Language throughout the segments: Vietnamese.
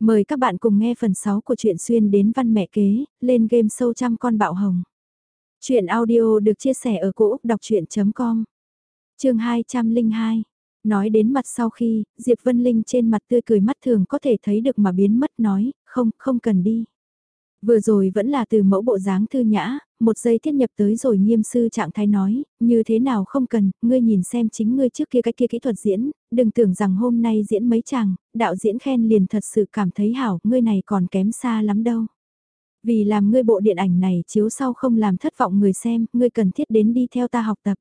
Mời các bạn cùng nghe phần 6 của truyện xuyên đến văn mẹ kế, lên game sâu trăm con bạo hồng. Chuyện audio được chia sẻ ở cỗ đọc chuyện.com Trường 202 Nói đến mặt sau khi, Diệp Vân Linh trên mặt tươi cười mắt thường có thể thấy được mà biến mất nói, không, không cần đi. Vừa rồi vẫn là từ mẫu bộ dáng thư nhã, một giây thiết nhập tới rồi nghiêm sư trạng thái nói, như thế nào không cần, ngươi nhìn xem chính ngươi trước kia cái kia kỹ thuật diễn, đừng tưởng rằng hôm nay diễn mấy chàng, đạo diễn khen liền thật sự cảm thấy hảo, ngươi này còn kém xa lắm đâu. Vì làm ngươi bộ điện ảnh này chiếu sau không làm thất vọng người xem, ngươi cần thiết đến đi theo ta học tập.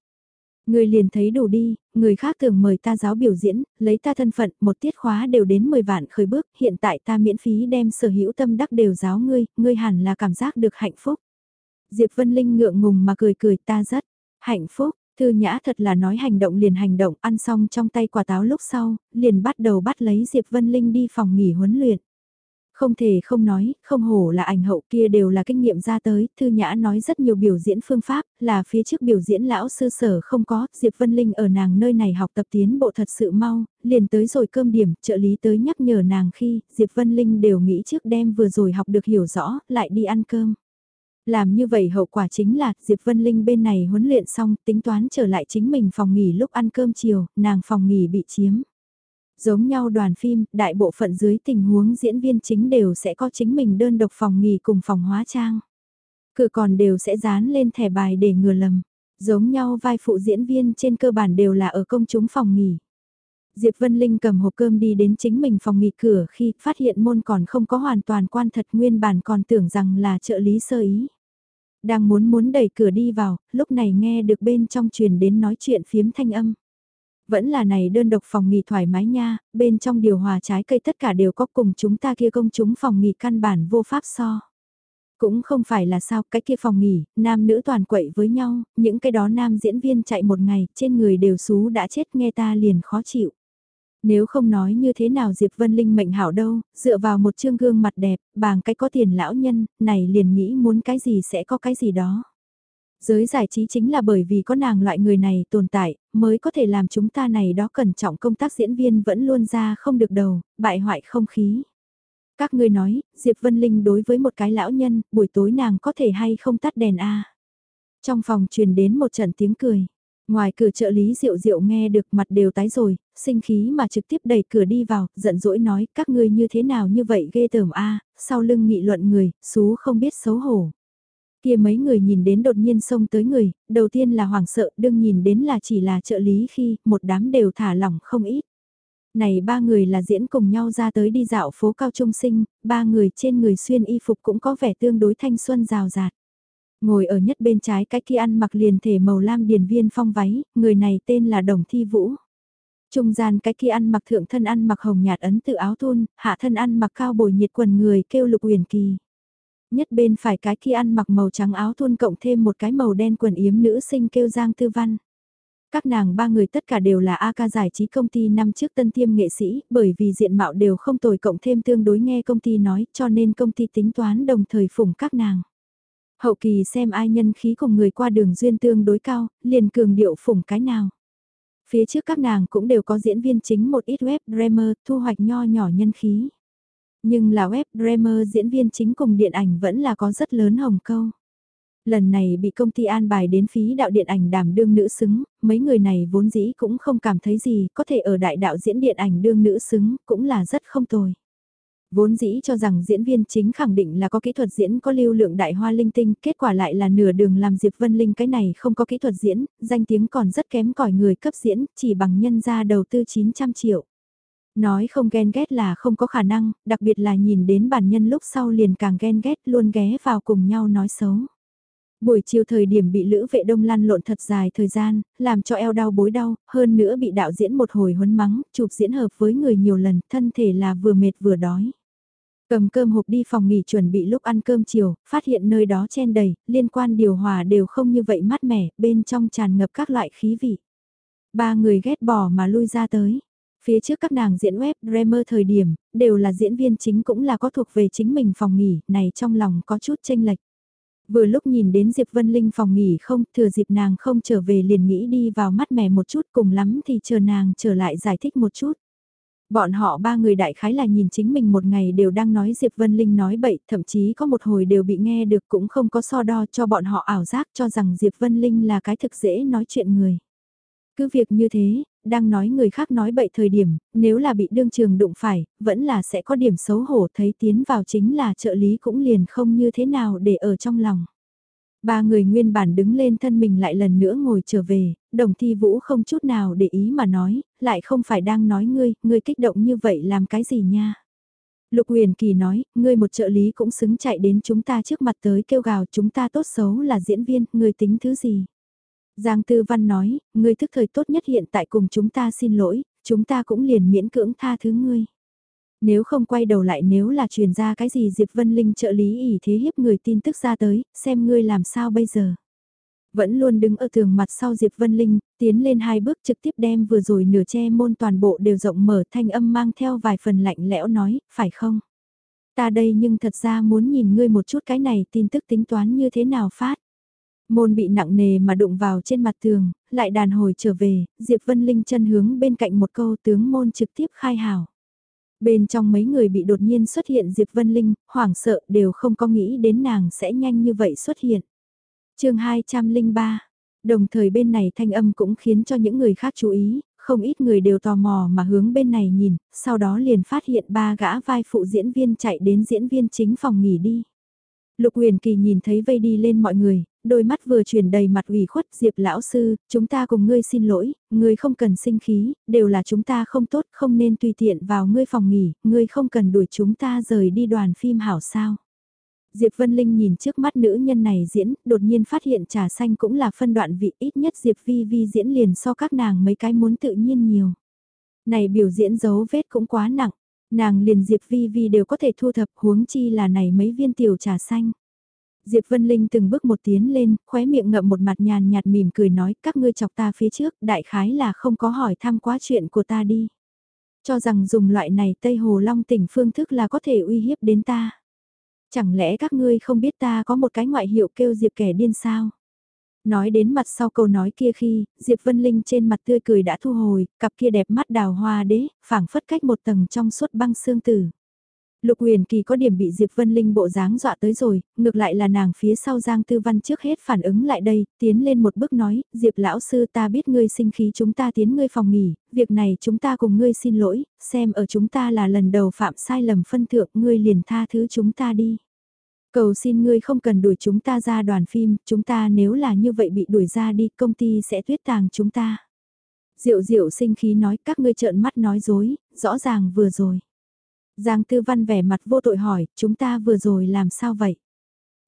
Người liền thấy đủ đi, người khác thường mời ta giáo biểu diễn, lấy ta thân phận, một tiết khóa đều đến 10 vạn khởi bước, hiện tại ta miễn phí đem sở hữu tâm đắc đều giáo ngươi, ngươi hẳn là cảm giác được hạnh phúc. Diệp Vân Linh ngượng ngùng mà cười cười ta rất hạnh phúc, thư nhã thật là nói hành động liền hành động, ăn xong trong tay quả táo lúc sau, liền bắt đầu bắt lấy Diệp Vân Linh đi phòng nghỉ huấn luyện. Không thể không nói, không hổ là ảnh hậu kia đều là kinh nghiệm ra tới, Thư Nhã nói rất nhiều biểu diễn phương pháp, là phía trước biểu diễn lão sư sở không có, Diệp Vân Linh ở nàng nơi này học tập tiến bộ thật sự mau, liền tới rồi cơm điểm, trợ lý tới nhắc nhở nàng khi, Diệp Vân Linh đều nghĩ trước đêm vừa rồi học được hiểu rõ, lại đi ăn cơm. Làm như vậy hậu quả chính là Diệp Vân Linh bên này huấn luyện xong tính toán trở lại chính mình phòng nghỉ lúc ăn cơm chiều, nàng phòng nghỉ bị chiếm. Giống nhau đoàn phim, đại bộ phận dưới tình huống diễn viên chính đều sẽ có chính mình đơn độc phòng nghỉ cùng phòng hóa trang. Cửa còn đều sẽ dán lên thẻ bài để ngừa lầm. Giống nhau vai phụ diễn viên trên cơ bản đều là ở công chúng phòng nghỉ. Diệp Vân Linh cầm hộp cơm đi đến chính mình phòng nghỉ cửa khi phát hiện môn còn không có hoàn toàn quan thật nguyên bản còn tưởng rằng là trợ lý sơ ý. Đang muốn muốn đẩy cửa đi vào, lúc này nghe được bên trong truyền đến nói chuyện phiếm thanh âm. Vẫn là này đơn độc phòng nghỉ thoải mái nha, bên trong điều hòa trái cây tất cả đều có cùng chúng ta kia công chúng phòng nghỉ căn bản vô pháp so. Cũng không phải là sao, cái kia phòng nghỉ, nam nữ toàn quậy với nhau, những cái đó nam diễn viên chạy một ngày, trên người đều xú đã chết nghe ta liền khó chịu. Nếu không nói như thế nào Diệp Vân Linh mệnh hảo đâu, dựa vào một chương gương mặt đẹp, bàng cái có tiền lão nhân, này liền nghĩ muốn cái gì sẽ có cái gì đó. Giới giải trí chính là bởi vì có nàng loại người này tồn tại, mới có thể làm chúng ta này đó cẩn trọng công tác diễn viên vẫn luôn ra không được đầu, bại hoại không khí. Các ngươi nói, Diệp Vân Linh đối với một cái lão nhân, buổi tối nàng có thể hay không tắt đèn a Trong phòng truyền đến một trận tiếng cười. Ngoài cửa trợ lý Diệu Diệu nghe được mặt đều tái rồi, sinh khí mà trực tiếp đẩy cửa đi vào, giận dỗi nói các ngươi như thế nào như vậy ghê tởm a sau lưng nghị luận người, xú không biết xấu hổ. Kia mấy người nhìn đến đột nhiên xông tới người, đầu tiên là hoảng sợ, đương nhìn đến là chỉ là trợ lý khi, một đám đều thả lỏng không ít. Này ba người là diễn cùng nhau ra tới đi dạo phố cao trung sinh, ba người trên người xuyên y phục cũng có vẻ tương đối thanh xuân rào rạt. Ngồi ở nhất bên trái cái kia ăn mặc liền thể màu lam điền viên phong váy, người này tên là Đồng Thi Vũ. Trung gian cái kia ăn mặc thượng thân ăn mặc hồng nhạt ấn tự áo thun, hạ thân ăn mặc cao bồi nhiệt quần người kêu lục huyền kỳ nhất bên phải cái kia ăn mặc màu trắng áo thun cộng thêm một cái màu đen quần yếm nữ sinh kêu Giang Tư Văn. Các nàng ba người tất cả đều là A ca giải trí công ty năm trước tân tiêm nghệ sĩ, bởi vì diện mạo đều không tồi cộng thêm tương đối nghe công ty nói cho nên công ty tính toán đồng thời phủng các nàng. Hậu kỳ xem ai nhân khí cùng người qua đường duyên tương đối cao, liền cường điệu phủng cái nào. Phía trước các nàng cũng đều có diễn viên chính một ít web dreamer thu hoạch nho nhỏ nhân khí. Nhưng là web dreamer diễn viên chính cùng điện ảnh vẫn là có rất lớn hồng câu. Lần này bị công ty an bài đến phí đạo điện ảnh đảm đương nữ xứng, mấy người này vốn dĩ cũng không cảm thấy gì, có thể ở đại đạo diễn điện ảnh đương nữ xứng, cũng là rất không tồi. Vốn dĩ cho rằng diễn viên chính khẳng định là có kỹ thuật diễn có lưu lượng đại hoa linh tinh, kết quả lại là nửa đường làm Diệp Vân Linh cái này không có kỹ thuật diễn, danh tiếng còn rất kém cỏi người cấp diễn, chỉ bằng nhân ra đầu tư 900 triệu. Nói không ghen ghét là không có khả năng, đặc biệt là nhìn đến bản nhân lúc sau liền càng ghen ghét luôn ghé vào cùng nhau nói xấu. Buổi chiều thời điểm bị lữ vệ đông lăn lộn thật dài thời gian, làm cho eo đau bối đau, hơn nữa bị đạo diễn một hồi huấn mắng, chụp diễn hợp với người nhiều lần, thân thể là vừa mệt vừa đói. Cầm cơm hộp đi phòng nghỉ chuẩn bị lúc ăn cơm chiều, phát hiện nơi đó chen đầy, liên quan điều hòa đều không như vậy mát mẻ, bên trong tràn ngập các loại khí vị. Ba người ghét bỏ mà lui ra tới. Phía trước các nàng diễn web Dreamer thời điểm, đều là diễn viên chính cũng là có thuộc về chính mình phòng nghỉ, này trong lòng có chút tranh lệch. Vừa lúc nhìn đến Diệp Vân Linh phòng nghỉ không, thừa dịp nàng không trở về liền nghĩ đi vào mắt mẻ một chút cùng lắm thì chờ nàng trở lại giải thích một chút. Bọn họ ba người đại khái là nhìn chính mình một ngày đều đang nói Diệp Vân Linh nói bậy, thậm chí có một hồi đều bị nghe được cũng không có so đo cho bọn họ ảo giác cho rằng Diệp Vân Linh là cái thực dễ nói chuyện người. Cứ việc như thế, đang nói người khác nói bậy thời điểm, nếu là bị đương trường đụng phải, vẫn là sẽ có điểm xấu hổ thấy tiến vào chính là trợ lý cũng liền không như thế nào để ở trong lòng. Ba người nguyên bản đứng lên thân mình lại lần nữa ngồi trở về, đồng thi vũ không chút nào để ý mà nói, lại không phải đang nói ngươi, ngươi kích động như vậy làm cái gì nha. Lục huyền kỳ nói, ngươi một trợ lý cũng xứng chạy đến chúng ta trước mặt tới kêu gào chúng ta tốt xấu là diễn viên, ngươi tính thứ gì. Giang Tư Văn nói, ngươi thức thời tốt nhất hiện tại cùng chúng ta xin lỗi, chúng ta cũng liền miễn cưỡng tha thứ ngươi. Nếu không quay đầu lại nếu là truyền ra cái gì Diệp Vân Linh trợ lý ỉ thế hiếp người tin tức ra tới, xem ngươi làm sao bây giờ. Vẫn luôn đứng ở tường mặt sau Diệp Vân Linh, tiến lên hai bước trực tiếp đem vừa rồi nửa che môn toàn bộ đều rộng mở thanh âm mang theo vài phần lạnh lẽo nói, phải không? Ta đây nhưng thật ra muốn nhìn ngươi một chút cái này tin tức tính toán như thế nào phát. Môn bị nặng nề mà đụng vào trên mặt tường, lại đàn hồi trở về, Diệp Vân Linh chân hướng bên cạnh một câu tướng môn trực tiếp khai hào. Bên trong mấy người bị đột nhiên xuất hiện Diệp Vân Linh, hoảng sợ đều không có nghĩ đến nàng sẽ nhanh như vậy xuất hiện. chương 203, đồng thời bên này thanh âm cũng khiến cho những người khác chú ý, không ít người đều tò mò mà hướng bên này nhìn, sau đó liền phát hiện ba gã vai phụ diễn viên chạy đến diễn viên chính phòng nghỉ đi. Lục Huyền Kỳ nhìn thấy vây đi lên mọi người, đôi mắt vừa chuyển đầy mặt ủy khuất Diệp lão sư, chúng ta cùng ngươi xin lỗi, ngươi không cần sinh khí, đều là chúng ta không tốt, không nên tùy tiện vào ngươi phòng nghỉ, ngươi không cần đuổi chúng ta rời đi đoàn phim hảo sao. Diệp Vân Linh nhìn trước mắt nữ nhân này diễn, đột nhiên phát hiện trà xanh cũng là phân đoạn vị ít nhất Diệp Vi Vi diễn liền so các nàng mấy cái muốn tự nhiên nhiều. Này biểu diễn dấu vết cũng quá nặng, nàng liền Diệp Vi Vi đều có thể thu thập huống chi là này mấy viên tiểu trà xanh. Diệp Vân Linh từng bước một tiến lên, khóe miệng ngậm một mặt nhàn nhạt mỉm cười nói các ngươi chọc ta phía trước, đại khái là không có hỏi thăm quá chuyện của ta đi. Cho rằng dùng loại này Tây Hồ Long tỉnh phương thức là có thể uy hiếp đến ta. Chẳng lẽ các ngươi không biết ta có một cái ngoại hiệu kêu Diệp kẻ điên sao? Nói đến mặt sau câu nói kia khi, Diệp Vân Linh trên mặt tươi cười đã thu hồi, cặp kia đẹp mắt đào hoa đế, phảng phất cách một tầng trong suốt băng xương tử. Lục Huyền Kỳ có điểm bị Diệp Vân Linh bộ dáng dọa tới rồi, ngược lại là nàng phía sau Giang Tư Văn trước hết phản ứng lại đây, tiến lên một bước nói, Diệp lão sư ta biết ngươi sinh khí chúng ta tiến ngươi phòng nghỉ, việc này chúng ta cùng ngươi xin lỗi, xem ở chúng ta là lần đầu phạm sai lầm phân thượng ngươi liền tha thứ chúng ta đi. Cầu xin ngươi không cần đuổi chúng ta ra đoàn phim, chúng ta nếu là như vậy bị đuổi ra đi công ty sẽ tuyết tàng chúng ta. Diệu diệu sinh khí nói các ngươi trợn mắt nói dối, rõ ràng vừa rồi. Giang Tư Văn vẻ mặt vô tội hỏi, chúng ta vừa rồi làm sao vậy?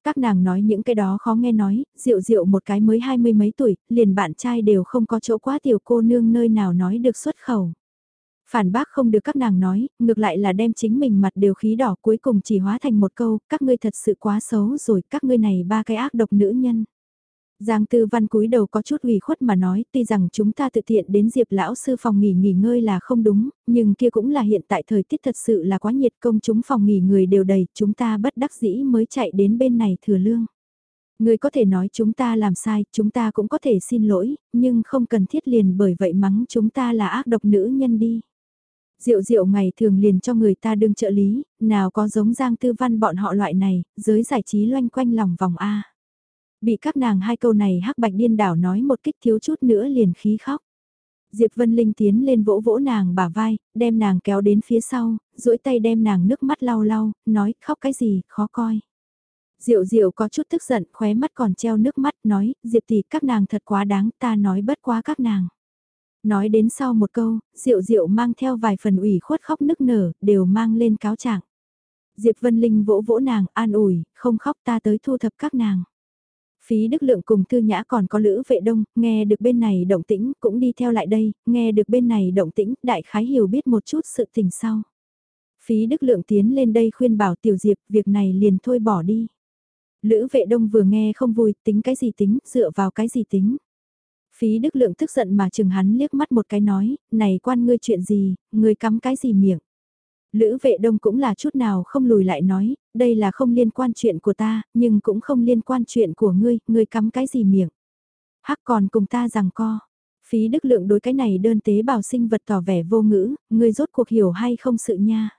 Các nàng nói những cái đó khó nghe nói, rượu rượu một cái mới hai mươi mấy tuổi, liền bạn trai đều không có chỗ quá tiểu cô nương nơi nào nói được xuất khẩu. Phản bác không được các nàng nói, ngược lại là đem chính mình mặt đều khí đỏ cuối cùng chỉ hóa thành một câu, các ngươi thật sự quá xấu rồi, các ngươi này ba cái ác độc nữ nhân. Giang Tư Văn cúi đầu có chút ủy khuất mà nói, tuy rằng chúng ta tự tiện đến Diệp lão sư phòng nghỉ nghỉ ngơi là không đúng, nhưng kia cũng là hiện tại thời tiết thật sự là quá nhiệt công chúng phòng nghỉ người đều đầy, chúng ta bất đắc dĩ mới chạy đến bên này thừa lương. Người có thể nói chúng ta làm sai, chúng ta cũng có thể xin lỗi, nhưng không cần thiết liền bởi vậy mắng chúng ta là ác độc nữ nhân đi. Diệu diệu ngày thường liền cho người ta đương trợ lý, nào có giống Giang Tư Văn bọn họ loại này, giới giải trí loanh quanh lòng vòng A. Bị các nàng hai câu này hắc bạch điên đảo nói một kích thiếu chút nữa liền khí khóc. Diệp Vân Linh tiến lên vỗ vỗ nàng bả vai, đem nàng kéo đến phía sau, duỗi tay đem nàng nước mắt lau lau, nói khóc cái gì, khó coi. Diệu diệu có chút tức giận, khóe mắt còn treo nước mắt, nói, Diệp tỷ các nàng thật quá đáng, ta nói bất quá các nàng. Nói đến sau một câu, Diệu Diệu mang theo vài phần ủy khuất khóc nức nở, đều mang lên cáo trạng. Diệp Vân Linh vỗ vỗ nàng, an ủi, không khóc ta tới thu thập các nàng. Phí Đức Lượng cùng Thư Nhã còn có Lữ Vệ Đông, nghe được bên này động tĩnh cũng đi theo lại đây, nghe được bên này động tĩnh, đại khái hiểu biết một chút sự tình sau. Phí Đức Lượng tiến lên đây khuyên bảo Tiểu Diệp, việc này liền thôi bỏ đi. Lữ Vệ Đông vừa nghe không vui, tính cái gì tính, dựa vào cái gì tính. Phí Đức Lượng tức giận mà chừng hắn liếc mắt một cái nói, này quan ngươi chuyện gì, ngươi cắm cái gì miệng. Lữ vệ đông cũng là chút nào không lùi lại nói, đây là không liên quan chuyện của ta, nhưng cũng không liên quan chuyện của ngươi, ngươi cắm cái gì miệng. Hắc còn cùng ta rằng co. Phí Đức Lượng đối cái này đơn tế bào sinh vật tỏ vẻ vô ngữ, ngươi rốt cuộc hiểu hay không sự nha.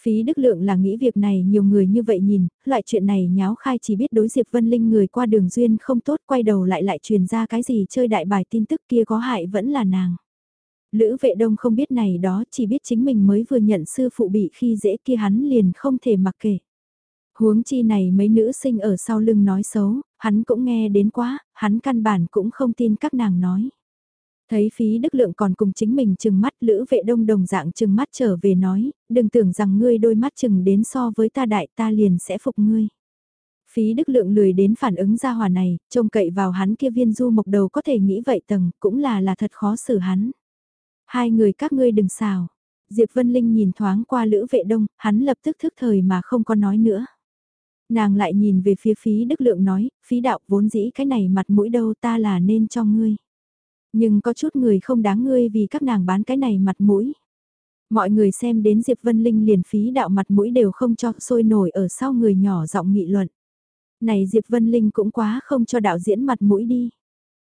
Phí Đức Lượng là nghĩ việc này nhiều người như vậy nhìn, loại chuyện này nháo khai chỉ biết đối Diệp Vân Linh người qua đường duyên không tốt quay đầu lại lại truyền ra cái gì chơi đại bài tin tức kia có hại vẫn là nàng. Lữ vệ đông không biết này đó chỉ biết chính mình mới vừa nhận sư phụ bị khi dễ kia hắn liền không thể mặc kệ. Huống chi này mấy nữ sinh ở sau lưng nói xấu, hắn cũng nghe đến quá, hắn căn bản cũng không tin các nàng nói. Thấy phí đức lượng còn cùng chính mình chừng mắt lữ vệ đông đồng dạng chừng mắt trở về nói, đừng tưởng rằng ngươi đôi mắt chừng đến so với ta đại ta liền sẽ phục ngươi. Phí đức lượng lười đến phản ứng ra hòa này, trông cậy vào hắn kia viên du mộc đầu có thể nghĩ vậy tầng, cũng là là thật khó xử hắn. Hai người các ngươi đừng xào. Diệp Vân Linh nhìn thoáng qua lữ vệ đông, hắn lập tức thức thời mà không có nói nữa. Nàng lại nhìn về phía phí đức lượng nói, phí đạo vốn dĩ cái này mặt mũi đâu ta là nên cho ngươi. Nhưng có chút người không đáng ngươi vì các nàng bán cái này mặt mũi. Mọi người xem đến Diệp Vân Linh liền phí đạo mặt mũi đều không cho sôi nổi ở sau người nhỏ giọng nghị luận. Này Diệp Vân Linh cũng quá không cho đạo diễn mặt mũi đi.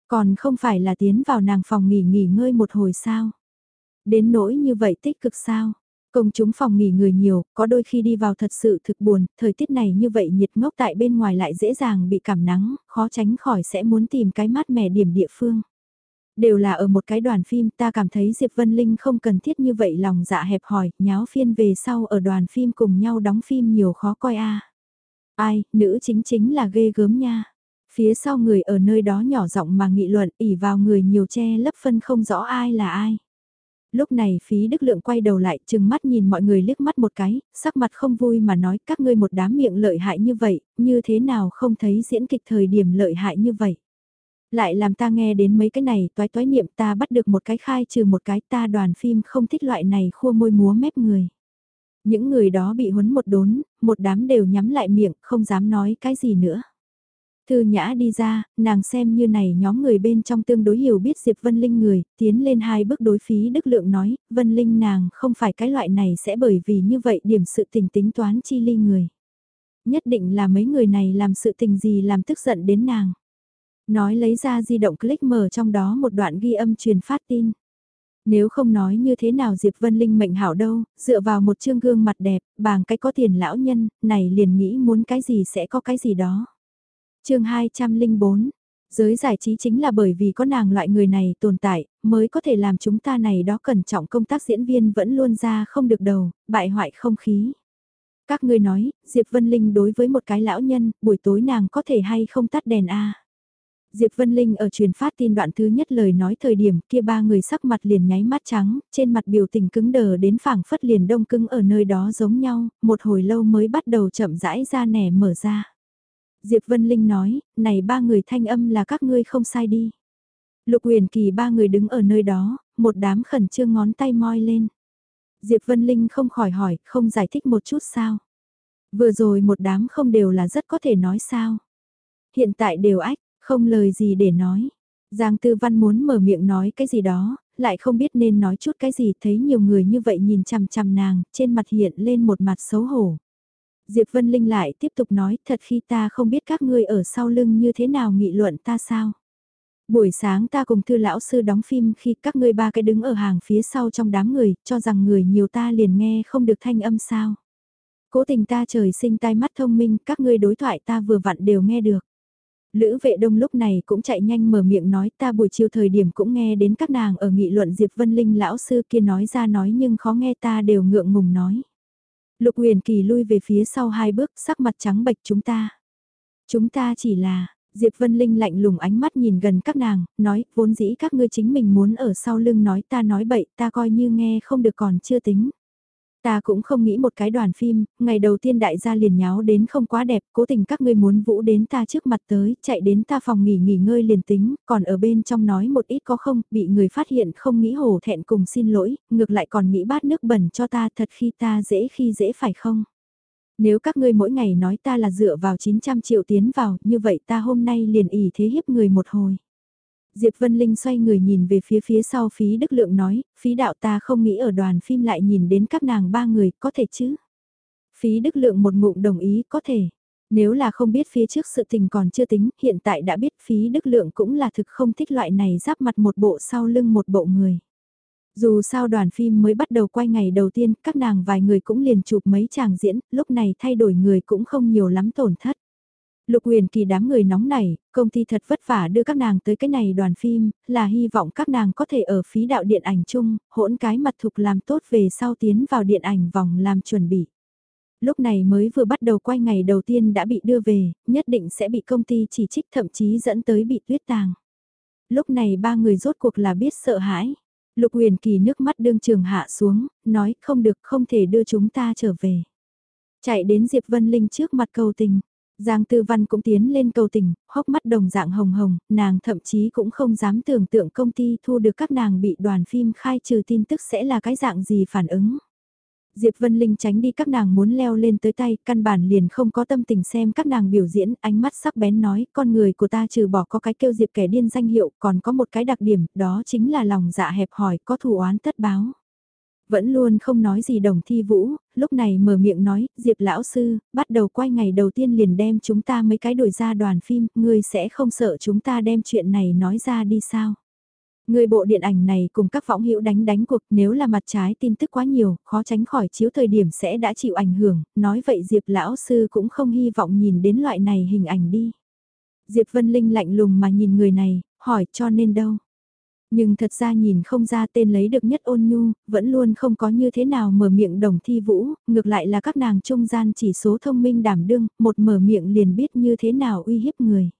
Còn không phải là tiến vào nàng phòng nghỉ nghỉ ngơi một hồi sao. Đến nỗi như vậy tích cực sao. Công chúng phòng nghỉ người nhiều, có đôi khi đi vào thật sự thực buồn, thời tiết này như vậy nhiệt ngốc tại bên ngoài lại dễ dàng bị cảm nắng, khó tránh khỏi sẽ muốn tìm cái mát mẻ điểm địa phương. Đều là ở một cái đoàn phim ta cảm thấy Diệp Vân Linh không cần thiết như vậy lòng dạ hẹp hòi, nháo phiên về sau ở đoàn phim cùng nhau đóng phim nhiều khó coi a. Ai, nữ chính chính là ghê gớm nha. Phía sau người ở nơi đó nhỏ giọng mà nghị luận ỉ vào người nhiều che lấp phân không rõ ai là ai. Lúc này phí đức lượng quay đầu lại chừng mắt nhìn mọi người liếc mắt một cái, sắc mặt không vui mà nói các ngươi một đám miệng lợi hại như vậy, như thế nào không thấy diễn kịch thời điểm lợi hại như vậy. Lại làm ta nghe đến mấy cái này toái toái niệm ta bắt được một cái khai trừ một cái ta đoàn phim không thích loại này khua môi múa mép người. Những người đó bị huấn một đốn, một đám đều nhắm lại miệng, không dám nói cái gì nữa. Thư nhã đi ra, nàng xem như này nhóm người bên trong tương đối hiểu biết Diệp Vân Linh người, tiến lên hai bước đối phí Đức Lượng nói, Vân Linh nàng không phải cái loại này sẽ bởi vì như vậy điểm sự tình tính toán chi ly người. Nhất định là mấy người này làm sự tình gì làm tức giận đến nàng. Nói lấy ra di động click mở trong đó một đoạn ghi âm truyền phát tin. Nếu không nói như thế nào Diệp Vân Linh mệnh hảo đâu, dựa vào một chương gương mặt đẹp, bàng cái có tiền lão nhân, này liền nghĩ muốn cái gì sẽ có cái gì đó chương 204 Giới giải trí chính là bởi vì có nàng loại người này tồn tại, mới có thể làm chúng ta này đó cẩn trọng công tác diễn viên vẫn luôn ra không được đầu, bại hoại không khí. Các ngươi nói, Diệp Vân Linh đối với một cái lão nhân, buổi tối nàng có thể hay không tắt đèn a Diệp Vân Linh ở truyền phát tin đoạn thứ nhất lời nói thời điểm kia ba người sắc mặt liền nháy mắt trắng, trên mặt biểu tình cứng đờ đến phảng phất liền đông cứng ở nơi đó giống nhau, một hồi lâu mới bắt đầu chậm rãi ra nẻ mở ra. Diệp Vân Linh nói, này ba người thanh âm là các ngươi không sai đi. Lục Uyển kỳ ba người đứng ở nơi đó, một đám khẩn trương ngón tay moi lên. Diệp Vân Linh không khỏi hỏi, không giải thích một chút sao. Vừa rồi một đám không đều là rất có thể nói sao. Hiện tại đều ách, không lời gì để nói. Giang Tư Văn muốn mở miệng nói cái gì đó, lại không biết nên nói chút cái gì, thấy nhiều người như vậy nhìn chằm chằm nàng, trên mặt hiện lên một mặt xấu hổ. Diệp Vân Linh lại tiếp tục nói, thật khi ta không biết các ngươi ở sau lưng như thế nào nghị luận ta sao. Buổi sáng ta cùng thư lão sư đóng phim khi các ngươi ba cái đứng ở hàng phía sau trong đám người, cho rằng người nhiều ta liền nghe không được thanh âm sao. Cố tình ta trời sinh tai mắt thông minh, các ngươi đối thoại ta vừa vặn đều nghe được. Lữ vệ đông lúc này cũng chạy nhanh mở miệng nói ta buổi chiều thời điểm cũng nghe đến các nàng ở nghị luận Diệp Vân Linh lão sư kia nói ra nói nhưng khó nghe ta đều ngượng ngùng nói. Lục huyền kỳ lui về phía sau hai bước sắc mặt trắng bệch chúng ta. Chúng ta chỉ là, Diệp Vân Linh lạnh lùng ánh mắt nhìn gần các nàng, nói vốn dĩ các ngươi chính mình muốn ở sau lưng nói ta nói bậy ta coi như nghe không được còn chưa tính. Ta cũng không nghĩ một cái đoàn phim, ngày đầu tiên đại gia liền nháo đến không quá đẹp, cố tình các ngươi muốn vũ đến ta trước mặt tới, chạy đến ta phòng nghỉ nghỉ ngơi liền tính, còn ở bên trong nói một ít có không, bị người phát hiện không nghĩ hổ thẹn cùng xin lỗi, ngược lại còn nghĩ bát nước bẩn cho ta thật khi ta dễ khi dễ phải không? Nếu các ngươi mỗi ngày nói ta là dựa vào 900 triệu tiến vào, như vậy ta hôm nay liền ỉ thế hiếp người một hồi. Diệp Vân Linh xoay người nhìn về phía phía sau phí Đức Lượng nói, phí đạo ta không nghĩ ở đoàn phim lại nhìn đến các nàng ba người, có thể chứ? Phí Đức Lượng một ngụm đồng ý, có thể. Nếu là không biết phía trước sự tình còn chưa tính, hiện tại đã biết phí đức lượng cũng là thực không thích loại này giáp mặt một bộ sau lưng một bộ người. Dù sao đoàn phim mới bắt đầu quay ngày đầu tiên, các nàng vài người cũng liền chụp mấy chàng diễn, lúc này thay đổi người cũng không nhiều lắm tổn thất. Lục huyền kỳ đám người nóng nảy, công ty thật vất vả đưa các nàng tới cái này đoàn phim, là hy vọng các nàng có thể ở phí đạo điện ảnh chung, hỗn cái mặt thục làm tốt về sau tiến vào điện ảnh vòng làm chuẩn bị. Lúc này mới vừa bắt đầu quay ngày đầu tiên đã bị đưa về, nhất định sẽ bị công ty chỉ trích thậm chí dẫn tới bị tuyết tàng. Lúc này ba người rốt cuộc là biết sợ hãi. Lục huyền kỳ nước mắt đương trường hạ xuống, nói không được không thể đưa chúng ta trở về. Chạy đến Diệp Vân Linh trước mặt cầu tình. Giang Tư Văn cũng tiến lên cầu tình, hốc mắt đồng dạng hồng hồng, nàng thậm chí cũng không dám tưởng tượng công ty thu được các nàng bị đoàn phim khai trừ tin tức sẽ là cái dạng gì phản ứng. Diệp Vân Linh tránh đi các nàng muốn leo lên tới tay, căn bản liền không có tâm tình xem các nàng biểu diễn, ánh mắt sắc bén nói, con người của ta trừ bỏ có cái kêu Diệp kẻ điên danh hiệu, còn có một cái đặc điểm, đó chính là lòng dạ hẹp hòi, có thủ oán tất báo. Vẫn luôn không nói gì đồng thi vũ, lúc này mở miệng nói, Diệp lão sư, bắt đầu quay ngày đầu tiên liền đem chúng ta mấy cái đổi ra đoàn phim, ngươi sẽ không sợ chúng ta đem chuyện này nói ra đi sao? Người bộ điện ảnh này cùng các võng hữu đánh đánh cuộc nếu là mặt trái tin tức quá nhiều, khó tránh khỏi chiếu thời điểm sẽ đã chịu ảnh hưởng, nói vậy Diệp lão sư cũng không hy vọng nhìn đến loại này hình ảnh đi. Diệp Vân Linh lạnh lùng mà nhìn người này, hỏi cho nên đâu. Nhưng thật ra nhìn không ra tên lấy được nhất ôn nhu, vẫn luôn không có như thế nào mở miệng đồng thi vũ, ngược lại là các nàng trung gian chỉ số thông minh đảm đương, một mở miệng liền biết như thế nào uy hiếp người.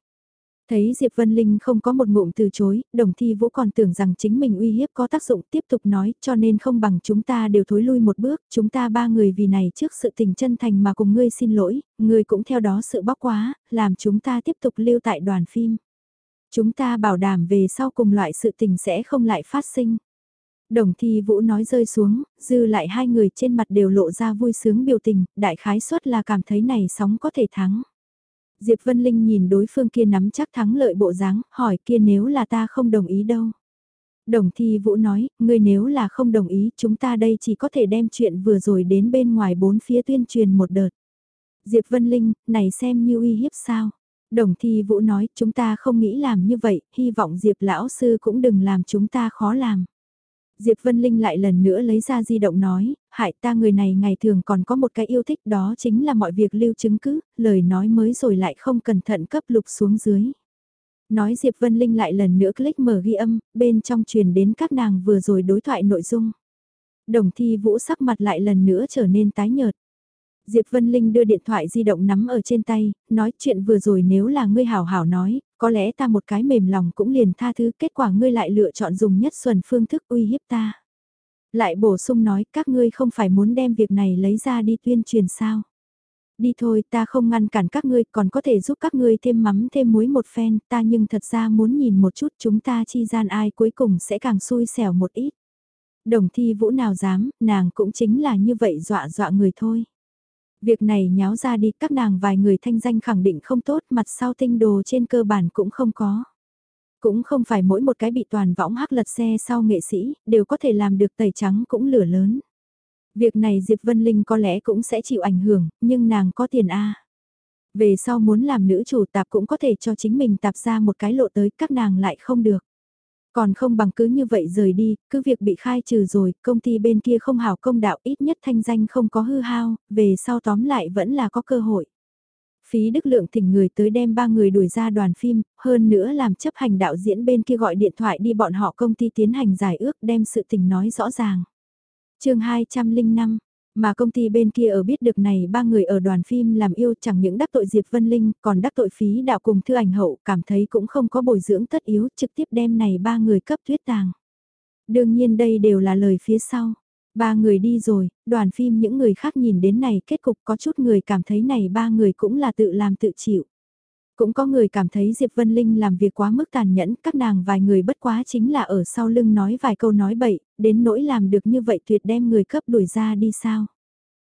Thấy Diệp Vân Linh không có một ngụm từ chối, đồng thi vũ còn tưởng rằng chính mình uy hiếp có tác dụng tiếp tục nói cho nên không bằng chúng ta đều thối lui một bước, chúng ta ba người vì này trước sự tình chân thành mà cùng ngươi xin lỗi, ngươi cũng theo đó sự bóc quá, làm chúng ta tiếp tục lưu tại đoàn phim. Chúng ta bảo đảm về sau cùng loại sự tình sẽ không lại phát sinh. Đồng thi vũ nói rơi xuống, dư lại hai người trên mặt đều lộ ra vui sướng biểu tình, đại khái suất là cảm thấy này sóng có thể thắng. Diệp Vân Linh nhìn đối phương kia nắm chắc thắng lợi bộ dáng, hỏi kia nếu là ta không đồng ý đâu. Đồng thi vũ nói, ngươi nếu là không đồng ý chúng ta đây chỉ có thể đem chuyện vừa rồi đến bên ngoài bốn phía tuyên truyền một đợt. Diệp Vân Linh, này xem như uy hiếp sao? Đồng thi vũ nói, chúng ta không nghĩ làm như vậy, hy vọng Diệp lão sư cũng đừng làm chúng ta khó làm. Diệp Vân Linh lại lần nữa lấy ra di động nói, hại ta người này ngày thường còn có một cái yêu thích đó chính là mọi việc lưu chứng cứ, lời nói mới rồi lại không cẩn thận cấp lục xuống dưới. Nói Diệp Vân Linh lại lần nữa click mở ghi âm, bên trong truyền đến các nàng vừa rồi đối thoại nội dung. Đồng thi vũ sắc mặt lại lần nữa trở nên tái nhợt. Diệp Vân Linh đưa điện thoại di động nắm ở trên tay, nói chuyện vừa rồi nếu là ngươi hảo hảo nói, có lẽ ta một cái mềm lòng cũng liền tha thứ, kết quả ngươi lại lựa chọn dùng nhất xuân phương thức uy hiếp ta. Lại bổ sung nói các ngươi không phải muốn đem việc này lấy ra đi tuyên truyền sao. Đi thôi ta không ngăn cản các ngươi còn có thể giúp các ngươi thêm mắm thêm muối một phen ta nhưng thật ra muốn nhìn một chút chúng ta chi gian ai cuối cùng sẽ càng xui xẻo một ít. Đồng thi vũ nào dám, nàng cũng chính là như vậy dọa dọa người thôi. Việc này nháo ra đi các nàng vài người thanh danh khẳng định không tốt mặt sau tinh đồ trên cơ bản cũng không có. Cũng không phải mỗi một cái bị toàn võng hắc lật xe sau nghệ sĩ đều có thể làm được tẩy trắng cũng lửa lớn. Việc này Diệp Vân Linh có lẽ cũng sẽ chịu ảnh hưởng, nhưng nàng có tiền A. Về sau muốn làm nữ chủ tạp cũng có thể cho chính mình tạp ra một cái lộ tới các nàng lại không được. Còn không bằng cứ như vậy rời đi, cứ việc bị khai trừ rồi, công ty bên kia không hảo công đạo ít nhất thanh danh không có hư hao, về sau tóm lại vẫn là có cơ hội. Phí Đức Lượng thỉnh người tới đem ba người đuổi ra đoàn phim, hơn nữa làm chấp hành đạo diễn bên kia gọi điện thoại đi bọn họ công ty tiến hành giải ước đem sự tình nói rõ ràng. chương 205, mà công ty bên kia ở biết được này ba người ở đoàn phim làm yêu chẳng những đắc tội Diệp Vân Linh còn đắc tội phí đạo cùng thư ảnh hậu cảm thấy cũng không có bồi dưỡng tất yếu trực tiếp đem này ba người cấp thuyết tàng. Đương nhiên đây đều là lời phía sau. Ba người đi rồi, đoàn phim những người khác nhìn đến này kết cục có chút người cảm thấy này ba người cũng là tự làm tự chịu. Cũng có người cảm thấy Diệp Vân Linh làm việc quá mức tàn nhẫn, các nàng vài người bất quá chính là ở sau lưng nói vài câu nói bậy, đến nỗi làm được như vậy tuyệt đem người cấp đuổi ra đi sao.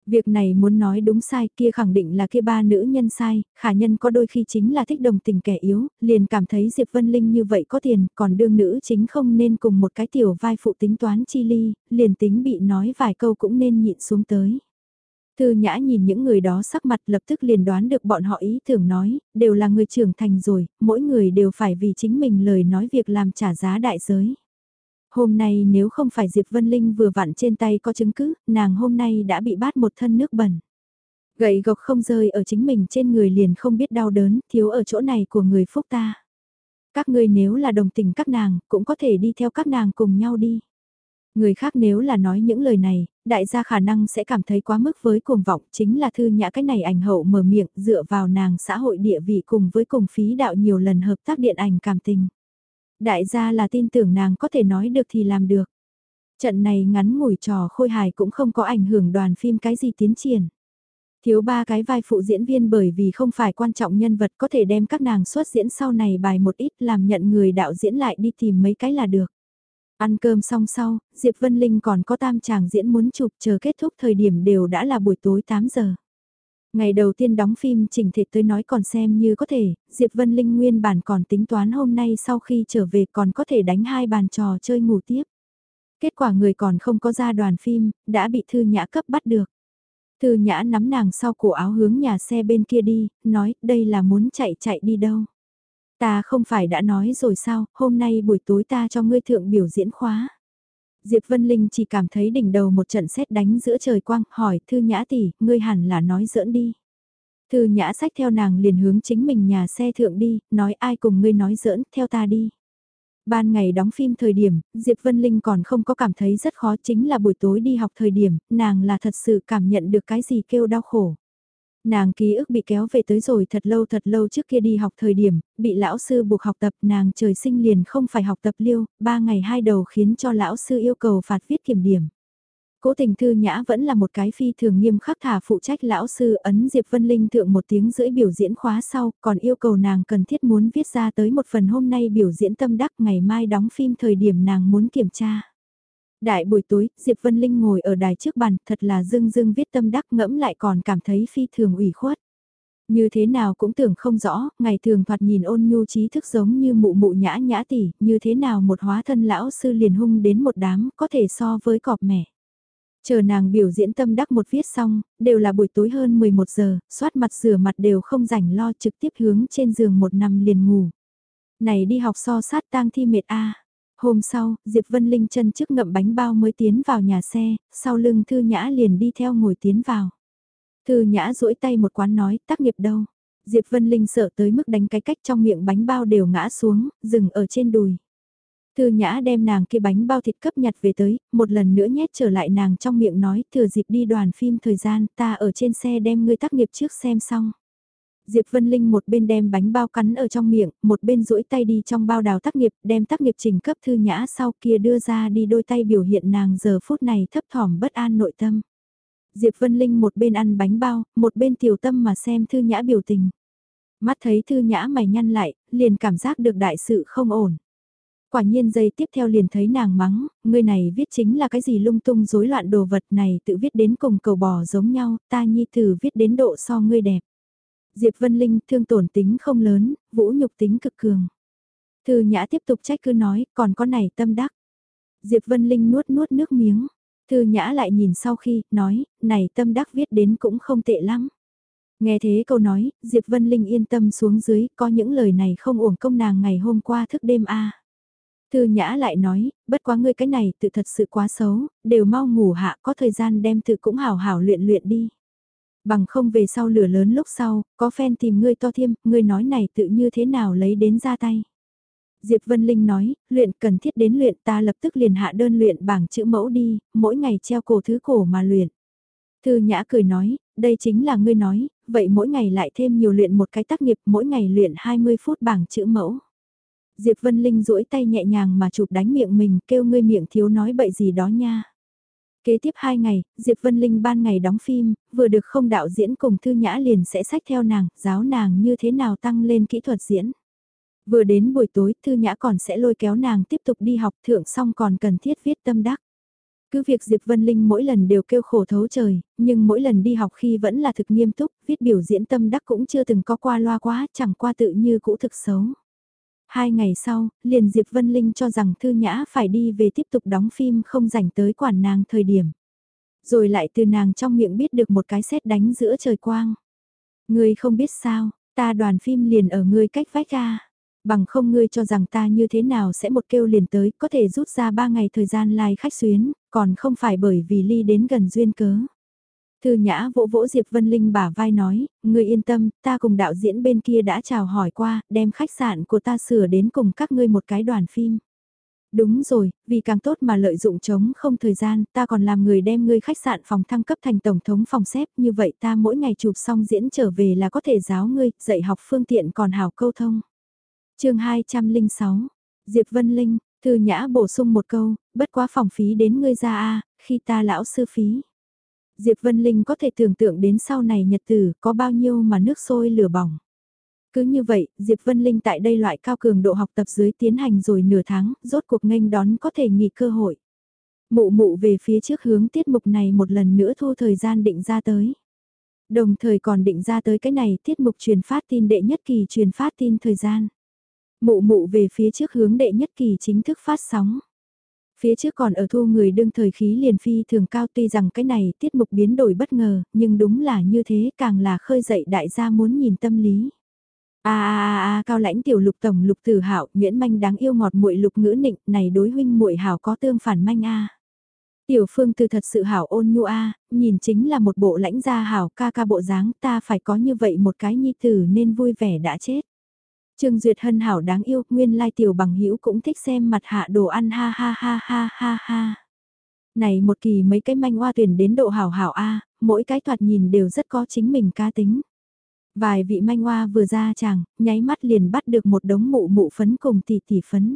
Việc này muốn nói đúng sai kia khẳng định là kia ba nữ nhân sai, khả nhân có đôi khi chính là thích đồng tình kẻ yếu, liền cảm thấy Diệp Vân Linh như vậy có tiền, còn đương nữ chính không nên cùng một cái tiểu vai phụ tính toán chi ly, liền tính bị nói vài câu cũng nên nhịn xuống tới. Thư Nhã nhìn những người đó sắc mặt lập tức liền đoán được bọn họ ý tưởng nói, đều là người trưởng thành rồi, mỗi người đều phải vì chính mình lời nói việc làm trả giá đại giới. Hôm nay nếu không phải Diệp Vân Linh vừa vặn trên tay có chứng cứ, nàng hôm nay đã bị bát một thân nước bẩn. Gậy gộc không rơi ở chính mình trên người liền không biết đau đớn, thiếu ở chỗ này của người phúc ta. Các ngươi nếu là đồng tình các nàng, cũng có thể đi theo các nàng cùng nhau đi. Người khác nếu là nói những lời này, đại gia khả năng sẽ cảm thấy quá mức với cuồng vọng, chính là thư nhã cái này ảnh hậu mở miệng dựa vào nàng xã hội địa vị cùng với cùng phí đạo nhiều lần hợp tác điện ảnh cảm tình. Đại gia là tin tưởng nàng có thể nói được thì làm được. Trận này ngắn ngủi trò khôi hài cũng không có ảnh hưởng đoàn phim cái gì tiến triển. Thiếu ba cái vai phụ diễn viên bởi vì không phải quan trọng nhân vật có thể đem các nàng xuất diễn sau này bài một ít làm nhận người đạo diễn lại đi tìm mấy cái là được. Ăn cơm xong sau, Diệp Vân Linh còn có tam chàng diễn muốn chụp chờ kết thúc thời điểm đều đã là buổi tối 8 giờ. Ngày đầu tiên đóng phim chỉnh thể tới nói còn xem như có thể, Diệp Vân Linh nguyên bản còn tính toán hôm nay sau khi trở về còn có thể đánh hai bàn trò chơi ngủ tiếp. Kết quả người còn không có ra đoàn phim, đã bị Thư Nhã cấp bắt được. Thư Nhã nắm nàng sau cổ áo hướng nhà xe bên kia đi, nói đây là muốn chạy chạy đi đâu. Ta không phải đã nói rồi sao, hôm nay buổi tối ta cho ngươi thượng biểu diễn khóa. Diệp Vân Linh chỉ cảm thấy đỉnh đầu một trận sét đánh giữa trời quang, hỏi Thư Nhã tỷ, ngươi hẳn là nói giỡn đi. Thư Nhã sách theo nàng liền hướng chính mình nhà xe thượng đi, nói ai cùng ngươi nói giỡn, theo ta đi. Ban ngày đóng phim thời điểm, Diệp Vân Linh còn không có cảm thấy rất khó chính là buổi tối đi học thời điểm, nàng là thật sự cảm nhận được cái gì kêu đau khổ. Nàng ký ức bị kéo về tới rồi thật lâu thật lâu trước kia đi học thời điểm, bị lão sư buộc học tập nàng trời sinh liền không phải học tập liêu, ba ngày hai đầu khiến cho lão sư yêu cầu phạt viết kiểm điểm. Cố tình thư nhã vẫn là một cái phi thường nghiêm khắc thả phụ trách lão sư ấn Diệp Vân Linh thượng một tiếng rưỡi biểu diễn khóa sau, còn yêu cầu nàng cần thiết muốn viết ra tới một phần hôm nay biểu diễn tâm đắc ngày mai đóng phim thời điểm nàng muốn kiểm tra. Đại buổi tối, Diệp Vân Linh ngồi ở đài trước bàn, thật là dưng dưng viết tâm đắc ngẫm lại còn cảm thấy phi thường ủy khuất. Như thế nào cũng tưởng không rõ, ngày thường thoạt nhìn ôn nhu trí thức giống như mụ mụ nhã nhã tỷ, như thế nào một hóa thân lão sư liền hung đến một đám, có thể so với cọp mẻ. Chờ nàng biểu diễn tâm đắc một viết xong, đều là buổi tối hơn 11 giờ, xoát mặt rửa mặt đều không rảnh lo trực tiếp hướng trên giường một nằm liền ngủ. Này đi học so sát tang thi mệt a Hôm sau, Diệp Vân Linh chân trước ngậm bánh bao mới tiến vào nhà xe, sau lưng Thư Nhã liền đi theo ngồi tiến vào. Thư Nhã duỗi tay một quán nói, tác nghiệp đâu. Diệp Vân Linh sợ tới mức đánh cái cách trong miệng bánh bao đều ngã xuống, dừng ở trên đùi. Thư Nhã đem nàng kia bánh bao thịt cấp nhặt về tới, một lần nữa nhét trở lại nàng trong miệng nói, thừa dịp đi đoàn phim thời gian, ta ở trên xe đem ngươi tác nghiệp trước xem xong. Diệp Vân Linh một bên đem bánh bao cắn ở trong miệng, một bên duỗi tay đi trong bao đào tác nghiệp, đem tác nghiệp trình cấp thư nhã sau kia đưa ra đi đôi tay biểu hiện nàng giờ phút này thấp thỏm bất an nội tâm. Diệp Vân Linh một bên ăn bánh bao, một bên tiểu tâm mà xem thư nhã biểu tình. Mắt thấy thư nhã mày nhăn lại, liền cảm giác được đại sự không ổn. Quả nhiên giây tiếp theo liền thấy nàng mắng, người này viết chính là cái gì lung tung rối loạn đồ vật này tự viết đến cùng cầu bò giống nhau, ta nhi tử viết đến độ so ngươi đẹp. Diệp Vân Linh thương tổn tính không lớn, vũ nhục tính cực cường. Thư Nhã tiếp tục trách cứ nói, còn có này tâm đắc. Diệp Vân Linh nuốt nuốt nước miếng. Thư Nhã lại nhìn sau khi, nói, này tâm đắc viết đến cũng không tệ lắm. Nghe thế câu nói, Diệp Vân Linh yên tâm xuống dưới, có những lời này không uổng công nàng ngày hôm qua thức đêm a. Thư Nhã lại nói, bất quá ngươi cái này tự thật sự quá xấu, đều mau ngủ hạ có thời gian đem tự cũng hảo hảo luyện luyện đi bằng không về sau lửa lớn lúc sau, có fan tìm ngươi to thiêm, ngươi nói này tự như thế nào lấy đến ra tay. Diệp Vân Linh nói, luyện cần thiết đến luyện ta lập tức liền hạ đơn luyện bảng chữ mẫu đi, mỗi ngày treo cổ thứ cổ mà luyện. Thư Nhã cười nói, đây chính là ngươi nói, vậy mỗi ngày lại thêm nhiều luyện một cái tác nghiệp, mỗi ngày luyện 20 phút bảng chữ mẫu. Diệp Vân Linh duỗi tay nhẹ nhàng mà chụp đánh miệng mình, kêu ngươi miệng thiếu nói bậy gì đó nha. Kế tiếp 2 ngày, Diệp Vân Linh ban ngày đóng phim, vừa được không đạo diễn cùng Thư Nhã liền sẽ sách theo nàng, giáo nàng như thế nào tăng lên kỹ thuật diễn. Vừa đến buổi tối, Thư Nhã còn sẽ lôi kéo nàng tiếp tục đi học thượng xong còn cần thiết viết tâm đắc. Cứ việc Diệp Vân Linh mỗi lần đều kêu khổ thấu trời, nhưng mỗi lần đi học khi vẫn là thực nghiêm túc, viết biểu diễn tâm đắc cũng chưa từng có qua loa quá, chẳng qua tự như cũ thực xấu. Hai ngày sau, liền Diệp Vân Linh cho rằng Thư Nhã phải đi về tiếp tục đóng phim không rảnh tới quản nàng thời điểm. Rồi lại từ nàng trong miệng biết được một cái xét đánh giữa trời quang. Ngươi không biết sao, ta đoàn phim liền ở ngươi cách vách ra. Bằng không ngươi cho rằng ta như thế nào sẽ một kêu liền tới, có thể rút ra ba ngày thời gian lai like khách xuyến, còn không phải bởi vì ly đến gần duyên cớ. Thư Nhã vỗ vỗ Diệp Vân Linh bả vai nói, ngươi yên tâm, ta cùng đạo diễn bên kia đã chào hỏi qua, đem khách sạn của ta sửa đến cùng các ngươi một cái đoàn phim. Đúng rồi, vì càng tốt mà lợi dụng chống không thời gian, ta còn làm người đem ngươi khách sạn phòng thăng cấp thành tổng thống phòng xếp, như vậy ta mỗi ngày chụp xong diễn trở về là có thể giáo ngươi, dạy học phương tiện còn hào câu thông. chương 206, Diệp Vân Linh, Thư Nhã bổ sung một câu, bất quá phòng phí đến ngươi ra a khi ta lão sư phí. Diệp Vân Linh có thể tưởng tượng đến sau này nhật tử có bao nhiêu mà nước sôi lửa bỏng. Cứ như vậy, Diệp Vân Linh tại đây loại cao cường độ học tập dưới tiến hành rồi nửa tháng, rốt cuộc nghênh đón có thể nghỉ cơ hội. Mụ mụ về phía trước hướng tiết mục này một lần nữa thu thời gian định ra tới. Đồng thời còn định ra tới cái này tiết mục truyền phát tin đệ nhất kỳ truyền phát tin thời gian. Mụ mụ về phía trước hướng đệ nhất kỳ chính thức phát sóng. Phía trước còn ở thu người đương thời khí liền phi thường cao tuy rằng cái này tiết mục biến đổi bất ngờ, nhưng đúng là như thế càng là khơi dậy đại gia muốn nhìn tâm lý. A a a cao lãnh tiểu lục tổng lục tử hảo, Nguyễn Manh đáng yêu ngọt muội lục ngữ nịnh, này đối huynh muội hảo có tương phản manh a. Tiểu Phương từ thật sự hảo ôn nhu a, nhìn chính là một bộ lãnh gia hảo ca ca bộ dáng, ta phải có như vậy một cái nhi tử nên vui vẻ đã chết. Trương Duyệt Hân hảo đáng yêu, nguyên lai tiểu bằng hữu cũng thích xem mặt hạ đồ ăn ha ha ha ha ha ha. Này một kỳ mấy cái manh hoa tuyển đến độ hảo hảo a, mỗi cái thoạt nhìn đều rất có chính mình cá tính. Vài vị manh hoa vừa ra chàng, nháy mắt liền bắt được một đống mụ mụ phấn cùng tỷ tỷ phấn.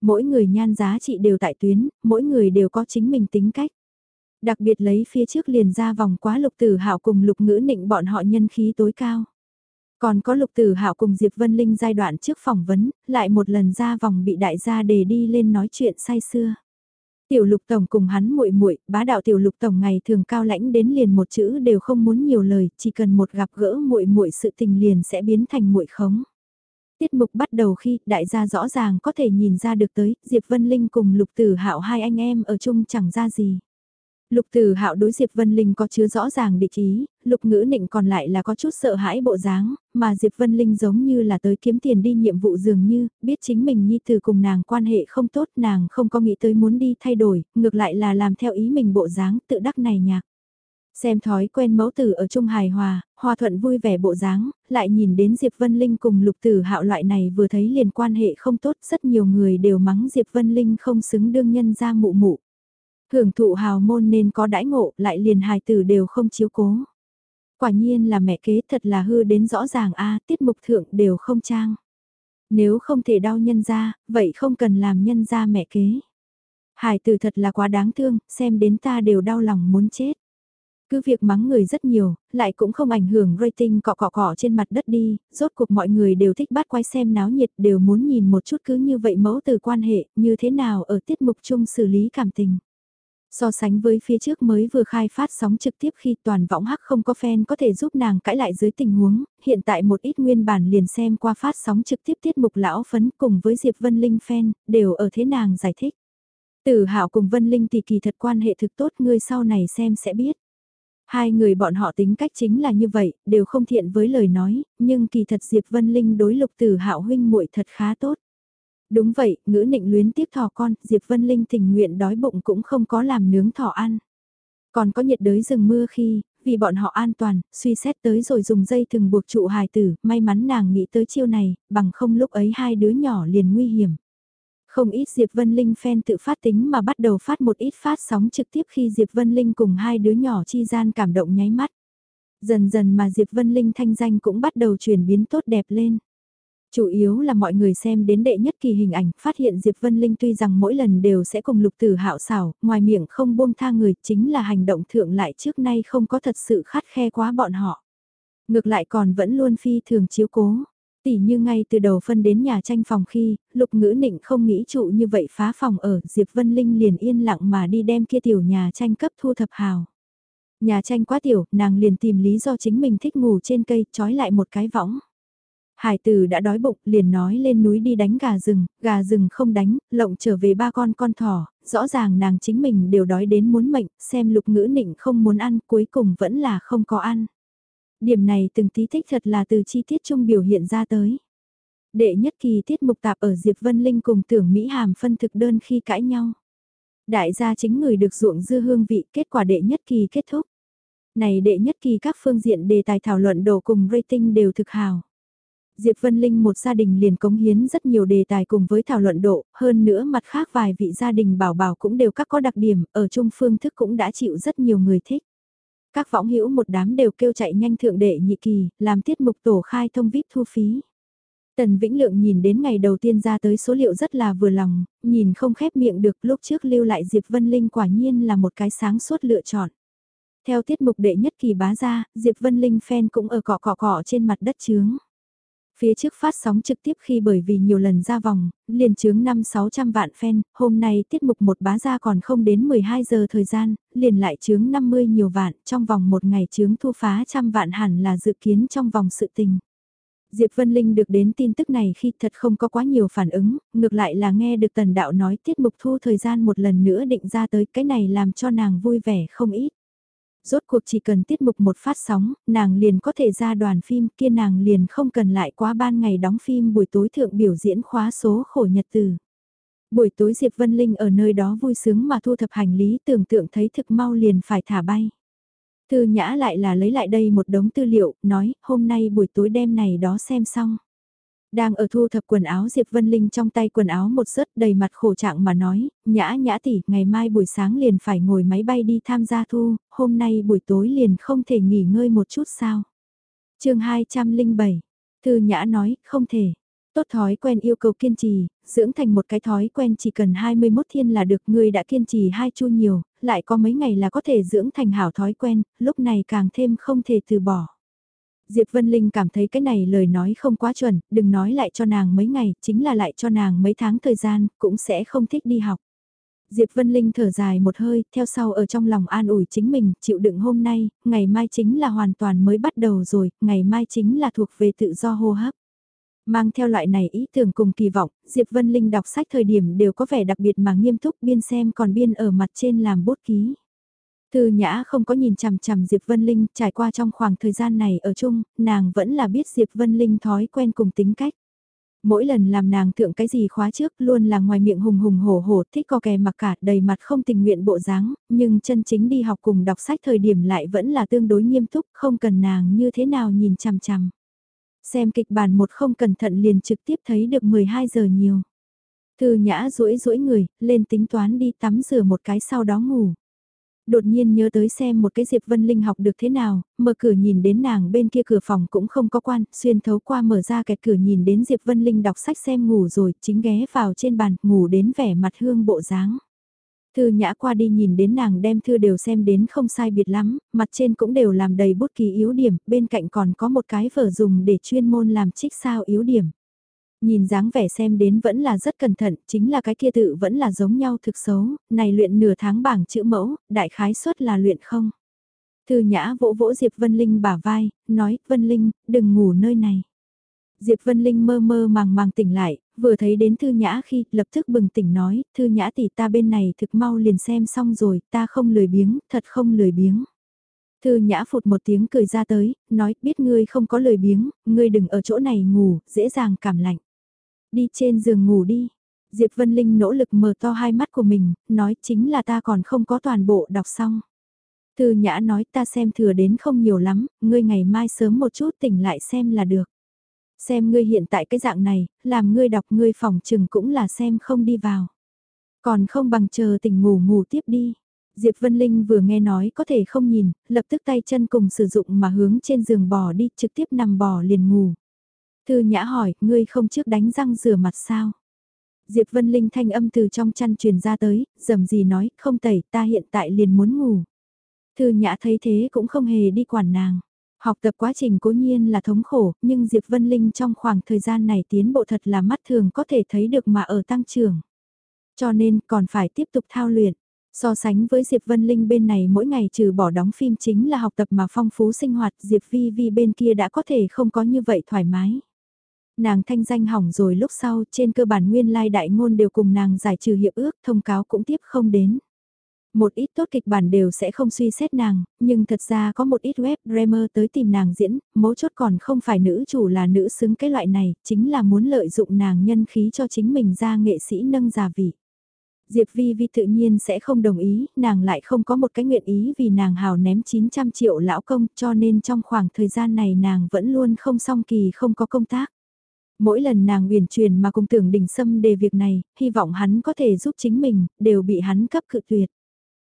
Mỗi người nhan giá trị đều tại tuyến, mỗi người đều có chính mình tính cách. Đặc biệt lấy phía trước liền ra vòng quá lục tử hạo cùng lục ngữ nịnh bọn họ nhân khí tối cao. Còn có lục tử hạo cùng Diệp Vân Linh giai đoạn trước phỏng vấn, lại một lần ra vòng bị đại gia đề đi lên nói chuyện say xưa. Tiểu lục tổng cùng hắn muội muội, bá đạo tiểu lục tổng ngày thường cao lãnh đến liền một chữ đều không muốn nhiều lời, chỉ cần một gặp gỡ muội muội sự tình liền sẽ biến thành muội khống. Tiết mục bắt đầu khi đại gia rõ ràng có thể nhìn ra được tới, Diệp Vân Linh cùng lục tử hạo hai anh em ở chung chẳng ra gì. Lục Tử Hạo đối Diệp Vân Linh có chứa rõ ràng địch ý, Lục Ngữ Nịnh còn lại là có chút sợ hãi bộ dáng, mà Diệp Vân Linh giống như là tới kiếm tiền đi nhiệm vụ dường như, biết chính mình nhi tử cùng nàng quan hệ không tốt, nàng không có nghĩ tới muốn đi thay đổi, ngược lại là làm theo ý mình bộ dáng, tự đắc này nhạc. Xem thói quen mẫu tử ở chung hài hòa, hòa thuận vui vẻ bộ dáng, lại nhìn đến Diệp Vân Linh cùng Lục Tử Hạo loại này vừa thấy liền quan hệ không tốt, rất nhiều người đều mắng Diệp Vân Linh không xứng đương nhân ra mụ mụ. Hưởng thụ hào môn nên có đãi ngộ, lại liền hài tử đều không chiếu cố. Quả nhiên là mẹ kế thật là hư đến rõ ràng a tiết mục thượng đều không trang. Nếu không thể đau nhân ra, vậy không cần làm nhân ra mẹ kế. Hải tử thật là quá đáng thương, xem đến ta đều đau lòng muốn chết. Cứ việc mắng người rất nhiều, lại cũng không ảnh hưởng rating cọ cọ cọ trên mặt đất đi, rốt cuộc mọi người đều thích bắt quay xem náo nhiệt đều muốn nhìn một chút cứ như vậy mẫu từ quan hệ như thế nào ở tiết mục chung xử lý cảm tình. So sánh với phía trước mới vừa khai phát sóng trực tiếp khi toàn võng hắc không có fan có thể giúp nàng cãi lại dưới tình huống, hiện tại một ít nguyên bản liền xem qua phát sóng trực tiếp tiết mục lão phấn cùng với Diệp Vân Linh fan, đều ở thế nàng giải thích. Tử Hạo cùng Vân Linh thì kỳ thật quan hệ thực tốt ngươi sau này xem sẽ biết. Hai người bọn họ tính cách chính là như vậy, đều không thiện với lời nói, nhưng kỳ thật Diệp Vân Linh đối lục tử hạo huynh muội thật khá tốt. Đúng vậy, ngữ nịnh luyến tiếp thỏ con, Diệp Vân Linh tình nguyện đói bụng cũng không có làm nướng thỏ ăn. Còn có nhiệt đới rừng mưa khi, vì bọn họ an toàn, suy xét tới rồi dùng dây thừng buộc trụ hài tử, may mắn nàng nghĩ tới chiêu này, bằng không lúc ấy hai đứa nhỏ liền nguy hiểm. Không ít Diệp Vân Linh fan tự phát tính mà bắt đầu phát một ít phát sóng trực tiếp khi Diệp Vân Linh cùng hai đứa nhỏ chi gian cảm động nháy mắt. Dần dần mà Diệp Vân Linh thanh danh cũng bắt đầu chuyển biến tốt đẹp lên. Chủ yếu là mọi người xem đến đệ nhất kỳ hình ảnh, phát hiện Diệp Vân Linh tuy rằng mỗi lần đều sẽ cùng lục tử hạo xảo, ngoài miệng không buông tha người, chính là hành động thượng lại trước nay không có thật sự khát khe quá bọn họ. Ngược lại còn vẫn luôn phi thường chiếu cố. Tỉ như ngay từ đầu phân đến nhà tranh phòng khi, lục ngữ nịnh không nghĩ trụ như vậy phá phòng ở, Diệp Vân Linh liền yên lặng mà đi đem kia tiểu nhà tranh cấp thu thập hào. Nhà tranh quá tiểu, nàng liền tìm lý do chính mình thích ngủ trên cây, trói lại một cái võng. Hải tử đã đói bụng liền nói lên núi đi đánh gà rừng, gà rừng không đánh, lộng trở về ba con con thỏ, rõ ràng nàng chính mình đều đói đến muốn mệnh, xem lục ngữ nịnh không muốn ăn cuối cùng vẫn là không có ăn. Điểm này từng tí thích thật là từ chi tiết chung biểu hiện ra tới. Đệ nhất kỳ tiết mục tạp ở Diệp Vân Linh cùng tưởng Mỹ Hàm phân thực đơn khi cãi nhau. Đại gia chính người được ruộng dư hương vị kết quả đệ nhất kỳ kết thúc. Này đệ nhất kỳ các phương diện đề tài thảo luận đồ cùng rating đều thực hào. Diệp Vân Linh một gia đình liền cống hiến rất nhiều đề tài cùng với thảo luận độ, hơn nữa mặt khác vài vị gia đình bảo bảo cũng đều các có đặc điểm, ở trung phương thức cũng đã chịu rất nhiều người thích. Các võng hữu một đám đều kêu chạy nhanh thượng đệ nhị kỳ, làm tiết mục tổ khai thông VIP thu phí. Tần Vĩnh Lượng nhìn đến ngày đầu tiên ra tới số liệu rất là vừa lòng, nhìn không khép miệng được lúc trước lưu lại Diệp Vân Linh quả nhiên là một cái sáng suốt lựa chọn. Theo tiết mục đệ nhất kỳ bá ra, Diệp Vân Linh fan cũng ở cọ cọ cọ trên mặt đất chướng. Phía trước phát sóng trực tiếp khi bởi vì nhiều lần ra vòng, liền chướng 5-600 vạn fan, hôm nay tiết mục một bá ra còn không đến 12 giờ thời gian, liền lại chướng 50 nhiều vạn, trong vòng một ngày chướng thu phá trăm vạn hẳn là dự kiến trong vòng sự tình. Diệp Vân Linh được đến tin tức này khi thật không có quá nhiều phản ứng, ngược lại là nghe được tần đạo nói tiết mục thu thời gian một lần nữa định ra tới cái này làm cho nàng vui vẻ không ít. Rốt cuộc chỉ cần tiết mục một phát sóng, nàng liền có thể ra đoàn phim kia nàng liền không cần lại quá ban ngày đóng phim buổi tối thượng biểu diễn khóa số khổ nhật từ. Buổi tối Diệp Vân Linh ở nơi đó vui sướng mà thu thập hành lý tưởng tượng thấy thực mau liền phải thả bay. Thư Nhã lại là lấy lại đây một đống tư liệu, nói, hôm nay buổi tối đêm này đó xem xong. Đang ở thu thập quần áo Diệp Vân Linh trong tay quần áo một rớt đầy mặt khổ trạng mà nói, nhã nhã tỷ, ngày mai buổi sáng liền phải ngồi máy bay đi tham gia thu, hôm nay buổi tối liền không thể nghỉ ngơi một chút sao. chương 207, Thư Nhã nói, không thể. Tốt thói quen yêu cầu kiên trì, dưỡng thành một cái thói quen chỉ cần 21 thiên là được người đã kiên trì hai chu nhiều, lại có mấy ngày là có thể dưỡng thành hảo thói quen, lúc này càng thêm không thể từ bỏ. Diệp Vân Linh cảm thấy cái này lời nói không quá chuẩn, đừng nói lại cho nàng mấy ngày, chính là lại cho nàng mấy tháng thời gian, cũng sẽ không thích đi học. Diệp Vân Linh thở dài một hơi, theo sau ở trong lòng an ủi chính mình, chịu đựng hôm nay, ngày mai chính là hoàn toàn mới bắt đầu rồi, ngày mai chính là thuộc về tự do hô hấp. Mang theo loại này ý tưởng cùng kỳ vọng, Diệp Vân Linh đọc sách thời điểm đều có vẻ đặc biệt mà nghiêm túc biên xem còn biên ở mặt trên làm bút ký. Thư Nhã không có nhìn chằm chằm Diệp Vân Linh, trải qua trong khoảng thời gian này ở chung, nàng vẫn là biết Diệp Vân Linh thói quen cùng tính cách. Mỗi lần làm nàng thượng cái gì khóa trước luôn là ngoài miệng hùng hùng hổ hổ thích co kè mặc cả đầy mặt không tình nguyện bộ dáng, nhưng chân chính đi học cùng đọc sách thời điểm lại vẫn là tương đối nghiêm túc, không cần nàng như thế nào nhìn chằm chằm. Xem kịch bản một không cẩn thận liền trực tiếp thấy được 12 giờ nhiều. Thư Nhã duỗi duỗi người, lên tính toán đi tắm rửa một cái sau đó ngủ đột nhiên nhớ tới xem một cái Diệp Vân Linh học được thế nào, mở cửa nhìn đến nàng bên kia cửa phòng cũng không có quan, xuyên thấu qua mở ra kẹt cửa nhìn đến Diệp Vân Linh đọc sách xem ngủ rồi, chính ghé vào trên bàn, ngủ đến vẻ mặt hương bộ dáng. Thư nhã qua đi nhìn đến nàng đem thư đều xem đến không sai biệt lắm, mặt trên cũng đều làm đầy bút ký yếu điểm, bên cạnh còn có một cái vở dùng để chuyên môn làm trích sao yếu điểm. Nhìn dáng vẻ xem đến vẫn là rất cẩn thận, chính là cái kia tự vẫn là giống nhau thực xấu, này luyện nửa tháng bảng chữ mẫu, đại khái suất là luyện không. Thư nhã vỗ vỗ Diệp Vân Linh bả vai, nói, Vân Linh, đừng ngủ nơi này. Diệp Vân Linh mơ mơ màng màng tỉnh lại, vừa thấy đến Thư Nhã khi lập tức bừng tỉnh nói, Thư Nhã tỷ ta bên này thực mau liền xem xong rồi, ta không lười biếng, thật không lười biếng. Thư Nhã phụt một tiếng cười ra tới, nói, biết ngươi không có lười biếng, ngươi đừng ở chỗ này ngủ, dễ dàng cảm lạnh. Đi trên giường ngủ đi. Diệp Vân Linh nỗ lực mở to hai mắt của mình, nói chính là ta còn không có toàn bộ đọc xong. Từ Nhã nói ta xem thừa đến không nhiều lắm, ngươi ngày mai sớm một chút tỉnh lại xem là được. Xem ngươi hiện tại cái dạng này, làm ngươi đọc ngươi phòng chừng cũng là xem không đi vào. Còn không bằng chờ tỉnh ngủ ngủ tiếp đi. Diệp Vân Linh vừa nghe nói có thể không nhìn, lập tức tay chân cùng sử dụng mà hướng trên giường bò đi, trực tiếp nằm bò liền ngủ. Thư Nhã hỏi, ngươi không trước đánh răng rửa mặt sao? Diệp Vân Linh thanh âm từ trong chăn truyền ra tới, dầm gì nói, không tẩy, ta hiện tại liền muốn ngủ. Thư Nhã thấy thế cũng không hề đi quản nàng. Học tập quá trình cố nhiên là thống khổ, nhưng Diệp Vân Linh trong khoảng thời gian này tiến bộ thật là mắt thường có thể thấy được mà ở tăng trưởng. Cho nên còn phải tiếp tục thao luyện. So sánh với Diệp Vân Linh bên này mỗi ngày trừ bỏ đóng phim chính là học tập mà phong phú sinh hoạt, Diệp Vi Vi bên kia đã có thể không có như vậy thoải mái. Nàng thanh danh hỏng rồi lúc sau trên cơ bản nguyên lai đại ngôn đều cùng nàng giải trừ hiệp ước thông cáo cũng tiếp không đến. Một ít tốt kịch bản đều sẽ không suy xét nàng, nhưng thật ra có một ít web dreamer tới tìm nàng diễn, mấu chốt còn không phải nữ chủ là nữ xứng cái loại này, chính là muốn lợi dụng nàng nhân khí cho chính mình ra nghệ sĩ nâng giả vị. Diệp Vi Vi tự nhiên sẽ không đồng ý, nàng lại không có một cái nguyện ý vì nàng hào ném 900 triệu lão công cho nên trong khoảng thời gian này nàng vẫn luôn không song kỳ không có công tác. Mỗi lần nàng uyển truyền mà cùng tưởng đình sâm đề việc này, hy vọng hắn có thể giúp chính mình, đều bị hắn cấp cự tuyệt.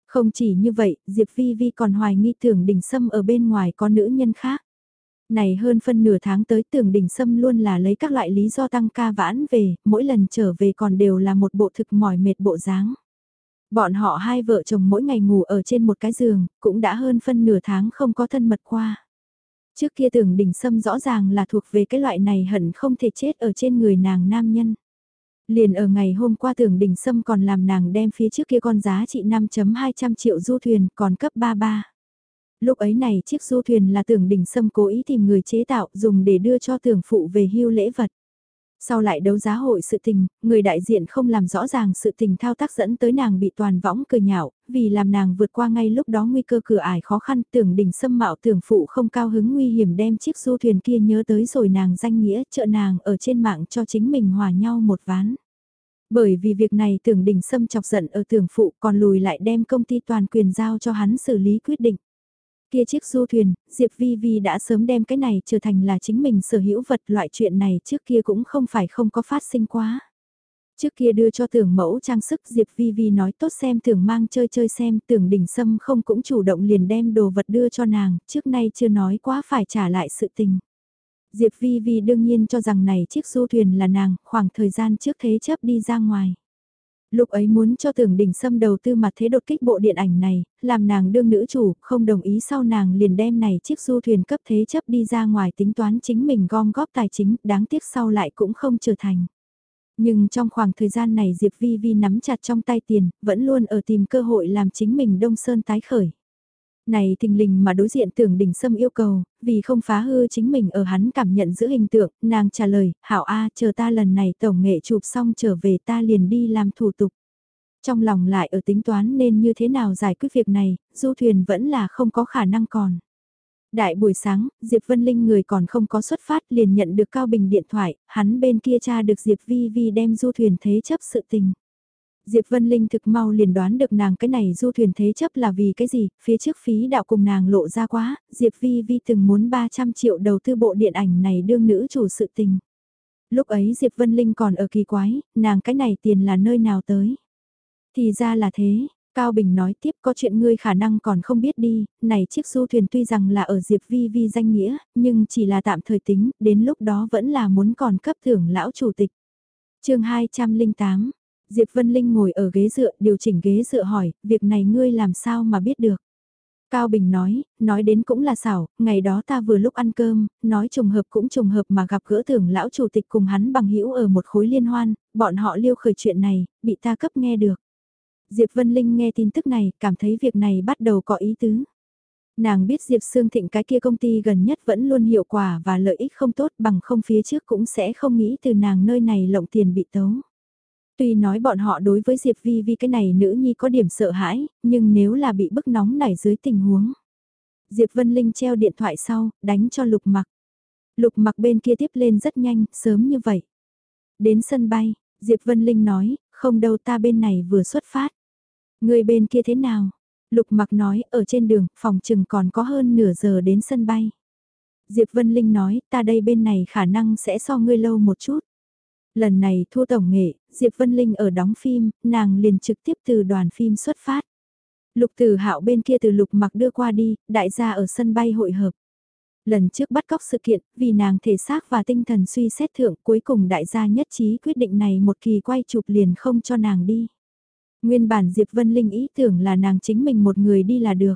Không chỉ như vậy, Diệp Vi Vi còn hoài nghi tưởng đình sâm ở bên ngoài có nữ nhân khác. Này hơn phân nửa tháng tới tưởng đình sâm luôn là lấy các loại lý do tăng ca vãn về, mỗi lần trở về còn đều là một bộ thực mỏi mệt bộ dáng. Bọn họ hai vợ chồng mỗi ngày ngủ ở trên một cái giường, cũng đã hơn phân nửa tháng không có thân mật qua. Trước kia tưởng đỉnh sâm rõ ràng là thuộc về cái loại này hận không thể chết ở trên người nàng nam nhân. Liền ở ngày hôm qua tưởng đỉnh sâm còn làm nàng đem phía trước kia con giá trị 5.200 triệu du thuyền còn cấp 33. Lúc ấy này chiếc du thuyền là tưởng đỉnh sâm cố ý tìm người chế tạo dùng để đưa cho tưởng phụ về hưu lễ vật. Sau lại đấu giá hội sự tình, người đại diện không làm rõ ràng sự tình thao tác dẫn tới nàng bị toàn võng cười nhạo, vì làm nàng vượt qua ngay lúc đó nguy cơ cửa ải khó khăn tưởng đỉnh xâm mạo tưởng phụ không cao hứng nguy hiểm đem chiếc du thuyền kia nhớ tới rồi nàng danh nghĩa trợ nàng ở trên mạng cho chính mình hòa nhau một ván. Bởi vì việc này tưởng đỉnh xâm chọc giận ở tưởng phụ còn lùi lại đem công ty toàn quyền giao cho hắn xử lý quyết định. Kia chiếc du thuyền, Diệp Vi Vi đã sớm đem cái này trở thành là chính mình sở hữu vật loại chuyện này trước kia cũng không phải không có phát sinh quá. Trước kia đưa cho tưởng mẫu trang sức Diệp Vi Vi nói tốt xem tưởng mang chơi chơi xem tưởng đỉnh sâm không cũng chủ động liền đem đồ vật đưa cho nàng, trước nay chưa nói quá phải trả lại sự tình. Diệp Vi Vi đương nhiên cho rằng này chiếc du thuyền là nàng, khoảng thời gian trước thế chấp đi ra ngoài. Lúc ấy muốn cho tưởng đỉnh xâm đầu tư mặt thế đột kích bộ điện ảnh này, làm nàng đương nữ chủ, không đồng ý sau nàng liền đem này chiếc du thuyền cấp thế chấp đi ra ngoài tính toán chính mình gom góp tài chính, đáng tiếc sau lại cũng không trở thành. Nhưng trong khoảng thời gian này Diệp Vi Vi nắm chặt trong tay tiền, vẫn luôn ở tìm cơ hội làm chính mình đông sơn tái khởi. Này thình lình mà đối diện tưởng đỉnh sâm yêu cầu, vì không phá hư chính mình ở hắn cảm nhận giữ hình tượng, nàng trả lời, hảo A chờ ta lần này tổng nghệ chụp xong trở về ta liền đi làm thủ tục. Trong lòng lại ở tính toán nên như thế nào giải quyết việc này, du thuyền vẫn là không có khả năng còn. Đại buổi sáng, Diệp Vân Linh người còn không có xuất phát liền nhận được Cao Bình điện thoại, hắn bên kia tra được Diệp Vi Vi đem du thuyền thế chấp sự tình. Diệp Vân Linh thực mau liền đoán được nàng cái này du thuyền thế chấp là vì cái gì, phía trước phí đạo cùng nàng lộ ra quá, Diệp Vi Vi từng muốn 300 triệu đầu tư bộ điện ảnh này đương nữ chủ sự tình. Lúc ấy Diệp Vân Linh còn ở kỳ quái, nàng cái này tiền là nơi nào tới. Thì ra là thế, Cao Bình nói tiếp có chuyện ngươi khả năng còn không biết đi, này chiếc du thuyền tuy rằng là ở Diệp Vi Vi danh nghĩa, nhưng chỉ là tạm thời tính, đến lúc đó vẫn là muốn còn cấp thưởng lão chủ tịch. chương 208 Diệp Vân Linh ngồi ở ghế dựa, điều chỉnh ghế dựa hỏi, việc này ngươi làm sao mà biết được. Cao Bình nói, nói đến cũng là xảo, ngày đó ta vừa lúc ăn cơm, nói trùng hợp cũng trùng hợp mà gặp gỡ tưởng lão chủ tịch cùng hắn bằng hữu ở một khối liên hoan, bọn họ liêu khởi chuyện này, bị ta cấp nghe được. Diệp Vân Linh nghe tin tức này, cảm thấy việc này bắt đầu có ý tứ. Nàng biết Diệp Sương Thịnh cái kia công ty gần nhất vẫn luôn hiệu quả và lợi ích không tốt bằng không phía trước cũng sẽ không nghĩ từ nàng nơi này lộng tiền bị tấu. Tuy nói bọn họ đối với Diệp Vi Vi cái này nữ nhi có điểm sợ hãi, nhưng nếu là bị bức nóng nảy dưới tình huống. Diệp Vân Linh treo điện thoại sau, đánh cho Lục Mặc. Lục Mặc bên kia tiếp lên rất nhanh, sớm như vậy. Đến sân bay, Diệp Vân Linh nói, không đâu ta bên này vừa xuất phát. Người bên kia thế nào? Lục Mặc nói, ở trên đường, phòng chừng còn có hơn nửa giờ đến sân bay. Diệp Vân Linh nói, ta đây bên này khả năng sẽ so ngươi lâu một chút. Lần này thua tổng nghệ, Diệp Vân Linh ở đóng phim, nàng liền trực tiếp từ đoàn phim xuất phát. Lục Tử Hạo bên kia từ Lục Mặc đưa qua đi, đại gia ở sân bay hội hợp. Lần trước bắt cóc sự kiện, vì nàng thể xác và tinh thần suy xét thượng, cuối cùng đại gia nhất trí quyết định này một kỳ quay chụp liền không cho nàng đi. Nguyên bản Diệp Vân Linh ý tưởng là nàng chính mình một người đi là được.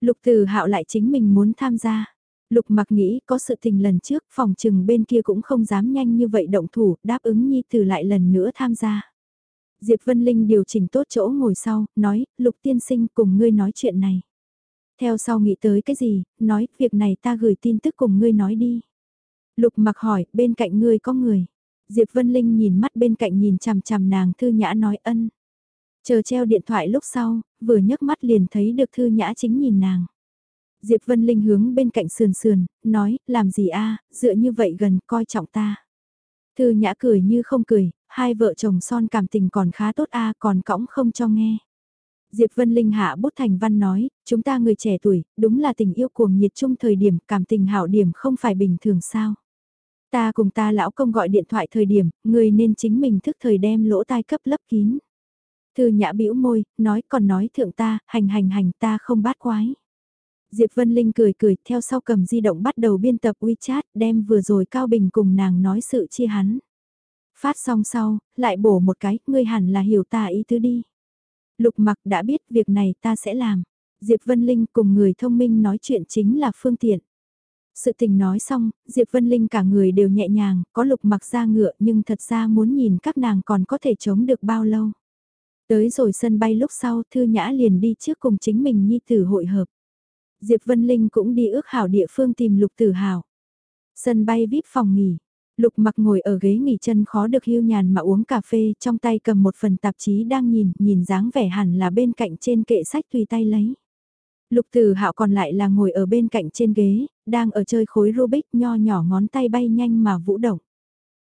Lục Tử Hạo lại chính mình muốn tham gia. Lục mặc nghĩ có sự tình lần trước phòng trừng bên kia cũng không dám nhanh như vậy động thủ đáp ứng nhi từ lại lần nữa tham gia. Diệp Vân Linh điều chỉnh tốt chỗ ngồi sau, nói, Lục tiên sinh cùng ngươi nói chuyện này. Theo sau nghĩ tới cái gì, nói, việc này ta gửi tin tức cùng ngươi nói đi. Lục mặc hỏi, bên cạnh ngươi có người. Diệp Vân Linh nhìn mắt bên cạnh nhìn chằm chằm nàng Thư Nhã nói ân. Chờ treo điện thoại lúc sau, vừa nhấc mắt liền thấy được Thư Nhã chính nhìn nàng. Diệp Vân Linh hướng bên cạnh sườn sườn, nói, làm gì a dựa như vậy gần, coi trọng ta. Thư Nhã cười như không cười, hai vợ chồng son cảm tình còn khá tốt a còn cõng không cho nghe. Diệp Vân Linh hạ bút thành văn nói, chúng ta người trẻ tuổi, đúng là tình yêu cuồng nhiệt chung thời điểm, cảm tình hảo điểm không phải bình thường sao. Ta cùng ta lão công gọi điện thoại thời điểm, người nên chính mình thức thời đem lỗ tai cấp lấp kín. Thư nhã bĩu môi, nói còn nói thượng ta, hành hành hành ta không bát quái. Diệp Vân Linh cười cười, theo sau cầm di động bắt đầu biên tập WeChat, đem vừa rồi Cao Bình cùng nàng nói sự chia hắn. Phát xong sau, lại bổ một cái, ngươi hẳn là hiểu ta ý tứ đi. Lục mặc đã biết việc này ta sẽ làm. Diệp Vân Linh cùng người thông minh nói chuyện chính là phương tiện. Sự tình nói xong, Diệp Vân Linh cả người đều nhẹ nhàng, có lục mặc ra ngựa nhưng thật ra muốn nhìn các nàng còn có thể chống được bao lâu. Tới rồi sân bay lúc sau Thư Nhã liền đi trước cùng chính mình nhi tử hội hợp. Diệp Vân Linh cũng đi ước hảo địa phương tìm lục tử hảo. Sân bay VIP phòng nghỉ. Lục mặc ngồi ở ghế nghỉ chân khó được hưu nhàn mà uống cà phê trong tay cầm một phần tạp chí đang nhìn, nhìn dáng vẻ hẳn là bên cạnh trên kệ sách tùy tay lấy. Lục Tử Hạo còn lại là ngồi ở bên cạnh trên ghế, đang ở chơi khối Rubik nho nhỏ ngón tay bay nhanh mà vũ động.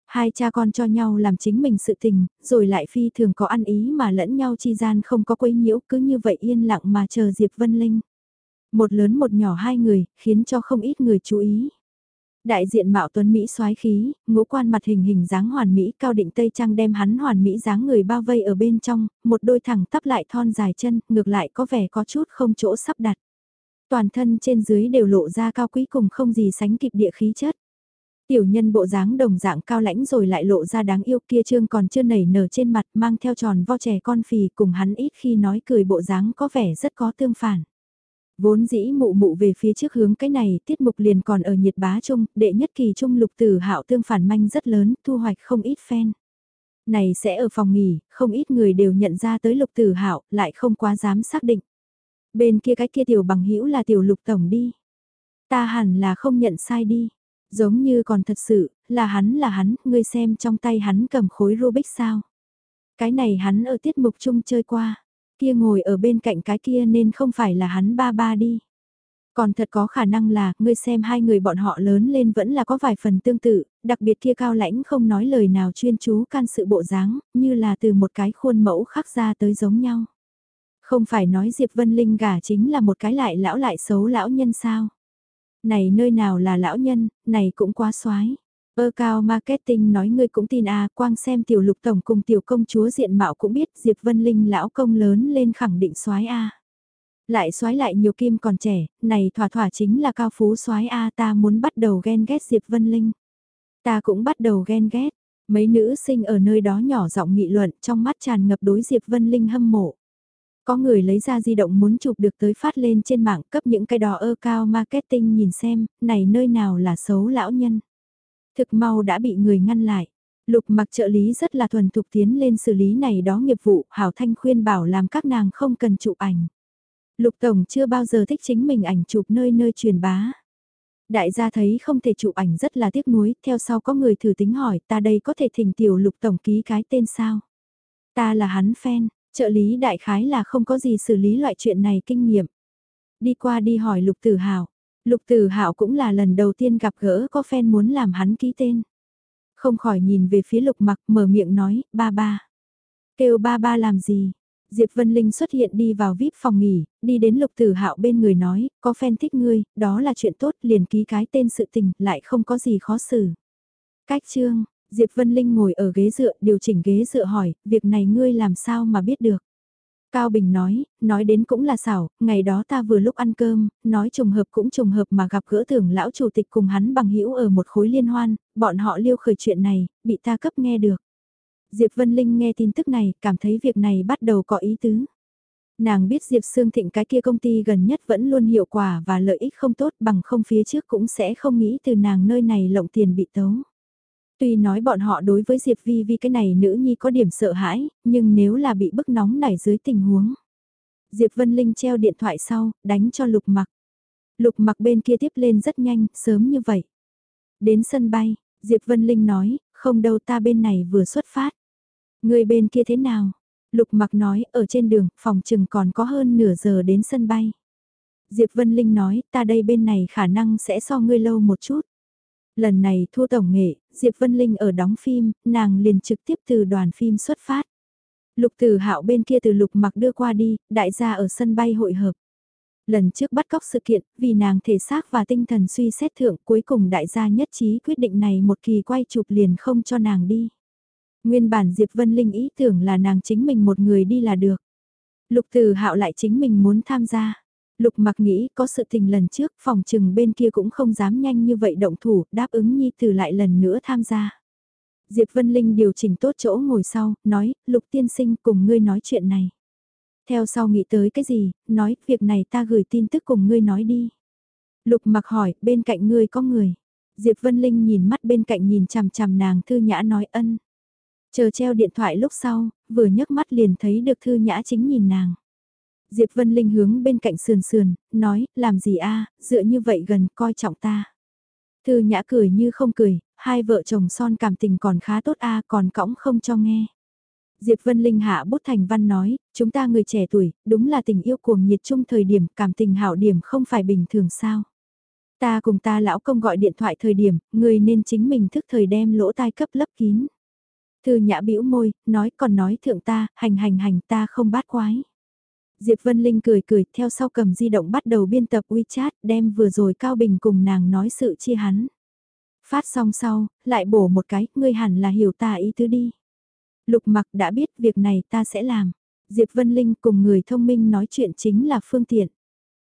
Hai cha con cho nhau làm chính mình sự tình, rồi lại phi thường có ăn ý mà lẫn nhau chi gian không có quấy nhiễu cứ như vậy yên lặng mà chờ Diệp Vân Linh. Một lớn một nhỏ hai người, khiến cho không ít người chú ý. Đại diện mạo tuấn Mỹ soái khí, ngũ quan mặt hình hình dáng hoàn Mỹ cao định Tây Trang đem hắn hoàn Mỹ dáng người bao vây ở bên trong, một đôi thẳng tắp lại thon dài chân, ngược lại có vẻ có chút không chỗ sắp đặt. Toàn thân trên dưới đều lộ ra cao quý cùng không gì sánh kịp địa khí chất. Tiểu nhân bộ dáng đồng dạng cao lãnh rồi lại lộ ra đáng yêu kia trương còn chưa nảy nở trên mặt mang theo tròn vo trẻ con phì cùng hắn ít khi nói cười bộ dáng có vẻ rất có tương phản. Vốn dĩ mụ mụ về phía trước hướng cái này tiết mục liền còn ở nhiệt bá chung, đệ nhất kỳ trung lục tử hạo tương phản manh rất lớn, thu hoạch không ít fan. Này sẽ ở phòng nghỉ, không ít người đều nhận ra tới lục tử hạo lại không quá dám xác định. Bên kia cái kia tiểu bằng hữu là tiểu lục tổng đi. Ta hẳn là không nhận sai đi. Giống như còn thật sự, là hắn là hắn, ngươi xem trong tay hắn cầm khối Rubik sao. Cái này hắn ở tiết mục chung chơi qua kia ngồi ở bên cạnh cái kia nên không phải là hắn ba ba đi. Còn thật có khả năng là, ngươi xem hai người bọn họ lớn lên vẫn là có vài phần tương tự, đặc biệt kia cao lãnh không nói lời nào chuyên chú can sự bộ dáng, như là từ một cái khuôn mẫu khắc ra tới giống nhau. Không phải nói Diệp Vân Linh gả chính là một cái lại lão lại xấu lão nhân sao. Này nơi nào là lão nhân, này cũng quá xoái. Ơ cao marketing nói ngươi cũng tin à, quang xem tiểu lục tổng cùng tiểu công chúa diện mạo cũng biết Diệp Vân Linh lão công lớn lên khẳng định soái a. Lại soái lại nhiều kim còn trẻ, này thỏa thỏa chính là cao phú soái a ta muốn bắt đầu ghen ghét Diệp Vân Linh. Ta cũng bắt đầu ghen ghét, mấy nữ sinh ở nơi đó nhỏ giọng nghị luận trong mắt tràn ngập đối Diệp Vân Linh hâm mộ. Có người lấy ra di động muốn chụp được tới phát lên trên mạng cấp những cái đò ơ cao marketing nhìn xem, này nơi nào là xấu lão nhân. Thực mau đã bị người ngăn lại. Lục mặc trợ lý rất là thuần thục tiến lên xử lý này đó nghiệp vụ, Hảo Thanh khuyên bảo làm các nàng không cần chụp ảnh. Lục Tổng chưa bao giờ thích chính mình ảnh chụp nơi nơi truyền bá. Đại gia thấy không thể chụp ảnh rất là tiếc nuối, theo sau có người thử tính hỏi ta đây có thể thỉnh tiểu Lục Tổng ký cái tên sao? Ta là hắn fan, trợ lý đại khái là không có gì xử lý loại chuyện này kinh nghiệm. Đi qua đi hỏi Lục Tử Hào, Lục Tử Hạo cũng là lần đầu tiên gặp gỡ có fan muốn làm hắn ký tên. Không khỏi nhìn về phía Lục Mặc mở miệng nói, ba ba. Kêu ba ba làm gì? Diệp Vân Linh xuất hiện đi vào VIP phòng nghỉ, đi đến Lục Tử Hạo bên người nói, có fan thích ngươi, đó là chuyện tốt, liền ký cái tên sự tình, lại không có gì khó xử. Cách chương, Diệp Vân Linh ngồi ở ghế dựa, điều chỉnh ghế dựa hỏi, việc này ngươi làm sao mà biết được? Cao Bình nói, nói đến cũng là xảo, ngày đó ta vừa lúc ăn cơm, nói trùng hợp cũng trùng hợp mà gặp gỡ tưởng lão chủ tịch cùng hắn bằng hữu ở một khối liên hoan, bọn họ liêu khởi chuyện này, bị ta cấp nghe được. Diệp Vân Linh nghe tin tức này, cảm thấy việc này bắt đầu có ý tứ. Nàng biết Diệp Sương Thịnh cái kia công ty gần nhất vẫn luôn hiệu quả và lợi ích không tốt bằng không phía trước cũng sẽ không nghĩ từ nàng nơi này lộng tiền bị tấu. Tuy nói bọn họ đối với Diệp Vi Vi cái này nữ nhi có điểm sợ hãi, nhưng nếu là bị bức nóng nảy dưới tình huống. Diệp Vân Linh treo điện thoại sau, đánh cho Lục Mặc. Lục Mặc bên kia tiếp lên rất nhanh, sớm như vậy. Đến sân bay, Diệp Vân Linh nói, không đâu ta bên này vừa xuất phát. Người bên kia thế nào? Lục mặc nói, ở trên đường, phòng chừng còn có hơn nửa giờ đến sân bay. Diệp Vân Linh nói, ta đây bên này khả năng sẽ so ngươi lâu một chút. Lần này thua tổng nghệ, Diệp Vân Linh ở đóng phim, nàng liền trực tiếp từ đoàn phim xuất phát. Lục Tử Hạo bên kia từ Lục Mặc đưa qua đi, đại gia ở sân bay hội hợp. Lần trước bắt cóc sự kiện, vì nàng thể xác và tinh thần suy xét thượng cuối cùng đại gia nhất trí quyết định này một kỳ quay chụp liền không cho nàng đi. Nguyên bản Diệp Vân Linh ý tưởng là nàng chính mình một người đi là được. Lục Tử Hạo lại chính mình muốn tham gia. Lục mặc nghĩ có sự tình lần trước phòng trừng bên kia cũng không dám nhanh như vậy động thủ đáp ứng nhi tử lại lần nữa tham gia. Diệp Vân Linh điều chỉnh tốt chỗ ngồi sau, nói, Lục tiên sinh cùng ngươi nói chuyện này. Theo sau nghĩ tới cái gì, nói, việc này ta gửi tin tức cùng ngươi nói đi. Lục mặc hỏi, bên cạnh ngươi có người. Diệp Vân Linh nhìn mắt bên cạnh nhìn chằm chằm nàng thư nhã nói ân. Chờ treo điện thoại lúc sau, vừa nhấc mắt liền thấy được thư nhã chính nhìn nàng. Diệp Vân Linh hướng bên cạnh sườn sườn, nói, làm gì a dựa như vậy gần coi trọng ta. Thư nhã cười như không cười, hai vợ chồng son cảm tình còn khá tốt a còn cõng không cho nghe. Diệp Vân Linh hạ bút thành văn nói, chúng ta người trẻ tuổi, đúng là tình yêu cuồng nhiệt chung thời điểm, cảm tình hảo điểm không phải bình thường sao. Ta cùng ta lão công gọi điện thoại thời điểm, người nên chính mình thức thời đem lỗ tai cấp lấp kín. Thư nhã bĩu môi, nói còn nói thượng ta, hành hành hành ta không bát quái. Diệp Vân Linh cười cười theo sau cầm di động bắt đầu biên tập WeChat đem vừa rồi Cao Bình cùng nàng nói sự chi hắn. Phát xong sau, lại bổ một cái, ngươi hẳn là hiểu ta ý tứ đi. Lục mặc đã biết việc này ta sẽ làm. Diệp Vân Linh cùng người thông minh nói chuyện chính là phương tiện.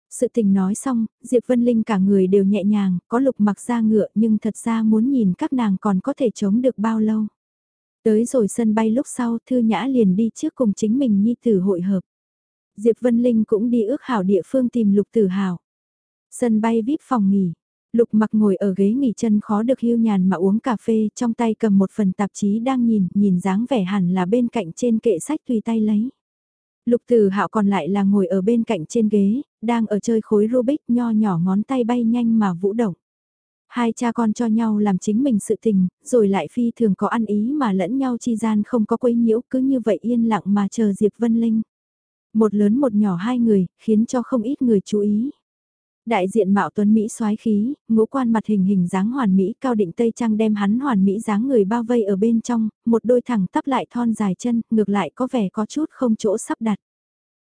Sự tình nói xong, Diệp Vân Linh cả người đều nhẹ nhàng, có lục mặc ra ngựa nhưng thật ra muốn nhìn các nàng còn có thể chống được bao lâu. Tới rồi sân bay lúc sau Thư Nhã liền đi trước cùng chính mình nhi tử hội hợp. Diệp Vân Linh cũng đi ước hảo địa phương tìm Lục Tử Hảo. Sân bay VIP phòng nghỉ. Lục mặc ngồi ở ghế nghỉ chân khó được hưu nhàn mà uống cà phê trong tay cầm một phần tạp chí đang nhìn, nhìn dáng vẻ hẳn là bên cạnh trên kệ sách tùy tay lấy. Lục Tử Hạo còn lại là ngồi ở bên cạnh trên ghế, đang ở chơi khối Rubik nho nhỏ ngón tay bay nhanh mà vũ động. Hai cha con cho nhau làm chính mình sự tình, rồi lại phi thường có ăn ý mà lẫn nhau chi gian không có quấy nhiễu cứ như vậy yên lặng mà chờ Diệp Vân Linh. Một lớn một nhỏ hai người, khiến cho không ít người chú ý. Đại diện mạo tuấn Mỹ soái khí, ngũ quan mặt hình hình dáng hoàn Mỹ cao định Tây Trang đem hắn hoàn Mỹ dáng người bao vây ở bên trong, một đôi thẳng tắp lại thon dài chân, ngược lại có vẻ có chút không chỗ sắp đặt.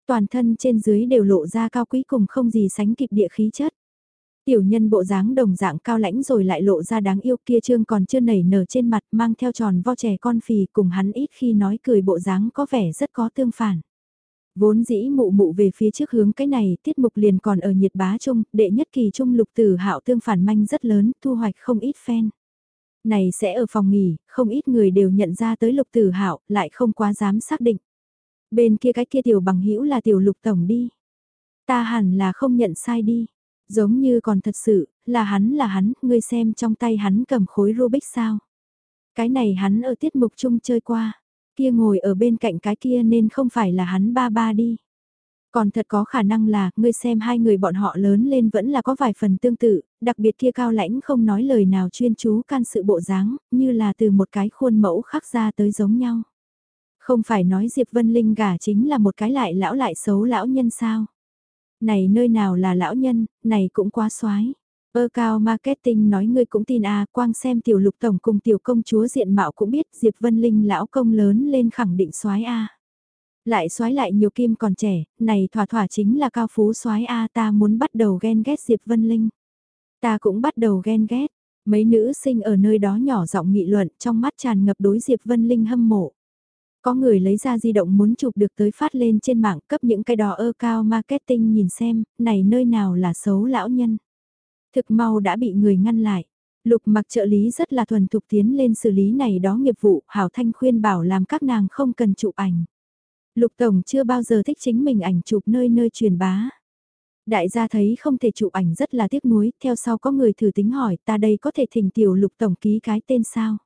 Toàn thân trên dưới đều lộ ra cao quý cùng không gì sánh kịp địa khí chất. Tiểu nhân bộ dáng đồng dạng cao lãnh rồi lại lộ ra đáng yêu kia trương còn chưa nảy nở trên mặt mang theo tròn vo trẻ con phì cùng hắn ít khi nói cười bộ dáng có vẻ rất có tương phản. Vốn dĩ mụ mụ về phía trước hướng cái này tiết mục liền còn ở nhiệt bá chung, đệ nhất kỳ trung lục tử hạo tương phản manh rất lớn, thu hoạch không ít fan. Này sẽ ở phòng nghỉ, không ít người đều nhận ra tới lục tử hạo lại không quá dám xác định. Bên kia cái kia tiểu bằng hữu là tiểu lục tổng đi. Ta hẳn là không nhận sai đi. Giống như còn thật sự, là hắn là hắn, ngươi xem trong tay hắn cầm khối Rubik sao. Cái này hắn ở tiết mục chung chơi qua. Kia ngồi ở bên cạnh cái kia nên không phải là hắn ba ba đi. Còn thật có khả năng là, ngươi xem hai người bọn họ lớn lên vẫn là có vài phần tương tự, đặc biệt kia cao lãnh không nói lời nào chuyên chú can sự bộ dáng, như là từ một cái khuôn mẫu khắc ra tới giống nhau. Không phải nói Diệp Vân Linh gả chính là một cái lại lão lại xấu lão nhân sao. Này nơi nào là lão nhân, này cũng quá xoái. Ơ cao marketing nói ngươi cũng tin à, quang xem tiểu lục tổng cùng tiểu công chúa diện mạo cũng biết Diệp Vân Linh lão công lớn lên khẳng định soái a. Lại soái lại nhiều kim còn trẻ, này thỏa thỏa chính là cao phú soái a ta muốn bắt đầu ghen ghét Diệp Vân Linh. Ta cũng bắt đầu ghen ghét, mấy nữ sinh ở nơi đó nhỏ giọng nghị luận trong mắt tràn ngập đối Diệp Vân Linh hâm mộ. Có người lấy ra di động muốn chụp được tới phát lên trên mạng cấp những cái đó ơ cao marketing nhìn xem, này nơi nào là xấu lão nhân. Thực mau đã bị người ngăn lại. Lục mặc trợ lý rất là thuần thục tiến lên xử lý này đó nghiệp vụ, Hảo Thanh khuyên bảo làm các nàng không cần chụp ảnh. Lục Tổng chưa bao giờ thích chính mình ảnh chụp nơi nơi truyền bá. Đại gia thấy không thể chụp ảnh rất là tiếc nuối, theo sau có người thử tính hỏi ta đây có thể thỉnh tiểu Lục Tổng ký cái tên sao?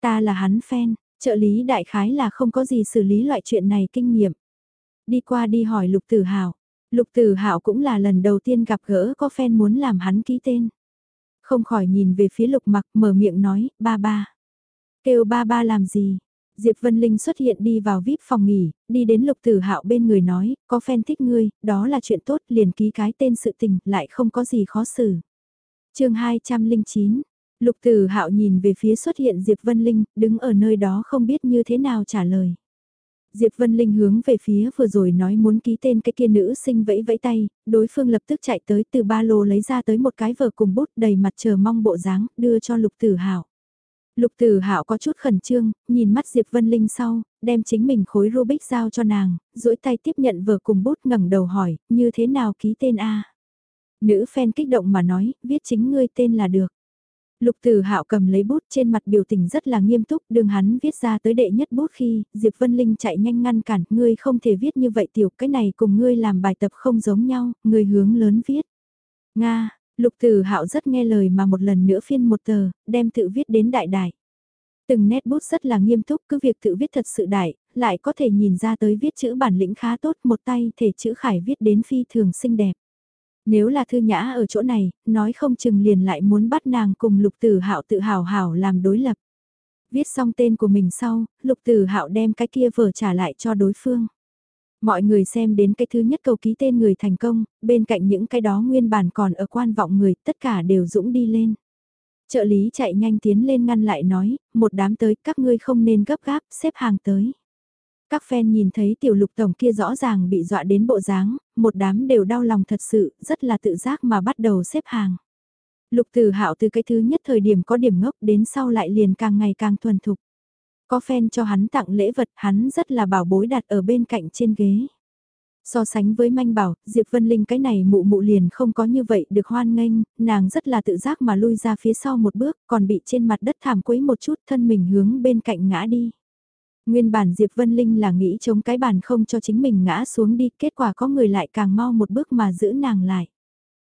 Ta là hắn fan, trợ lý đại khái là không có gì xử lý loại chuyện này kinh nghiệm. Đi qua đi hỏi Lục Tử Hào, Lục Tử Hạo cũng là lần đầu tiên gặp gỡ có fan muốn làm hắn ký tên. Không khỏi nhìn về phía lục mặc mở miệng nói, ba ba. Kêu ba ba làm gì? Diệp Vân Linh xuất hiện đi vào VIP phòng nghỉ, đi đến lục tử hạo bên người nói, có fan thích ngươi, đó là chuyện tốt, liền ký cái tên sự tình, lại không có gì khó xử. chương 209, lục tử hạo nhìn về phía xuất hiện Diệp Vân Linh, đứng ở nơi đó không biết như thế nào trả lời. Diệp Vân Linh hướng về phía vừa rồi nói muốn ký tên cái kia nữ sinh vẫy vẫy tay, đối phương lập tức chạy tới từ ba lô lấy ra tới một cái vở cùng bút đầy mặt chờ mong bộ dáng, đưa cho lục tử hạo. Lục Tử Hạo có chút khẩn trương, nhìn mắt Diệp Vân Linh sau, đem chính mình khối Rubik giao cho nàng, duỗi tay tiếp nhận vở cùng bút ngẩng đầu hỏi, như thế nào ký tên a? Nữ fan kích động mà nói, viết chính ngươi tên là được. Lục Tử Hạo cầm lấy bút trên mặt biểu tình rất là nghiêm túc, đường hắn viết ra tới đệ nhất bút khi, Diệp Vân Linh chạy nhanh ngăn cản, ngươi không thể viết như vậy tiểu, cái này cùng ngươi làm bài tập không giống nhau, ngươi hướng lớn viết. Nga, Lục Tử Hạo rất nghe lời mà một lần nữa phiên một tờ, đem tự viết đến đại đại. Từng nét bút rất là nghiêm túc, cứ việc tự viết thật sự đại, lại có thể nhìn ra tới viết chữ bản lĩnh khá tốt, một tay thể chữ khải viết đến phi thường xinh đẹp. Nếu là thư nhã ở chỗ này, nói không chừng liền lại muốn bắt nàng cùng Lục Tử Hạo tự hào hảo làm đối lập. Viết xong tên của mình sau, Lục Tử Hạo đem cái kia vở trả lại cho đối phương. Mọi người xem đến cái thứ nhất cầu ký tên người thành công, bên cạnh những cái đó nguyên bản còn ở quan vọng người, tất cả đều dũng đi lên. Trợ lý chạy nhanh tiến lên ngăn lại nói, một đám tới, các ngươi không nên gấp gáp, xếp hàng tới. Các fan nhìn thấy tiểu lục tổng kia rõ ràng bị dọa đến bộ dáng, một đám đều đau lòng thật sự, rất là tự giác mà bắt đầu xếp hàng. Lục từ hạo từ cái thứ nhất thời điểm có điểm ngốc đến sau lại liền càng ngày càng thuần thục. Có fan cho hắn tặng lễ vật, hắn rất là bảo bối đặt ở bên cạnh trên ghế. So sánh với manh bảo, Diệp Vân Linh cái này mụ mụ liền không có như vậy được hoan nghênh, nàng rất là tự giác mà lui ra phía sau một bước, còn bị trên mặt đất thảm quấy một chút thân mình hướng bên cạnh ngã đi. Nguyên bản Diệp Vân Linh là nghĩ chống cái bàn không cho chính mình ngã xuống đi, kết quả có người lại càng mau một bước mà giữ nàng lại.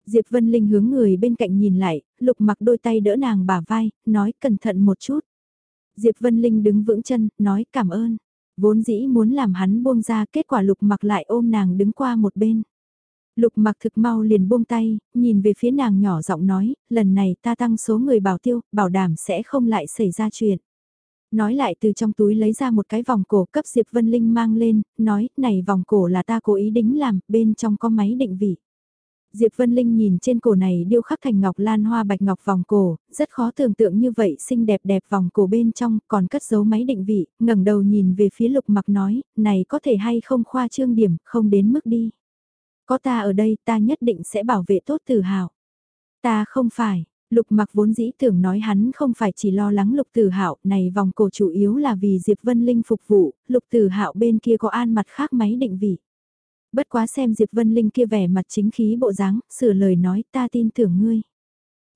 Diệp Vân Linh hướng người bên cạnh nhìn lại, lục mặc đôi tay đỡ nàng bả vai, nói cẩn thận một chút. Diệp Vân Linh đứng vững chân, nói cảm ơn. Vốn dĩ muốn làm hắn buông ra kết quả lục mặc lại ôm nàng đứng qua một bên. Lục mặc thực mau liền buông tay, nhìn về phía nàng nhỏ giọng nói, lần này ta tăng số người bảo tiêu, bảo đảm sẽ không lại xảy ra chuyện. Nói lại từ trong túi lấy ra một cái vòng cổ cấp Diệp Vân Linh mang lên, nói, này vòng cổ là ta cố ý đính làm, bên trong có máy định vị. Diệp Vân Linh nhìn trên cổ này điêu khắc thành ngọc lan hoa bạch ngọc vòng cổ, rất khó tưởng tượng như vậy xinh đẹp đẹp vòng cổ bên trong còn cất dấu máy định vị, ngẩng đầu nhìn về phía lục mặc nói, này có thể hay không khoa trương điểm, không đến mức đi. Có ta ở đây ta nhất định sẽ bảo vệ tốt tử hào. Ta không phải, lục mặc vốn dĩ tưởng nói hắn không phải chỉ lo lắng lục tử hạo này vòng cổ chủ yếu là vì Diệp Vân Linh phục vụ, lục tử hạo bên kia có an mặt khác máy định vị. Bất quá xem Diệp Vân Linh kia vẻ mặt chính khí bộ dáng, sửa lời nói ta tin tưởng ngươi.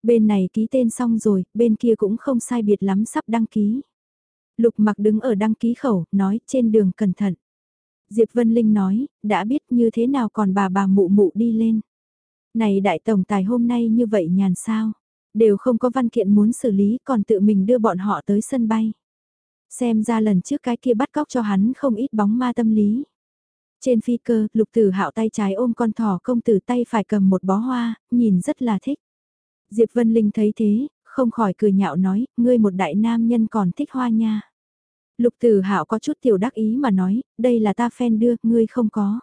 Bên này ký tên xong rồi, bên kia cũng không sai biệt lắm sắp đăng ký. Lục mặc đứng ở đăng ký khẩu, nói trên đường cẩn thận. Diệp Vân Linh nói, đã biết như thế nào còn bà bà mụ mụ đi lên. Này đại tổng tài hôm nay như vậy nhàn sao, đều không có văn kiện muốn xử lý còn tự mình đưa bọn họ tới sân bay. Xem ra lần trước cái kia bắt cóc cho hắn không ít bóng ma tâm lý. Trên phi cơ, lục tử hạo tay trái ôm con thỏ công tử tay phải cầm một bó hoa, nhìn rất là thích. Diệp Vân Linh thấy thế, không khỏi cười nhạo nói, ngươi một đại nam nhân còn thích hoa nha. Lục tử hạo có chút tiểu đắc ý mà nói, đây là ta fan đưa, ngươi không có.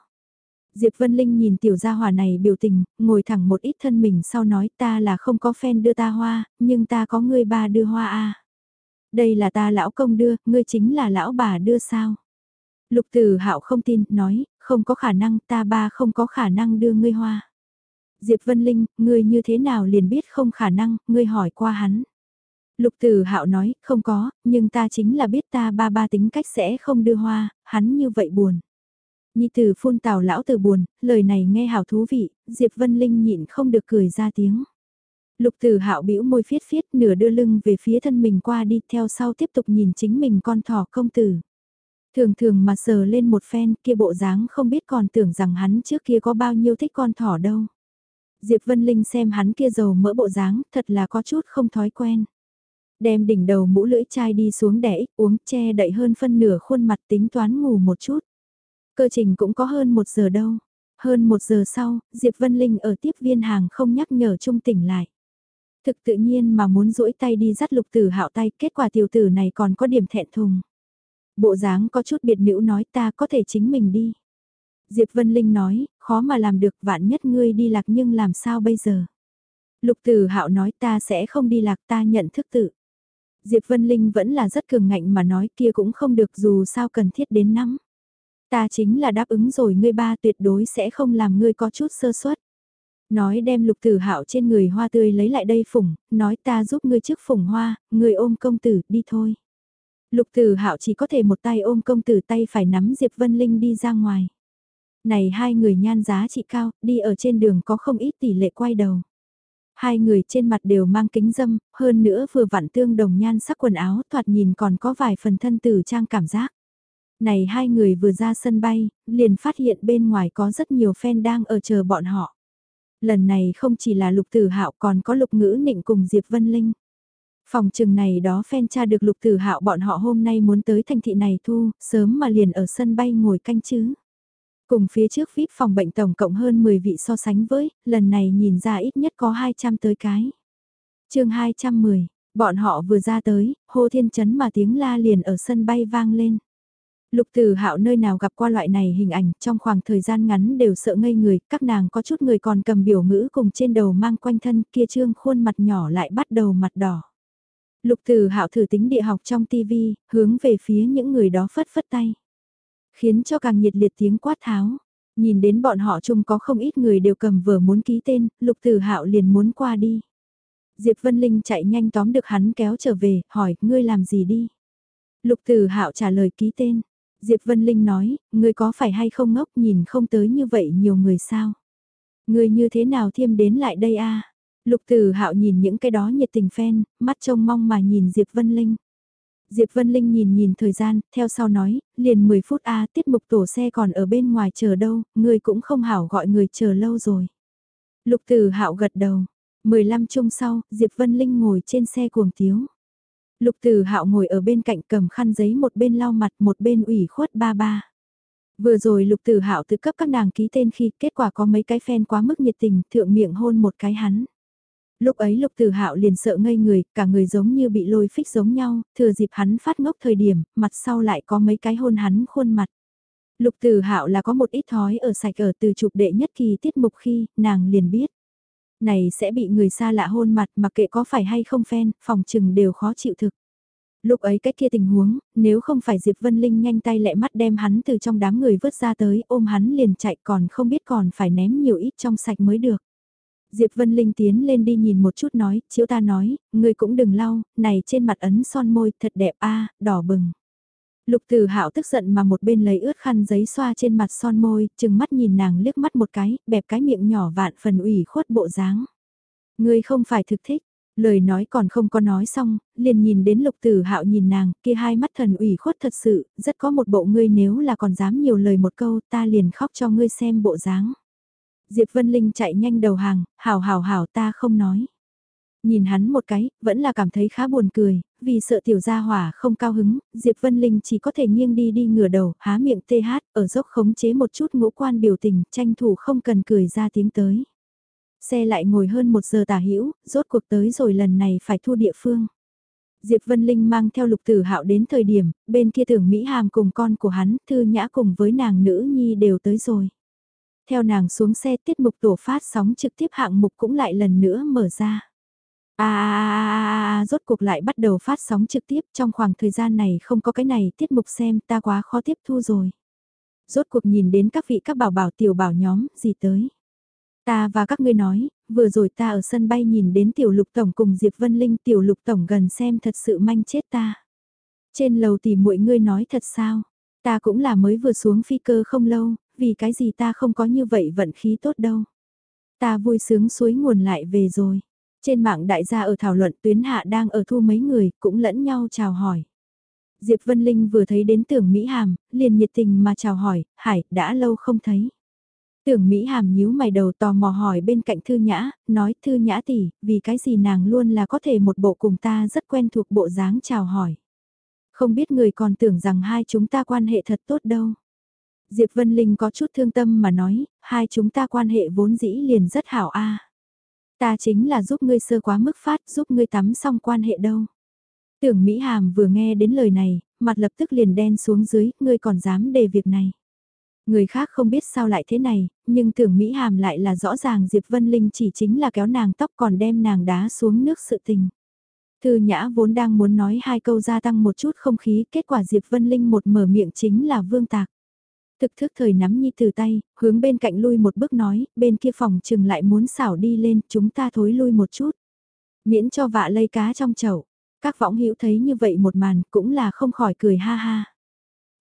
Diệp Vân Linh nhìn tiểu gia hỏa này biểu tình, ngồi thẳng một ít thân mình sau nói ta là không có fan đưa ta hoa, nhưng ta có người ba đưa hoa a. Đây là ta lão công đưa, ngươi chính là lão bà đưa sao? Lục Tử Hạo không tin, nói, không có khả năng, ta ba không có khả năng đưa ngươi hoa. Diệp Vân Linh, ngươi như thế nào liền biết không khả năng, ngươi hỏi qua hắn. Lục Tử Hạo nói, không có, nhưng ta chính là biết ta ba ba tính cách sẽ không đưa hoa, hắn như vậy buồn. Nhi tử phun tào lão tử buồn, lời này nghe hào thú vị, Diệp Vân Linh nhịn không được cười ra tiếng. Lục Tử Hạo bĩu môi phiết phiết, nửa đưa lưng về phía thân mình qua đi, theo sau tiếp tục nhìn chính mình con thỏ công tử. Thường thường mà sờ lên một phen kia bộ dáng không biết còn tưởng rằng hắn trước kia có bao nhiêu thích con thỏ đâu. Diệp Vân Linh xem hắn kia dầu mỡ bộ dáng thật là có chút không thói quen. Đem đỉnh đầu mũ lưỡi chai đi xuống đẻ ích uống che đậy hơn phân nửa khuôn mặt tính toán ngủ một chút. Cơ trình cũng có hơn một giờ đâu. Hơn một giờ sau, Diệp Vân Linh ở tiếp viên hàng không nhắc nhở trung tỉnh lại. Thực tự nhiên mà muốn duỗi tay đi dắt lục tử hạo tay, kết quả tiểu tử này còn có điểm thẹn thùng. Bộ dáng có chút biệt nữ nói ta có thể chính mình đi. Diệp Vân Linh nói, khó mà làm được vạn nhất ngươi đi lạc nhưng làm sao bây giờ. Lục Tử Hạo nói ta sẽ không đi lạc ta nhận thức tự. Diệp Vân Linh vẫn là rất cường ngạnh mà nói kia cũng không được dù sao cần thiết đến năm. Ta chính là đáp ứng rồi ngươi ba tuyệt đối sẽ không làm ngươi có chút sơ suất. Nói đem lục tử hạo trên người hoa tươi lấy lại đây phủng, nói ta giúp ngươi trước phủng hoa, ngươi ôm công tử, đi thôi. Lục tử hạo chỉ có thể một tay ôm công tử tay phải nắm Diệp Vân Linh đi ra ngoài. Này hai người nhan giá trị cao, đi ở trên đường có không ít tỷ lệ quay đầu. Hai người trên mặt đều mang kính dâm, hơn nữa vừa vặn tương đồng nhan sắc quần áo thoạt nhìn còn có vài phần thân tử trang cảm giác. Này hai người vừa ra sân bay, liền phát hiện bên ngoài có rất nhiều fan đang ở chờ bọn họ. Lần này không chỉ là lục tử hạo còn có lục ngữ nịnh cùng Diệp Vân Linh. Phòng trừng này đó fan cha được lục tử hạo bọn họ hôm nay muốn tới thành thị này thu, sớm mà liền ở sân bay ngồi canh chứ. Cùng phía trước VIP phòng bệnh tổng cộng hơn 10 vị so sánh với, lần này nhìn ra ít nhất có 200 tới cái. chương 210, bọn họ vừa ra tới, hô thiên chấn mà tiếng la liền ở sân bay vang lên. Lục Tử Hạo nơi nào gặp qua loại này hình ảnh, trong khoảng thời gian ngắn đều sợ ngây người, các nàng có chút người còn cầm biểu ngữ cùng trên đầu mang quanh thân, kia trương khuôn mặt nhỏ lại bắt đầu mặt đỏ. Lục Tử Hạo thử tính địa học trong tivi, hướng về phía những người đó phất phất tay khiến cho càng nhiệt liệt tiếng quát tháo. Nhìn đến bọn họ chung có không ít người đều cầm vở muốn ký tên, Lục Tử Hạo liền muốn qua đi. Diệp Vân Linh chạy nhanh tóm được hắn kéo trở về, hỏi, ngươi làm gì đi? Lục Tử Hạo trả lời ký tên. Diệp Vân Linh nói, ngươi có phải hay không ngốc nhìn không tới như vậy nhiều người sao? Ngươi như thế nào thêm đến lại đây a? Lục Tử Hạo nhìn những cái đó nhiệt tình phen, mắt trông mong mà nhìn Diệp Vân Linh. Diệp Vân Linh nhìn nhìn thời gian, theo sau nói, liền 10 phút a tiết mục tổ xe còn ở bên ngoài chờ đâu, người cũng không hảo gọi người chờ lâu rồi. Lục Tử Hạo gật đầu. 15 chung sau, Diệp Vân Linh ngồi trên xe cuồng tiếu. Lục Tử Hạo ngồi ở bên cạnh cầm khăn giấy một bên lau mặt một bên ủy khuất ba ba. Vừa rồi Lục Tử Hạo tự cấp các nàng ký tên khi kết quả có mấy cái fan quá mức nhiệt tình, thượng miệng hôn một cái hắn. Lúc ấy Lục Tử Hạo liền sợ ngây người, cả người giống như bị lôi phích giống nhau, thừa dịp hắn phát ngốc thời điểm, mặt sau lại có mấy cái hôn hắn khuôn mặt. Lục Tử Hạo là có một ít thói ở sạch ở từ chụp đệ nhất kỳ tiết mục khi, nàng liền biết. Này sẽ bị người xa lạ hôn mặt mặc kệ có phải hay không phen, phòng trừng đều khó chịu thực. Lúc ấy cách kia tình huống, nếu không phải Diệp Vân Linh nhanh tay lẹ mắt đem hắn từ trong đám người vớt ra tới ôm hắn liền chạy còn không biết còn phải ném nhiều ít trong sạch mới được. Diệp Vân Linh tiến lên đi nhìn một chút nói, chiếu ta nói, người cũng đừng lau, này trên mặt ấn son môi thật đẹp a, đỏ bừng. Lục Từ Hạo tức giận mà một bên lấy ướt khăn giấy xoa trên mặt son môi, chừng mắt nhìn nàng liếc mắt một cái, bẹp cái miệng nhỏ vạn phần ủy khuất bộ dáng. Ngươi không phải thực thích, lời nói còn không có nói xong, liền nhìn đến Lục Tử Hạo nhìn nàng, kia hai mắt thần ủy khuất thật sự, rất có một bộ ngươi nếu là còn dám nhiều lời một câu, ta liền khóc cho ngươi xem bộ dáng. Diệp Vân Linh chạy nhanh đầu hàng, hảo hảo hảo ta không nói. Nhìn hắn một cái, vẫn là cảm thấy khá buồn cười, vì sợ tiểu gia hỏa không cao hứng, Diệp Vân Linh chỉ có thể nghiêng đi đi ngửa đầu, há miệng tê hát, ở dốc khống chế một chút ngũ quan biểu tình, tranh thủ không cần cười ra tiếng tới. Xe lại ngồi hơn một giờ tả hữu rốt cuộc tới rồi lần này phải thu địa phương. Diệp Vân Linh mang theo lục tử hạo đến thời điểm, bên kia tưởng Mỹ Hàm cùng con của hắn, Thư Nhã cùng với nàng nữ nhi đều tới rồi. Theo nàng xuống xe tiết mục tổ phát sóng trực tiếp hạng mục cũng lại lần nữa mở ra. À, rốt cuộc lại bắt đầu phát sóng trực tiếp trong khoảng thời gian này không có cái này tiết mục xem ta quá khó tiếp thu rồi. Rốt cuộc nhìn đến các vị các bảo bảo tiểu bảo nhóm gì tới. Ta và các ngươi nói, vừa rồi ta ở sân bay nhìn đến tiểu lục tổng cùng Diệp Vân Linh tiểu lục tổng gần xem thật sự manh chết ta. Trên lầu thì mỗi ngươi nói thật sao, ta cũng là mới vừa xuống phi cơ không lâu, vì cái gì ta không có như vậy vận khí tốt đâu. Ta vui sướng suối nguồn lại về rồi. Trên mạng đại gia ở thảo luận tuyến hạ đang ở thu mấy người, cũng lẫn nhau chào hỏi. Diệp Vân Linh vừa thấy đến tưởng Mỹ Hàm, liền nhiệt tình mà chào hỏi, Hải, đã lâu không thấy. Tưởng Mỹ Hàm nhíu mày đầu tò mò hỏi bên cạnh Thư Nhã, nói Thư Nhã tỷ, vì cái gì nàng luôn là có thể một bộ cùng ta rất quen thuộc bộ dáng chào hỏi. Không biết người còn tưởng rằng hai chúng ta quan hệ thật tốt đâu. Diệp Vân Linh có chút thương tâm mà nói, hai chúng ta quan hệ vốn dĩ liền rất hảo a. Ta chính là giúp ngươi sơ quá mức phát, giúp ngươi tắm xong quan hệ đâu. Tưởng Mỹ Hàm vừa nghe đến lời này, mặt lập tức liền đen xuống dưới, ngươi còn dám đề việc này. Người khác không biết sao lại thế này, nhưng tưởng Mỹ Hàm lại là rõ ràng Diệp Vân Linh chỉ chính là kéo nàng tóc còn đem nàng đá xuống nước sự tình. Thư Nhã vốn đang muốn nói hai câu gia tăng một chút không khí, kết quả Diệp Vân Linh một mở miệng chính là vương tạc. Thực thức thời nắm nhi từ tay, hướng bên cạnh lui một bước nói, bên kia phòng chừng lại muốn xảo đi lên, chúng ta thối lui một chút. Miễn cho vạ lây cá trong chậu. Các võng hữu thấy như vậy một màn cũng là không khỏi cười ha ha.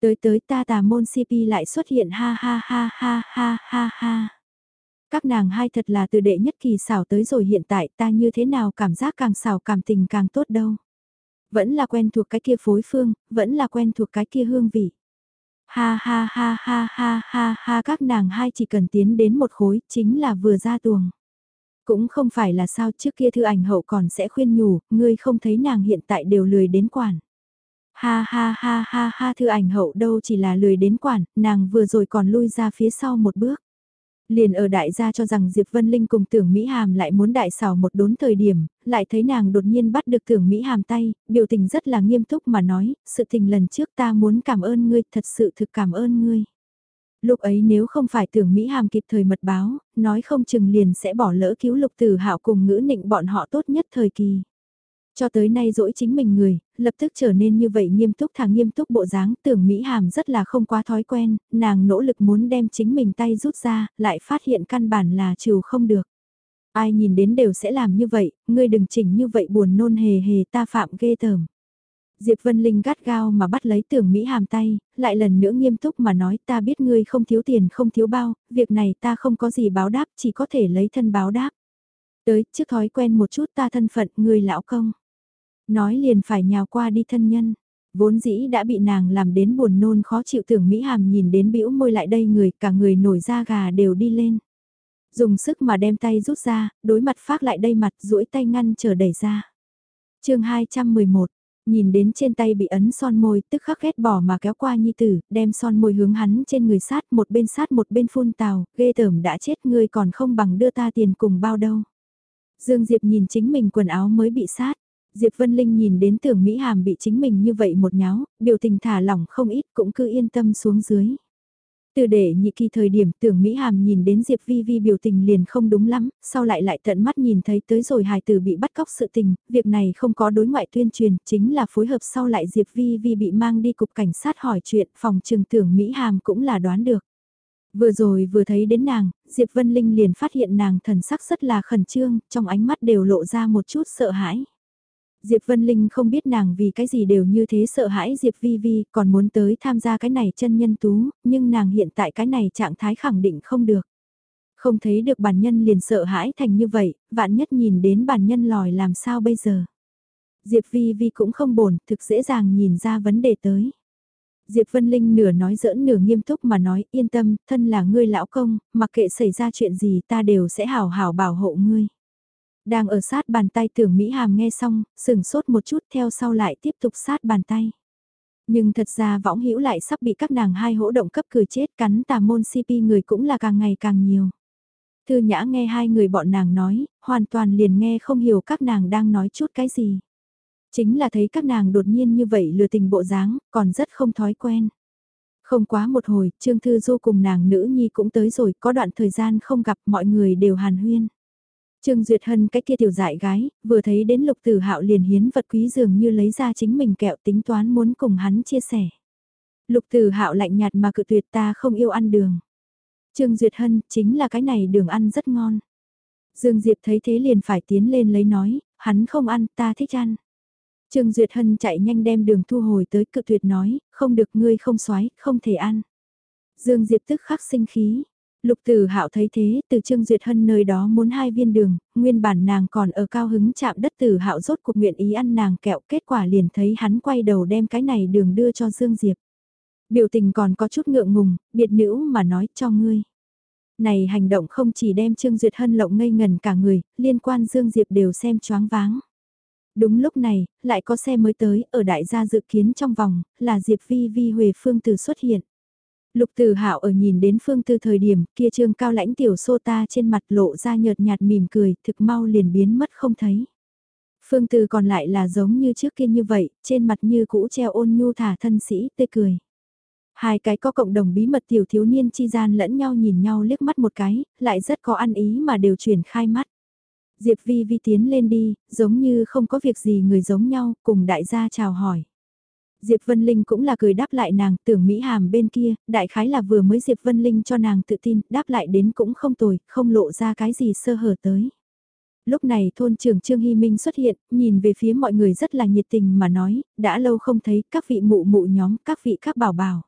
Tới tới ta tà môn CP lại xuất hiện ha ha ha ha ha ha ha. Các nàng hai thật là từ đệ nhất kỳ xảo tới rồi hiện tại ta như thế nào cảm giác càng xảo cảm tình càng tốt đâu. Vẫn là quen thuộc cái kia phối phương, vẫn là quen thuộc cái kia hương vị. Ha ha ha ha ha ha ha các nàng hai chỉ cần tiến đến một khối chính là vừa ra tuồng. Cũng không phải là sao trước kia thư ảnh hậu còn sẽ khuyên nhủ, ngươi không thấy nàng hiện tại đều lười đến quản. Ha ha ha ha ha thư ảnh hậu đâu chỉ là lười đến quản, nàng vừa rồi còn lui ra phía sau một bước. Liền ở đại gia cho rằng Diệp Vân Linh cùng tưởng Mỹ Hàm lại muốn đại xảo một đốn thời điểm, lại thấy nàng đột nhiên bắt được tưởng Mỹ Hàm tay, biểu tình rất là nghiêm túc mà nói, sự tình lần trước ta muốn cảm ơn ngươi, thật sự thực cảm ơn ngươi. Lúc ấy nếu không phải tưởng Mỹ Hàm kịp thời mật báo, nói không chừng liền sẽ bỏ lỡ cứu lục tử hạo cùng ngữ nịnh bọn họ tốt nhất thời kỳ. Cho tới nay dỗi chính mình người, lập tức trở nên như vậy nghiêm túc thà nghiêm túc bộ dáng tưởng Mỹ Hàm rất là không quá thói quen, nàng nỗ lực muốn đem chính mình tay rút ra, lại phát hiện căn bản là trừ không được. Ai nhìn đến đều sẽ làm như vậy, ngươi đừng chỉnh như vậy buồn nôn hề hề ta phạm ghê tởm. Diệp Vân Linh gắt gao mà bắt lấy tưởng Mỹ Hàm tay, lại lần nữa nghiêm túc mà nói ta biết ngươi không thiếu tiền không thiếu bao, việc này ta không có gì báo đáp chỉ có thể lấy thân báo đáp. Tới, trước thói quen một chút ta thân phận, ngươi lão công. Nói liền phải nhào qua đi thân nhân. Vốn dĩ đã bị nàng làm đến buồn nôn khó chịu tưởng Mỹ Hàm nhìn đến bĩu môi lại đây người, cả người nổi da gà đều đi lên. Dùng sức mà đem tay rút ra, đối mặt phát lại đây mặt duỗi tay ngăn chờ đẩy ra. chương 211, nhìn đến trên tay bị ấn son môi tức khắc ghét bỏ mà kéo qua nhi tử, đem son môi hướng hắn trên người sát một bên sát một bên phun tào, ghê tởm đã chết ngươi còn không bằng đưa ta tiền cùng bao đâu. Dương Diệp nhìn chính mình quần áo mới bị sát, Diệp Vân Linh nhìn đến tưởng Mỹ Hàm bị chính mình như vậy một nháo, biểu tình thả lỏng không ít cũng cứ yên tâm xuống dưới. Từ để nhị kỳ thời điểm tưởng Mỹ Hàm nhìn đến Diệp Vi Vi biểu tình liền không đúng lắm, sau lại lại tận mắt nhìn thấy tới rồi hài tử bị bắt cóc sự tình, việc này không có đối ngoại tuyên truyền, chính là phối hợp sau lại Diệp Vi Vi bị mang đi cục cảnh sát hỏi chuyện, phòng trường tưởng Mỹ Hàm cũng là đoán được. Vừa rồi vừa thấy đến nàng, Diệp Vân Linh liền phát hiện nàng thần sắc rất là khẩn trương, trong ánh mắt đều lộ ra một chút sợ hãi. Diệp Vân Linh không biết nàng vì cái gì đều như thế sợ hãi Diệp Vi Vi còn muốn tới tham gia cái này chân nhân tú, nhưng nàng hiện tại cái này trạng thái khẳng định không được. Không thấy được bản nhân liền sợ hãi thành như vậy, vạn nhất nhìn đến bản nhân lòi làm sao bây giờ. Diệp Vi Vi cũng không bổn, thực dễ dàng nhìn ra vấn đề tới. Diệp Vân Linh nửa nói giỡn nửa nghiêm túc mà nói yên tâm, thân là ngươi lão công, mặc kệ xảy ra chuyện gì ta đều sẽ hảo hảo bảo hộ ngươi. Đang ở sát bàn tay tưởng Mỹ Hàm nghe xong, sửng sốt một chút theo sau lại tiếp tục sát bàn tay. Nhưng thật ra võng hữu lại sắp bị các nàng hai hỗ động cấp cười chết cắn tà môn CP người cũng là càng ngày càng nhiều. Thư nhã nghe hai người bọn nàng nói, hoàn toàn liền nghe không hiểu các nàng đang nói chút cái gì. Chính là thấy các nàng đột nhiên như vậy lừa tình bộ dáng, còn rất không thói quen. Không quá một hồi, Trương Thư Du cùng nàng nữ nhi cũng tới rồi, có đoạn thời gian không gặp mọi người đều hàn huyên. Trương Duyệt Hân cái kia tiểu dại gái, vừa thấy đến lục tử hạo liền hiến vật quý dường như lấy ra chính mình kẹo tính toán muốn cùng hắn chia sẻ. Lục tử hạo lạnh nhạt mà cự tuyệt ta không yêu ăn đường. Trương Duyệt Hân chính là cái này đường ăn rất ngon. Dương Diệp thấy thế liền phải tiến lên lấy nói, hắn không ăn, ta thích ăn. Trương Duyệt Hân chạy nhanh đem đường thu hồi tới cự tuyệt nói, không được ngươi không xoái, không thể ăn. Dương Diệp tức khắc sinh khí, Lục Tử Hạo thấy thế, từ Trương Duyệt Hân nơi đó muốn hai viên đường, nguyên bản nàng còn ở cao hứng chạm đất Tử Hạo rốt cuộc nguyện ý ăn nàng kẹo, kết quả liền thấy hắn quay đầu đem cái này đường đưa cho Dương Diệp. Biểu tình còn có chút ngượng ngùng, biệt nữ mà nói cho ngươi. Này hành động không chỉ đem Trương Duyệt Hân lộng ngây ngần cả người, liên quan Dương Diệp đều xem choáng váng. Đúng lúc này, lại có xe mới tới, ở đại gia dự kiến trong vòng, là Diệp Vi Vi Huệ Phương Từ xuất hiện. Lục Tử Hạo ở nhìn đến Phương Tư thời điểm, kia trương cao lãnh tiểu sô ta trên mặt lộ ra nhợt nhạt mỉm cười, thực mau liền biến mất không thấy. Phương Tư còn lại là giống như trước kia như vậy, trên mặt như cũ treo ôn nhu thả thân sĩ tươi cười. Hai cái có cộng đồng bí mật tiểu thiếu niên chi gian lẫn nhau nhìn nhau liếc mắt một cái, lại rất có ăn ý mà đều chuyển khai mắt. Diệp Vi Vi tiến lên đi, giống như không có việc gì người giống nhau, cùng đại gia chào hỏi. Diệp Vân Linh cũng là cười đáp lại nàng, tưởng Mỹ Hàm bên kia, đại khái là vừa mới Diệp Vân Linh cho nàng tự tin, đáp lại đến cũng không tồi, không lộ ra cái gì sơ hở tới. Lúc này thôn trưởng Trương Hy Minh xuất hiện, nhìn về phía mọi người rất là nhiệt tình mà nói, đã lâu không thấy các vị mụ mụ nhóm, các vị các bảo bảo.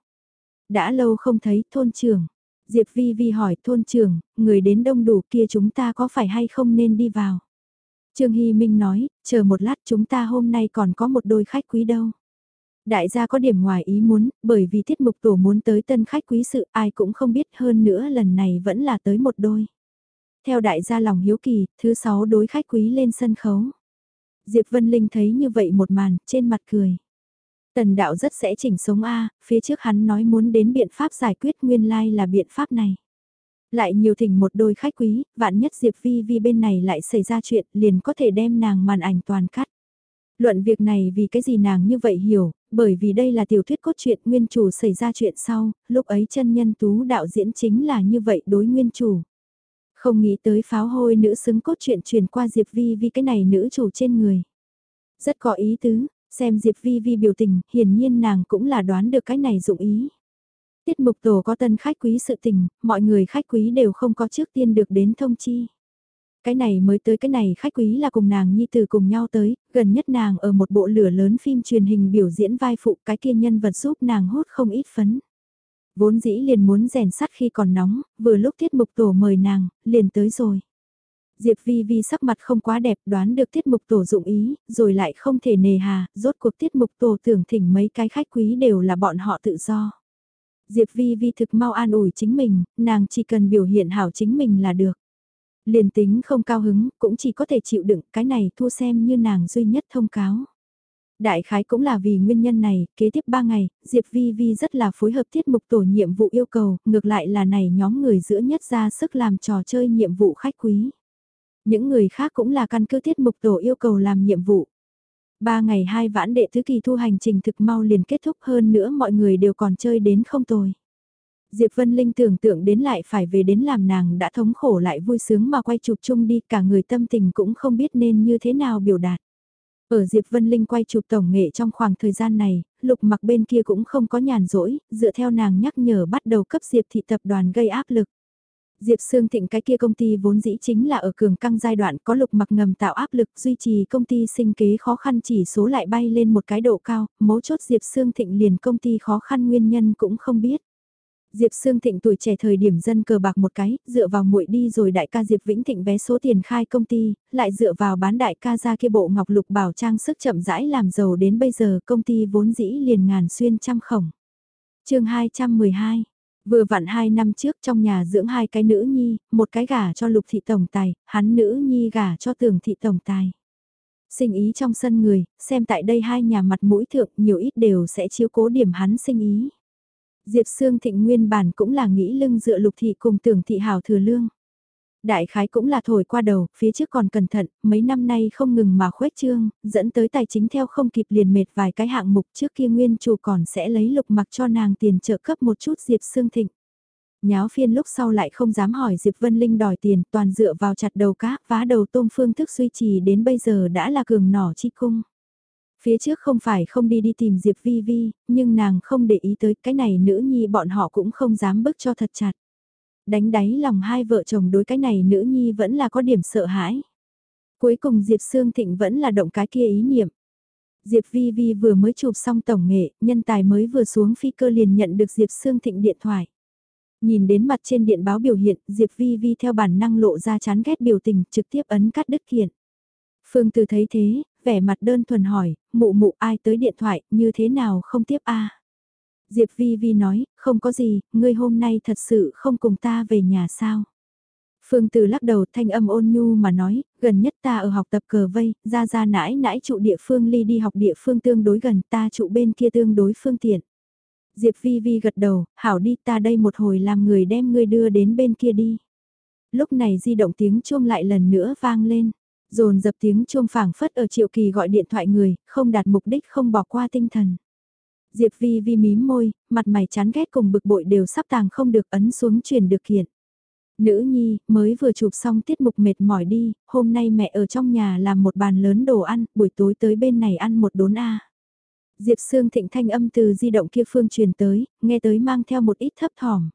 Đã lâu không thấy thôn trưởng. Diệp Vi Vi hỏi thôn trưởng, người đến đông đủ kia chúng ta có phải hay không nên đi vào. Trương Hy Minh nói, chờ một lát chúng ta hôm nay còn có một đôi khách quý đâu. Đại gia có điểm ngoài ý muốn, bởi vì tiết mục tổ muốn tới tân khách quý sự ai cũng không biết hơn nữa lần này vẫn là tới một đôi. Theo đại gia lòng hiếu kỳ, thứ sáu đối khách quý lên sân khấu. Diệp Vân Linh thấy như vậy một màn, trên mặt cười. Tần đạo rất sẽ chỉnh sống A, phía trước hắn nói muốn đến biện pháp giải quyết nguyên lai like là biện pháp này. Lại nhiều thỉnh một đôi khách quý, vạn nhất Diệp Vi Vi bên này lại xảy ra chuyện liền có thể đem nàng màn ảnh toàn cắt. Luận việc này vì cái gì nàng như vậy hiểu, bởi vì đây là tiểu thuyết cốt truyện nguyên chủ xảy ra chuyện sau, lúc ấy chân nhân tú đạo diễn chính là như vậy đối nguyên chủ. Không nghĩ tới pháo hôi nữ xứng cốt truyện truyền qua Diệp Vi vì cái này nữ chủ trên người. Rất có ý tứ, xem Diệp Vi Vi biểu tình, hiển nhiên nàng cũng là đoán được cái này dụng ý. Tiết mục tổ có tân khách quý sự tình, mọi người khách quý đều không có trước tiên được đến thông chi. Cái này mới tới cái này khách quý là cùng nàng nhi từ cùng nhau tới, gần nhất nàng ở một bộ lửa lớn phim truyền hình biểu diễn vai phụ cái kia nhân vật giúp nàng hút không ít phấn. Vốn dĩ liền muốn rèn sắt khi còn nóng, vừa lúc tiết mục tổ mời nàng, liền tới rồi. Diệp Vi Vi sắc mặt không quá đẹp đoán được tiết mục tổ dụng ý, rồi lại không thể nề hà, rốt cuộc tiết mục tổ tưởng thỉnh mấy cái khách quý đều là bọn họ tự do. Diệp Vi Vi thực mau an ủi chính mình, nàng chỉ cần biểu hiện hảo chính mình là được. Liền tính không cao hứng, cũng chỉ có thể chịu đựng cái này thua xem như nàng duy nhất thông cáo. Đại khái cũng là vì nguyên nhân này, kế tiếp 3 ngày, Diệp Vi Vi rất là phối hợp tiết mục tổ nhiệm vụ yêu cầu, ngược lại là này nhóm người giữa nhất ra sức làm trò chơi nhiệm vụ khách quý. Những người khác cũng là căn cứ tiết mục tổ yêu cầu làm nhiệm vụ. Ba ngày hai vãn đệ thứ kỳ thu hành trình thực mau liền kết thúc hơn nữa mọi người đều còn chơi đến không tồi. Diệp Vân Linh tưởng tượng đến lại phải về đến làm nàng đã thống khổ lại vui sướng mà quay chụp chung đi cả người tâm tình cũng không biết nên như thế nào biểu đạt. Ở Diệp Vân Linh quay chụp tổng nghệ trong khoảng thời gian này, lục mặc bên kia cũng không có nhàn rỗi, dựa theo nàng nhắc nhở bắt đầu cấp Diệp thị tập đoàn gây áp lực. Diệp Sương Thịnh cái kia công ty vốn dĩ chính là ở cường căng giai đoạn có lục mặc ngầm tạo áp lực duy trì công ty sinh kế khó khăn chỉ số lại bay lên một cái độ cao, mấu chốt Diệp Sương Thịnh liền công ty khó khăn nguyên nhân cũng không biết. Diệp Sương Thịnh tuổi trẻ thời điểm dân cờ bạc một cái, dựa vào muội đi rồi đại ca Diệp Vĩnh Thịnh vé số tiền khai công ty, lại dựa vào bán đại ca ra kia bộ ngọc lục bảo trang sức chậm rãi làm giàu đến bây giờ công ty vốn dĩ liền ngàn xuyên trăm khổng. chương 212 Vừa vặn hai năm trước trong nhà dưỡng hai cái nữ nhi, một cái gả cho lục thị tổng tài, hắn nữ nhi gả cho tường thị tổng tài. Sinh ý trong sân người, xem tại đây hai nhà mặt mũi thượng nhiều ít đều sẽ chiếu cố điểm hắn sinh ý. Diệp Sương Thịnh nguyên bản cũng là nghĩ lưng dựa lục thị cùng tưởng thị hảo thừa lương. Đại khái cũng là thổi qua đầu, phía trước còn cẩn thận, mấy năm nay không ngừng mà khuếch trương, dẫn tới tài chính theo không kịp liền mệt vài cái hạng mục trước kia nguyên chủ còn sẽ lấy lục mặc cho nàng tiền trợ cấp một chút Diệp Sương Thịnh. Nháo phiên lúc sau lại không dám hỏi Diệp Vân Linh đòi tiền toàn dựa vào chặt đầu cá, vá đầu tôm phương thức duy trì đến bây giờ đã là cường nỏ chi cung. Phía trước không phải không đi đi tìm Diệp Vi Vi, nhưng nàng không để ý tới cái này nữ nhi bọn họ cũng không dám bức cho thật chặt. Đánh đáy lòng hai vợ chồng đối cái này nữ nhi vẫn là có điểm sợ hãi. Cuối cùng Diệp Sương Thịnh vẫn là động cái kia ý niệm. Diệp Vi Vi vừa mới chụp xong tổng nghệ, nhân tài mới vừa xuống phi cơ liền nhận được Diệp Sương Thịnh điện thoại. Nhìn đến mặt trên điện báo biểu hiện, Diệp Vi Vi theo bản năng lộ ra chán ghét biểu tình, trực tiếp ấn cắt đứt kiện. Phương Từ thấy thế, vẻ mặt đơn thuần hỏi, mụ mụ ai tới điện thoại, như thế nào không tiếp a Diệp Vi Vi nói, không có gì, ngươi hôm nay thật sự không cùng ta về nhà sao. Phương Từ lắc đầu thanh âm ôn nhu mà nói, gần nhất ta ở học tập cờ vây, ra ra nãi nãi trụ địa phương ly đi học địa phương tương đối gần ta trụ bên kia tương đối phương tiện. Diệp Vi Vi gật đầu, hảo đi ta đây một hồi làm người đem ngươi đưa đến bên kia đi. Lúc này di động tiếng chuông lại lần nữa vang lên. Dồn dập tiếng chuông phảng phất ở triệu kỳ gọi điện thoại người, không đạt mục đích không bỏ qua tinh thần. Diệp Vi Vi mím môi, mặt mày chán ghét cùng bực bội đều sắp tàng không được ấn xuống truyền được kiện. Nữ nhi, mới vừa chụp xong tiết mục mệt mỏi đi, hôm nay mẹ ở trong nhà làm một bàn lớn đồ ăn, buổi tối tới bên này ăn một đốn A. Diệp Sương Thịnh thanh âm từ di động kia phương truyền tới, nghe tới mang theo một ít thấp thỏm.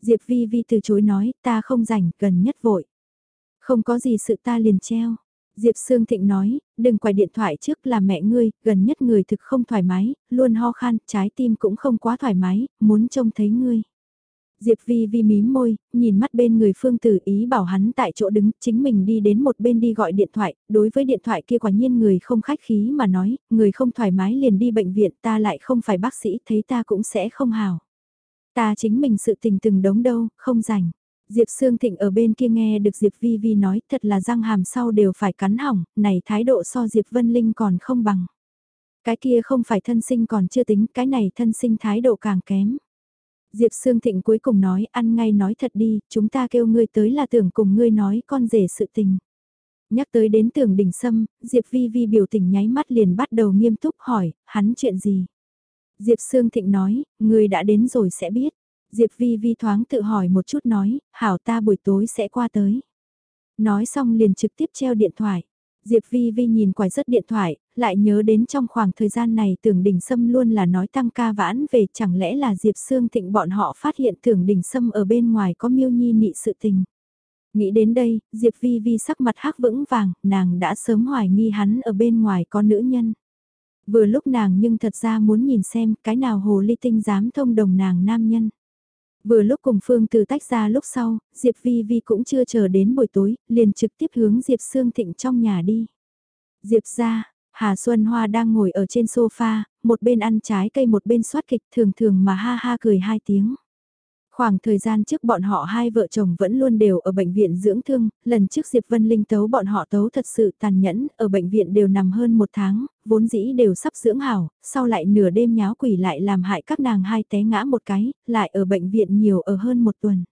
Diệp Vi Vi từ chối nói, ta không rảnh, gần nhất vội. Không có gì sự ta liền treo. Diệp Sương Thịnh nói, đừng quay điện thoại trước là mẹ ngươi, gần nhất người thực không thoải mái, luôn ho khan, trái tim cũng không quá thoải mái, muốn trông thấy ngươi. Diệp Vi Vi mím môi, nhìn mắt bên người Phương Tử ý bảo hắn tại chỗ đứng, chính mình đi đến một bên đi gọi điện thoại, đối với điện thoại kia quả nhiên người không khách khí mà nói, người không thoải mái liền đi bệnh viện ta lại không phải bác sĩ, thấy ta cũng sẽ không hào. Ta chính mình sự tình từng đống đâu, không rảnh. Diệp Sương Thịnh ở bên kia nghe được Diệp Vi Vi nói thật là răng hàm sau đều phải cắn hỏng, này thái độ so Diệp Vân Linh còn không bằng. Cái kia không phải thân sinh còn chưa tính, cái này thân sinh thái độ càng kém. Diệp Sương Thịnh cuối cùng nói ăn ngay nói thật đi, chúng ta kêu ngươi tới là tưởng cùng ngươi nói con rể sự tình. Nhắc tới đến tưởng đỉnh sâm, Diệp Vi Vi biểu tình nháy mắt liền bắt đầu nghiêm túc hỏi, hắn chuyện gì? Diệp Sương Thịnh nói, ngươi đã đến rồi sẽ biết. Diệp Vi Vi thoáng tự hỏi một chút nói, hảo ta buổi tối sẽ qua tới. Nói xong liền trực tiếp treo điện thoại. Diệp Vi Vi nhìn quải rất điện thoại, lại nhớ đến trong khoảng thời gian này tưởng đình sâm luôn là nói tăng ca vãn về chẳng lẽ là Diệp Sương Thịnh bọn họ phát hiện tưởng đình sâm ở bên ngoài có miêu nhi nị sự tình. Nghĩ đến đây, Diệp Vi Vi sắc mặt hắc vững vàng, nàng đã sớm hoài nghi hắn ở bên ngoài có nữ nhân. Vừa lúc nàng nhưng thật ra muốn nhìn xem cái nào hồ ly tinh dám thông đồng nàng nam nhân. Vừa lúc cùng Phương Từ tách ra lúc sau, Diệp Vi Vi cũng chưa chờ đến buổi tối, liền trực tiếp hướng Diệp Sương Thịnh trong nhà đi. Diệp ra, Hà Xuân Hoa đang ngồi ở trên sofa, một bên ăn trái cây một bên soát kịch thường thường mà ha ha cười hai tiếng. Khoảng thời gian trước bọn họ hai vợ chồng vẫn luôn đều ở bệnh viện dưỡng thương, lần trước Diệp Vân Linh tấu bọn họ tấu thật sự tàn nhẫn, ở bệnh viện đều nằm hơn một tháng, vốn dĩ đều sắp dưỡng hảo, sau lại nửa đêm nháo quỷ lại làm hại các nàng hai té ngã một cái, lại ở bệnh viện nhiều ở hơn một tuần.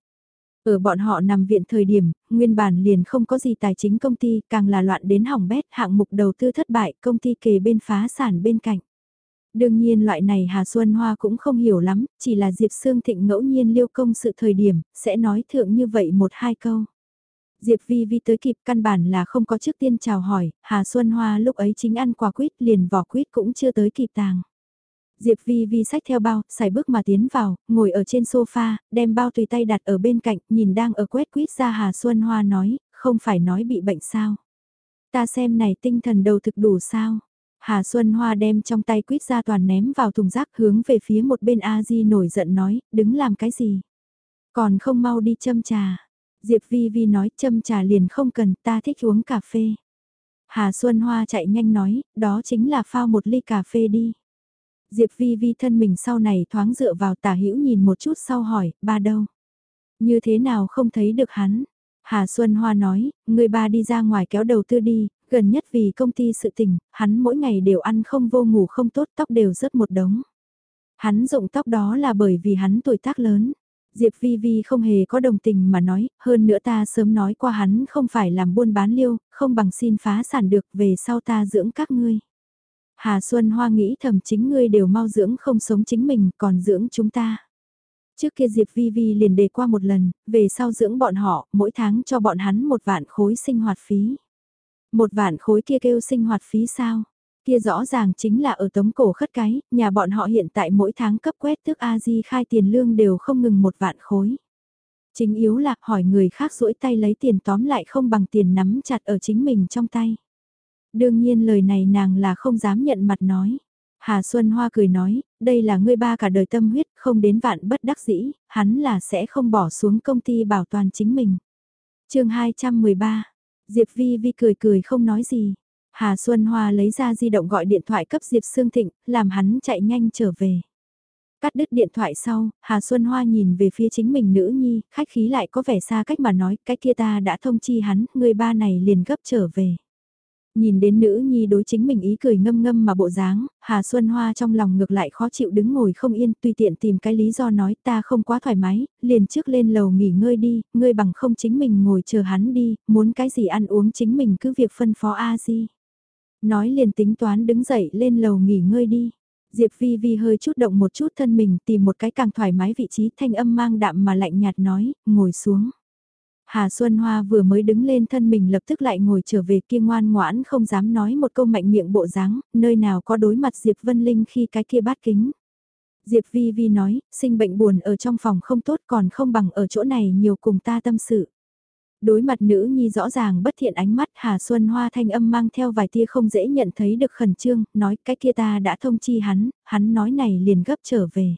Ở bọn họ nằm viện thời điểm, nguyên bản liền không có gì tài chính công ty, càng là loạn đến hỏng bét, hạng mục đầu tư thất bại, công ty kề bên phá sản bên cạnh. Đương nhiên loại này Hà Xuân Hoa cũng không hiểu lắm, chỉ là Diệp Sương Thịnh ngẫu nhiên liêu công sự thời điểm, sẽ nói thượng như vậy một hai câu. Diệp Vi Vi tới kịp căn bản là không có trước tiên chào hỏi, Hà Xuân Hoa lúc ấy chính ăn quả quýt liền vỏ quýt cũng chưa tới kịp tàng. Diệp Vi Vi sách theo bao, xài bước mà tiến vào, ngồi ở trên sofa, đem bao tùy tay đặt ở bên cạnh, nhìn đang ở quét quýt ra Hà Xuân Hoa nói, không phải nói bị bệnh sao. Ta xem này tinh thần đầu thực đủ sao. Hà Xuân Hoa đem trong tay quýt ra toàn ném vào thùng rác hướng về phía một bên A Di nổi giận nói, đứng làm cái gì? Còn không mau đi châm trà. Diệp Vi Vi nói châm trà liền không cần, ta thích uống cà phê. Hà Xuân Hoa chạy nhanh nói, đó chính là phao một ly cà phê đi. Diệp Vi Vi thân mình sau này thoáng dựa vào tả hữu nhìn một chút sau hỏi, ba đâu? Như thế nào không thấy được hắn? Hà Xuân Hoa nói, người ba đi ra ngoài kéo đầu tư đi, gần nhất vì công ty sự tình, hắn mỗi ngày đều ăn không vô ngủ không tốt tóc đều rớt một đống. Hắn rụng tóc đó là bởi vì hắn tuổi tác lớn. Diệp Vi Vi không hề có đồng tình mà nói, hơn nữa ta sớm nói qua hắn không phải làm buôn bán liêu, không bằng xin phá sản được về sau ta dưỡng các ngươi. Hà Xuân Hoa nghĩ thầm chính ngươi đều mau dưỡng không sống chính mình còn dưỡng chúng ta. Trước kia Diệp Vi Vi liền đề qua một lần, về sau dưỡng bọn họ, mỗi tháng cho bọn hắn một vạn khối sinh hoạt phí. Một vạn khối kia kêu sinh hoạt phí sao? Kia rõ ràng chính là ở tống cổ khất cái, nhà bọn họ hiện tại mỗi tháng cấp quét tức A-di khai tiền lương đều không ngừng một vạn khối. Chính yếu là hỏi người khác rũi tay lấy tiền tóm lại không bằng tiền nắm chặt ở chính mình trong tay. Đương nhiên lời này nàng là không dám nhận mặt nói. Hà Xuân Hoa cười nói, đây là ngươi ba cả đời tâm huyết, không đến vạn bất đắc dĩ, hắn là sẽ không bỏ xuống công ty bảo toàn chính mình. chương 213, Diệp Vi Vi cười cười không nói gì. Hà Xuân Hoa lấy ra di động gọi điện thoại cấp Diệp Sương Thịnh, làm hắn chạy nhanh trở về. Cắt đứt điện thoại sau, Hà Xuân Hoa nhìn về phía chính mình nữ nhi, khách khí lại có vẻ xa cách mà nói, cái kia ta đã thông chi hắn, người ba này liền gấp trở về. Nhìn đến nữ nhi đối chính mình ý cười ngâm ngâm mà bộ dáng, Hà Xuân Hoa trong lòng ngược lại khó chịu đứng ngồi không yên, tùy tiện tìm cái lý do nói ta không quá thoải mái, liền trước lên lầu nghỉ ngơi đi, ngươi bằng không chính mình ngồi chờ hắn đi, muốn cái gì ăn uống chính mình cứ việc phân phó A Di. Nói liền tính toán đứng dậy lên lầu nghỉ ngơi đi. Diệp Vi Vi hơi chút động một chút thân mình tìm một cái càng thoải mái vị trí thanh âm mang đạm mà lạnh nhạt nói, ngồi xuống. Hà Xuân Hoa vừa mới đứng lên thân mình lập tức lại ngồi trở về kia ngoan ngoãn không dám nói một câu mạnh miệng bộ dáng, nơi nào có đối mặt Diệp Vân Linh khi cái kia bát kính. Diệp Vi Vi nói, sinh bệnh buồn ở trong phòng không tốt còn không bằng ở chỗ này nhiều cùng ta tâm sự. Đối mặt nữ nhi rõ ràng bất thiện ánh mắt Hà Xuân Hoa thanh âm mang theo vài tia không dễ nhận thấy được khẩn trương, nói cái kia ta đã thông chi hắn, hắn nói này liền gấp trở về.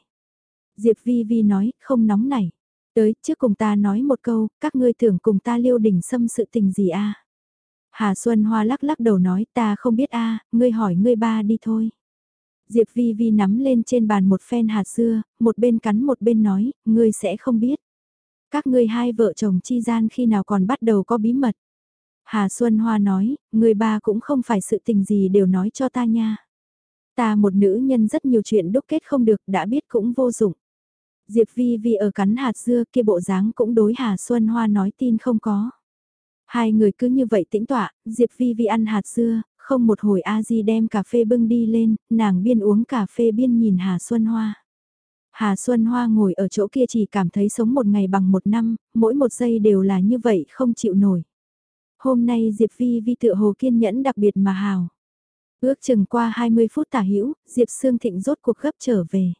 Diệp Vi Vi nói, không nóng nảy. Tới, trước cùng ta nói một câu, các ngươi tưởng cùng ta liêu đỉnh xâm sự tình gì a Hà Xuân Hoa lắc lắc đầu nói ta không biết a ngươi hỏi ngươi ba đi thôi. Diệp Vi Vi nắm lên trên bàn một phen hạt dưa, một bên cắn một bên nói, ngươi sẽ không biết. Các ngươi hai vợ chồng chi gian khi nào còn bắt đầu có bí mật. Hà Xuân Hoa nói, người ba cũng không phải sự tình gì đều nói cho ta nha. Ta một nữ nhân rất nhiều chuyện đúc kết không được đã biết cũng vô dụng. Diệp Vi Vi ở cắn hạt dưa kia bộ dáng cũng đối Hà Xuân Hoa nói tin không có. Hai người cứ như vậy tĩnh tọa, Diệp Vi Vi ăn hạt dưa, không một hồi A Di đem cà phê bưng đi lên, nàng biên uống cà phê biên nhìn Hà Xuân Hoa. Hà Xuân Hoa ngồi ở chỗ kia chỉ cảm thấy sống một ngày bằng một năm, mỗi một giây đều là như vậy không chịu nổi. Hôm nay Diệp Vi Vi tựa hồ kiên nhẫn đặc biệt mà hào. Ước chừng qua 20 phút tả hữu Diệp Sương Thịnh rốt cuộc gấp trở về.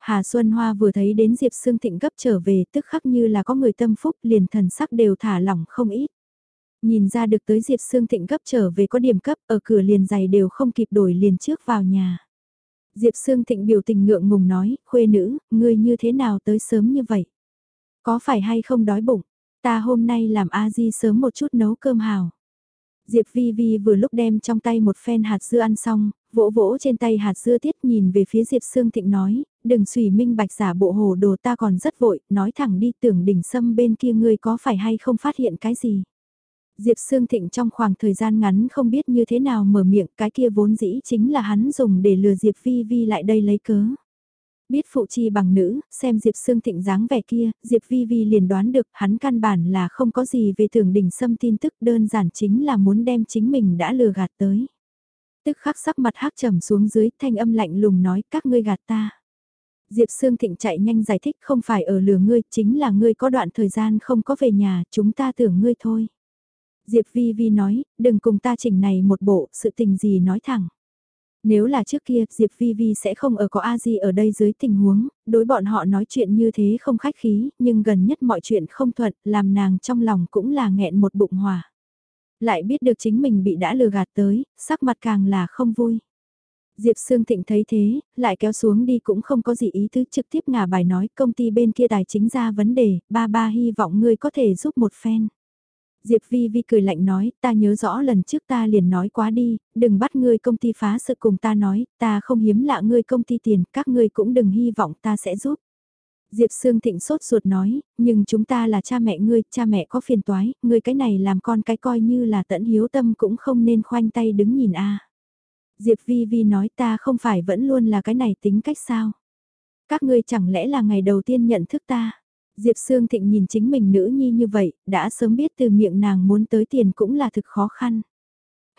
Hà Xuân Hoa vừa thấy đến Diệp Sương Thịnh gấp trở về tức khắc như là có người tâm phúc liền thần sắc đều thả lỏng không ít. Nhìn ra được tới Diệp Sương Thịnh gấp trở về có điểm cấp ở cửa liền giày đều không kịp đổi liền trước vào nhà. Diệp Sương Thịnh biểu tình ngượng ngùng nói, khuê nữ, ngươi như thế nào tới sớm như vậy? Có phải hay không đói bụng? Ta hôm nay làm A-di sớm một chút nấu cơm hào. Diệp Vi Vi vừa lúc đem trong tay một phen hạt dưa ăn xong, vỗ vỗ trên tay hạt dưa tiết nhìn về phía Diệp Sương Thịnh nói, đừng xùy minh bạch giả bộ hồ đồ ta còn rất vội, nói thẳng đi tưởng đỉnh sâm bên kia ngươi có phải hay không phát hiện cái gì. Diệp Sương Thịnh trong khoảng thời gian ngắn không biết như thế nào mở miệng cái kia vốn dĩ chính là hắn dùng để lừa Diệp Vi Vi lại đây lấy cớ. Biết phụ chi bằng nữ, xem Diệp Sương Thịnh dáng vẻ kia, Diệp Vi Vi liền đoán được hắn căn bản là không có gì về tưởng đỉnh sâm tin tức đơn giản chính là muốn đem chính mình đã lừa gạt tới. Tức khắc sắc mặt hắc trầm xuống dưới thanh âm lạnh lùng nói các ngươi gạt ta. Diệp Sương Thịnh chạy nhanh giải thích không phải ở lừa ngươi, chính là ngươi có đoạn thời gian không có về nhà, chúng ta tưởng ngươi thôi. Diệp Vi Vi nói, đừng cùng ta chỉnh này một bộ, sự tình gì nói thẳng. Nếu là trước kia, Diệp Vi Vi sẽ không ở có A-di ở đây dưới tình huống, đối bọn họ nói chuyện như thế không khách khí, nhưng gần nhất mọi chuyện không thuận, làm nàng trong lòng cũng là nghẹn một bụng hòa. Lại biết được chính mình bị đã lừa gạt tới, sắc mặt càng là không vui. Diệp Sương Thịnh thấy thế, lại kéo xuống đi cũng không có gì ý tứ trực tiếp ngả bài nói công ty bên kia tài chính ra vấn đề, ba ba hy vọng ngươi có thể giúp một phen. Diệp Vi Vi cười lạnh nói, ta nhớ rõ lần trước ta liền nói quá đi, đừng bắt ngươi công ty phá sự cùng ta nói, ta không hiếm lạ ngươi công ty tiền, các ngươi cũng đừng hy vọng ta sẽ giúp. Diệp Sương Thịnh sốt ruột nói, nhưng chúng ta là cha mẹ ngươi, cha mẹ có phiền toái, ngươi cái này làm con cái coi như là tận hiếu tâm cũng không nên khoanh tay đứng nhìn a. Diệp Vi Vi nói ta không phải vẫn luôn là cái này tính cách sao? Các ngươi chẳng lẽ là ngày đầu tiên nhận thức ta? Diệp Sương Thịnh nhìn chính mình nữ nhi như vậy, đã sớm biết từ miệng nàng muốn tới tiền cũng là thực khó khăn.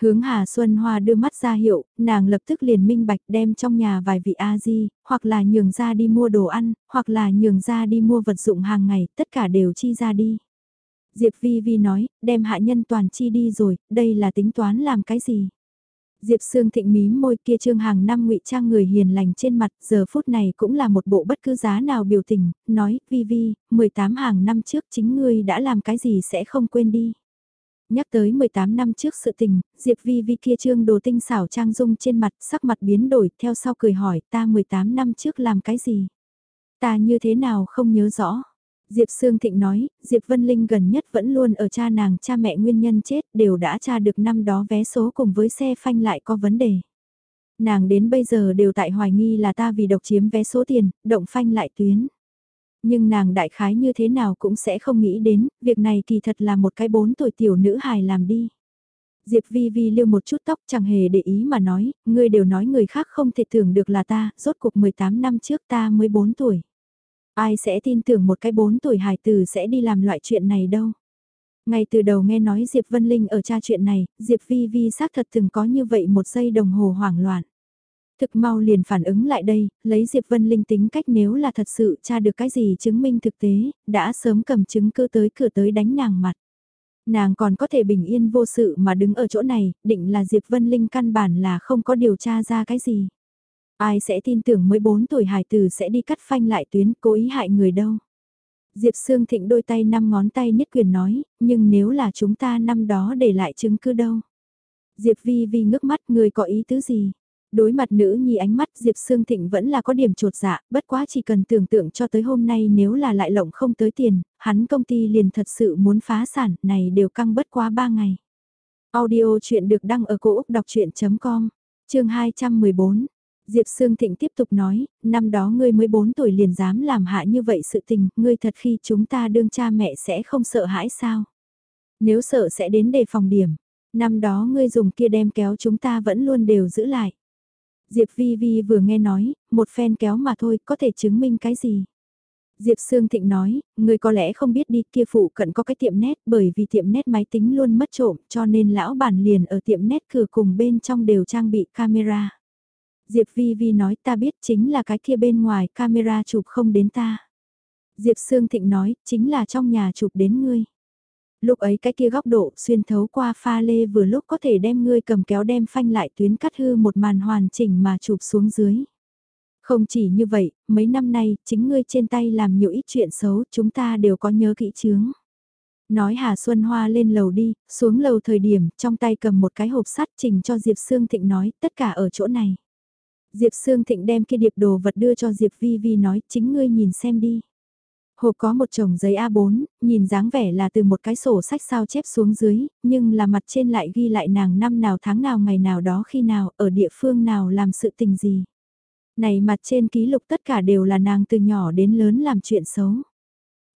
Hướng Hà Xuân Hoa đưa mắt ra hiệu, nàng lập tức liền minh bạch đem trong nhà vài vị A-di, hoặc là nhường ra đi mua đồ ăn, hoặc là nhường ra đi mua vật dụng hàng ngày, tất cả đều chi ra đi. Diệp Vi Vi nói, đem hạ nhân toàn chi đi rồi, đây là tính toán làm cái gì? Diệp Sương Thịnh mí môi kia trương hàng năm ngụy trang người hiền lành trên mặt, giờ phút này cũng là một bộ bất cứ giá nào biểu tình, nói, Vi Vi, 18 hàng năm trước chính ngươi đã làm cái gì sẽ không quên đi. Nhắc tới 18 năm trước sự tình, Diệp Vi Vi kia trương đồ tinh xảo trang dung trên mặt, sắc mặt biến đổi, theo sau cười hỏi, ta 18 năm trước làm cái gì? Ta như thế nào không nhớ rõ. Diệp Sương Thịnh nói, Diệp Vân Linh gần nhất vẫn luôn ở cha nàng cha mẹ nguyên nhân chết đều đã tra được năm đó vé số cùng với xe phanh lại có vấn đề. Nàng đến bây giờ đều tại hoài nghi là ta vì độc chiếm vé số tiền, động phanh lại tuyến. Nhưng nàng đại khái như thế nào cũng sẽ không nghĩ đến, việc này kỳ thật là một cái bốn tuổi tiểu nữ hài làm đi. Diệp Vi Vi lưu một chút tóc chẳng hề để ý mà nói, ngươi đều nói người khác không thể tưởng được là ta, rốt cuộc 18 năm trước ta mới 4 tuổi. Ai sẽ tin tưởng một cái bốn tuổi hài tử sẽ đi làm loại chuyện này đâu. Ngay từ đầu nghe nói Diệp Vân Linh ở tra chuyện này, Diệp Vi Vi xác thật từng có như vậy một giây đồng hồ hoảng loạn. Thực mau liền phản ứng lại đây, lấy Diệp Vân Linh tính cách nếu là thật sự tra được cái gì chứng minh thực tế, đã sớm cầm chứng cứ tới cửa tới đánh nàng mặt. Nàng còn có thể bình yên vô sự mà đứng ở chỗ này, định là Diệp Vân Linh căn bản là không có điều tra ra cái gì. Ai sẽ tin tưởng mới 4 tuổi hài tử sẽ đi cắt phanh lại tuyến cố ý hại người đâu. Diệp Sương Thịnh đôi tay năm ngón tay nhất quyền nói, nhưng nếu là chúng ta năm đó để lại chứng cứ đâu. Diệp Vi Vi ngước mắt người có ý tứ gì? Đối mặt nữ nhi ánh mắt Diệp Sương Thịnh vẫn là có điểm trột dạ, bất quá chỉ cần tưởng tượng cho tới hôm nay nếu là lại lộng không tới tiền, hắn công ty liền thật sự muốn phá sản, này đều căng bất quá 3 ngày. Audio chuyện được đăng ở cổ Úc đọc chuyện.com, chương 214. Diệp Sương Thịnh tiếp tục nói, năm đó ngươi mới 4 tuổi liền dám làm hạ như vậy sự tình, ngươi thật khi chúng ta đương cha mẹ sẽ không sợ hãi sao? Nếu sợ sẽ đến đề phòng điểm, năm đó ngươi dùng kia đem kéo chúng ta vẫn luôn đều giữ lại. Diệp Vi Vi vừa nghe nói, một phen kéo mà thôi, có thể chứng minh cái gì? Diệp Sương Thịnh nói, người có lẽ không biết đi kia phụ cận có cái tiệm nét bởi vì tiệm nét máy tính luôn mất trộm cho nên lão bản liền ở tiệm nét cửa cùng bên trong đều trang bị camera. Diệp Vi Vi nói ta biết chính là cái kia bên ngoài camera chụp không đến ta. Diệp Sương Thịnh nói chính là trong nhà chụp đến ngươi. Lúc ấy cái kia góc độ xuyên thấu qua pha lê vừa lúc có thể đem ngươi cầm kéo đem phanh lại tuyến cắt hư một màn hoàn chỉnh mà chụp xuống dưới. Không chỉ như vậy, mấy năm nay, chính ngươi trên tay làm nhiều ít chuyện xấu, chúng ta đều có nhớ kỹ chướng. Nói Hà Xuân Hoa lên lầu đi, xuống lầu thời điểm, trong tay cầm một cái hộp sắt trình cho Diệp Sương Thịnh nói, tất cả ở chỗ này. Diệp Sương Thịnh đem kia điệp đồ vật đưa cho Diệp Vi Vi nói, chính ngươi nhìn xem đi. Hộp có một chồng giấy A4, nhìn dáng vẻ là từ một cái sổ sách sao chép xuống dưới, nhưng là mặt trên lại ghi lại nàng năm nào tháng nào ngày nào đó khi nào, ở địa phương nào làm sự tình gì. Này mặt trên ký lục tất cả đều là nàng từ nhỏ đến lớn làm chuyện xấu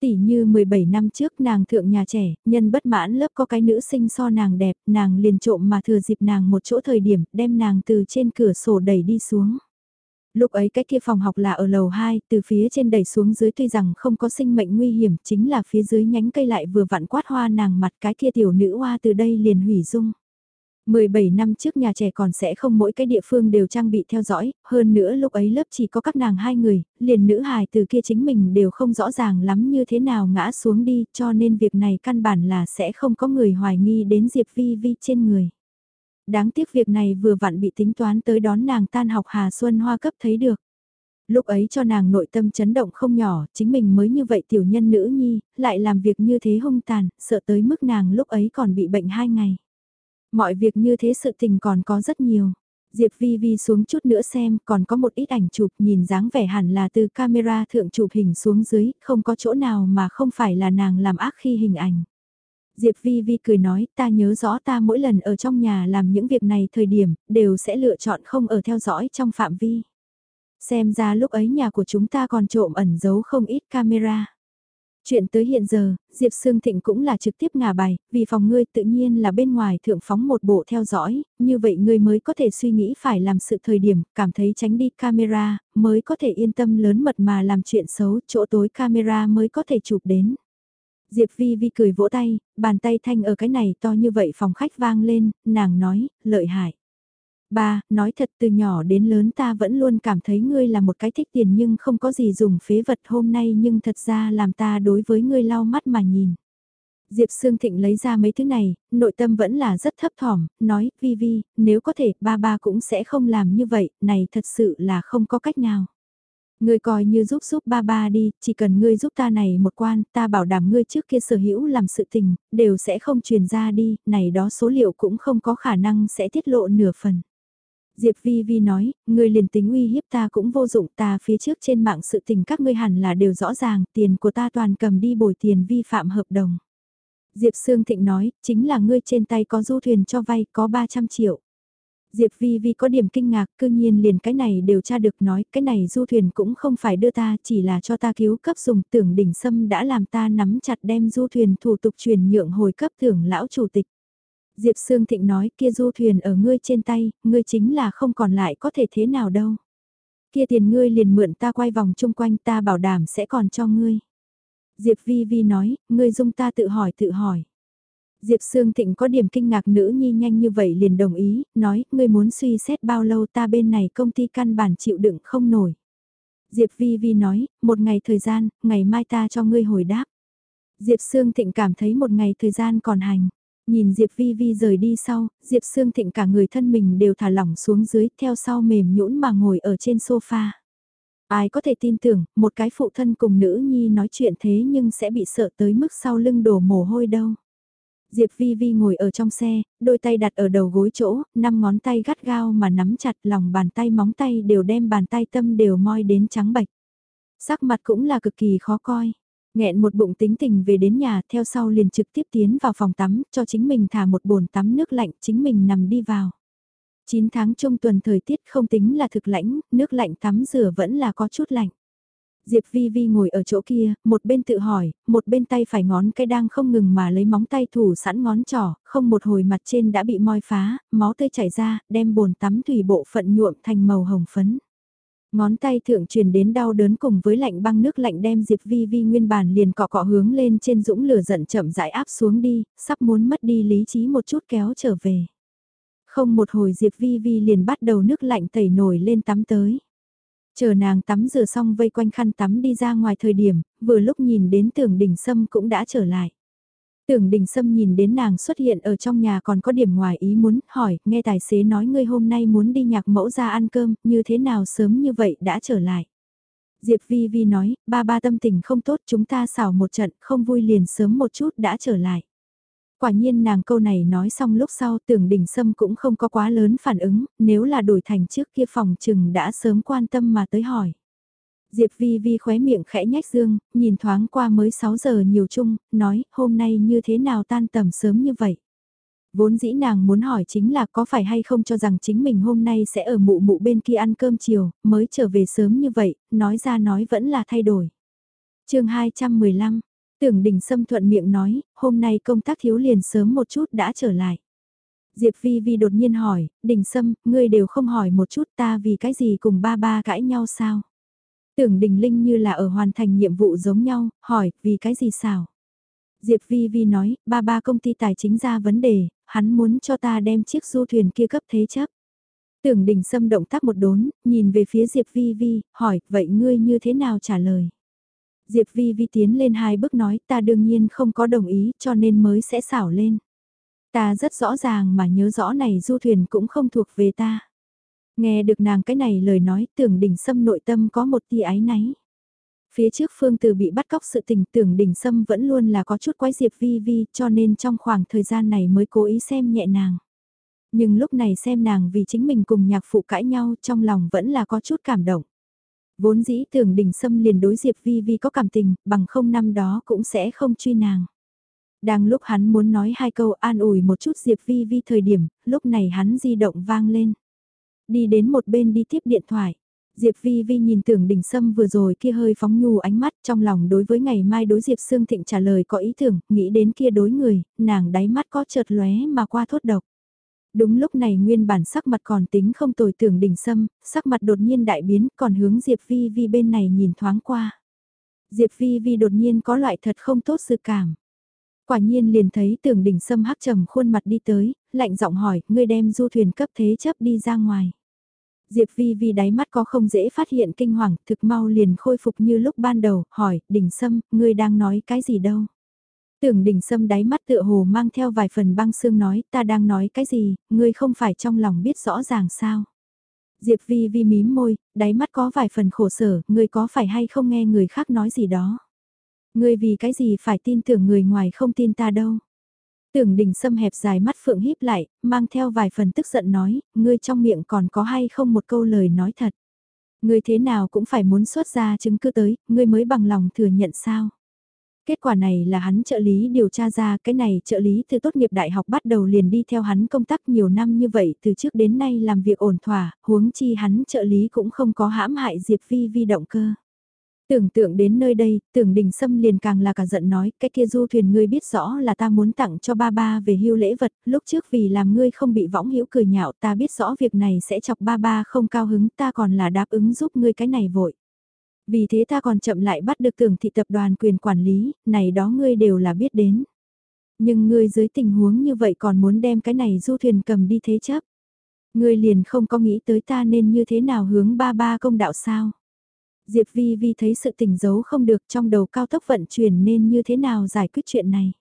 tỉ như 17 năm trước nàng thượng nhà trẻ, nhân bất mãn lớp có cái nữ sinh so nàng đẹp, nàng liền trộm mà thừa dịp nàng một chỗ thời điểm, đem nàng từ trên cửa sổ đẩy đi xuống. Lúc ấy cái kia phòng học là ở lầu 2, từ phía trên đẩy xuống dưới tuy rằng không có sinh mệnh nguy hiểm, chính là phía dưới nhánh cây lại vừa vặn quát hoa nàng mặt cái kia tiểu nữ hoa từ đây liền hủy dung. 17 năm trước nhà trẻ còn sẽ không mỗi cái địa phương đều trang bị theo dõi, hơn nữa lúc ấy lớp chỉ có các nàng hai người, liền nữ hài từ kia chính mình đều không rõ ràng lắm như thế nào ngã xuống đi cho nên việc này căn bản là sẽ không có người hoài nghi đến Diệp Vi Vi trên người. Đáng tiếc việc này vừa vặn bị tính toán tới đón nàng tan học Hà Xuân Hoa cấp thấy được. Lúc ấy cho nàng nội tâm chấn động không nhỏ, chính mình mới như vậy tiểu nhân nữ nhi, lại làm việc như thế hung tàn, sợ tới mức nàng lúc ấy còn bị bệnh hai ngày. Mọi việc như thế sự tình còn có rất nhiều. Diệp Vi Vi xuống chút nữa xem, còn có một ít ảnh chụp nhìn dáng vẻ hẳn là từ camera thượng chụp hình xuống dưới, không có chỗ nào mà không phải là nàng làm ác khi hình ảnh. Diệp Vi Vi cười nói, ta nhớ rõ ta mỗi lần ở trong nhà làm những việc này thời điểm, đều sẽ lựa chọn không ở theo dõi trong phạm vi. Xem ra lúc ấy nhà của chúng ta còn trộm ẩn giấu không ít camera. Chuyện tới hiện giờ, Diệp Sương Thịnh cũng là trực tiếp ngả bài, vì phòng ngươi tự nhiên là bên ngoài thượng phóng một bộ theo dõi, như vậy ngươi mới có thể suy nghĩ phải làm sự thời điểm, cảm thấy tránh đi camera, mới có thể yên tâm lớn mật mà làm chuyện xấu, chỗ tối camera mới có thể chụp đến. Diệp Vi Vi cười vỗ tay, bàn tay thanh ở cái này to như vậy phòng khách vang lên, nàng nói, lợi hại. Ba, nói thật từ nhỏ đến lớn ta vẫn luôn cảm thấy ngươi là một cái thích tiền nhưng không có gì dùng phế vật hôm nay nhưng thật ra làm ta đối với ngươi lau mắt mà nhìn. Diệp Sương Thịnh lấy ra mấy thứ này, nội tâm vẫn là rất thấp thỏm, nói, Vi Vi, nếu có thể, ba ba cũng sẽ không làm như vậy, này thật sự là không có cách nào. Ngươi coi như giúp giúp ba ba đi, chỉ cần ngươi giúp ta này một quan, ta bảo đảm ngươi trước kia sở hữu làm sự tình, đều sẽ không truyền ra đi, này đó số liệu cũng không có khả năng sẽ tiết lộ nửa phần. Diệp Vi Vi nói, ngươi liền tính uy hiếp ta cũng vô dụng ta phía trước trên mạng sự tình các ngươi hẳn là đều rõ ràng, tiền của ta toàn cầm đi bồi tiền vi phạm hợp đồng. Diệp Sương Thịnh nói, chính là ngươi trên tay có du thuyền cho vay có 300 triệu. Diệp Vi Vi có điểm kinh ngạc, cư nhiên liền cái này đều tra được nói, cái này du thuyền cũng không phải đưa ta, chỉ là cho ta cứu cấp dùng tưởng đỉnh sâm đã làm ta nắm chặt đem du thuyền thủ tục truyền nhượng hồi cấp tưởng lão chủ tịch. Diệp Sương Thịnh nói kia du thuyền ở ngươi trên tay, ngươi chính là không còn lại có thể thế nào đâu. Kia tiền ngươi liền mượn ta quay vòng chung quanh ta bảo đảm sẽ còn cho ngươi. Diệp Vi Vi nói, ngươi dung ta tự hỏi tự hỏi. Diệp Sương Thịnh có điểm kinh ngạc nữ nhi nhanh như vậy liền đồng ý, nói, ngươi muốn suy xét bao lâu ta bên này công ty căn bản chịu đựng không nổi. Diệp Vi Vi nói, một ngày thời gian, ngày mai ta cho ngươi hồi đáp. Diệp Sương Thịnh cảm thấy một ngày thời gian còn hành. Nhìn Diệp Vi Vi rời đi sau, Diệp Sương Thịnh cả người thân mình đều thả lỏng xuống dưới theo sau mềm nhũn mà ngồi ở trên sofa. Ai có thể tin tưởng, một cái phụ thân cùng nữ nhi nói chuyện thế nhưng sẽ bị sợ tới mức sau lưng đổ mồ hôi đâu. Diệp Vi Vi ngồi ở trong xe, đôi tay đặt ở đầu gối chỗ, năm ngón tay gắt gao mà nắm chặt lòng bàn tay móng tay đều đem bàn tay tâm đều moi đến trắng bạch. Sắc mặt cũng là cực kỳ khó coi. Nghẹn một bụng tính tình về đến nhà theo sau liền trực tiếp tiến vào phòng tắm cho chính mình thả một bồn tắm nước lạnh chính mình nằm đi vào. 9 tháng trung tuần thời tiết không tính là thực lãnh, nước lạnh tắm rửa vẫn là có chút lạnh. Diệp Vi Vi ngồi ở chỗ kia, một bên tự hỏi, một bên tay phải ngón cái đang không ngừng mà lấy móng tay thủ sẵn ngón trỏ, không một hồi mặt trên đã bị moi phá, máu tươi chảy ra, đem bồn tắm thủy bộ phận nhuộm thành màu hồng phấn. Ngón tay thượng truyền đến đau đớn cùng với lạnh băng nước lạnh đem Diệp Vi Vi nguyên bản liền cọ cọ hướng lên trên dũng lửa giận chậm rãi áp xuống đi, sắp muốn mất đi lý trí một chút kéo trở về. Không một hồi Diệp Vi Vi liền bắt đầu nước lạnh tẩy nổi lên tắm tới. Chờ nàng tắm rửa xong vây quanh khăn tắm đi ra ngoài thời điểm, vừa lúc nhìn đến tưởng đỉnh sâm cũng đã trở lại. Tưởng đình sâm nhìn đến nàng xuất hiện ở trong nhà còn có điểm ngoài ý muốn hỏi, nghe tài xế nói ngươi hôm nay muốn đi nhạc mẫu ra ăn cơm, như thế nào sớm như vậy đã trở lại. Diệp Vi Vi nói, ba ba tâm tình không tốt chúng ta xảo một trận, không vui liền sớm một chút đã trở lại. Quả nhiên nàng câu này nói xong lúc sau tưởng đình sâm cũng không có quá lớn phản ứng, nếu là đổi thành trước kia phòng trừng đã sớm quan tâm mà tới hỏi. Diệp Vi Vi khóe miệng khẽ nhách dương, nhìn thoáng qua mới 6 giờ nhiều chung, nói hôm nay như thế nào tan tầm sớm như vậy. Vốn dĩ nàng muốn hỏi chính là có phải hay không cho rằng chính mình hôm nay sẽ ở mụ mụ bên kia ăn cơm chiều, mới trở về sớm như vậy, nói ra nói vẫn là thay đổi. chương 215, tưởng Đỉnh Sâm thuận miệng nói, hôm nay công tác thiếu liền sớm một chút đã trở lại. Diệp Vi Vi đột nhiên hỏi, đình Sâm, ngươi đều không hỏi một chút ta vì cái gì cùng ba ba cãi nhau sao? Tưởng Đình Linh như là ở hoàn thành nhiệm vụ giống nhau, hỏi, vì cái gì xảo Diệp Vi Vi nói, ba ba công ty tài chính ra vấn đề, hắn muốn cho ta đem chiếc du thuyền kia cấp thế chấp. Tưởng Đình Sâm động tác một đốn, nhìn về phía Diệp Vi Vi, hỏi, vậy ngươi như thế nào trả lời? Diệp Vi Vi tiến lên hai bước nói, ta đương nhiên không có đồng ý cho nên mới sẽ xảo lên. Ta rất rõ ràng mà nhớ rõ này du thuyền cũng không thuộc về ta. Nghe được nàng cái này lời nói tưởng đỉnh sâm nội tâm có một tia ái náy. Phía trước phương từ bị bắt cóc sự tình tưởng đỉnh sâm vẫn luôn là có chút quái diệp vi vi cho nên trong khoảng thời gian này mới cố ý xem nhẹ nàng. Nhưng lúc này xem nàng vì chính mình cùng nhạc phụ cãi nhau trong lòng vẫn là có chút cảm động. Vốn dĩ tưởng đỉnh sâm liền đối diệp vi vi có cảm tình bằng không năm đó cũng sẽ không truy nàng. Đang lúc hắn muốn nói hai câu an ủi một chút diệp vi vi thời điểm, lúc này hắn di động vang lên. Đi đến một bên đi tiếp điện thoại. Diệp Vi Vi nhìn tưởng đình sâm vừa rồi kia hơi phóng nhu ánh mắt trong lòng đối với ngày mai đối Diệp Sương Thịnh trả lời có ý tưởng, nghĩ đến kia đối người, nàng đáy mắt có chợt lóe mà qua thốt độc. Đúng lúc này nguyên bản sắc mặt còn tính không tồi tưởng đình sâm, sắc mặt đột nhiên đại biến còn hướng Diệp Vi Vi bên này nhìn thoáng qua. Diệp Vi Vi đột nhiên có loại thật không tốt sự cảm. Quả nhiên liền thấy tưởng đỉnh sâm hắc trầm khuôn mặt đi tới, lạnh giọng hỏi, ngươi đem du thuyền cấp thế chấp đi ra ngoài. Diệp Vi Vi đáy mắt có không dễ phát hiện kinh hoàng, thực mau liền khôi phục như lúc ban đầu, hỏi, đỉnh sâm, ngươi đang nói cái gì đâu? Tưởng đỉnh sâm đáy mắt tựa hồ mang theo vài phần băng xương nói, ta đang nói cái gì, ngươi không phải trong lòng biết rõ ràng sao? Diệp Vi Vi mím môi, đáy mắt có vài phần khổ sở, ngươi có phải hay không nghe người khác nói gì đó? Ngươi vì cái gì phải tin tưởng người ngoài không tin ta đâu? Tưởng đình sâm hẹp dài mắt phượng híp lại, mang theo vài phần tức giận nói, ngươi trong miệng còn có hay không một câu lời nói thật. Ngươi thế nào cũng phải muốn xuất ra chứng cứ tới, ngươi mới bằng lòng thừa nhận sao. Kết quả này là hắn trợ lý điều tra ra cái này trợ lý từ tốt nghiệp đại học bắt đầu liền đi theo hắn công tác nhiều năm như vậy từ trước đến nay làm việc ổn thỏa, huống chi hắn trợ lý cũng không có hãm hại Diệp Phi vi động cơ. Tưởng tượng đến nơi đây, tưởng đình sâm liền càng là cả giận nói, cái kia du thuyền ngươi biết rõ là ta muốn tặng cho ba ba về hưu lễ vật, lúc trước vì làm ngươi không bị võng hữu cười nhạo ta biết rõ việc này sẽ chọc ba ba không cao hứng ta còn là đáp ứng giúp ngươi cái này vội. Vì thế ta còn chậm lại bắt được tưởng thị tập đoàn quyền quản lý, này đó ngươi đều là biết đến. Nhưng ngươi dưới tình huống như vậy còn muốn đem cái này du thuyền cầm đi thế chấp. Ngươi liền không có nghĩ tới ta nên như thế nào hướng ba ba công đạo sao. Diệp Vi Vi thấy sự tình giấu không được trong đầu cao tốc vận chuyển nên như thế nào giải quyết chuyện này.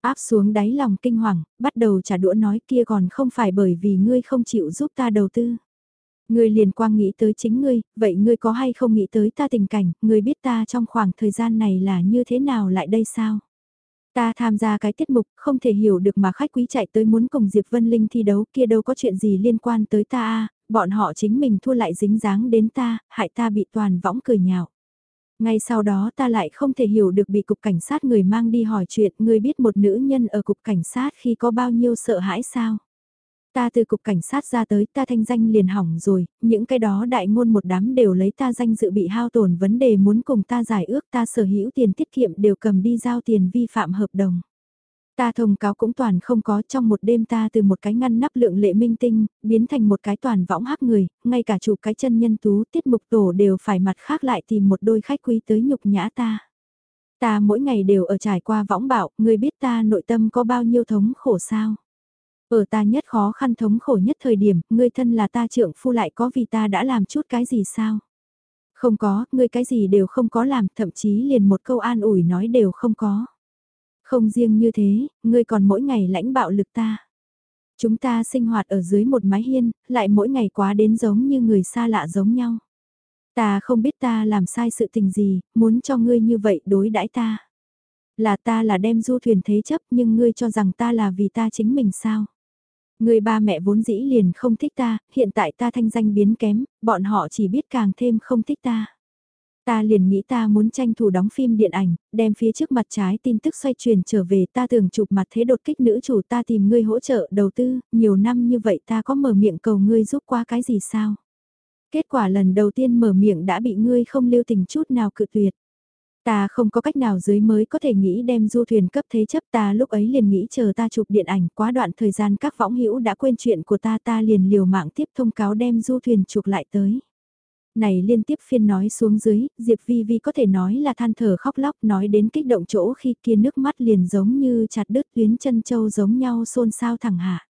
Áp xuống đáy lòng kinh hoàng, bắt đầu trả đũa nói kia còn không phải bởi vì ngươi không chịu giúp ta đầu tư. Ngươi liền quang nghĩ tới chính ngươi, vậy ngươi có hay không nghĩ tới ta tình cảnh, ngươi biết ta trong khoảng thời gian này là như thế nào lại đây sao? Ta tham gia cái tiết mục, không thể hiểu được mà khách quý chạy tới muốn cùng Diệp Vân Linh thi đấu kia đâu có chuyện gì liên quan tới ta a bọn họ chính mình thua lại dính dáng đến ta, hại ta bị toàn võng cười nhạo. Ngay sau đó ta lại không thể hiểu được bị cục cảnh sát người mang đi hỏi chuyện, người biết một nữ nhân ở cục cảnh sát khi có bao nhiêu sợ hãi sao? Ta từ cục cảnh sát ra tới ta thanh danh liền hỏng rồi, những cái đó đại ngôn một đám đều lấy ta danh dự bị hao tổn vấn đề muốn cùng ta giải ước ta sở hữu tiền tiết kiệm đều cầm đi giao tiền vi phạm hợp đồng. Ta thông cáo cũng toàn không có trong một đêm ta từ một cái ngăn nắp lượng lệ minh tinh, biến thành một cái toàn võng hắc người, ngay cả chụp cái chân nhân tú tiết mục tổ đều phải mặt khác lại tìm một đôi khách quý tới nhục nhã ta. Ta mỗi ngày đều ở trải qua võng bạo, người biết ta nội tâm có bao nhiêu thống khổ sao. Ở ta nhất khó khăn thống khổ nhất thời điểm, ngươi thân là ta trưởng phu lại có vì ta đã làm chút cái gì sao? Không có, ngươi cái gì đều không có làm, thậm chí liền một câu an ủi nói đều không có. Không riêng như thế, ngươi còn mỗi ngày lãnh bạo lực ta. Chúng ta sinh hoạt ở dưới một mái hiên, lại mỗi ngày quá đến giống như người xa lạ giống nhau. Ta không biết ta làm sai sự tình gì, muốn cho ngươi như vậy đối đãi ta. Là ta là đem du thuyền thế chấp nhưng ngươi cho rằng ta là vì ta chính mình sao. Người ba mẹ vốn dĩ liền không thích ta, hiện tại ta thanh danh biến kém, bọn họ chỉ biết càng thêm không thích ta. Ta liền nghĩ ta muốn tranh thủ đóng phim điện ảnh, đem phía trước mặt trái tin tức xoay truyền trở về ta tưởng chụp mặt thế đột kích nữ chủ ta tìm ngươi hỗ trợ đầu tư, nhiều năm như vậy ta có mở miệng cầu ngươi giúp qua cái gì sao? Kết quả lần đầu tiên mở miệng đã bị ngươi không lưu tình chút nào cự tuyệt. Ta không có cách nào dưới mới có thể nghĩ đem du thuyền cấp thế chấp ta lúc ấy liền nghĩ chờ ta chụp điện ảnh quá đoạn thời gian các võng hữu đã quên chuyện của ta ta liền liều mạng tiếp thông cáo đem du thuyền chụp lại tới. Này liên tiếp phiên nói xuống dưới, Diệp Vi Vi có thể nói là than thở khóc lóc nói đến kích động chỗ khi kia nước mắt liền giống như chặt đứt tuyến chân châu giống nhau xôn xao thẳng hạ.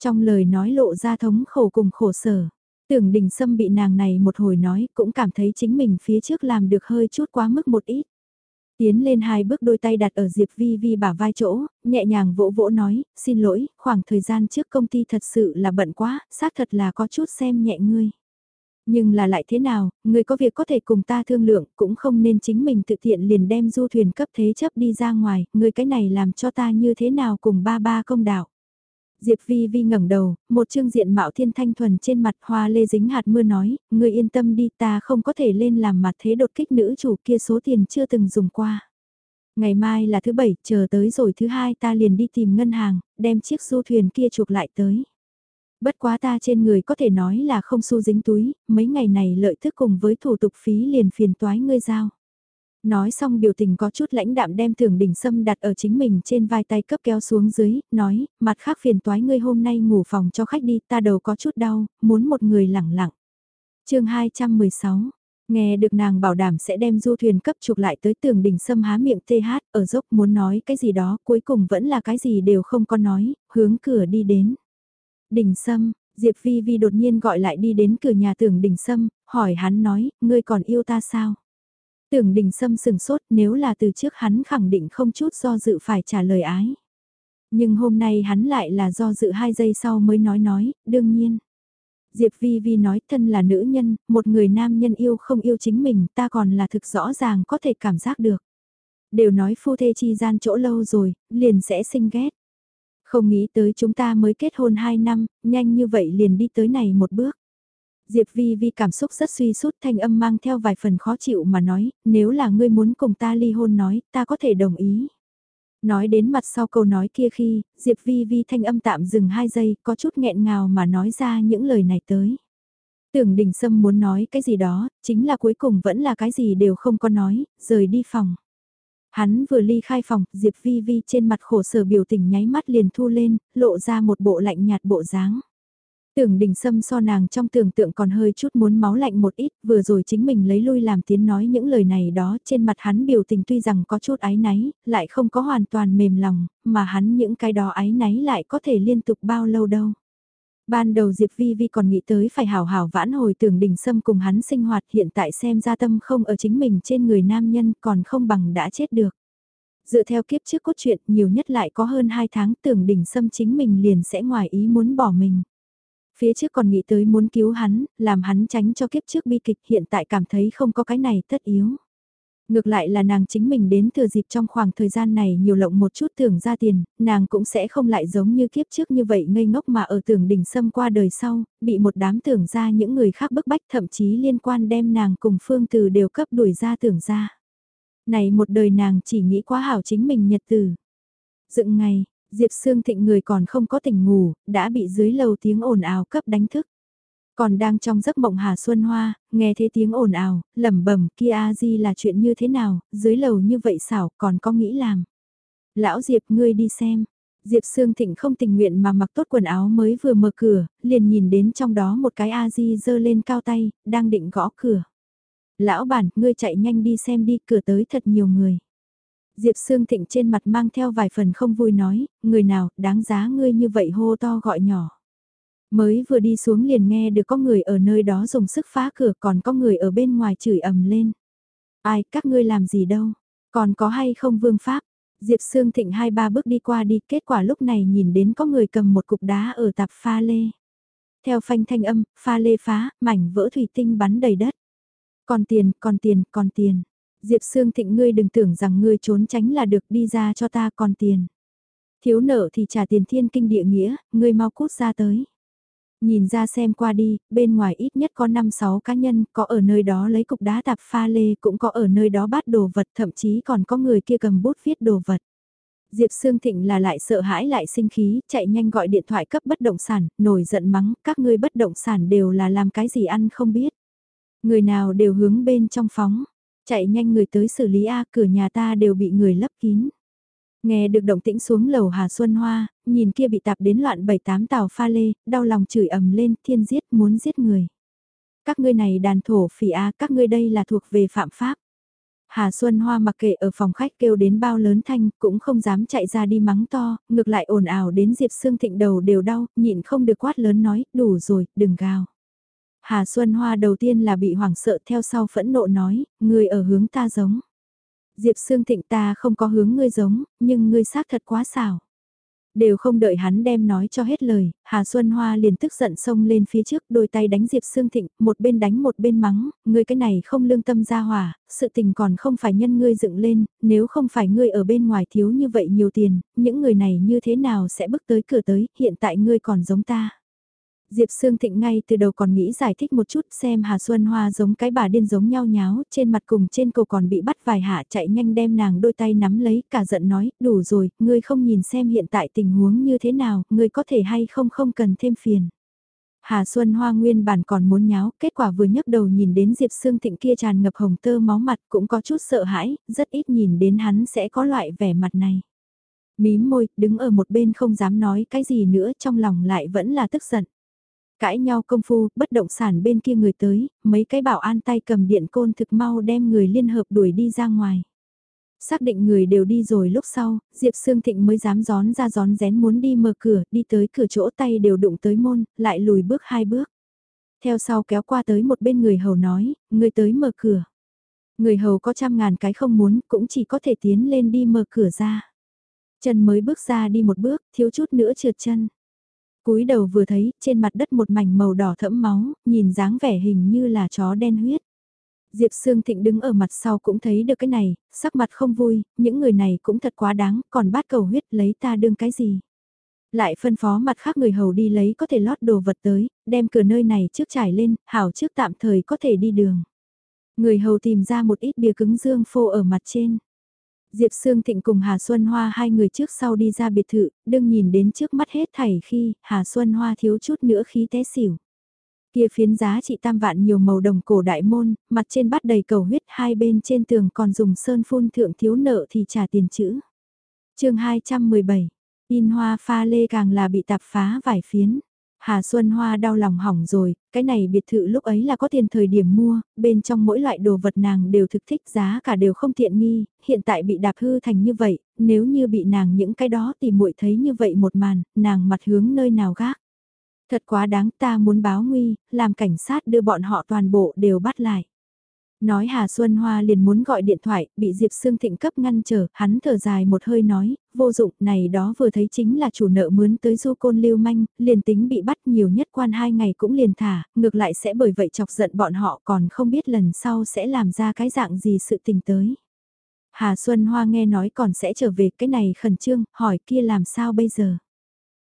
Trong lời nói lộ ra thống khổ cùng khổ sở. Tưởng đình sâm bị nàng này một hồi nói cũng cảm thấy chính mình phía trước làm được hơi chút quá mức một ít. Tiến lên hai bước đôi tay đặt ở Diệp Vi Vi bả vai chỗ, nhẹ nhàng vỗ vỗ nói, xin lỗi, khoảng thời gian trước công ty thật sự là bận quá, xác thật là có chút xem nhẹ ngươi. Nhưng là lại thế nào, người có việc có thể cùng ta thương lượng, cũng không nên chính mình tự tiện liền đem du thuyền cấp thế chấp đi ra ngoài, người cái này làm cho ta như thế nào cùng ba ba công đạo. Diệp Vi Vi ngẩng đầu, một chương diện mạo thiên thanh thuần trên mặt hoa lê dính hạt mưa nói, người yên tâm đi ta không có thể lên làm mặt thế đột kích nữ chủ kia số tiền chưa từng dùng qua. Ngày mai là thứ bảy, chờ tới rồi thứ hai ta liền đi tìm ngân hàng, đem chiếc du thuyền kia chuộc lại tới. Bất quá ta trên người có thể nói là không xu dính túi, mấy ngày này lợi thức cùng với thủ tục phí liền phiền toái ngươi giao. Nói xong biểu tình có chút lãnh đạm đem thường đỉnh sâm đặt ở chính mình trên vai tay cấp kéo xuống dưới, nói, mặt khác phiền toái ngươi hôm nay ngủ phòng cho khách đi, ta đầu có chút đau, muốn một người lẳng lặng. chương 216, nghe được nàng bảo đảm sẽ đem du thuyền cấp trục lại tới tường đỉnh sâm há miệng tê hát ở dốc muốn nói cái gì đó, cuối cùng vẫn là cái gì đều không có nói, hướng cửa đi đến. Đình sâm, Diệp Vi Vi đột nhiên gọi lại đi đến cửa nhà tưởng Đình sâm, hỏi hắn nói, ngươi còn yêu ta sao? Tưởng đình sâm sừng sốt nếu là từ trước hắn khẳng định không chút do dự phải trả lời ái. Nhưng hôm nay hắn lại là do dự hai giây sau mới nói nói, đương nhiên. Diệp Vi Vi nói thân là nữ nhân, một người nam nhân yêu không yêu chính mình ta còn là thực rõ ràng có thể cảm giác được. Đều nói phu thê chi gian chỗ lâu rồi, liền sẽ sinh ghét. Không nghĩ tới chúng ta mới kết hôn 2 năm, nhanh như vậy liền đi tới này một bước. Diệp Vi Vi cảm xúc rất suy sút thanh âm mang theo vài phần khó chịu mà nói, nếu là ngươi muốn cùng ta ly hôn nói, ta có thể đồng ý. Nói đến mặt sau câu nói kia khi, Diệp Vi Vi thanh âm tạm dừng hai giây, có chút nghẹn ngào mà nói ra những lời này tới. Tưởng đình sâm muốn nói cái gì đó, chính là cuối cùng vẫn là cái gì đều không có nói, rời đi phòng. Hắn vừa ly khai phòng, Diệp Vi Vi trên mặt khổ sở biểu tình nháy mắt liền thu lên, lộ ra một bộ lạnh nhạt bộ dáng. Tưởng đình sâm so nàng trong tưởng tượng còn hơi chút muốn máu lạnh một ít, vừa rồi chính mình lấy lui làm tiếng nói những lời này đó, trên mặt hắn biểu tình tuy rằng có chút ái náy, lại không có hoàn toàn mềm lòng, mà hắn những cái đó ái náy lại có thể liên tục bao lâu đâu. Ban đầu Diệp Vi Vi còn nghĩ tới phải hảo hảo vãn hồi tưởng đình sâm cùng hắn sinh hoạt hiện tại xem ra tâm không ở chính mình trên người nam nhân còn không bằng đã chết được. Dựa theo kiếp trước cốt truyện nhiều nhất lại có hơn 2 tháng tưởng đình sâm chính mình liền sẽ ngoài ý muốn bỏ mình. Phía trước còn nghĩ tới muốn cứu hắn, làm hắn tránh cho kiếp trước bi kịch hiện tại cảm thấy không có cái này tất yếu. Ngược lại là nàng chính mình đến thừa dịp trong khoảng thời gian này nhiều lộng một chút tưởng ra tiền, nàng cũng sẽ không lại giống như kiếp trước như vậy ngây ngốc mà ở tưởng đỉnh sâm qua đời sau, bị một đám tưởng ra những người khác bức bách thậm chí liên quan đem nàng cùng phương từ đều cấp đuổi ra tưởng ra. Này một đời nàng chỉ nghĩ quá hảo chính mình nhật tử. Dựng ngày, Diệp Sương Thịnh người còn không có tỉnh ngủ, đã bị dưới lầu tiếng ồn ào cấp đánh thức. Còn đang trong giấc mộng Hà Xuân Hoa, nghe thấy tiếng ồn ào, lẩm bẩm kia a di là chuyện như thế nào, dưới lầu như vậy xảo, còn có nghĩ làm. Lão Diệp ngươi đi xem. Diệp Sương Thịnh không tình nguyện mà mặc tốt quần áo mới vừa mở cửa, liền nhìn đến trong đó một cái a di giơ lên cao tay, đang định gõ cửa. Lão bản, ngươi chạy nhanh đi xem đi, cửa tới thật nhiều người. Diệp Sương Thịnh trên mặt mang theo vài phần không vui nói, người nào, đáng giá ngươi như vậy hô to gọi nhỏ. Mới vừa đi xuống liền nghe được có người ở nơi đó dùng sức phá cửa còn có người ở bên ngoài chửi ầm lên. Ai, các ngươi làm gì đâu, còn có hay không vương pháp. Diệp Sương Thịnh hai ba bước đi qua đi, kết quả lúc này nhìn đến có người cầm một cục đá ở tạp pha lê. Theo phanh thanh âm, pha lê phá, mảnh vỡ thủy tinh bắn đầy đất. Còn tiền, còn tiền, còn tiền. Diệp Sương Thịnh ngươi đừng tưởng rằng ngươi trốn tránh là được đi ra cho ta còn tiền. Thiếu nợ thì trả tiền thiên kinh địa nghĩa, ngươi mau cút ra tới. Nhìn ra xem qua đi, bên ngoài ít nhất có 5-6 cá nhân, có ở nơi đó lấy cục đá tạp pha lê, cũng có ở nơi đó bắt đồ vật, thậm chí còn có người kia cầm bút viết đồ vật. Diệp Sương Thịnh là lại sợ hãi lại sinh khí, chạy nhanh gọi điện thoại cấp bất động sản, nổi giận mắng, các ngươi bất động sản đều là làm cái gì ăn không biết. Người nào đều hướng bên trong phóng, chạy nhanh người tới xử lý A cửa nhà ta đều bị người lấp kín. Nghe được động tĩnh xuống lầu Hà Xuân Hoa, nhìn kia bị tạp đến loạn bảy tám tàu pha lê, đau lòng chửi ầm lên, thiên giết muốn giết người. Các ngươi này đàn thổ phỉ a, các ngươi đây là thuộc về phạm pháp. Hà Xuân Hoa mặc kệ ở phòng khách kêu đến bao lớn thanh, cũng không dám chạy ra đi mắng to, ngược lại ồn ào đến Diệp Sương Thịnh đầu đều đau, nhịn không được quát lớn nói, đủ rồi, đừng gào. Hà Xuân Hoa đầu tiên là bị hoảng sợ theo sau phẫn nộ nói, người ở hướng ta giống. Diệp Sương Thịnh ta không có hướng ngươi giống, nhưng ngươi xác thật quá xảo. Đều không đợi hắn đem nói cho hết lời, Hà Xuân Hoa liền tức giận xông lên phía trước đôi tay đánh Diệp Sương Thịnh, một bên đánh một bên mắng, ngươi cái này không lương tâm ra hỏa, sự tình còn không phải nhân ngươi dựng lên, nếu không phải ngươi ở bên ngoài thiếu như vậy nhiều tiền, những người này như thế nào sẽ bước tới cửa tới, hiện tại ngươi còn giống ta. Diệp Sương Thịnh ngay từ đầu còn nghĩ giải thích một chút xem Hà Xuân Hoa giống cái bà điên giống nhau nháo, trên mặt cùng trên cổ còn bị bắt vài hạ chạy nhanh đem nàng đôi tay nắm lấy, cả giận nói, đủ rồi, ngươi không nhìn xem hiện tại tình huống như thế nào, ngươi có thể hay không không cần thêm phiền. Hà Xuân Hoa nguyên bản còn muốn nháo, kết quả vừa nhấc đầu nhìn đến Diệp Sương Thịnh kia tràn ngập hồng tơ máu mặt cũng có chút sợ hãi, rất ít nhìn đến hắn sẽ có loại vẻ mặt này. Mím môi, đứng ở một bên không dám nói cái gì nữa trong lòng lại vẫn là tức giận. Cãi nhau công phu, bất động sản bên kia người tới, mấy cái bảo an tay cầm điện côn thực mau đem người liên hợp đuổi đi ra ngoài. Xác định người đều đi rồi lúc sau, Diệp Sương Thịnh mới dám gión ra gión rén muốn đi mở cửa, đi tới cửa chỗ tay đều đụng tới môn, lại lùi bước hai bước. Theo sau kéo qua tới một bên người hầu nói, người tới mở cửa. Người hầu có trăm ngàn cái không muốn, cũng chỉ có thể tiến lên đi mở cửa ra. Chân mới bước ra đi một bước, thiếu chút nữa trượt chân cúi đầu vừa thấy, trên mặt đất một mảnh màu đỏ thẫm máu, nhìn dáng vẻ hình như là chó đen huyết. Diệp Sương Thịnh đứng ở mặt sau cũng thấy được cái này, sắc mặt không vui, những người này cũng thật quá đáng, còn bát cầu huyết lấy ta đương cái gì. Lại phân phó mặt khác người hầu đi lấy có thể lót đồ vật tới, đem cửa nơi này trước trải lên, hảo trước tạm thời có thể đi đường. Người hầu tìm ra một ít bia cứng dương phô ở mặt trên. Diệp Sương Thịnh cùng Hà Xuân Hoa hai người trước sau đi ra biệt thự, đừng nhìn đến trước mắt hết thảy khi Hà Xuân Hoa thiếu chút nữa khí té xỉu. Kia phiến giá trị tam vạn nhiều màu đồng cổ đại môn, mặt trên bắt đầy cầu huyết hai bên trên tường còn dùng sơn phun thượng thiếu nợ thì trả tiền chữ. chương 217, in hoa pha lê càng là bị tạp phá vài phiến. Hà Xuân Hoa đau lòng hỏng rồi, cái này biệt thự lúc ấy là có tiền thời điểm mua, bên trong mỗi loại đồ vật nàng đều thực thích giá cả đều không tiện nghi, hiện tại bị đạp hư thành như vậy, nếu như bị nàng những cái đó thì muội thấy như vậy một màn, nàng mặt hướng nơi nào gác. Thật quá đáng ta muốn báo nguy, làm cảnh sát đưa bọn họ toàn bộ đều bắt lại. Nói Hà Xuân Hoa liền muốn gọi điện thoại, bị Diệp Sương Thịnh cấp ngăn trở, hắn thở dài một hơi nói, vô dụng, này đó vừa thấy chính là chủ nợ mướn tới du côn lưu manh, liền tính bị bắt nhiều nhất quan hai ngày cũng liền thả, ngược lại sẽ bởi vậy chọc giận bọn họ còn không biết lần sau sẽ làm ra cái dạng gì sự tình tới. Hà Xuân Hoa nghe nói còn sẽ trở về cái này khẩn trương, hỏi kia làm sao bây giờ.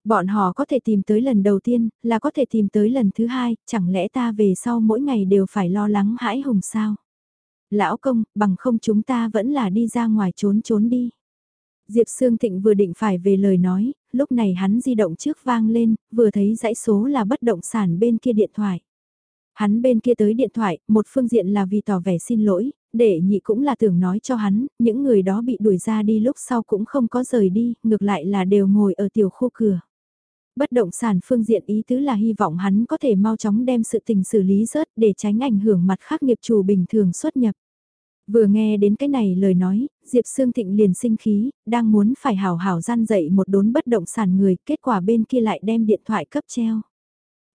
Bọn họ có thể tìm tới lần đầu tiên, là có thể tìm tới lần thứ hai, chẳng lẽ ta về sau mỗi ngày đều phải lo lắng hãi hùng sao? Lão công, bằng không chúng ta vẫn là đi ra ngoài trốn trốn đi. Diệp Sương Thịnh vừa định phải về lời nói, lúc này hắn di động trước vang lên, vừa thấy dãy số là bất động sản bên kia điện thoại. Hắn bên kia tới điện thoại, một phương diện là vì tỏ vẻ xin lỗi, để nhị cũng là tưởng nói cho hắn, những người đó bị đuổi ra đi lúc sau cũng không có rời đi, ngược lại là đều ngồi ở tiểu khu cửa. Bất động sản phương diện ý tứ là hy vọng hắn có thể mau chóng đem sự tình xử lý rớt để tránh ảnh hưởng mặt khác nghiệp chủ bình thường xuất nhập. Vừa nghe đến cái này lời nói, Diệp Sương Thịnh liền sinh khí, đang muốn phải hảo hảo gian dậy một đốn bất động sản người, kết quả bên kia lại đem điện thoại cấp treo.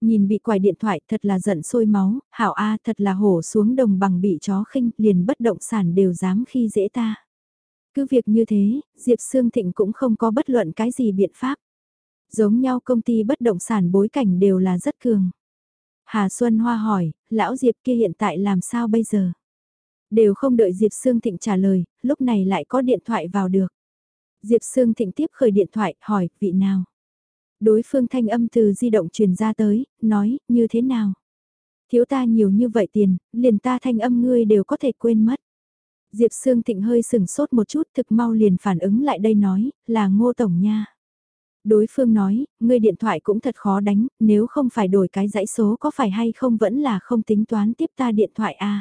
Nhìn bị quài điện thoại thật là giận sôi máu, hảo A thật là hổ xuống đồng bằng bị chó khinh, liền bất động sản đều dám khi dễ ta. Cứ việc như thế, Diệp Sương Thịnh cũng không có bất luận cái gì biện pháp. Giống nhau công ty bất động sản bối cảnh đều là rất cường. Hà Xuân Hoa hỏi, lão Diệp kia hiện tại làm sao bây giờ? Đều không đợi Diệp Sương Thịnh trả lời, lúc này lại có điện thoại vào được. Diệp Sương Thịnh tiếp khởi điện thoại, hỏi, vị nào? Đối phương thanh âm từ di động truyền ra tới, nói, như thế nào? Thiếu ta nhiều như vậy tiền, liền ta thanh âm ngươi đều có thể quên mất. Diệp Sương Thịnh hơi sừng sốt một chút thực mau liền phản ứng lại đây nói, là ngô tổng nha. Đối phương nói, ngươi điện thoại cũng thật khó đánh, nếu không phải đổi cái dãy số có phải hay không vẫn là không tính toán tiếp ta điện thoại a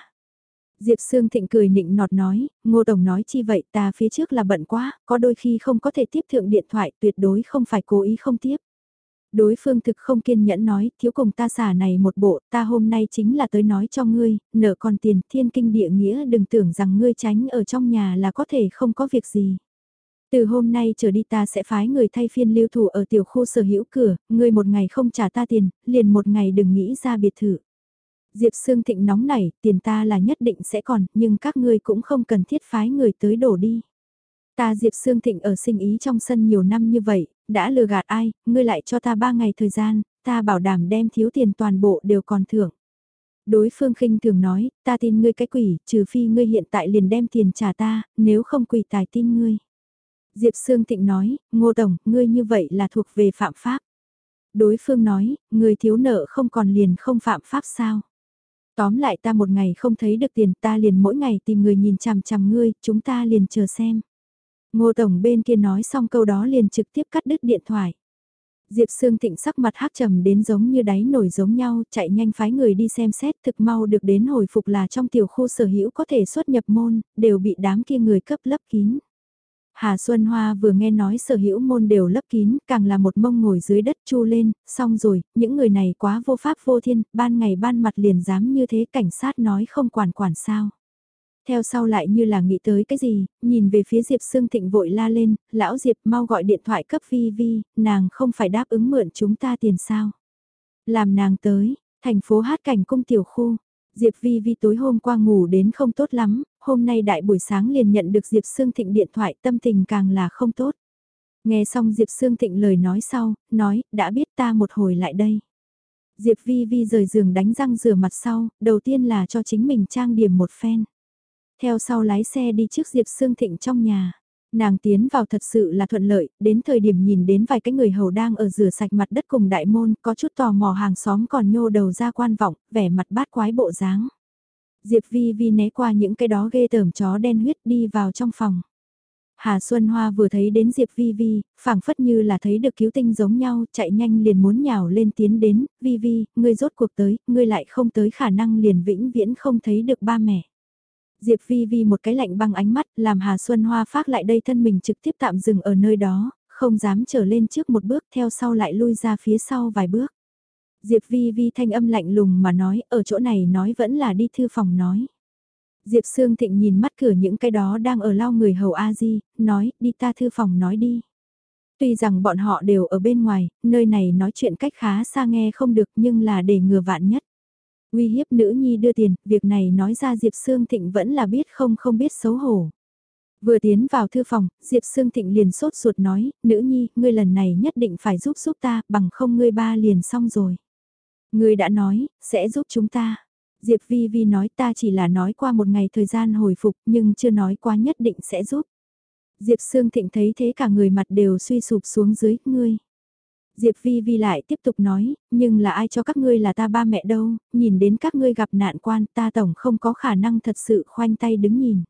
Diệp Sương Thịnh cười nịnh nọt nói, Ngô Tổng nói chi vậy ta phía trước là bận quá, có đôi khi không có thể tiếp thượng điện thoại tuyệt đối không phải cố ý không tiếp. Đối phương thực không kiên nhẫn nói, thiếu cùng ta xả này một bộ, ta hôm nay chính là tới nói cho ngươi, nợ còn tiền thiên kinh địa nghĩa đừng tưởng rằng ngươi tránh ở trong nhà là có thể không có việc gì. Từ hôm nay trở đi ta sẽ phái người thay phiên lưu thủ ở tiểu khu sở hữu cửa, ngươi một ngày không trả ta tiền, liền một ngày đừng nghĩ ra biệt thự. Diệp Sương Thịnh nóng nảy, tiền ta là nhất định sẽ còn, nhưng các ngươi cũng không cần thiết phái người tới đổ đi. Ta Diệp Sương Thịnh ở sinh ý trong sân nhiều năm như vậy, đã lừa gạt ai, ngươi lại cho ta ba ngày thời gian, ta bảo đảm đem thiếu tiền toàn bộ đều còn thưởng. Đối phương khinh thường nói, ta tin ngươi cái quỷ, trừ phi ngươi hiện tại liền đem tiền trả ta, nếu không quỷ tài tin ngươi. Diệp Sương Thịnh nói, Ngô Tổng, ngươi như vậy là thuộc về phạm pháp. Đối phương nói, người thiếu nợ không còn liền không phạm pháp sao. Tóm lại ta một ngày không thấy được tiền ta liền mỗi ngày tìm người nhìn chằm chằm ngươi, chúng ta liền chờ xem. Ngô Tổng bên kia nói xong câu đó liền trực tiếp cắt đứt điện thoại. Diệp Sương Thịnh sắc mặt hắc trầm đến giống như đáy nổi giống nhau, chạy nhanh phái người đi xem xét thực mau được đến hồi phục là trong tiểu khu sở hữu có thể xuất nhập môn, đều bị đám kia người cấp lấp kín. Hà Xuân Hoa vừa nghe nói sở hữu môn đều lấp kín, càng là một mông ngồi dưới đất chu lên, xong rồi, những người này quá vô pháp vô thiên, ban ngày ban mặt liền dám như thế cảnh sát nói không quản quản sao. Theo sau lại như là nghĩ tới cái gì, nhìn về phía Diệp Sương Thịnh vội la lên, lão Diệp mau gọi điện thoại cấp Vi Vi, nàng không phải đáp ứng mượn chúng ta tiền sao. Làm nàng tới, thành phố hát cảnh cung tiểu khu, Diệp Vi Vi tối hôm qua ngủ đến không tốt lắm, hôm nay đại buổi sáng liền nhận được Diệp Sương Thịnh điện thoại tâm tình càng là không tốt. Nghe xong Diệp Sương Thịnh lời nói sau, nói, đã biết ta một hồi lại đây. Diệp Vi Vi rời giường đánh răng rửa mặt sau, đầu tiên là cho chính mình trang điểm một phen. Theo sau lái xe đi trước Diệp Sương Thịnh trong nhà. Nàng tiến vào thật sự là thuận lợi, đến thời điểm nhìn đến vài cái người hầu đang ở rửa sạch mặt đất cùng đại môn, có chút tò mò hàng xóm còn nhô đầu ra quan vọng, vẻ mặt bát quái bộ dáng. Diệp Vi Vi né qua những cái đó ghê tởm chó đen huyết đi vào trong phòng. Hà Xuân Hoa vừa thấy đến Diệp Vi Vi, phảng phất như là thấy được cứu tinh giống nhau, chạy nhanh liền muốn nhào lên tiến đến, Vi Vi, ngươi rốt cuộc tới, ngươi lại không tới khả năng liền vĩnh viễn không thấy được ba mẹ. Diệp Vi Vi một cái lạnh băng ánh mắt làm Hà Xuân Hoa phát lại đây thân mình trực tiếp tạm dừng ở nơi đó, không dám trở lên trước một bước theo sau lại lui ra phía sau vài bước. Diệp Vi Vi thanh âm lạnh lùng mà nói, ở chỗ này nói vẫn là đi thư phòng nói. Diệp Sương Thịnh nhìn mắt cửa những cái đó đang ở lau người hầu A Di, nói, đi ta thư phòng nói đi. Tuy rằng bọn họ đều ở bên ngoài, nơi này nói chuyện cách khá xa nghe không được nhưng là để ngừa vạn nhất. Uy hiếp nữ nhi đưa tiền, việc này nói ra Diệp Sương Thịnh vẫn là biết không không biết xấu hổ. Vừa tiến vào thư phòng, Diệp Sương Thịnh liền sốt ruột nói, nữ nhi, ngươi lần này nhất định phải giúp giúp ta, bằng không ngươi ba liền xong rồi. Ngươi đã nói, sẽ giúp chúng ta. Diệp Vi Vi nói ta chỉ là nói qua một ngày thời gian hồi phục nhưng chưa nói qua nhất định sẽ giúp. Diệp Sương Thịnh thấy thế cả người mặt đều suy sụp xuống dưới, ngươi. Diệp Vi Vi lại tiếp tục nói, nhưng là ai cho các ngươi là ta ba mẹ đâu, nhìn đến các ngươi gặp nạn quan ta tổng không có khả năng thật sự khoanh tay đứng nhìn.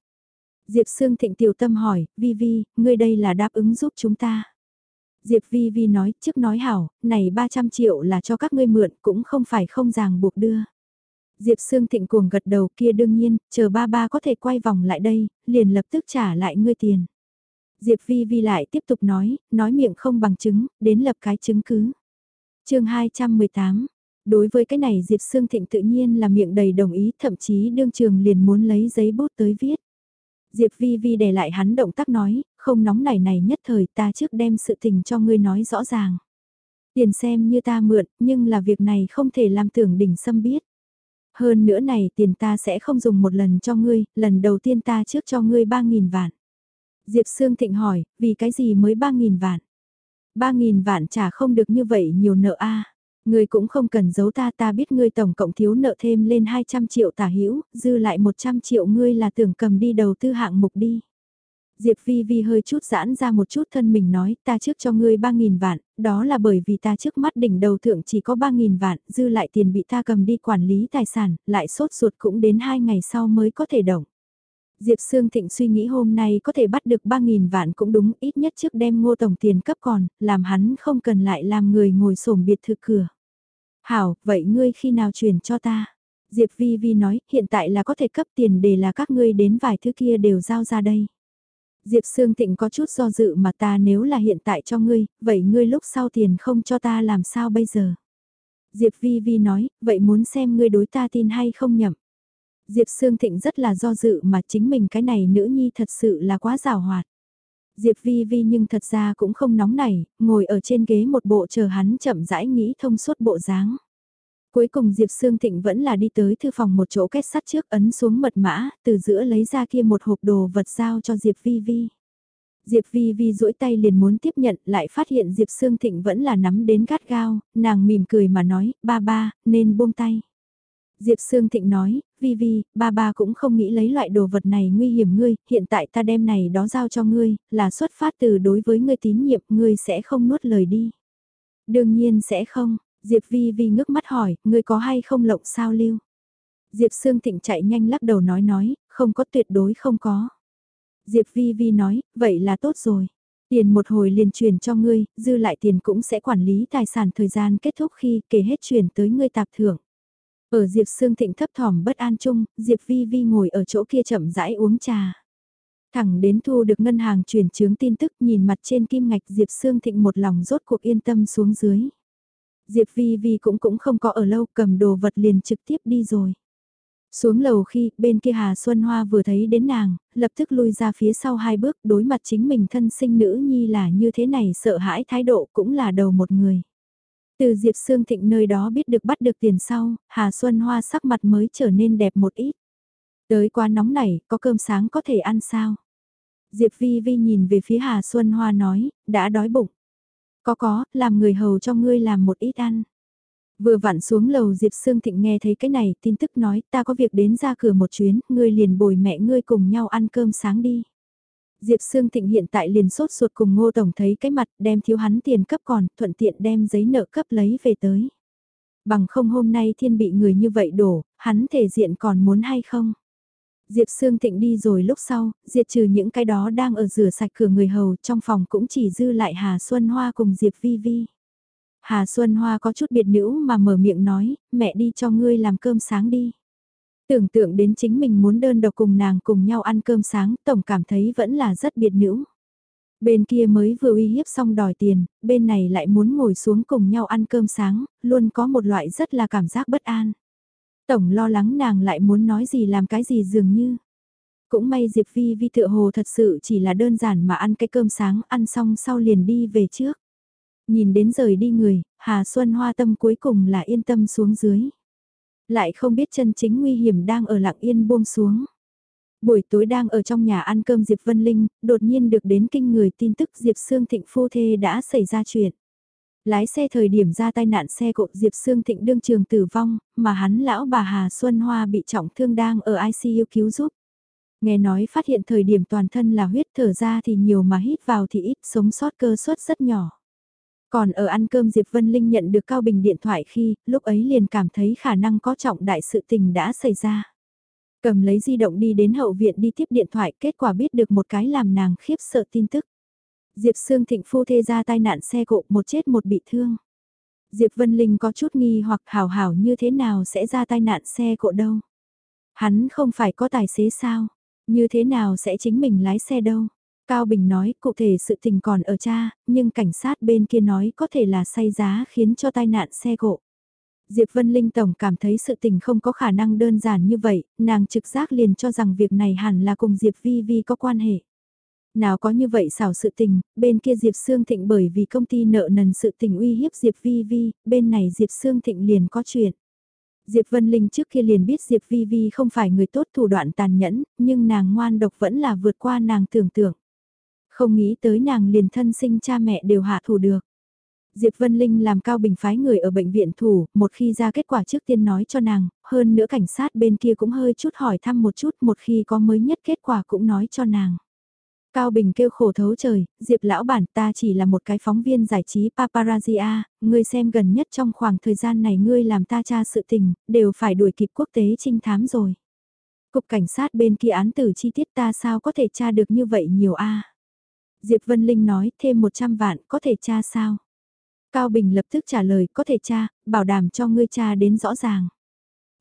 Diệp Sương Thịnh tiểu tâm hỏi, Vi Vi, ngươi đây là đáp ứng giúp chúng ta. Diệp Vi Vi nói, trước nói hảo, này 300 triệu là cho các ngươi mượn cũng không phải không ràng buộc đưa. Diệp Sương Thịnh cuồng gật đầu kia đương nhiên, chờ ba ba có thể quay vòng lại đây, liền lập tức trả lại ngươi tiền. Diệp Vi Vi lại tiếp tục nói, nói miệng không bằng chứng, đến lập cái chứng cứ. chương 218, đối với cái này Diệp Sương Thịnh tự nhiên là miệng đầy đồng ý, thậm chí đương trường liền muốn lấy giấy bút tới viết. Diệp Vi Vi để lại hắn động tác nói, không nóng nảy này nhất thời ta trước đem sự tình cho ngươi nói rõ ràng. Tiền xem như ta mượn, nhưng là việc này không thể làm tưởng đỉnh xâm biết. Hơn nữa này tiền ta sẽ không dùng một lần cho ngươi, lần đầu tiên ta trước cho ngươi 3.000 vạn. Diệp Sương Thịnh hỏi, vì cái gì mới 3.000 vạn? 3.000 vạn trả không được như vậy nhiều nợ a Ngươi cũng không cần giấu ta ta biết ngươi tổng cộng thiếu nợ thêm lên 200 triệu tả hữu dư lại 100 triệu ngươi là tưởng cầm đi đầu tư hạng mục đi. Diệp Vi Vi hơi chút giãn ra một chút thân mình nói ta trước cho ngươi 3.000 vạn, đó là bởi vì ta trước mắt đỉnh đầu thượng chỉ có 3.000 vạn, dư lại tiền bị ta cầm đi quản lý tài sản, lại sốt ruột cũng đến 2 ngày sau mới có thể động. Diệp Sương Thịnh suy nghĩ hôm nay có thể bắt được 3.000 vạn cũng đúng ít nhất trước đem ngô tổng tiền cấp còn, làm hắn không cần lại làm người ngồi sổm biệt thự cửa. Hảo, vậy ngươi khi nào chuyển cho ta? Diệp Vi Vi nói, hiện tại là có thể cấp tiền để là các ngươi đến vài thứ kia đều giao ra đây. Diệp Sương Thịnh có chút do dự mà ta nếu là hiện tại cho ngươi, vậy ngươi lúc sau tiền không cho ta làm sao bây giờ? Diệp Vi Vi nói, vậy muốn xem ngươi đối ta tin hay không nhậm. Diệp Sương Thịnh rất là do dự mà chính mình cái này nữ nhi thật sự là quá rào hoạt. Diệp Vi Vi nhưng thật ra cũng không nóng nảy, ngồi ở trên ghế một bộ chờ hắn chậm rãi nghĩ thông suốt bộ dáng. Cuối cùng Diệp Sương Thịnh vẫn là đi tới thư phòng một chỗ kết sắt trước ấn xuống mật mã, từ giữa lấy ra kia một hộp đồ vật giao cho Diệp Vi Vi. Diệp Vi Vi duỗi tay liền muốn tiếp nhận lại phát hiện Diệp Sương Thịnh vẫn là nắm đến gắt gao, nàng mỉm cười mà nói, ba ba, nên buông tay. Diệp Sương Thịnh nói, Vi Vi, ba ba cũng không nghĩ lấy loại đồ vật này nguy hiểm ngươi, hiện tại ta đem này đó giao cho ngươi, là xuất phát từ đối với ngươi tín nhiệm, ngươi sẽ không nuốt lời đi. Đương nhiên sẽ không, Diệp Vi Vi ngước mắt hỏi, ngươi có hay không lộng sao lưu? Diệp Sương Thịnh chạy nhanh lắc đầu nói nói, không có tuyệt đối không có. Diệp Vi Vi nói, vậy là tốt rồi. Tiền một hồi liền chuyển cho ngươi, dư lại tiền cũng sẽ quản lý tài sản thời gian kết thúc khi kể hết chuyển tới ngươi tạp thưởng. Ở Diệp Sương Thịnh thấp thỏm bất an chung, Diệp Vi Vi ngồi ở chỗ kia chậm rãi uống trà. Thẳng đến thu được ngân hàng chuyển chứng tin tức nhìn mặt trên kim ngạch Diệp Sương Thịnh một lòng rốt cuộc yên tâm xuống dưới. Diệp Vi Vi cũng cũng không có ở lâu cầm đồ vật liền trực tiếp đi rồi. Xuống lầu khi bên kia Hà Xuân Hoa vừa thấy đến nàng, lập tức lui ra phía sau hai bước đối mặt chính mình thân sinh nữ nhi là như thế này sợ hãi thái độ cũng là đầu một người. Từ Diệp Sương Thịnh nơi đó biết được bắt được tiền sau, Hà Xuân Hoa sắc mặt mới trở nên đẹp một ít. Tới qua nóng này, có cơm sáng có thể ăn sao? Diệp Vi Vi nhìn về phía Hà Xuân Hoa nói, đã đói bụng. Có có, làm người hầu cho ngươi làm một ít ăn. Vừa vặn xuống lầu Diệp Sương Thịnh nghe thấy cái này, tin tức nói ta có việc đến ra cửa một chuyến, ngươi liền bồi mẹ ngươi cùng nhau ăn cơm sáng đi. Diệp Sương Thịnh hiện tại liền sốt ruột cùng Ngô Tổng thấy cái mặt đem thiếu hắn tiền cấp còn, thuận tiện đem giấy nợ cấp lấy về tới. Bằng không hôm nay thiên bị người như vậy đổ, hắn thể diện còn muốn hay không? Diệp Sương Thịnh đi rồi lúc sau, diệt trừ những cái đó đang ở rửa sạch cửa người hầu trong phòng cũng chỉ dư lại Hà Xuân Hoa cùng Diệp Vi Vi. Hà Xuân Hoa có chút biệt nữ mà mở miệng nói, mẹ đi cho ngươi làm cơm sáng đi. Tưởng tượng đến chính mình muốn đơn độc cùng nàng cùng nhau ăn cơm sáng, tổng cảm thấy vẫn là rất biệt nữ. Bên kia mới vừa uy hiếp xong đòi tiền, bên này lại muốn ngồi xuống cùng nhau ăn cơm sáng, luôn có một loại rất là cảm giác bất an. Tổng lo lắng nàng lại muốn nói gì làm cái gì dường như. Cũng may Diệp Vi Vi tựa hồ thật sự chỉ là đơn giản mà ăn cái cơm sáng ăn xong sau liền đi về trước. Nhìn đến rời đi người, Hà Xuân Hoa tâm cuối cùng là yên tâm xuống dưới. Lại không biết chân chính nguy hiểm đang ở lặng yên buông xuống. Buổi tối đang ở trong nhà ăn cơm Diệp Vân Linh, đột nhiên được đến kinh người tin tức Diệp Sương Thịnh phu thê đã xảy ra chuyện. Lái xe thời điểm ra tai nạn xe cộ Diệp Sương Thịnh đương trường tử vong, mà hắn lão bà Hà Xuân Hoa bị trọng thương đang ở ICU cứu giúp. Nghe nói phát hiện thời điểm toàn thân là huyết thở ra thì nhiều mà hít vào thì ít sống sót cơ suất rất nhỏ. Còn ở ăn cơm Diệp Vân Linh nhận được Cao Bình điện thoại khi, lúc ấy liền cảm thấy khả năng có trọng đại sự tình đã xảy ra. Cầm lấy di động đi đến hậu viện đi tiếp điện thoại, kết quả biết được một cái làm nàng khiếp sợ tin tức. Diệp Sương Thịnh phu thê ra tai nạn xe cộ một chết một bị thương. Diệp Vân Linh có chút nghi hoặc hảo hảo như thế nào sẽ ra tai nạn xe cộ đâu. Hắn không phải có tài xế sao, như thế nào sẽ chính mình lái xe đâu. Cao Bình nói cụ thể sự tình còn ở cha, nhưng cảnh sát bên kia nói có thể là say giá khiến cho tai nạn xe cộ. Diệp Vân Linh Tổng cảm thấy sự tình không có khả năng đơn giản như vậy, nàng trực giác liền cho rằng việc này hẳn là cùng Diệp Vi Vi có quan hệ. Nào có như vậy xảo sự tình, bên kia Diệp Sương Thịnh bởi vì công ty nợ nần sự tình uy hiếp Diệp Vi Vi, bên này Diệp Sương Thịnh liền có chuyện. Diệp Vân Linh trước kia liền biết Diệp Vi Vi không phải người tốt thủ đoạn tàn nhẫn, nhưng nàng ngoan độc vẫn là vượt qua nàng tưởng tượng. Không nghĩ tới nàng liền thân sinh cha mẹ đều hạ thủ được. Diệp Vân Linh làm cao bình phái người ở bệnh viện thủ, một khi ra kết quả trước tiên nói cho nàng, hơn nữa cảnh sát bên kia cũng hơi chút hỏi thăm một chút, một khi có mới nhất kết quả cũng nói cho nàng. Cao Bình kêu khổ thấu trời, Diệp lão bản ta chỉ là một cái phóng viên giải trí paparazzi a, ngươi xem gần nhất trong khoảng thời gian này ngươi làm ta tra sự tình, đều phải đuổi kịp quốc tế trinh thám rồi. Cục cảnh sát bên kia án tử chi tiết ta sao có thể tra được như vậy nhiều a? Diệp Vân Linh nói thêm 100 vạn có thể tra sao? Cao Bình lập tức trả lời có thể tra, bảo đảm cho ngươi tra đến rõ ràng.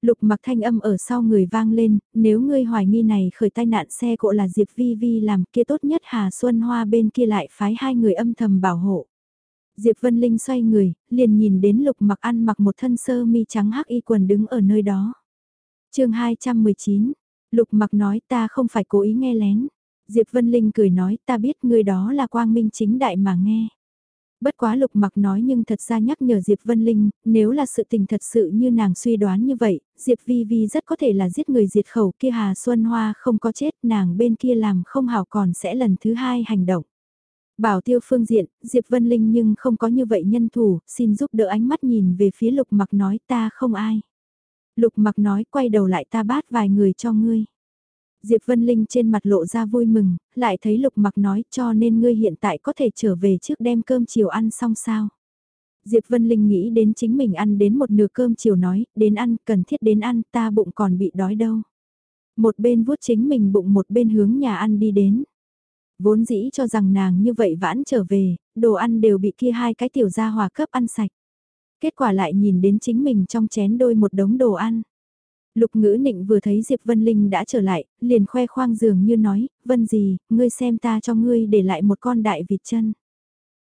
Lục mặc thanh âm ở sau người vang lên, nếu ngươi hoài nghi này khởi tai nạn xe cộ là Diệp Vi Vi làm kia tốt nhất Hà Xuân Hoa bên kia lại phái hai người âm thầm bảo hộ. Diệp Vân Linh xoay người, liền nhìn đến lục mặc ăn mặc một thân sơ mi trắng hắc y quần đứng ở nơi đó. chương 219, lục mặc nói ta không phải cố ý nghe lén. Diệp Vân Linh cười nói ta biết người đó là quang minh chính đại mà nghe. Bất quá lục mặc nói nhưng thật ra nhắc nhở Diệp Vân Linh, nếu là sự tình thật sự như nàng suy đoán như vậy, Diệp Vi Vi rất có thể là giết người diệt khẩu kia Hà Xuân Hoa không có chết, nàng bên kia làm không hảo còn sẽ lần thứ hai hành động. Bảo tiêu phương diện, Diệp Vân Linh nhưng không có như vậy nhân thủ, xin giúp đỡ ánh mắt nhìn về phía lục mặc nói ta không ai. Lục mặc nói quay đầu lại ta bát vài người cho ngươi. Diệp Vân Linh trên mặt lộ ra vui mừng, lại thấy Lục Mặc nói cho nên ngươi hiện tại có thể trở về trước đem cơm chiều ăn xong sao. Diệp Vân Linh nghĩ đến chính mình ăn đến một nửa cơm chiều nói, đến ăn, cần thiết đến ăn, ta bụng còn bị đói đâu. Một bên vuốt chính mình bụng một bên hướng nhà ăn đi đến. Vốn dĩ cho rằng nàng như vậy vãn trở về, đồ ăn đều bị kia hai cái tiểu gia hòa cấp ăn sạch. Kết quả lại nhìn đến chính mình trong chén đôi một đống đồ ăn. Lục ngữ nịnh vừa thấy Diệp Vân Linh đã trở lại, liền khoe khoang dường như nói, Vân gì, ngươi xem ta cho ngươi để lại một con đại vịt chân.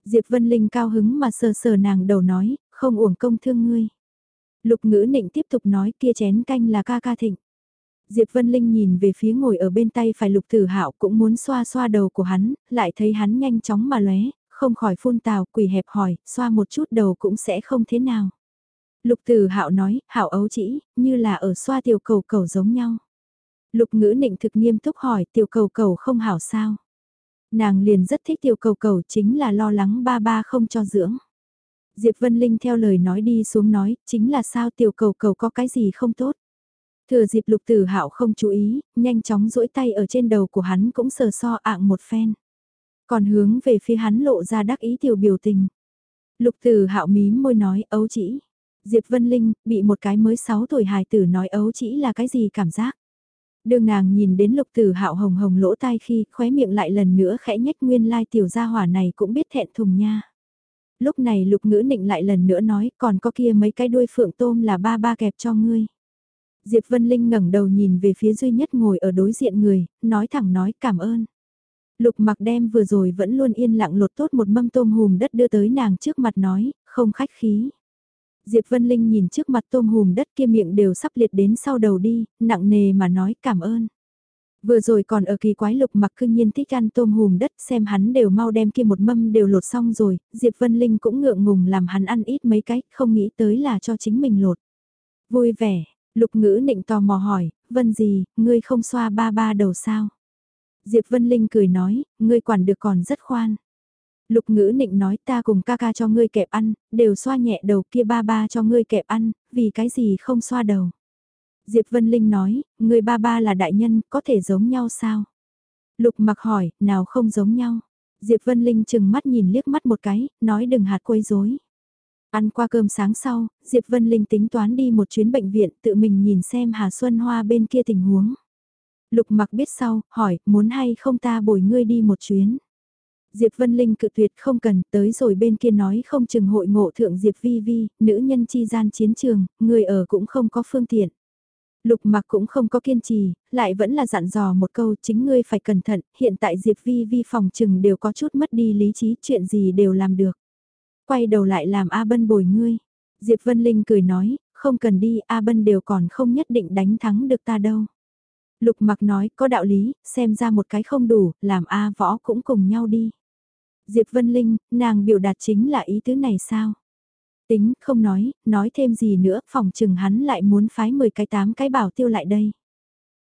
Diệp Vân Linh cao hứng mà sờ sờ nàng đầu nói, không uổng công thương ngươi. Lục ngữ nịnh tiếp tục nói kia chén canh là ca ca thịnh. Diệp Vân Linh nhìn về phía ngồi ở bên tay phải lục tử hạo cũng muốn xoa xoa đầu của hắn, lại thấy hắn nhanh chóng mà lóe, không khỏi phun tào quỷ hẹp hỏi, xoa một chút đầu cũng sẽ không thế nào. Lục Từ Hạo nói, Hạo ấu chỉ, như là ở xoa tiểu cầu cầu giống nhau. Lục Ngữ Nịnh thực nghiêm túc hỏi, tiểu cầu cầu không hảo sao? Nàng liền rất thích tiểu cầu cầu chính là lo lắng ba ba không cho dưỡng. Diệp Vân Linh theo lời nói đi xuống nói, chính là sao tiểu cầu cầu có cái gì không tốt. Thừa dịp lục tử hạo không chú ý, nhanh chóng duỗi tay ở trên đầu của hắn cũng sờ so ạng một phen. Còn hướng về phía hắn lộ ra đắc ý tiểu biểu tình. Lục tử hạo mím môi nói ấu chỉ. Diệp Vân Linh, bị một cái mới 6 tuổi hài tử nói ấu chỉ là cái gì cảm giác. Đường nàng nhìn đến lục tử hạo hồng hồng lỗ tai khi khóe miệng lại lần nữa khẽ nhách nguyên lai tiểu gia hỏa này cũng biết thẹn thùng nha. Lúc này lục ngữ nịnh lại lần nữa nói còn có kia mấy cái đuôi phượng tôm là ba ba kẹp cho ngươi. Diệp Vân Linh ngẩng đầu nhìn về phía duy nhất ngồi ở đối diện người, nói thẳng nói cảm ơn. Lục mặc đem vừa rồi vẫn luôn yên lặng lột tốt một mâm tôm hùm đất đưa tới nàng trước mặt nói, không khách khí. Diệp Vân Linh nhìn trước mặt tôm hùm đất kia miệng đều sắp liệt đến sau đầu đi, nặng nề mà nói cảm ơn. Vừa rồi còn ở kỳ quái lục mặc cương nhiên thích ăn tôm hùm đất xem hắn đều mau đem kia một mâm đều lột xong rồi, Diệp Vân Linh cũng ngượng ngùng làm hắn ăn ít mấy cái, không nghĩ tới là cho chính mình lột. Vui vẻ, lục ngữ nịnh tò mò hỏi, Vân gì, ngươi không xoa ba ba đầu sao? Diệp Vân Linh cười nói, ngươi quản được còn rất khoan. Lục ngữ nịnh nói ta cùng ca ca cho ngươi kẹp ăn, đều xoa nhẹ đầu kia ba ba cho ngươi kẹp ăn, vì cái gì không xoa đầu. Diệp Vân Linh nói, người ba ba là đại nhân, có thể giống nhau sao? Lục mặc hỏi, nào không giống nhau? Diệp Vân Linh chừng mắt nhìn liếc mắt một cái, nói đừng hạt quấy rối. Ăn qua cơm sáng sau, Diệp Vân Linh tính toán đi một chuyến bệnh viện tự mình nhìn xem Hà Xuân Hoa bên kia tình huống. Lục mặc biết sau, hỏi, muốn hay không ta bồi ngươi đi một chuyến. Diệp Vân Linh cự tuyệt không cần, tới rồi bên kia nói không chừng hội ngộ thượng Diệp Vi Vi, nữ nhân chi gian chiến trường, người ở cũng không có phương tiện. Lục mặc cũng không có kiên trì, lại vẫn là dặn dò một câu chính ngươi phải cẩn thận, hiện tại Diệp Vi Vi phòng chừng đều có chút mất đi lý trí, chuyện gì đều làm được. Quay đầu lại làm A Bân bồi ngươi. Diệp Vân Linh cười nói, không cần đi, A Bân đều còn không nhất định đánh thắng được ta đâu. Lục mặc nói có đạo lý, xem ra một cái không đủ, làm A võ cũng cùng nhau đi. Diệp Vân Linh, nàng biểu đạt chính là ý tứ này sao? Tính, không nói, nói thêm gì nữa, phòng chừng hắn lại muốn phái 10 cái 8 cái bảo tiêu lại đây.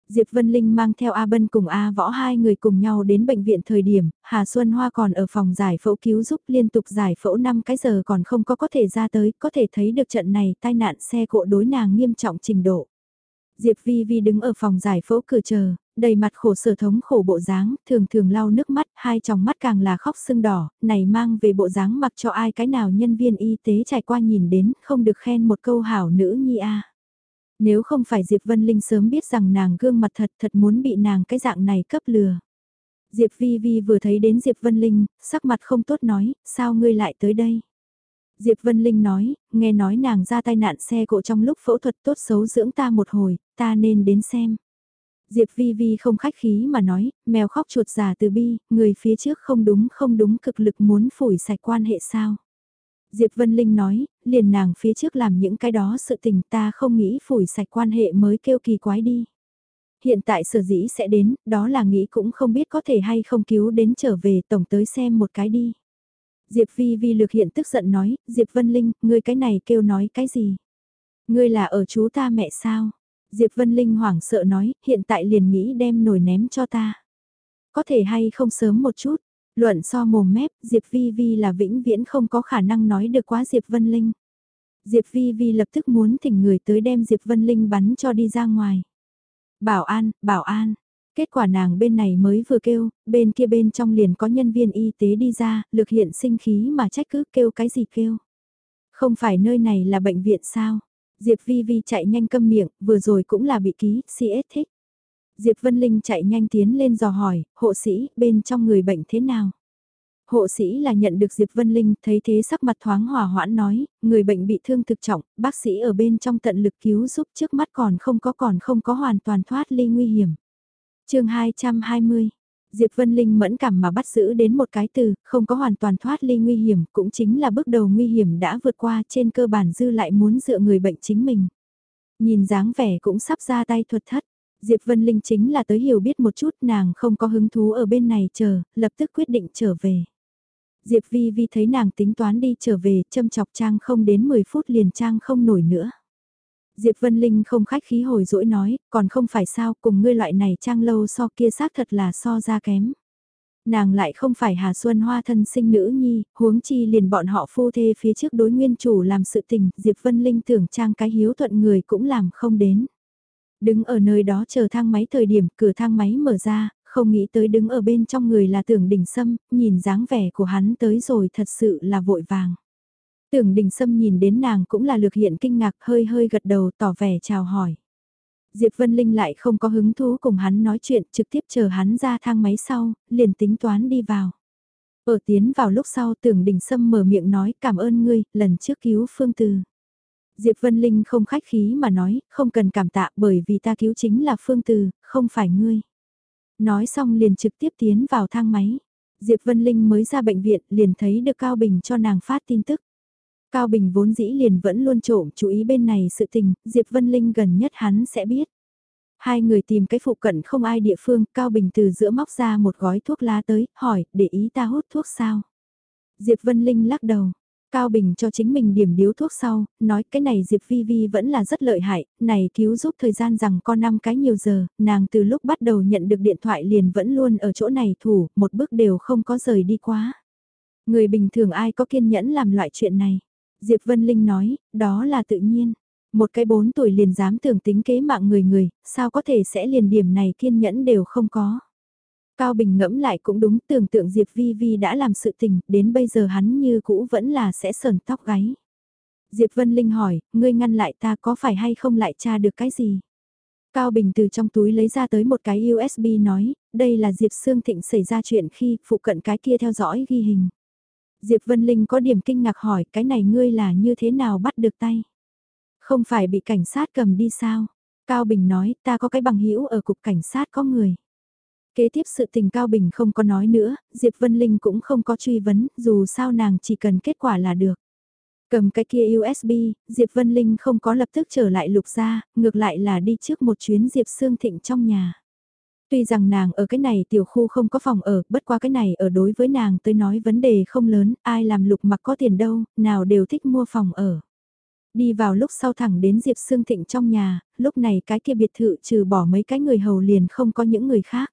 Diệp Vân Linh mang theo A Bân cùng A Võ hai người cùng nhau đến bệnh viện thời điểm, Hà Xuân Hoa còn ở phòng giải phẫu cứu giúp liên tục giải phẫu 5 cái giờ còn không có có thể ra tới, có thể thấy được trận này tai nạn xe cộ đối nàng nghiêm trọng trình độ. Diệp Vi Vi đứng ở phòng giải phẫu cửa chờ, đầy mặt khổ sở thống khổ bộ dáng, thường thường lau nước mắt, hai tròng mắt càng là khóc sưng đỏ, này mang về bộ dáng mặc cho ai cái nào nhân viên y tế trải qua nhìn đến, không được khen một câu hảo nữ nhi a. Nếu không phải Diệp Vân Linh sớm biết rằng nàng gương mặt thật thật muốn bị nàng cái dạng này cấp lừa. Diệp Vi Vi vừa thấy đến Diệp Vân Linh, sắc mặt không tốt nói, sao ngươi lại tới đây? Diệp Vân Linh nói, nghe nói nàng ra tai nạn xe cộ trong lúc phẫu thuật tốt xấu dưỡng ta một hồi, ta nên đến xem. Diệp Vi Vi không khách khí mà nói, mèo khóc chuột già từ bi, người phía trước không đúng không đúng cực lực muốn phủi sạch quan hệ sao. Diệp Vân Linh nói, liền nàng phía trước làm những cái đó sự tình ta không nghĩ phủi sạch quan hệ mới kêu kỳ quái đi. Hiện tại sở dĩ sẽ đến, đó là nghĩ cũng không biết có thể hay không cứu đến trở về tổng tới xem một cái đi. Diệp Vi Vi lược hiện tức giận nói, Diệp Vân Linh, ngươi cái này kêu nói cái gì? Ngươi là ở chú ta mẹ sao? Diệp Vân Linh hoảng sợ nói, hiện tại liền nghĩ đem nồi ném cho ta. Có thể hay không sớm một chút, luận so mồm mép, Diệp Vi Vi là vĩnh viễn không có khả năng nói được quá Diệp Vân Linh. Diệp Vi Vi lập tức muốn thỉnh người tới đem Diệp Vân Linh bắn cho đi ra ngoài. Bảo an, bảo an. Kết quả nàng bên này mới vừa kêu, bên kia bên trong liền có nhân viên y tế đi ra, lực hiện sinh khí mà trách cứ kêu cái gì kêu. Không phải nơi này là bệnh viện sao? Diệp Vi Vi chạy nhanh câm miệng, vừa rồi cũng là bị ký, CS thích. Diệp Vân Linh chạy nhanh tiến lên dò hỏi, hộ sĩ, bên trong người bệnh thế nào? Hộ sĩ là nhận được Diệp Vân Linh, thấy thế sắc mặt thoáng hòa hoãn nói, người bệnh bị thương thực trọng, bác sĩ ở bên trong tận lực cứu giúp trước mắt còn không có còn không có hoàn toàn thoát ly nguy hiểm. chương 220 Diệp Vân Linh mẫn cảm mà bắt giữ đến một cái từ, không có hoàn toàn thoát ly nguy hiểm, cũng chính là bước đầu nguy hiểm đã vượt qua trên cơ bản dư lại muốn dựa người bệnh chính mình. Nhìn dáng vẻ cũng sắp ra tay thuật thất, Diệp Vân Linh chính là tới hiểu biết một chút nàng không có hứng thú ở bên này chờ, lập tức quyết định trở về. Diệp Vi Vi thấy nàng tính toán đi trở về, châm chọc trang không đến 10 phút liền trang không nổi nữa. Diệp Vân Linh không khách khí hồi dỗi nói, còn không phải sao cùng ngươi loại này trang lâu so kia xác thật là so ra kém. Nàng lại không phải Hà Xuân Hoa thân sinh nữ nhi, huống chi liền bọn họ phu thê phía trước đối nguyên chủ làm sự tình, Diệp Vân Linh tưởng trang cái hiếu thuận người cũng làm không đến. Đứng ở nơi đó chờ thang máy thời điểm cửa thang máy mở ra, không nghĩ tới đứng ở bên trong người là tưởng đỉnh sâm, nhìn dáng vẻ của hắn tới rồi thật sự là vội vàng. Tưởng đình sâm nhìn đến nàng cũng là lược hiện kinh ngạc hơi hơi gật đầu tỏ vẻ chào hỏi. Diệp Vân Linh lại không có hứng thú cùng hắn nói chuyện, trực tiếp chờ hắn ra thang máy sau, liền tính toán đi vào. Ở tiến vào lúc sau tưởng đình sâm mở miệng nói cảm ơn ngươi, lần trước cứu phương từ. Diệp Vân Linh không khách khí mà nói, không cần cảm tạ bởi vì ta cứu chính là phương từ, không phải ngươi. Nói xong liền trực tiếp tiến vào thang máy. Diệp Vân Linh mới ra bệnh viện liền thấy được Cao Bình cho nàng phát tin tức. Cao Bình vốn dĩ liền vẫn luôn trộm chú ý bên này sự tình, Diệp Vân Linh gần nhất hắn sẽ biết. Hai người tìm cái phụ cận không ai địa phương, Cao Bình từ giữa móc ra một gói thuốc lá tới, hỏi, để ý ta hút thuốc sao? Diệp Vân Linh lắc đầu. Cao Bình cho chính mình điểm điếu thuốc sau, nói cái này Diệp Vi Vi vẫn là rất lợi hại, này cứu giúp thời gian rằng con năm cái nhiều giờ, nàng từ lúc bắt đầu nhận được điện thoại liền vẫn luôn ở chỗ này thủ, một bước đều không có rời đi quá. Người bình thường ai có kiên nhẫn làm loại chuyện này? Diệp Vân Linh nói, đó là tự nhiên. Một cái bốn tuổi liền dám tưởng tính kế mạng người người, sao có thể sẽ liền điểm này kiên nhẫn đều không có. Cao Bình ngẫm lại cũng đúng tưởng tượng Diệp Vi Vi đã làm sự tình, đến bây giờ hắn như cũ vẫn là sẽ sờn tóc gáy. Diệp Vân Linh hỏi, ngươi ngăn lại ta có phải hay không lại tra được cái gì? Cao Bình từ trong túi lấy ra tới một cái USB nói, đây là Diệp Sương Thịnh xảy ra chuyện khi phụ cận cái kia theo dõi ghi hình. Diệp Vân Linh có điểm kinh ngạc hỏi, cái này ngươi là như thế nào bắt được tay? Không phải bị cảnh sát cầm đi sao? Cao Bình nói, ta có cái bằng hữu ở cục cảnh sát có người. Kế tiếp sự tình Cao Bình không có nói nữa, Diệp Vân Linh cũng không có truy vấn, dù sao nàng chỉ cần kết quả là được. Cầm cái kia USB, Diệp Vân Linh không có lập tức trở lại lục ra, ngược lại là đi trước một chuyến Diệp Sương Thịnh trong nhà. Tuy rằng nàng ở cái này tiểu khu không có phòng ở, bất qua cái này ở đối với nàng tới nói vấn đề không lớn, ai làm lục mặc có tiền đâu, nào đều thích mua phòng ở. Đi vào lúc sau thẳng đến Diệp Sương Thịnh trong nhà, lúc này cái kia biệt thự trừ bỏ mấy cái người hầu liền không có những người khác.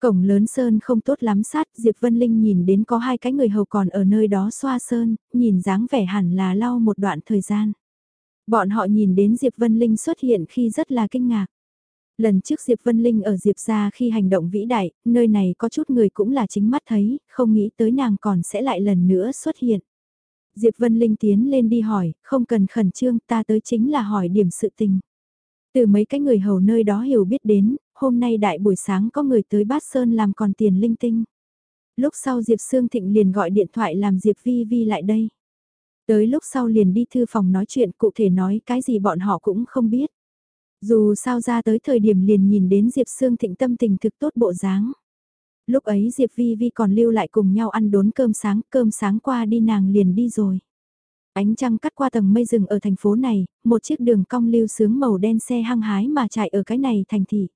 Cổng lớn sơn không tốt lắm sát, Diệp Vân Linh nhìn đến có hai cái người hầu còn ở nơi đó xoa sơn, nhìn dáng vẻ hẳn là lau một đoạn thời gian. Bọn họ nhìn đến Diệp Vân Linh xuất hiện khi rất là kinh ngạc. Lần trước Diệp Vân Linh ở Diệp ra khi hành động vĩ đại, nơi này có chút người cũng là chính mắt thấy, không nghĩ tới nàng còn sẽ lại lần nữa xuất hiện. Diệp Vân Linh tiến lên đi hỏi, không cần khẩn trương ta tới chính là hỏi điểm sự tình. Từ mấy cái người hầu nơi đó hiểu biết đến, hôm nay đại buổi sáng có người tới Bát Sơn làm còn tiền linh tinh. Lúc sau Diệp Sương Thịnh liền gọi điện thoại làm Diệp Vi Vi lại đây. Tới lúc sau liền đi thư phòng nói chuyện cụ thể nói cái gì bọn họ cũng không biết. Dù sao ra tới thời điểm liền nhìn đến Diệp Sương Thịnh tâm tình thực tốt bộ dáng. Lúc ấy Diệp Vi Vi còn lưu lại cùng nhau ăn đốn cơm sáng, cơm sáng qua đi nàng liền đi rồi. Ánh trăng cắt qua tầng mây rừng ở thành phố này, một chiếc đường cong lưu sướng màu đen xe hăng hái mà chạy ở cái này thành thị.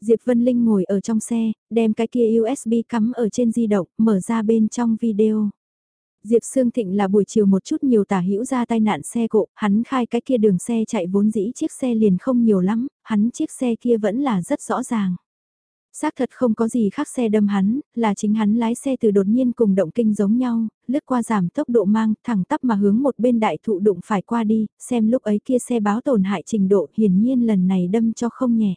Diệp Vân Linh ngồi ở trong xe, đem cái kia USB cắm ở trên di động, mở ra bên trong video. Diệp Sương Thịnh là buổi chiều một chút nhiều tả hữu ra tai nạn xe cộ, hắn khai cái kia đường xe chạy vốn dĩ chiếc xe liền không nhiều lắm, hắn chiếc xe kia vẫn là rất rõ ràng. Xác thật không có gì khác xe đâm hắn, là chính hắn lái xe từ đột nhiên cùng động kinh giống nhau, lướt qua giảm tốc độ mang, thẳng tắp mà hướng một bên đại thụ đụng phải qua đi, xem lúc ấy kia xe báo tổn hại trình độ hiển nhiên lần này đâm cho không nhẹ.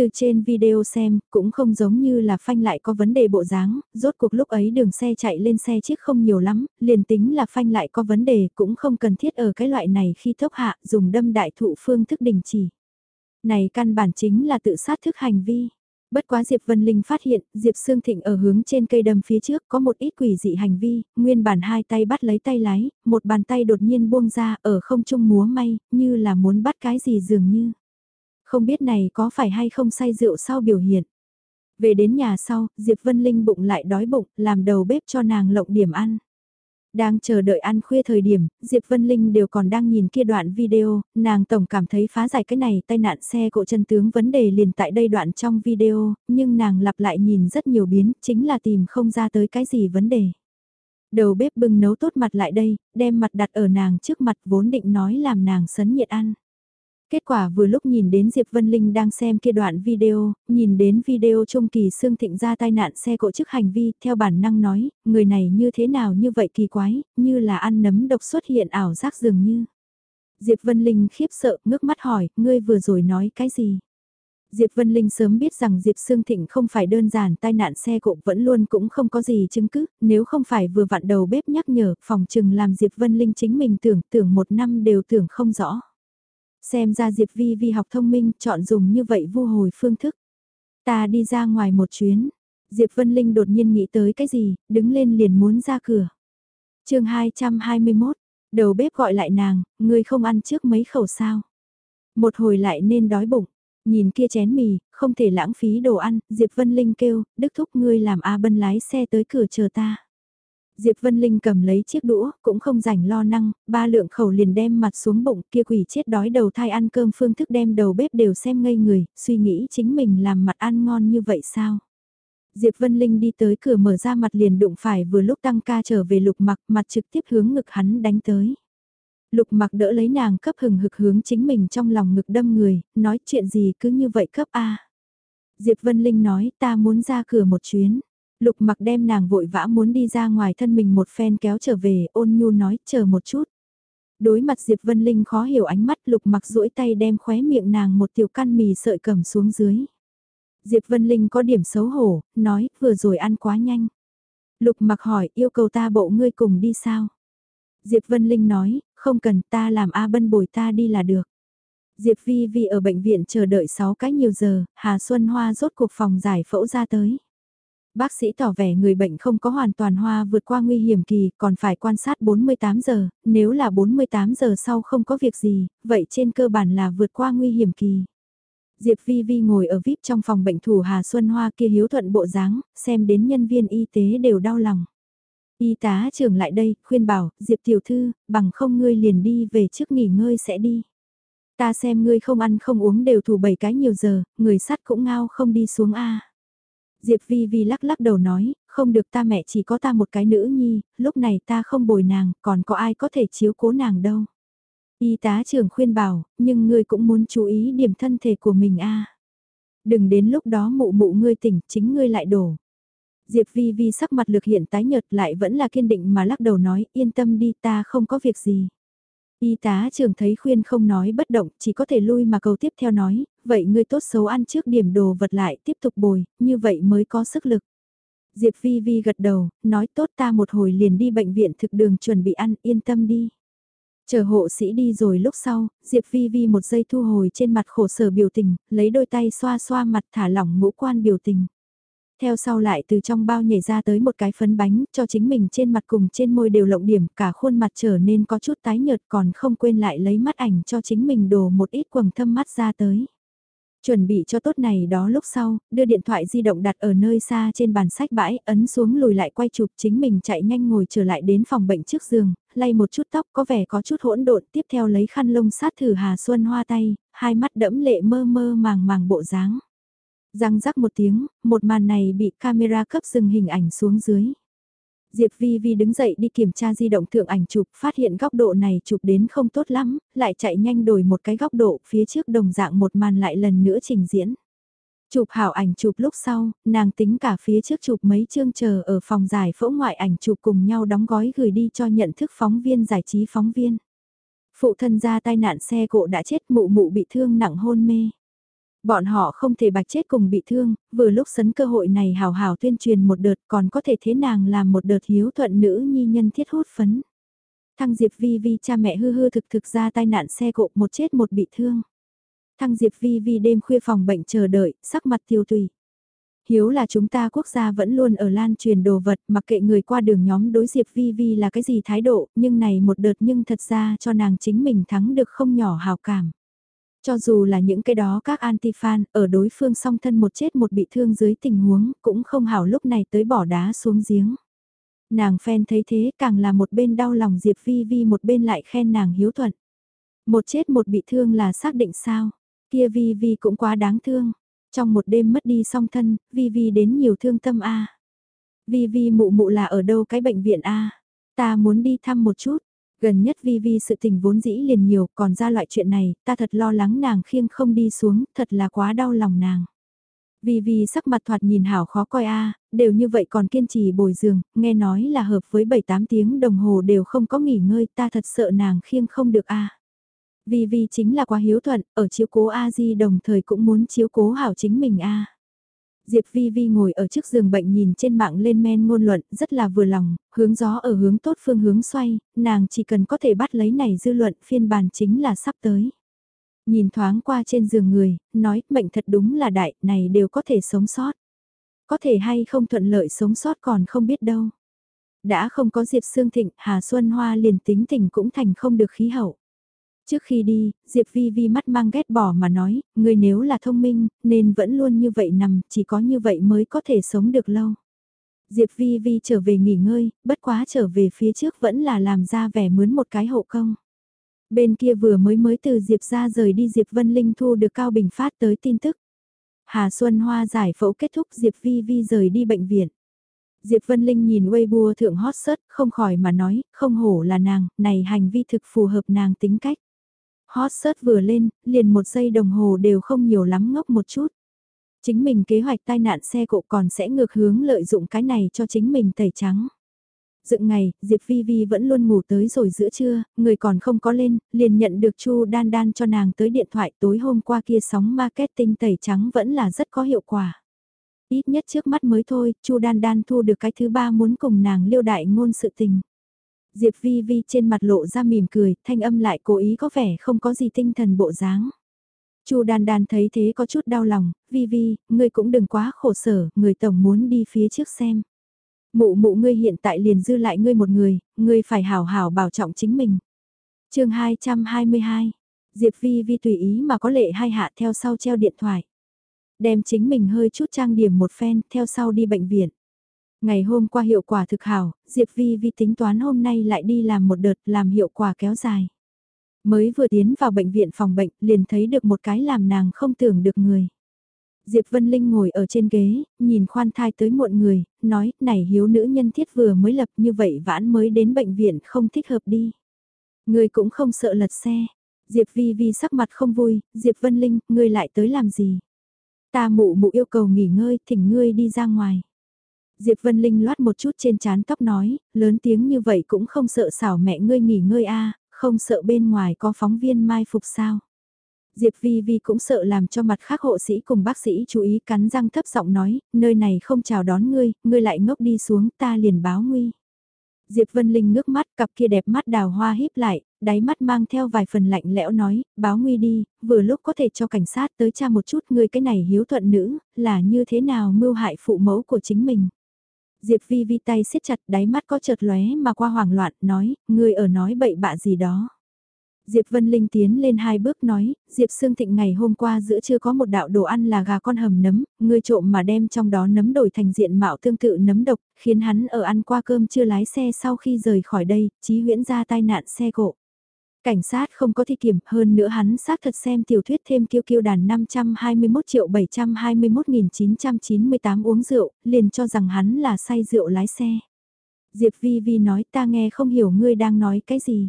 Từ trên video xem, cũng không giống như là phanh lại có vấn đề bộ dáng, rốt cuộc lúc ấy đường xe chạy lên xe chiếc không nhiều lắm, liền tính là phanh lại có vấn đề cũng không cần thiết ở cái loại này khi thốc hạ dùng đâm đại thụ phương thức đình chỉ. Này căn bản chính là tự sát thức hành vi. Bất quá Diệp Vân Linh phát hiện, Diệp Sương Thịnh ở hướng trên cây đâm phía trước có một ít quỷ dị hành vi, nguyên bản hai tay bắt lấy tay lái, một bàn tay đột nhiên buông ra ở không trung múa may, như là muốn bắt cái gì dường như. Không biết này có phải hay không say rượu sau biểu hiện. Về đến nhà sau, Diệp Vân Linh bụng lại đói bụng, làm đầu bếp cho nàng lộng điểm ăn. Đang chờ đợi ăn khuya thời điểm, Diệp Vân Linh đều còn đang nhìn kia đoạn video, nàng tổng cảm thấy phá giải cái này tai nạn xe cộ chân tướng vấn đề liền tại đây đoạn trong video, nhưng nàng lặp lại nhìn rất nhiều biến, chính là tìm không ra tới cái gì vấn đề. Đầu bếp bưng nấu tốt mặt lại đây, đem mặt đặt ở nàng trước mặt vốn định nói làm nàng sấn nhiệt ăn. Kết quả vừa lúc nhìn đến Diệp Vân Linh đang xem kia đoạn video, nhìn đến video trung kỳ Sương thịnh ra tai nạn xe cộ chức hành vi, theo bản năng nói, người này như thế nào như vậy kỳ quái, như là ăn nấm độc xuất hiện ảo giác dường như. Diệp Vân Linh khiếp sợ, ngước mắt hỏi, ngươi vừa rồi nói cái gì? Diệp Vân Linh sớm biết rằng Diệp Sương Thịnh không phải đơn giản tai nạn xe cộ vẫn luôn cũng không có gì chứng cứ, nếu không phải vừa vặn đầu bếp nhắc nhở, phòng trừng làm Diệp Vân Linh chính mình tưởng tưởng một năm đều tưởng không rõ. Xem ra Diệp Vi Vi học thông minh chọn dùng như vậy vu hồi phương thức. Ta đi ra ngoài một chuyến. Diệp Vân Linh đột nhiên nghĩ tới cái gì, đứng lên liền muốn ra cửa. chương 221, đầu bếp gọi lại nàng, ngươi không ăn trước mấy khẩu sao. Một hồi lại nên đói bụng, nhìn kia chén mì, không thể lãng phí đồ ăn, Diệp Vân Linh kêu, đức thúc ngươi làm A Bân lái xe tới cửa chờ ta. Diệp Vân Linh cầm lấy chiếc đũa, cũng không rảnh lo năng, ba lượng khẩu liền đem mặt xuống bụng kia quỷ chết đói đầu thai ăn cơm phương thức đem đầu bếp đều xem ngây người, suy nghĩ chính mình làm mặt ăn ngon như vậy sao. Diệp Vân Linh đi tới cửa mở ra mặt liền đụng phải vừa lúc tăng ca trở về lục mặc mặt trực tiếp hướng ngực hắn đánh tới. Lục mặc đỡ lấy nàng cấp hừng hực hướng chính mình trong lòng ngực đâm người, nói chuyện gì cứ như vậy cấp A. Diệp Vân Linh nói ta muốn ra cửa một chuyến. Lục mặc đem nàng vội vã muốn đi ra ngoài thân mình một phen kéo trở về, ôn nhu nói, chờ một chút. Đối mặt Diệp Vân Linh khó hiểu ánh mắt lục mặc duỗi tay đem khóe miệng nàng một tiểu căn mì sợi cầm xuống dưới. Diệp Vân Linh có điểm xấu hổ, nói, vừa rồi ăn quá nhanh. Lục mặc hỏi, yêu cầu ta bộ ngươi cùng đi sao? Diệp Vân Linh nói, không cần ta làm A Bân bồi ta đi là được. Diệp Vi Vi ở bệnh viện chờ đợi 6 cái nhiều giờ, Hà Xuân Hoa rốt cuộc phòng giải phẫu ra tới. Bác sĩ tỏ vẻ người bệnh không có hoàn toàn hoa vượt qua nguy hiểm kỳ, còn phải quan sát 48 giờ, nếu là 48 giờ sau không có việc gì, vậy trên cơ bản là vượt qua nguy hiểm kỳ. Diệp Vi Vi ngồi ở VIP trong phòng bệnh thủ Hà Xuân Hoa kia hiếu thuận bộ dáng, xem đến nhân viên y tế đều đau lòng. Y tá trưởng lại đây, khuyên bảo, Diệp tiểu thư, bằng không ngươi liền đi về trước nghỉ ngơi sẽ đi. Ta xem ngươi không ăn không uống đều thủ bảy cái nhiều giờ, người sắt cũng ngao không đi xuống a. Diệp Vi Vi lắc lắc đầu nói, không được ta mẹ chỉ có ta một cái nữ nhi, lúc này ta không bồi nàng, còn có ai có thể chiếu cố nàng đâu. Y tá trưởng khuyên bảo, nhưng ngươi cũng muốn chú ý điểm thân thể của mình a. Đừng đến lúc đó mụ mụ ngươi tỉnh, chính ngươi lại đổ. Diệp Vi Vi sắc mặt lực hiện tái nhợt lại vẫn là kiên định mà lắc đầu nói, yên tâm đi ta không có việc gì. Y tá trưởng thấy khuyên không nói bất động, chỉ có thể lui mà cầu tiếp theo nói, vậy ngươi tốt xấu ăn trước điểm đồ vật lại tiếp tục bồi, như vậy mới có sức lực. Diệp Vi Vi gật đầu, nói tốt ta một hồi liền đi bệnh viện thực đường chuẩn bị ăn, yên tâm đi. Chờ hộ sĩ đi rồi lúc sau, Diệp Vi Vi một giây thu hồi trên mặt khổ sở biểu tình, lấy đôi tay xoa xoa mặt thả lỏng ngũ quan biểu tình. Theo sau lại từ trong bao nhảy ra tới một cái phấn bánh, cho chính mình trên mặt cùng trên môi đều lộng điểm, cả khuôn mặt trở nên có chút tái nhợt còn không quên lại lấy mắt ảnh cho chính mình đổ một ít quầng thâm mắt ra tới. Chuẩn bị cho tốt này đó lúc sau, đưa điện thoại di động đặt ở nơi xa trên bàn sách bãi, ấn xuống lùi lại quay chụp chính mình chạy nhanh ngồi trở lại đến phòng bệnh trước giường, lay một chút tóc có vẻ có chút hỗn độn, tiếp theo lấy khăn lông sát thử Hà Xuân Hoa tay, hai mắt đẫm lệ mơ mơ màng màng bộ dáng. Răng rắc một tiếng, một màn này bị camera cấp dừng hình ảnh xuống dưới. Diệp Vi Vi đứng dậy đi kiểm tra di động thượng ảnh chụp, phát hiện góc độ này chụp đến không tốt lắm, lại chạy nhanh đổi một cái góc độ, phía trước đồng dạng một màn lại lần nữa trình diễn. Chụp hảo ảnh chụp lúc sau, nàng tính cả phía trước chụp mấy chương chờ ở phòng giải phẫu ngoại ảnh chụp cùng nhau đóng gói gửi đi cho nhận thức phóng viên giải trí phóng viên. Phụ thân ra tai nạn xe cộ đã chết mụ mụ bị thương nặng hôn mê. Bọn họ không thể bạch chết cùng bị thương, vừa lúc sấn cơ hội này hào hào tuyên truyền một đợt còn có thể thế nàng làm một đợt hiếu thuận nữ nhi nhân thiết hút phấn. Thăng Diệp Vi Vi cha mẹ hư hư thực thực ra tai nạn xe cộ một chết một bị thương. Thăng Diệp Vi Vi đêm khuya phòng bệnh chờ đợi, sắc mặt tiêu tùy. Hiếu là chúng ta quốc gia vẫn luôn ở lan truyền đồ vật mặc kệ người qua đường nhóm đối Diệp Vi Vi là cái gì thái độ, nhưng này một đợt nhưng thật ra cho nàng chính mình thắng được không nhỏ hào cảm. Cho dù là những cái đó các anti-fan ở đối phương song thân một chết một bị thương dưới tình huống cũng không hảo lúc này tới bỏ đá xuống giếng. Nàng fan thấy thế càng là một bên đau lòng Diệp Vi Vi một bên lại khen nàng hiếu thuận. Một chết một bị thương là xác định sao, kia Vi Vi cũng quá đáng thương. Trong một đêm mất đi song thân, Vi Vi đến nhiều thương tâm A. Vi Vi mụ mụ là ở đâu cái bệnh viện A. Ta muốn đi thăm một chút, Gần nhất vi vi sự tình vốn dĩ liền nhiều, còn ra loại chuyện này, ta thật lo lắng nàng khiêng không đi xuống, thật là quá đau lòng nàng. Vi Vi sắc mặt thoạt nhìn hảo khó coi a, đều như vậy còn kiên trì bồi giường, nghe nói là hợp với 7-8 tiếng đồng hồ đều không có nghỉ ngơi, ta thật sợ nàng khiêng không được a. Vi Vi chính là quá hiếu thuận, ở chiếu cố A Di đồng thời cũng muốn chiếu cố hảo chính mình a. Diệp Vi Vi ngồi ở trước giường bệnh nhìn trên mạng lên men ngôn luận, rất là vừa lòng, hướng gió ở hướng tốt phương hướng xoay, nàng chỉ cần có thể bắt lấy này dư luận phiên bản chính là sắp tới. Nhìn thoáng qua trên giường người, nói mệnh thật đúng là đại, này đều có thể sống sót. Có thể hay không thuận lợi sống sót còn không biết đâu. Đã không có Diệp Sương Thịnh, Hà Xuân Hoa liền tính tình cũng thành không được khí hậu. Trước khi đi, Diệp Vi Vi mắt mang ghét bỏ mà nói, người nếu là thông minh, nên vẫn luôn như vậy nằm, chỉ có như vậy mới có thể sống được lâu. Diệp Vi Vi trở về nghỉ ngơi, bất quá trở về phía trước vẫn là làm ra vẻ mướn một cái hộ công. Bên kia vừa mới mới từ Diệp ra rời đi Diệp Vân Linh thu được Cao Bình phát tới tin tức. Hà Xuân Hoa giải phẫu kết thúc Diệp Vi Vi rời đi bệnh viện. Diệp Vân Linh nhìn Weibo thượng hot search, không khỏi mà nói, không hổ là nàng, này hành vi thực phù hợp nàng tính cách. Hot search vừa lên, liền một giây đồng hồ đều không nhiều lắm ngốc một chút. Chính mình kế hoạch tai nạn xe cộ còn sẽ ngược hướng lợi dụng cái này cho chính mình tẩy trắng. Dựng ngày, Diệp Vi Vi vẫn luôn ngủ tới rồi giữa trưa, người còn không có lên, liền nhận được Chu Đan Đan cho nàng tới điện thoại tối hôm qua kia sóng marketing tẩy trắng vẫn là rất có hiệu quả. Ít nhất trước mắt mới thôi, Chu Đan Đan thu được cái thứ ba muốn cùng nàng liêu đại ngôn sự tình. Diệp Vi Vi trên mặt lộ ra mỉm cười, thanh âm lại cố ý có vẻ không có gì tinh thần bộ dáng. Chu Đan Đan thấy thế có chút đau lòng, Vi Vi, ngươi cũng đừng quá khổ sở, người tổng muốn đi phía trước xem. Mụ mụ ngươi hiện tại liền dư lại ngươi một người, ngươi phải hào hào bảo trọng chính mình. chương 222, Diệp Vi Vi tùy ý mà có lệ hai hạ theo sau treo điện thoại. Đem chính mình hơi chút trang điểm một phen, theo sau đi bệnh viện. Ngày hôm qua hiệu quả thực hảo, Diệp Vi Vi tính toán hôm nay lại đi làm một đợt làm hiệu quả kéo dài. Mới vừa tiến vào bệnh viện phòng bệnh liền thấy được một cái làm nàng không tưởng được người. Diệp Vân Linh ngồi ở trên ghế, nhìn khoan thai tới muộn người, nói, này hiếu nữ nhân thiết vừa mới lập như vậy vãn mới đến bệnh viện không thích hợp đi. Người cũng không sợ lật xe. Diệp Vi Vi sắc mặt không vui, Diệp Vân Linh, ngươi lại tới làm gì? Ta mụ mụ yêu cầu nghỉ ngơi, thỉnh ngươi đi ra ngoài. Diệp Vân Linh loát một chút trên chán tóc nói, lớn tiếng như vậy cũng không sợ xảo mẹ ngươi nghỉ ngơi a, không sợ bên ngoài có phóng viên mai phục sao. Diệp Vi Vi cũng sợ làm cho mặt khác hộ sĩ cùng bác sĩ chú ý cắn răng thấp giọng nói, nơi này không chào đón ngươi, ngươi lại ngốc đi xuống ta liền báo nguy. Diệp Vân Linh ngước mắt cặp kia đẹp mắt đào hoa híp lại, đáy mắt mang theo vài phần lạnh lẽo nói, báo nguy đi, vừa lúc có thể cho cảnh sát tới tra một chút ngươi cái này hiếu thuận nữ, là như thế nào mưu hại phụ mẫu của chính mình. Diệp Vi Vi tay siết chặt đáy mắt có chợt lóe mà qua hoảng loạn nói, ngươi ở nói bậy bạ gì đó. Diệp Vân Linh tiến lên hai bước nói, Diệp Sương Thịnh ngày hôm qua giữa chưa có một đạo đồ ăn là gà con hầm nấm, ngươi trộm mà đem trong đó nấm đổi thành diện mạo tương tự nấm độc, khiến hắn ở ăn qua cơm chưa lái xe sau khi rời khỏi đây, chí huyễn ra tai nạn xe cộ. Cảnh sát không có thi kiểm, hơn nữa hắn xác thật xem tiểu thuyết thêm kiêu kiêu đàn 521 triệu 721.998 uống rượu, liền cho rằng hắn là say rượu lái xe. Diệp Vi Vi nói ta nghe không hiểu ngươi đang nói cái gì.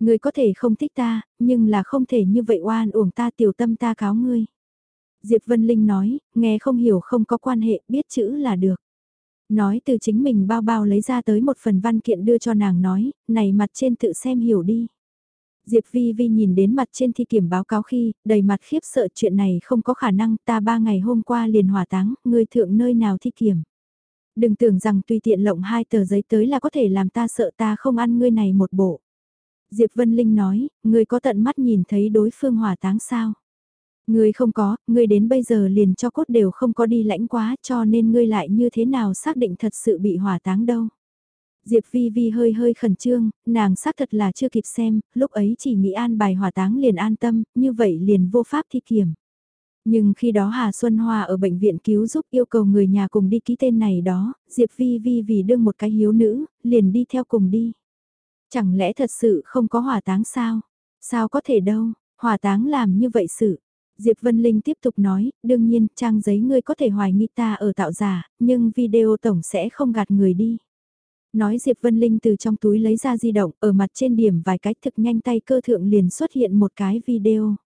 Ngươi có thể không thích ta, nhưng là không thể như vậy oan uổng ta tiểu tâm ta cáo ngươi. Diệp Vân Linh nói, nghe không hiểu không có quan hệ, biết chữ là được. Nói từ chính mình bao bao lấy ra tới một phần văn kiện đưa cho nàng nói, này mặt trên tự xem hiểu đi. Diệp Vi Vi nhìn đến mặt trên thi kiểm báo cáo khi, đầy mặt khiếp sợ chuyện này không có khả năng ta ba ngày hôm qua liền hỏa táng, ngươi thượng nơi nào thi kiểm. Đừng tưởng rằng tùy tiện lộng hai tờ giấy tới là có thể làm ta sợ ta không ăn ngươi này một bộ. Diệp Vân Linh nói, ngươi có tận mắt nhìn thấy đối phương hỏa táng sao? Ngươi không có, ngươi đến bây giờ liền cho cốt đều không có đi lãnh quá cho nên ngươi lại như thế nào xác định thật sự bị hỏa táng đâu. Diệp Vi Vi hơi hơi khẩn trương, nàng xác thật là chưa kịp xem, lúc ấy chỉ nghĩ an bài hỏa táng liền an tâm, như vậy liền vô pháp thi kiểm. Nhưng khi đó Hà Xuân Hoa ở bệnh viện cứu giúp yêu cầu người nhà cùng đi ký tên này đó, Diệp Vi Vi vì đương một cái hiếu nữ, liền đi theo cùng đi. Chẳng lẽ thật sự không có hỏa táng sao? Sao có thể đâu, hỏa táng làm như vậy sự. Diệp Vân Linh tiếp tục nói, đương nhiên, trang giấy ngươi có thể hoài nghi ta ở tạo giả, nhưng video tổng sẽ không gạt người đi. Nói Diệp Vân Linh từ trong túi lấy ra di động, ở mặt trên điểm vài cái thực nhanh tay cơ thượng liền xuất hiện một cái video.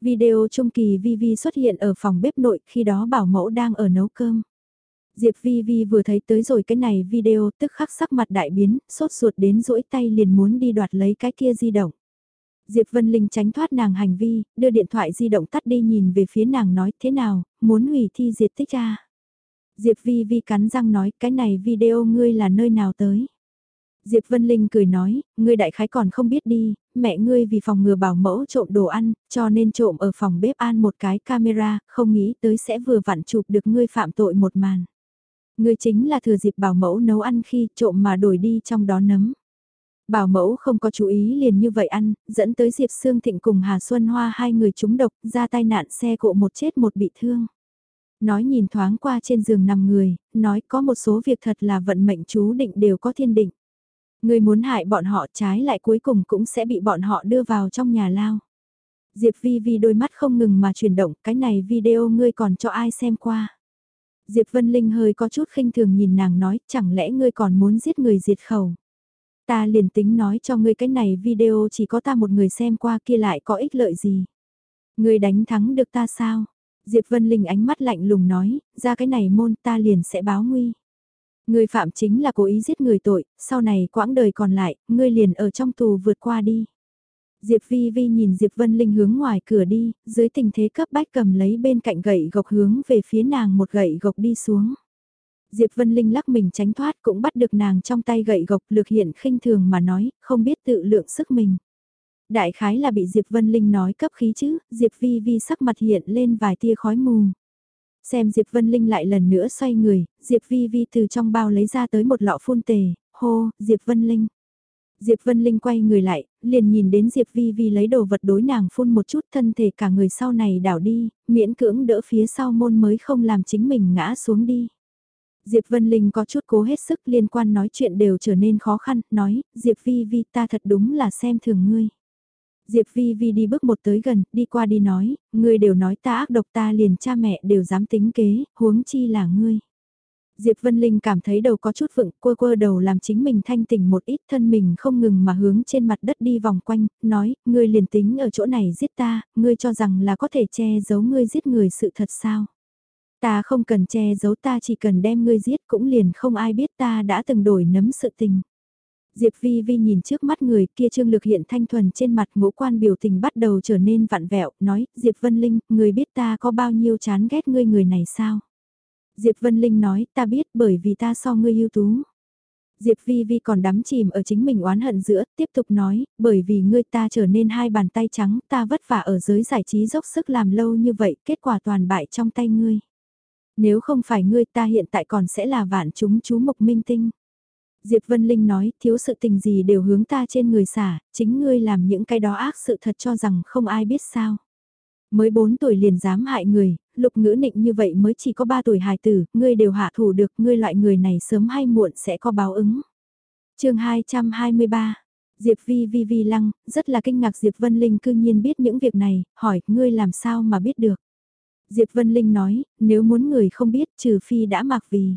Video trung kỳ Vi Vi xuất hiện ở phòng bếp nội khi đó bảo mẫu đang ở nấu cơm. Diệp Vi Vi vừa thấy tới rồi cái này video tức khắc sắc mặt đại biến, sốt ruột đến rỗi tay liền muốn đi đoạt lấy cái kia di động. Diệp Vân Linh tránh thoát nàng hành vi, đưa điện thoại di động tắt đi nhìn về phía nàng nói thế nào, muốn hủy thi diệt tích ra. Diệp Vi Vi cắn răng nói cái này video ngươi là nơi nào tới. Diệp Vân Linh cười nói, ngươi đại khái còn không biết đi, mẹ ngươi vì phòng ngừa bảo mẫu trộm đồ ăn, cho nên trộm ở phòng bếp an một cái camera, không nghĩ tới sẽ vừa vặn chụp được ngươi phạm tội một màn. Ngươi chính là thừa dịp bảo mẫu nấu ăn khi trộm mà đổi đi trong đó nấm. Bảo mẫu không có chú ý liền như vậy ăn, dẫn tới Diệp Sương Thịnh cùng Hà Xuân Hoa hai người trúng độc, ra tai nạn xe cộ một chết một bị thương. Nói nhìn thoáng qua trên giường nằm người, nói có một số việc thật là vận mệnh chú định đều có thiên định. Người muốn hại bọn họ trái lại cuối cùng cũng sẽ bị bọn họ đưa vào trong nhà lao. Diệp Vi Vi đôi mắt không ngừng mà chuyển động, cái này video ngươi còn cho ai xem qua. Diệp Vân Linh hơi có chút khinh thường nhìn nàng nói, chẳng lẽ ngươi còn muốn giết người diệt khẩu. Ta liền tính nói cho ngươi cái này video chỉ có ta một người xem qua kia lại có ích lợi gì. Ngươi đánh thắng được ta sao? Diệp Vân Linh ánh mắt lạnh lùng nói, ra cái này môn ta liền sẽ báo nguy. Ngươi phạm chính là cố ý giết người tội, sau này quãng đời còn lại, ngươi liền ở trong tù vượt qua đi. Diệp Vi Vi nhìn Diệp Vân Linh hướng ngoài cửa đi, dưới tình thế cấp bách cầm lấy bên cạnh gậy gộc hướng về phía nàng một gậy gộc đi xuống. Diệp Vân Linh lắc mình tránh thoát cũng bắt được nàng trong tay gậy gộc lược hiện khinh thường mà nói, không biết tự lượng sức mình. Đại khái là bị Diệp Vân Linh nói cấp khí chứ, Diệp Vi Vi sắc mặt hiện lên vài tia khói mù. Xem Diệp Vân Linh lại lần nữa xoay người, Diệp Vi Vi từ trong bao lấy ra tới một lọ phun tề, hô, Diệp Vân Linh. Diệp Vân Linh quay người lại, liền nhìn đến Diệp Vi Vi lấy đồ vật đối nàng phun một chút thân thể cả người sau này đảo đi, miễn cưỡng đỡ phía sau môn mới không làm chính mình ngã xuống đi. Diệp Vân Linh có chút cố hết sức liên quan nói chuyện đều trở nên khó khăn, nói, Diệp Vi Vi ta thật đúng là xem thường ngươi. Diệp Vi Vi đi bước một tới gần, đi qua đi nói, ngươi đều nói ta ác độc ta liền cha mẹ đều dám tính kế, huống chi là ngươi. Diệp Vân Linh cảm thấy đầu có chút vựng, quơ quơ đầu làm chính mình thanh tỉnh một ít thân mình không ngừng mà hướng trên mặt đất đi vòng quanh, nói, ngươi liền tính ở chỗ này giết ta, ngươi cho rằng là có thể che giấu ngươi giết người sự thật sao. Ta không cần che giấu ta chỉ cần đem ngươi giết cũng liền không ai biết ta đã từng đổi nấm sự tình. Diệp Vi Vi nhìn trước mắt người kia trương lực hiện thanh thuần trên mặt ngũ quan biểu tình bắt đầu trở nên vặn vẹo, nói, Diệp Vân Linh, người biết ta có bao nhiêu chán ghét ngươi người này sao? Diệp Vân Linh nói, ta biết bởi vì ta so ngươi ưu tú. Diệp Vi Vi còn đắm chìm ở chính mình oán hận giữa, tiếp tục nói, bởi vì ngươi ta trở nên hai bàn tay trắng, ta vất vả ở giới giải trí dốc sức làm lâu như vậy, kết quả toàn bại trong tay ngươi. Nếu không phải ngươi ta hiện tại còn sẽ là vạn chúng chú Mộc minh tinh. Diệp Vân Linh nói, thiếu sự tình gì đều hướng ta trên người xả, chính ngươi làm những cái đó ác sự thật cho rằng không ai biết sao. Mới 4 tuổi liền dám hại người, lục ngữ nịnh như vậy mới chỉ có 3 tuổi hài tử, ngươi đều hạ thủ được, ngươi loại người này sớm hay muộn sẽ có báo ứng. chương 223 Diệp Vi Vi Vi lăng, rất là kinh ngạc Diệp Vân Linh cư nhiên biết những việc này, hỏi, ngươi làm sao mà biết được. Diệp Vân Linh nói, nếu muốn người không biết trừ phi đã mặc vì.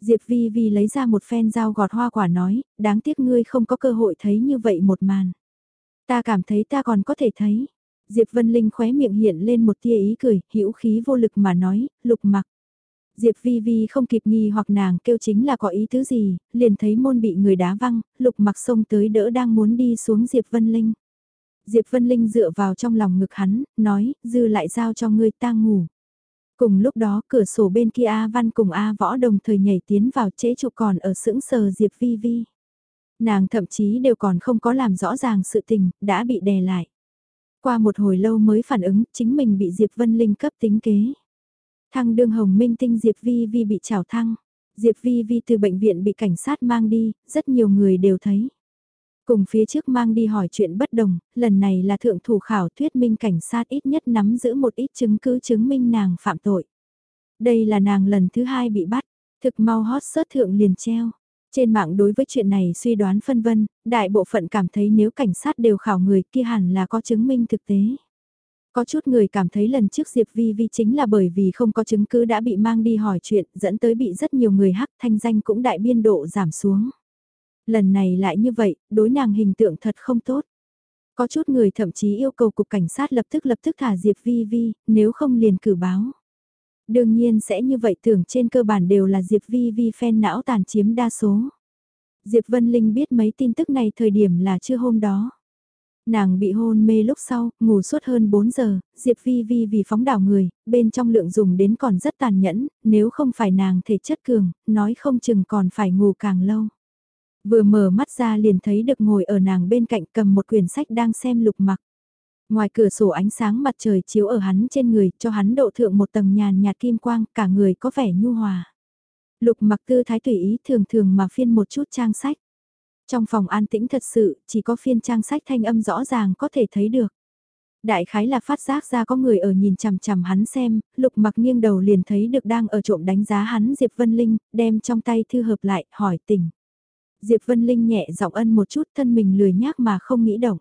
Diệp Vi Vi lấy ra một phen dao gọt hoa quả nói, đáng tiếc ngươi không có cơ hội thấy như vậy một màn. Ta cảm thấy ta còn có thể thấy. Diệp Vân Linh khóe miệng hiện lên một tia ý cười, hữu khí vô lực mà nói, lục mặc. Diệp Vi Vi không kịp nghi hoặc nàng kêu chính là có ý thứ gì, liền thấy môn bị người đá văng, lục mặc xông tới đỡ đang muốn đi xuống Diệp Vân Linh. Diệp Vân Linh dựa vào trong lòng ngực hắn, nói, dư lại giao cho ngươi ta ngủ. Cùng lúc đó cửa sổ bên kia A Văn cùng A Võ đồng thời nhảy tiến vào chế trụ còn ở sững sờ Diệp Vi Vi. Nàng thậm chí đều còn không có làm rõ ràng sự tình, đã bị đè lại. Qua một hồi lâu mới phản ứng, chính mình bị Diệp Vân Linh cấp tính kế. Thăng đương hồng minh tinh Diệp Vi Vi bị trào thăng. Diệp Vi Vi từ bệnh viện bị cảnh sát mang đi, rất nhiều người đều thấy. Cùng phía trước mang đi hỏi chuyện bất đồng, lần này là thượng thủ khảo thuyết minh cảnh sát ít nhất nắm giữ một ít chứng cứ chứng minh nàng phạm tội. Đây là nàng lần thứ hai bị bắt, thực mau hot sớt thượng liền treo. Trên mạng đối với chuyện này suy đoán phân vân, đại bộ phận cảm thấy nếu cảnh sát đều khảo người kia hẳn là có chứng minh thực tế. Có chút người cảm thấy lần trước Diệp Vi Vi chính là bởi vì không có chứng cứ đã bị mang đi hỏi chuyện dẫn tới bị rất nhiều người hắc thanh danh cũng đại biên độ giảm xuống. Lần này lại như vậy, đối nàng hình tượng thật không tốt. Có chút người thậm chí yêu cầu cục cảnh sát lập tức lập tức thả Diệp Vi Vi, nếu không liền cử báo. Đương nhiên sẽ như vậy tưởng trên cơ bản đều là Diệp Vi Vi phen não tàn chiếm đa số. Diệp Vân Linh biết mấy tin tức này thời điểm là chưa hôm đó. Nàng bị hôn mê lúc sau, ngủ suốt hơn 4 giờ, Diệp Vi Vi vì phóng đảo người, bên trong lượng dùng đến còn rất tàn nhẫn, nếu không phải nàng thể chất cường, nói không chừng còn phải ngủ càng lâu. Vừa mở mắt ra liền thấy được ngồi ở nàng bên cạnh cầm một quyển sách đang xem lục mặc. Ngoài cửa sổ ánh sáng mặt trời chiếu ở hắn trên người cho hắn độ thượng một tầng nhàn nhạt kim quang cả người có vẻ nhu hòa. Lục mặc tư thái tùy ý thường thường mà phiên một chút trang sách. Trong phòng an tĩnh thật sự chỉ có phiên trang sách thanh âm rõ ràng có thể thấy được. Đại khái là phát giác ra có người ở nhìn chằm chằm hắn xem, lục mặc nghiêng đầu liền thấy được đang ở trộm đánh giá hắn Diệp Vân Linh, đem trong tay thư hợp lại, hỏi tình. Diệp Vân Linh nhẹ giọng ân một chút thân mình lười nhác mà không nghĩ động.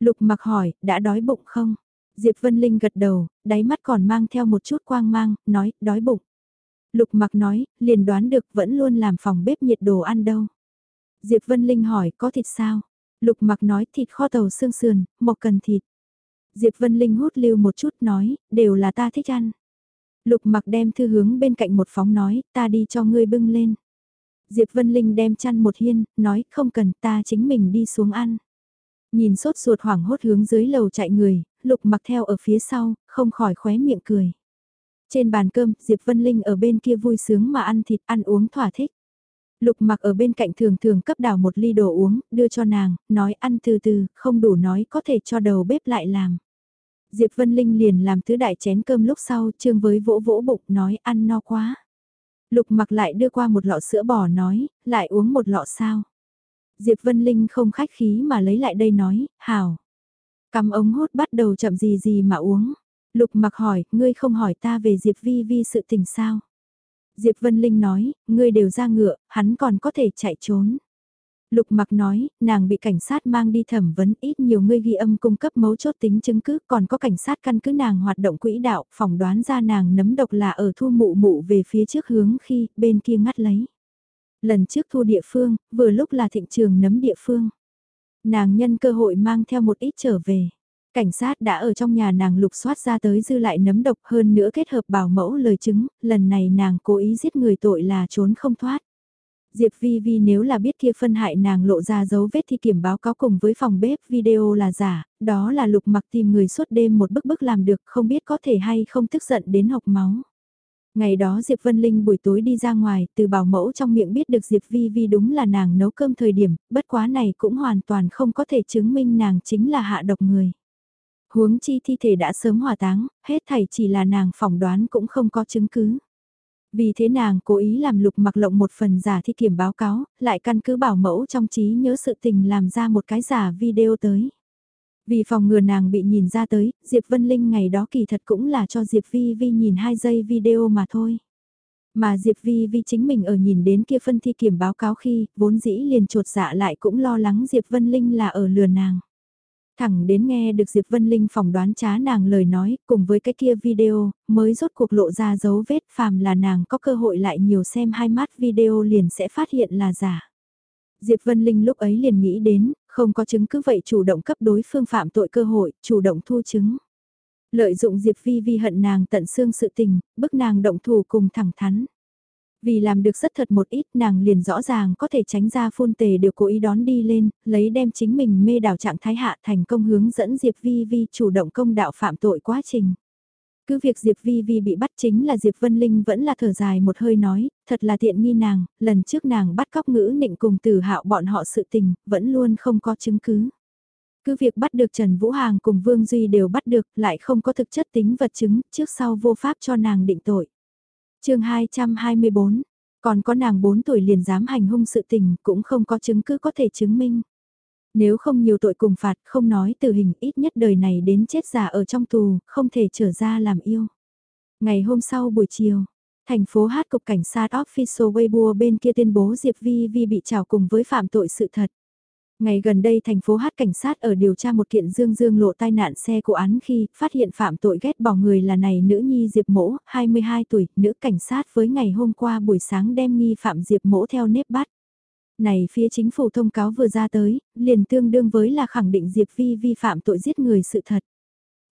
Lục mặc hỏi, đã đói bụng không? Diệp Vân Linh gật đầu, đáy mắt còn mang theo một chút quang mang, nói, đói bụng. Lục mặc nói, liền đoán được vẫn luôn làm phòng bếp nhiệt đồ ăn đâu. Diệp Vân Linh hỏi, có thịt sao? Lục mặc nói thịt kho tàu xương sườn, một cần thịt. Diệp Vân Linh hút lưu một chút nói, đều là ta thích ăn. Lục mặc đem thư hướng bên cạnh một phóng nói, ta đi cho ngươi bưng lên. Diệp Vân Linh đem chăn một hiên, nói không cần ta chính mình đi xuống ăn. Nhìn sốt ruột hoảng hốt hướng dưới lầu chạy người, lục mặc theo ở phía sau, không khỏi khóe miệng cười. Trên bàn cơm, Diệp Vân Linh ở bên kia vui sướng mà ăn thịt ăn uống thỏa thích. Lục mặc ở bên cạnh thường thường cấp đảo một ly đồ uống, đưa cho nàng, nói ăn từ từ, không đủ nói có thể cho đầu bếp lại làm. Diệp Vân Linh liền làm thứ đại chén cơm lúc sau, trương với vỗ vỗ bụng, nói ăn no quá. Lục mặc lại đưa qua một lọ sữa bò nói, lại uống một lọ sao. Diệp Vân Linh không khách khí mà lấy lại đây nói, hào. Cầm ống hút bắt đầu chậm gì gì mà uống. Lục mặc hỏi, ngươi không hỏi ta về Diệp Vi Vi sự tình sao? Diệp Vân Linh nói, ngươi đều ra ngựa, hắn còn có thể chạy trốn. Lục mặc nói, nàng bị cảnh sát mang đi thẩm vấn ít nhiều người ghi âm cung cấp mấu chốt tính chứng cứ, còn có cảnh sát căn cứ nàng hoạt động quỹ đạo, phỏng đoán ra nàng nấm độc là ở thu mụ mụ về phía trước hướng khi bên kia ngắt lấy. Lần trước thu địa phương, vừa lúc là thịnh trường nấm địa phương. Nàng nhân cơ hội mang theo một ít trở về. Cảnh sát đã ở trong nhà nàng lục soát ra tới dư lại nấm độc hơn nữa kết hợp bảo mẫu lời chứng, lần này nàng cố ý giết người tội là trốn không thoát. Diệp Vi Vi nếu là biết kia phân hại nàng lộ ra dấu vết thì kiểm báo cáo cùng với phòng bếp video là giả, đó là lục mặc tìm người suốt đêm một bức bức làm được không biết có thể hay không tức giận đến học máu. Ngày đó Diệp Vân Linh buổi tối đi ra ngoài, từ bảo mẫu trong miệng biết được Diệp Vi Vi đúng là nàng nấu cơm thời điểm, bất quá này cũng hoàn toàn không có thể chứng minh nàng chính là hạ độc người. Huống chi thi thể đã sớm hỏa táng, hết thảy chỉ là nàng phỏng đoán cũng không có chứng cứ. Vì thế nàng cố ý làm lục mặc lộng một phần giả thi kiểm báo cáo, lại căn cứ bảo mẫu trong trí nhớ sự tình làm ra một cái giả video tới. Vì phòng ngừa nàng bị nhìn ra tới, Diệp Vân Linh ngày đó kỳ thật cũng là cho Diệp Vi Vi nhìn 2 giây video mà thôi. Mà Diệp Vi Vi chính mình ở nhìn đến kia phân thi kiểm báo cáo khi, vốn dĩ liền trột dạ lại cũng lo lắng Diệp Vân Linh là ở lừa nàng. Thẳng đến nghe được Diệp Vân Linh phỏng đoán trá nàng lời nói, cùng với cái kia video, mới rốt cuộc lộ ra dấu vết phàm là nàng có cơ hội lại nhiều xem hai mắt video liền sẽ phát hiện là giả. Diệp Vân Linh lúc ấy liền nghĩ đến, không có chứng cứ vậy chủ động cấp đối phương phạm tội cơ hội, chủ động thu chứng. Lợi dụng Diệp Vi Vi hận nàng tận xương sự tình, bức nàng động thủ cùng thẳng thắn. Vì làm được rất thật một ít nàng liền rõ ràng có thể tránh ra phun tề được cố ý đón đi lên, lấy đem chính mình mê đảo trạng thái hạ thành công hướng dẫn Diệp Vi Vi chủ động công đạo phạm tội quá trình. Cứ việc Diệp Vi Vi bị bắt chính là Diệp Vân Linh vẫn là thở dài một hơi nói, thật là tiện nghi nàng, lần trước nàng bắt cóc ngữ nịnh cùng tử hạo bọn họ sự tình, vẫn luôn không có chứng cứ. Cứ việc bắt được Trần Vũ Hàng cùng Vương Duy đều bắt được, lại không có thực chất tính vật chứng, trước sau vô pháp cho nàng định tội chương 224, còn có nàng 4 tuổi liền dám hành hung sự tình cũng không có chứng cứ có thể chứng minh. Nếu không nhiều tội cùng phạt không nói tử hình ít nhất đời này đến chết già ở trong tù, không thể trở ra làm yêu. Ngày hôm sau buổi chiều, thành phố hát cục cảnh sát Official Weibo bên kia tuyên bố Diệp Vi Vi bị trào cùng với phạm tội sự thật. Ngày gần đây thành phố Hát cảnh sát ở điều tra một kiện dương dương lộ tai nạn xe của án khi phát hiện phạm tội ghét bỏ người là này nữ nhi Diệp Mỗ, 22 tuổi, nữ cảnh sát với ngày hôm qua buổi sáng đem nghi phạm Diệp Mỗ theo nếp bắt. Này phía chính phủ thông cáo vừa ra tới, liền tương đương với là khẳng định Diệp Vi vi phạm tội giết người sự thật.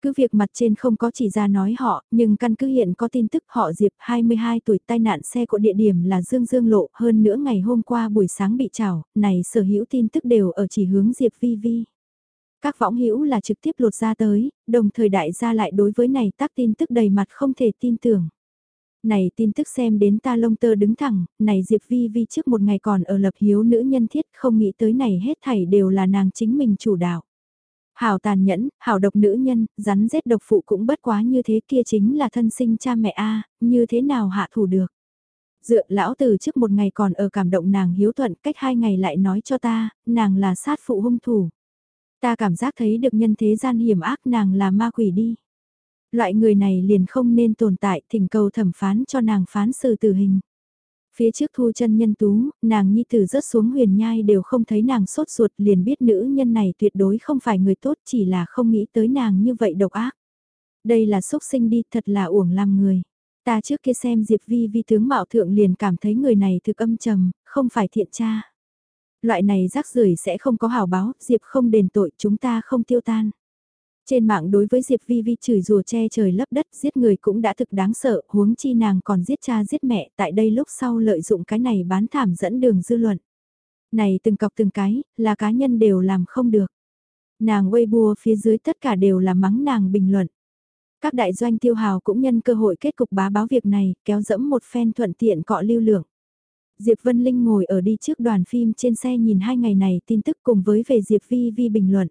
Cứ việc mặt trên không có chỉ ra nói họ, nhưng căn cứ hiện có tin tức họ Diệp 22 tuổi tai nạn xe của địa điểm là Dương Dương Lộ, hơn nữa ngày hôm qua buổi sáng bị trào, này sở hữu tin tức đều ở chỉ hướng Diệp Vi Vi. Các võng hữu là trực tiếp lột ra tới, đồng thời đại gia lại đối với này tác tin tức đầy mặt không thể tin tưởng. Này tin tức xem đến ta lông tơ đứng thẳng, này Diệp Vi Vi trước một ngày còn ở lập hiếu nữ nhân thiết không nghĩ tới này hết thảy đều là nàng chính mình chủ đạo. Hảo tàn nhẫn, hảo độc nữ nhân, rắn rết độc phụ cũng bất quá như thế kia chính là thân sinh cha mẹ A, như thế nào hạ thủ được. Dựa lão từ trước một ngày còn ở cảm động nàng hiếu thuận cách hai ngày lại nói cho ta, nàng là sát phụ hung thủ. Ta cảm giác thấy được nhân thế gian hiểm ác nàng là ma quỷ đi. Loại người này liền không nên tồn tại thỉnh cầu thẩm phán cho nàng phán xử tử hình. Phía trước thu chân nhân tú, nàng nhi tử rớt xuống huyền nhai đều không thấy nàng sốt ruột liền biết nữ nhân này tuyệt đối không phải người tốt chỉ là không nghĩ tới nàng như vậy độc ác. Đây là xúc sinh đi thật là uổng làm người. Ta trước kia xem Diệp Vi Vi tướng mạo thượng liền cảm thấy người này thực âm trầm, không phải thiện cha. Loại này rác rưởi sẽ không có hảo báo, Diệp không đền tội chúng ta không tiêu tan. Trên mạng đối với Diệp Vi Vi chửi rùa che trời lấp đất giết người cũng đã thực đáng sợ, huống chi nàng còn giết cha giết mẹ tại đây lúc sau lợi dụng cái này bán thảm dẫn đường dư luận. Này từng cọc từng cái, là cá nhân đều làm không được. Nàng Weibo phía dưới tất cả đều là mắng nàng bình luận. Các đại doanh tiêu hào cũng nhân cơ hội kết cục bá báo việc này, kéo dẫm một phen thuận tiện cọ lưu lượng. Diệp Vân Linh ngồi ở đi trước đoàn phim trên xe nhìn hai ngày này tin tức cùng với về Diệp Vi Vi bình luận.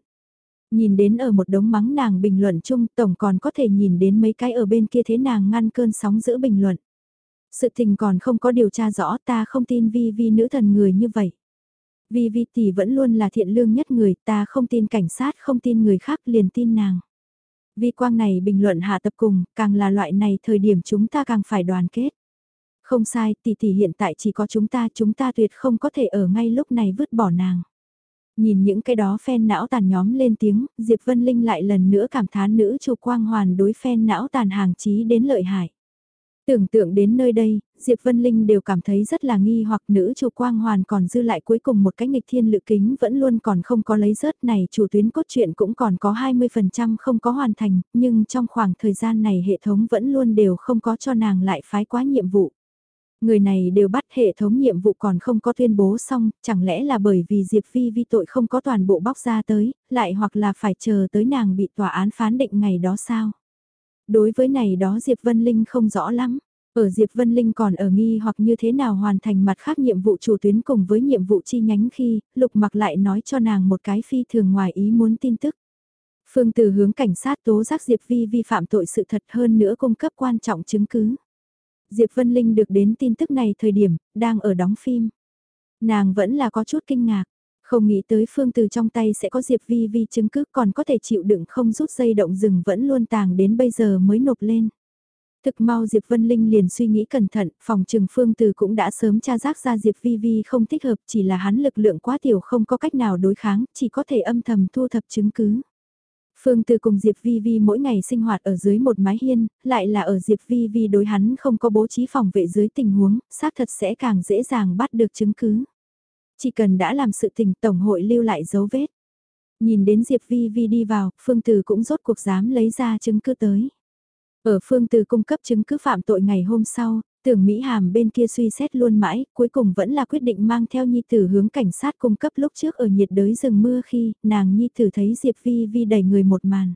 Nhìn đến ở một đống mắng nàng bình luận chung tổng còn có thể nhìn đến mấy cái ở bên kia thế nàng ngăn cơn sóng giữa bình luận. Sự tình còn không có điều tra rõ ta không tin Vi Vi nữ thần người như vậy. Vi Vi tỷ vẫn luôn là thiện lương nhất người ta không tin cảnh sát không tin người khác liền tin nàng. Vi quang này bình luận hạ tập cùng, càng là loại này thời điểm chúng ta càng phải đoàn kết. Không sai, tỷ tỷ hiện tại chỉ có chúng ta, chúng ta tuyệt không có thể ở ngay lúc này vứt bỏ nàng. Nhìn những cái đó phen não tàn nhóm lên tiếng, Diệp Vân Linh lại lần nữa cảm thán nữ chủ quang hoàn đối phen não tàn hàng chí đến lợi hại. Tưởng tượng đến nơi đây, Diệp Vân Linh đều cảm thấy rất là nghi hoặc nữ chủ quang hoàn còn dư lại cuối cùng một cái nghịch thiên lự kính vẫn luôn còn không có lấy rớt này chủ tuyến cốt truyện cũng còn có 20% không có hoàn thành, nhưng trong khoảng thời gian này hệ thống vẫn luôn đều không có cho nàng lại phái quá nhiệm vụ. Người này đều bắt hệ thống nhiệm vụ còn không có tuyên bố xong, chẳng lẽ là bởi vì Diệp Phi vi tội không có toàn bộ bóc ra tới, lại hoặc là phải chờ tới nàng bị tòa án phán định ngày đó sao? Đối với này đó Diệp Vân Linh không rõ lắm. Ở Diệp Vân Linh còn ở nghi hoặc như thế nào hoàn thành mặt khác nhiệm vụ chủ tuyến cùng với nhiệm vụ chi nhánh khi, Lục mặc lại nói cho nàng một cái phi thường ngoài ý muốn tin tức. Phương từ hướng cảnh sát tố giác Diệp Vi vi phạm tội sự thật hơn nữa cung cấp quan trọng chứng cứ. Diệp Vân Linh được đến tin tức này thời điểm, đang ở đóng phim. Nàng vẫn là có chút kinh ngạc, không nghĩ tới phương từ trong tay sẽ có Diệp Vi Vi chứng cứ còn có thể chịu đựng không rút dây động rừng vẫn luôn tàng đến bây giờ mới nộp lên. Thực mau Diệp Vân Linh liền suy nghĩ cẩn thận, phòng trừng phương từ cũng đã sớm tra giác ra Diệp Vi Vi không thích hợp chỉ là hắn lực lượng quá tiểu không có cách nào đối kháng, chỉ có thể âm thầm thu thập chứng cứ. Phương Từ cùng Diệp Vi Vi mỗi ngày sinh hoạt ở dưới một mái hiên, lại là ở Diệp Vi Vi đối hắn không có bố trí phòng vệ dưới tình huống, xác thật sẽ càng dễ dàng bắt được chứng cứ. Chỉ cần đã làm sự tình Tổng hội lưu lại dấu vết. Nhìn đến Diệp Vi Vi đi vào, Phương Từ cũng rốt cuộc dám lấy ra chứng cứ tới. Ở Phương Từ cung cấp chứng cứ phạm tội ngày hôm sau, Tưởng Mỹ Hàm bên kia suy xét luôn mãi, cuối cùng vẫn là quyết định mang theo Nhi Tử hướng cảnh sát cung cấp lúc trước ở nhiệt đới rừng mưa khi nàng Nhi Tử thấy Diệp Vi Vi đẩy người một màn.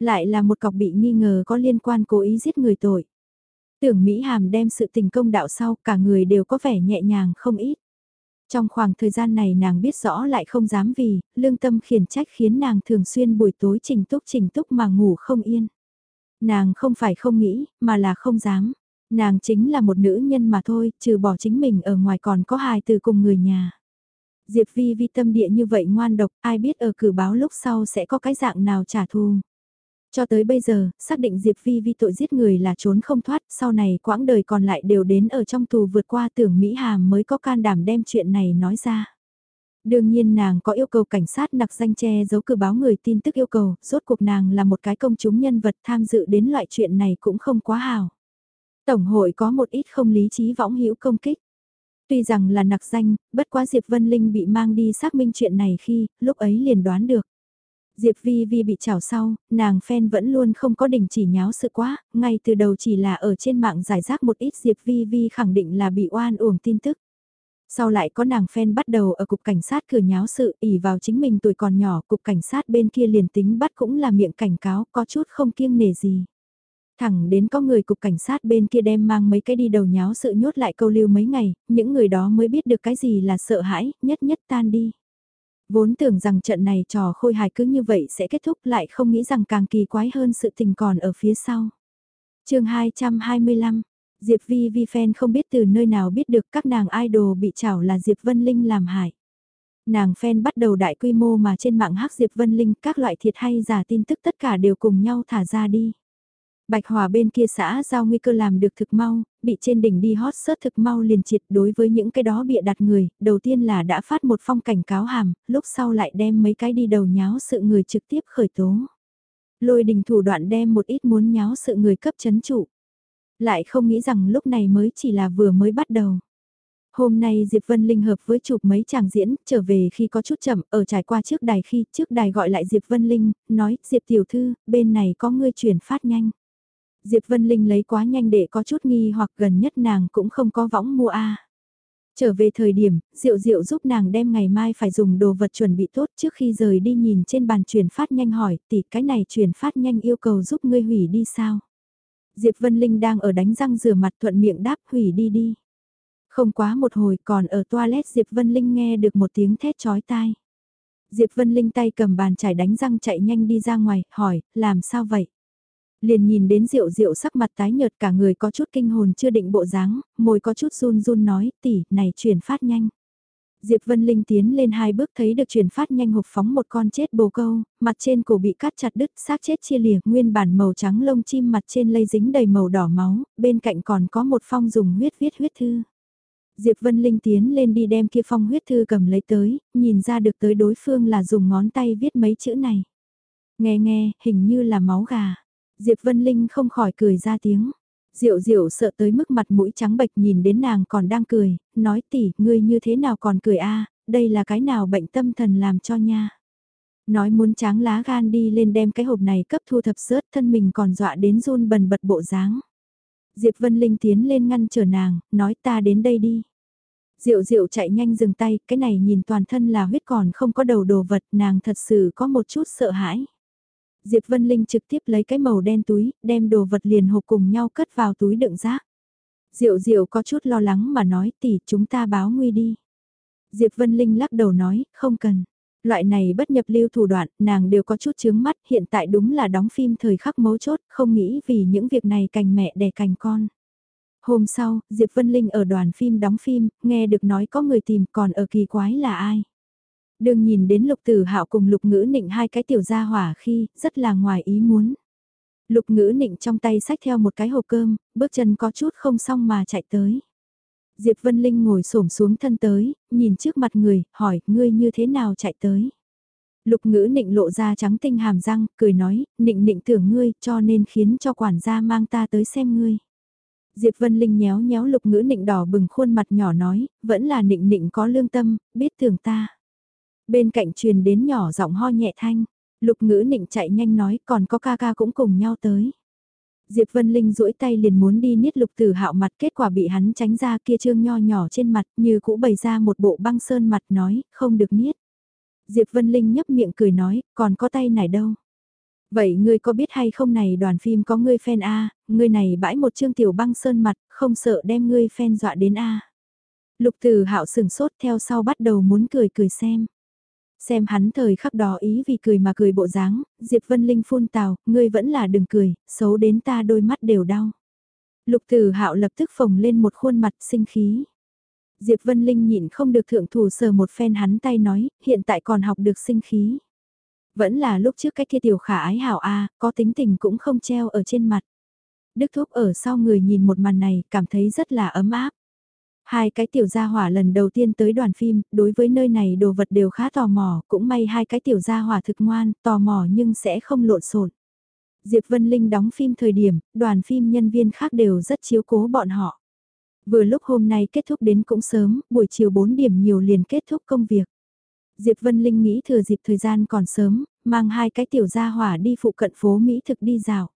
Lại là một cọc bị nghi ngờ có liên quan cố ý giết người tội. Tưởng Mỹ Hàm đem sự tình công đạo sau cả người đều có vẻ nhẹ nhàng không ít. Trong khoảng thời gian này nàng biết rõ lại không dám vì, lương tâm khiển trách khiến nàng thường xuyên buổi tối trình túc trình túc mà ngủ không yên. Nàng không phải không nghĩ, mà là không dám. Nàng chính là một nữ nhân mà thôi, trừ bỏ chính mình ở ngoài còn có hài từ cùng người nhà. Diệp Vi vi tâm địa như vậy ngoan độc, ai biết ở cử báo lúc sau sẽ có cái dạng nào trả thù. Cho tới bây giờ, xác định Diệp Vi vi tội giết người là trốn không thoát, sau này quãng đời còn lại đều đến ở trong tù vượt qua tưởng Mỹ Hàm mới có can đảm đem chuyện này nói ra. Đương nhiên nàng có yêu cầu cảnh sát nặc danh che giấu cử báo người tin tức yêu cầu, rốt cuộc nàng là một cái công chúng nhân vật tham dự đến loại chuyện này cũng không quá hào. Tổng hội có một ít không lý trí võng hữu công kích. Tuy rằng là nặc danh, bất quá Diệp Vân Linh bị mang đi xác minh chuyện này khi, lúc ấy liền đoán được. Diệp Vi Vi bị chảo sau, nàng fan vẫn luôn không có đình chỉ nháo sự quá, ngay từ đầu chỉ là ở trên mạng giải rác một ít Diệp Vi Vi khẳng định là bị oan uổng tin tức. Sau lại có nàng fan bắt đầu ở cục cảnh sát cửa nháo sự ỉ vào chính mình tuổi còn nhỏ, cục cảnh sát bên kia liền tính bắt cũng là miệng cảnh cáo, có chút không kiêng nề gì. Thẳng đến có người cục cảnh sát bên kia đem mang mấy cái đi đầu nháo sự nhốt lại câu lưu mấy ngày, những người đó mới biết được cái gì là sợ hãi, nhất nhất tan đi. Vốn tưởng rằng trận này trò khôi hài cứ như vậy sẽ kết thúc lại không nghĩ rằng càng kỳ quái hơn sự tình còn ở phía sau. chương 225, Diệp Vi Vi fan không biết từ nơi nào biết được các nàng idol bị chảo là Diệp Vân Linh làm hại. Nàng fan bắt đầu đại quy mô mà trên mạng hắc Diệp Vân Linh các loại thiệt hay giả tin tức tất cả đều cùng nhau thả ra đi. Bạch Hòa bên kia xã giao nguy cơ làm được thực mau, bị trên đỉnh đi hot sớt thực mau liền triệt đối với những cái đó bịa đặt người, đầu tiên là đã phát một phong cảnh cáo hàm, lúc sau lại đem mấy cái đi đầu nháo sự người trực tiếp khởi tố. Lôi đình thủ đoạn đem một ít muốn nháo sự người cấp chấn trụ. Lại không nghĩ rằng lúc này mới chỉ là vừa mới bắt đầu. Hôm nay Diệp Vân Linh hợp với chụp mấy chàng diễn, trở về khi có chút chậm, ở trải qua trước đài khi, trước đài gọi lại Diệp Vân Linh, nói, Diệp tiểu thư, bên này có người chuyển phát nhanh. Diệp Vân Linh lấy quá nhanh để có chút nghi hoặc gần nhất nàng cũng không có võng mua a. Trở về thời điểm, Diệu Diệu giúp nàng đem ngày mai phải dùng đồ vật chuẩn bị tốt trước khi rời đi nhìn trên bàn chuyển phát nhanh hỏi tỷ cái này chuyển phát nhanh yêu cầu giúp ngươi hủy đi sao. Diệp Vân Linh đang ở đánh răng rửa mặt thuận miệng đáp hủy đi đi. Không quá một hồi còn ở toilet Diệp Vân Linh nghe được một tiếng thét chói tai. Diệp Vân Linh tay cầm bàn chải đánh răng chạy nhanh đi ra ngoài, hỏi, làm sao vậy? Liền nhìn đến rượu rượu sắc mặt tái nhợt cả người có chút kinh hồn chưa định bộ dáng, môi có chút run run nói, tỷ, này chuyển phát nhanh. Diệp Vân Linh tiến lên hai bước thấy được chuyển phát nhanh hộp phóng một con chết bồ câu, mặt trên cổ bị cắt chặt đứt, xác chết chia lìa, nguyên bản màu trắng lông chim mặt trên lây dính đầy màu đỏ máu, bên cạnh còn có một phong dùng huyết viết huyết thư. Diệp Vân Linh tiến lên đi đem kia phong huyết thư cầm lấy tới, nhìn ra được tới đối phương là dùng ngón tay viết mấy chữ này. Nghe nghe, hình như là máu gà. Diệp Vân Linh không khỏi cười ra tiếng. Diệu diệu sợ tới mức mặt mũi trắng bệch nhìn đến nàng còn đang cười, nói tỷ, ngươi như thế nào còn cười a đây là cái nào bệnh tâm thần làm cho nha. Nói muốn tráng lá gan đi lên đem cái hộp này cấp thu thập sớt thân mình còn dọa đến run bần bật bộ dáng. Diệp Vân Linh tiến lên ngăn trở nàng, nói ta đến đây đi. Diệu diệu chạy nhanh dừng tay, cái này nhìn toàn thân là huyết còn không có đầu đồ vật, nàng thật sự có một chút sợ hãi. Diệp Vân Linh trực tiếp lấy cái màu đen túi, đem đồ vật liền hộp cùng nhau cất vào túi đựng rác. Diệu Diệu có chút lo lắng mà nói tỷ chúng ta báo nguy đi. Diệp Vân Linh lắc đầu nói, không cần. Loại này bất nhập lưu thủ đoạn, nàng đều có chút chướng mắt, hiện tại đúng là đóng phim thời khắc mấu chốt, không nghĩ vì những việc này cành mẹ đẻ cành con. Hôm sau, Diệp Vân Linh ở đoàn phim đóng phim, nghe được nói có người tìm còn ở kỳ quái là ai đương nhìn đến lục tử hạo cùng lục ngữ nịnh hai cái tiểu gia hỏa khi, rất là ngoài ý muốn. Lục ngữ nịnh trong tay sách theo một cái hộp cơm, bước chân có chút không xong mà chạy tới. Diệp Vân Linh ngồi xổm xuống thân tới, nhìn trước mặt người, hỏi, ngươi như thế nào chạy tới. Lục ngữ nịnh lộ ra trắng tinh hàm răng, cười nói, nịnh nịnh tưởng ngươi, cho nên khiến cho quản gia mang ta tới xem ngươi. Diệp Vân Linh nhéo nhéo lục ngữ nịnh đỏ bừng khuôn mặt nhỏ nói, vẫn là nịnh nịnh có lương tâm, biết tưởng ta. Bên cạnh truyền đến nhỏ giọng ho nhẹ thanh, lục ngữ nịnh chạy nhanh nói còn có ca ca cũng cùng nhau tới. Diệp Vân Linh duỗi tay liền muốn đi niết lục tử hạo mặt kết quả bị hắn tránh ra kia trương nho nhỏ trên mặt như cũ bày ra một bộ băng sơn mặt nói không được niết. Diệp Vân Linh nhấp miệng cười nói còn có tay này đâu. Vậy ngươi có biết hay không này đoàn phim có ngươi fan A, ngươi này bãi một trương tiểu băng sơn mặt, không sợ đem ngươi fan dọa đến A. Lục tử hạo sừng sốt theo sau bắt đầu muốn cười cười xem. Xem hắn thời khắc đó ý vì cười mà cười bộ dáng, Diệp Vân Linh phun tào, ngươi vẫn là đừng cười, xấu đến ta đôi mắt đều đau. Lục Tử Hạo lập tức phồng lên một khuôn mặt sinh khí. Diệp Vân Linh nhịn không được thượng thủ sờ một phen hắn tay nói, hiện tại còn học được sinh khí. Vẫn là lúc trước cái kia tiểu khả ái hảo a, có tính tình cũng không treo ở trên mặt. Đức Thúc ở sau người nhìn một màn này, cảm thấy rất là ấm áp. Hai cái tiểu gia hỏa lần đầu tiên tới đoàn phim, đối với nơi này đồ vật đều khá tò mò, cũng may hai cái tiểu gia hỏa thực ngoan, tò mò nhưng sẽ không lộn xộn. Diệp Vân Linh đóng phim thời điểm, đoàn phim nhân viên khác đều rất chiếu cố bọn họ. Vừa lúc hôm nay kết thúc đến cũng sớm, buổi chiều 4 điểm nhiều liền kết thúc công việc. Diệp Vân Linh nghĩ thừa dịp thời gian còn sớm, mang hai cái tiểu gia hỏa đi phụ cận phố Mỹ thực đi dạo.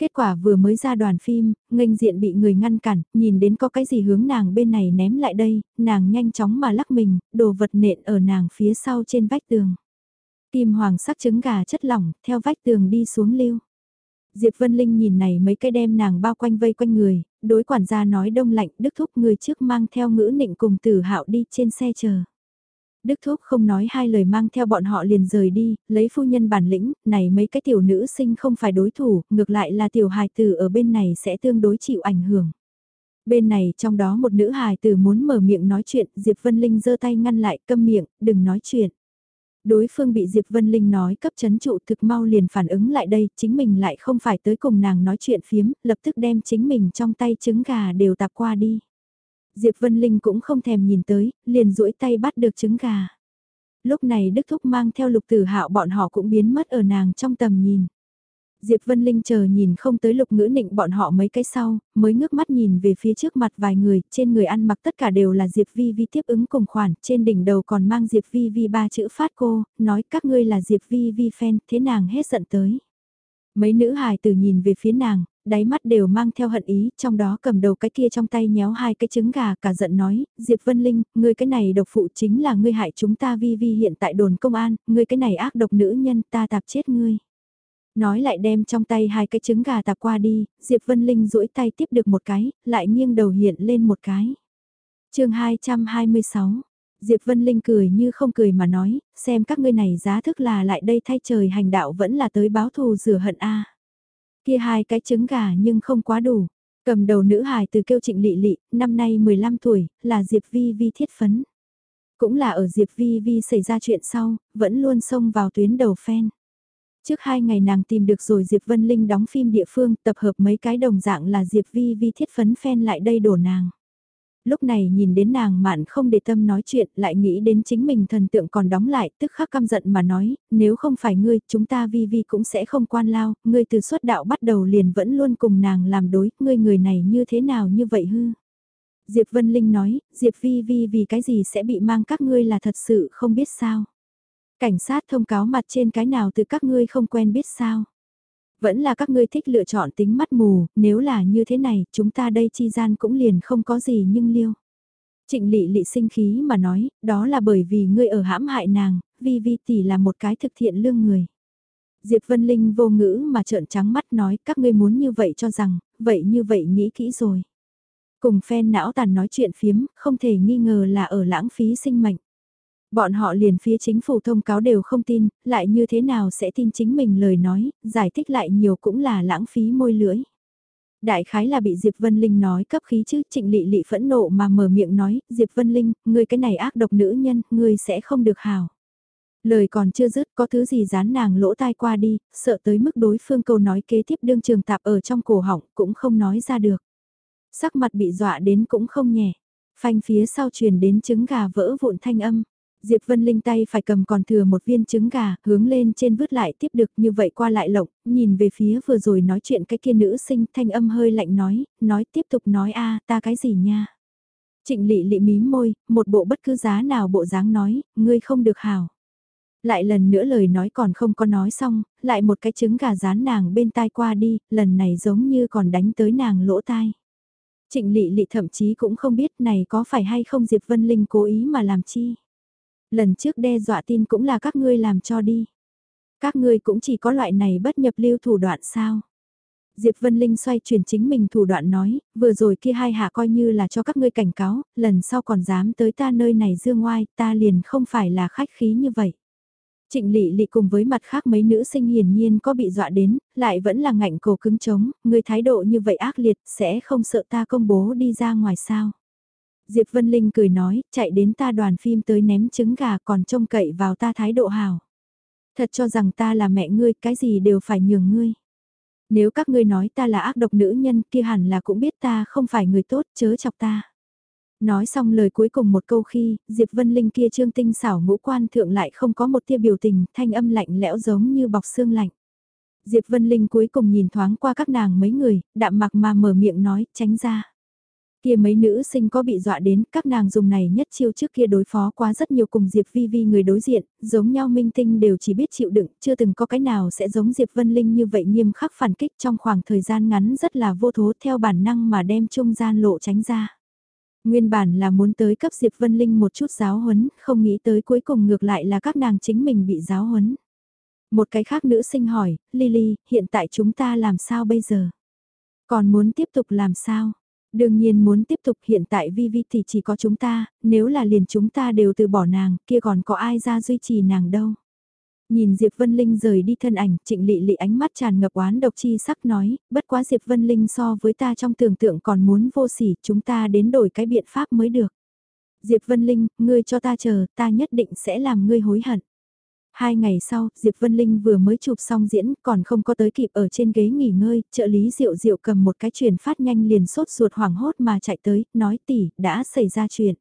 Kết quả vừa mới ra đoàn phim, nghênh diện bị người ngăn cản, nhìn đến có cái gì hướng nàng bên này ném lại đây, nàng nhanh chóng mà lắc mình, đồ vật nện ở nàng phía sau trên vách tường. Kim hoàng sắc trứng gà chất lỏng, theo vách tường đi xuống lưu. Diệp Vân Linh nhìn này mấy cái đem nàng bao quanh vây quanh người, đối quản gia nói đông lạnh, Đức Thúc người trước mang theo ngữ nịnh cùng tử hạo đi trên xe chờ. Đức Thúc không nói hai lời mang theo bọn họ liền rời đi, lấy phu nhân bản lĩnh, này mấy cái tiểu nữ sinh không phải đối thủ, ngược lại là tiểu hài tử ở bên này sẽ tương đối chịu ảnh hưởng. Bên này trong đó một nữ hài tử muốn mở miệng nói chuyện, Diệp Vân Linh giơ tay ngăn lại câm miệng, đừng nói chuyện. Đối phương bị Diệp Vân Linh nói cấp chấn trụ thực mau liền phản ứng lại đây, chính mình lại không phải tới cùng nàng nói chuyện phiếm, lập tức đem chính mình trong tay trứng gà đều tạp qua đi. Diệp Vân Linh cũng không thèm nhìn tới, liền duỗi tay bắt được trứng gà. Lúc này Đức Thúc mang theo lục tử hạo bọn họ cũng biến mất ở nàng trong tầm nhìn. Diệp Vân Linh chờ nhìn không tới lục ngữ nịnh bọn họ mấy cái sau, mới ngước mắt nhìn về phía trước mặt vài người, trên người ăn mặc tất cả đều là Diệp Vi Vi tiếp ứng cùng khoản, trên đỉnh đầu còn mang Diệp Vi Vi ba chữ phát cô, nói các ngươi là Diệp Vi Vi fan, thế nàng hết giận tới. Mấy nữ hài tử nhìn về phía nàng, đáy mắt đều mang theo hận ý, trong đó cầm đầu cái kia trong tay nhéo hai cái trứng gà cả giận nói, Diệp Vân Linh, ngươi cái này độc phụ chính là ngươi hại chúng ta vi vi hiện tại đồn công an, ngươi cái này ác độc nữ nhân ta tạp chết ngươi. Nói lại đem trong tay hai cái trứng gà tạp qua đi, Diệp Vân Linh duỗi tay tiếp được một cái, lại nghiêng đầu hiện lên một cái. chương 226 Diệp Vân Linh cười như không cười mà nói, xem các ngươi này giá thức là lại đây thay trời hành đạo vẫn là tới báo thù rửa hận a. Kia hai cái trứng gà nhưng không quá đủ. Cầm đầu nữ hài từ kêu trịnh lị lị, năm nay 15 tuổi, là Diệp Vi Vi thiết phấn. Cũng là ở Diệp Vi Vi xảy ra chuyện sau, vẫn luôn xông vào tuyến đầu phen. Trước hai ngày nàng tìm được rồi Diệp Vân Linh đóng phim địa phương tập hợp mấy cái đồng dạng là Diệp Vi Vi thiết phấn phen lại đây đổ nàng. Lúc này nhìn đến nàng mạn không để tâm nói chuyện lại nghĩ đến chính mình thần tượng còn đóng lại tức khắc căm giận mà nói, nếu không phải ngươi chúng ta Vi Vi cũng sẽ không quan lao, ngươi từ xuất đạo bắt đầu liền vẫn luôn cùng nàng làm đối, ngươi người này như thế nào như vậy hư. Diệp Vân Linh nói, Diệp Vi Vi vì cái gì sẽ bị mang các ngươi là thật sự không biết sao. Cảnh sát thông cáo mặt trên cái nào từ các ngươi không quen biết sao. Vẫn là các ngươi thích lựa chọn tính mắt mù, nếu là như thế này, chúng ta đây chi gian cũng liền không có gì nhưng liêu. Trịnh lị lị sinh khí mà nói, đó là bởi vì ngươi ở hãm hại nàng, vi vi tỷ là một cái thực thiện lương người. Diệp Vân Linh vô ngữ mà trợn trắng mắt nói các ngươi muốn như vậy cho rằng, vậy như vậy nghĩ kỹ rồi. Cùng phen não tàn nói chuyện phiếm, không thể nghi ngờ là ở lãng phí sinh mệnh. Bọn họ liền phía chính phủ thông cáo đều không tin, lại như thế nào sẽ tin chính mình lời nói, giải thích lại nhiều cũng là lãng phí môi lưỡi. Đại khái là bị Diệp Vân Linh nói cấp khí chứ, trịnh lị lị phẫn nộ mà mở miệng nói, Diệp Vân Linh, ngươi cái này ác độc nữ nhân, ngươi sẽ không được hào. Lời còn chưa dứt có thứ gì dán nàng lỗ tai qua đi, sợ tới mức đối phương câu nói kế tiếp đương trường tạp ở trong cổ họng cũng không nói ra được. Sắc mặt bị dọa đến cũng không nhẹ, phanh phía sau truyền đến trứng gà vỡ vụn thanh âm. Diệp Vân Linh tay phải cầm còn thừa một viên trứng gà, hướng lên trên vứt lại tiếp được như vậy qua lại lộng, nhìn về phía vừa rồi nói chuyện cái kia nữ sinh thanh âm hơi lạnh nói, nói tiếp tục nói a ta cái gì nha. Trịnh lị lị mím môi, một bộ bất cứ giá nào bộ dáng nói, ngươi không được hảo. Lại lần nữa lời nói còn không có nói xong, lại một cái trứng gà dán nàng bên tai qua đi, lần này giống như còn đánh tới nàng lỗ tai. Trịnh lị lị thậm chí cũng không biết này có phải hay không Diệp Vân Linh cố ý mà làm chi. Lần trước đe dọa tin cũng là các ngươi làm cho đi. Các ngươi cũng chỉ có loại này bất nhập lưu thủ đoạn sao. Diệp Vân Linh xoay chuyển chính mình thủ đoạn nói, vừa rồi kia hai hạ coi như là cho các ngươi cảnh cáo, lần sau còn dám tới ta nơi này dương ngoai, ta liền không phải là khách khí như vậy. Trịnh lị lị cùng với mặt khác mấy nữ sinh hiển nhiên có bị dọa đến, lại vẫn là ngạnh cổ cứng trống, người thái độ như vậy ác liệt sẽ không sợ ta công bố đi ra ngoài sao. Diệp Vân Linh cười nói, chạy đến ta đoàn phim tới ném trứng gà còn trông cậy vào ta thái độ hào. Thật cho rằng ta là mẹ ngươi, cái gì đều phải nhường ngươi. Nếu các ngươi nói ta là ác độc nữ nhân kia hẳn là cũng biết ta không phải người tốt, chớ chọc ta. Nói xong lời cuối cùng một câu khi, Diệp Vân Linh kia trương tinh xảo ngũ quan thượng lại không có một tia biểu tình, thanh âm lạnh lẽo giống như bọc xương lạnh. Diệp Vân Linh cuối cùng nhìn thoáng qua các nàng mấy người, đạm mặc mà mở miệng nói, tránh ra. Kia mấy nữ sinh có bị dọa đến, các nàng dùng này nhất chiêu trước kia đối phó quá rất nhiều cùng Diệp Vi Vi người đối diện, giống nhau minh tinh đều chỉ biết chịu đựng, chưa từng có cái nào sẽ giống Diệp Vân Linh như vậy nghiêm khắc phản kích trong khoảng thời gian ngắn rất là vô thố theo bản năng mà đem trung gian lộ tránh ra. Nguyên bản là muốn tới cấp Diệp Vân Linh một chút giáo huấn, không nghĩ tới cuối cùng ngược lại là các nàng chính mình bị giáo huấn. Một cái khác nữ sinh hỏi, Lily, hiện tại chúng ta làm sao bây giờ? Còn muốn tiếp tục làm sao? Đương nhiên muốn tiếp tục hiện tại Vi Vi thì chỉ có chúng ta, nếu là liền chúng ta đều từ bỏ nàng, kia còn có ai ra duy trì nàng đâu. Nhìn Diệp Vân Linh rời đi thân ảnh, trịnh lị lị ánh mắt tràn ngập oán độc chi sắc nói, bất quá Diệp Vân Linh so với ta trong tưởng tượng còn muốn vô sỉ, chúng ta đến đổi cái biện pháp mới được. Diệp Vân Linh, ngươi cho ta chờ, ta nhất định sẽ làm ngươi hối hận. Hai ngày sau, Diệp Vân Linh vừa mới chụp xong diễn, còn không có tới kịp ở trên ghế nghỉ ngơi, trợ lý Diệu Diệu cầm một cái truyền phát nhanh liền sốt ruột hoảng hốt mà chạy tới, nói tỷ, đã xảy ra chuyện.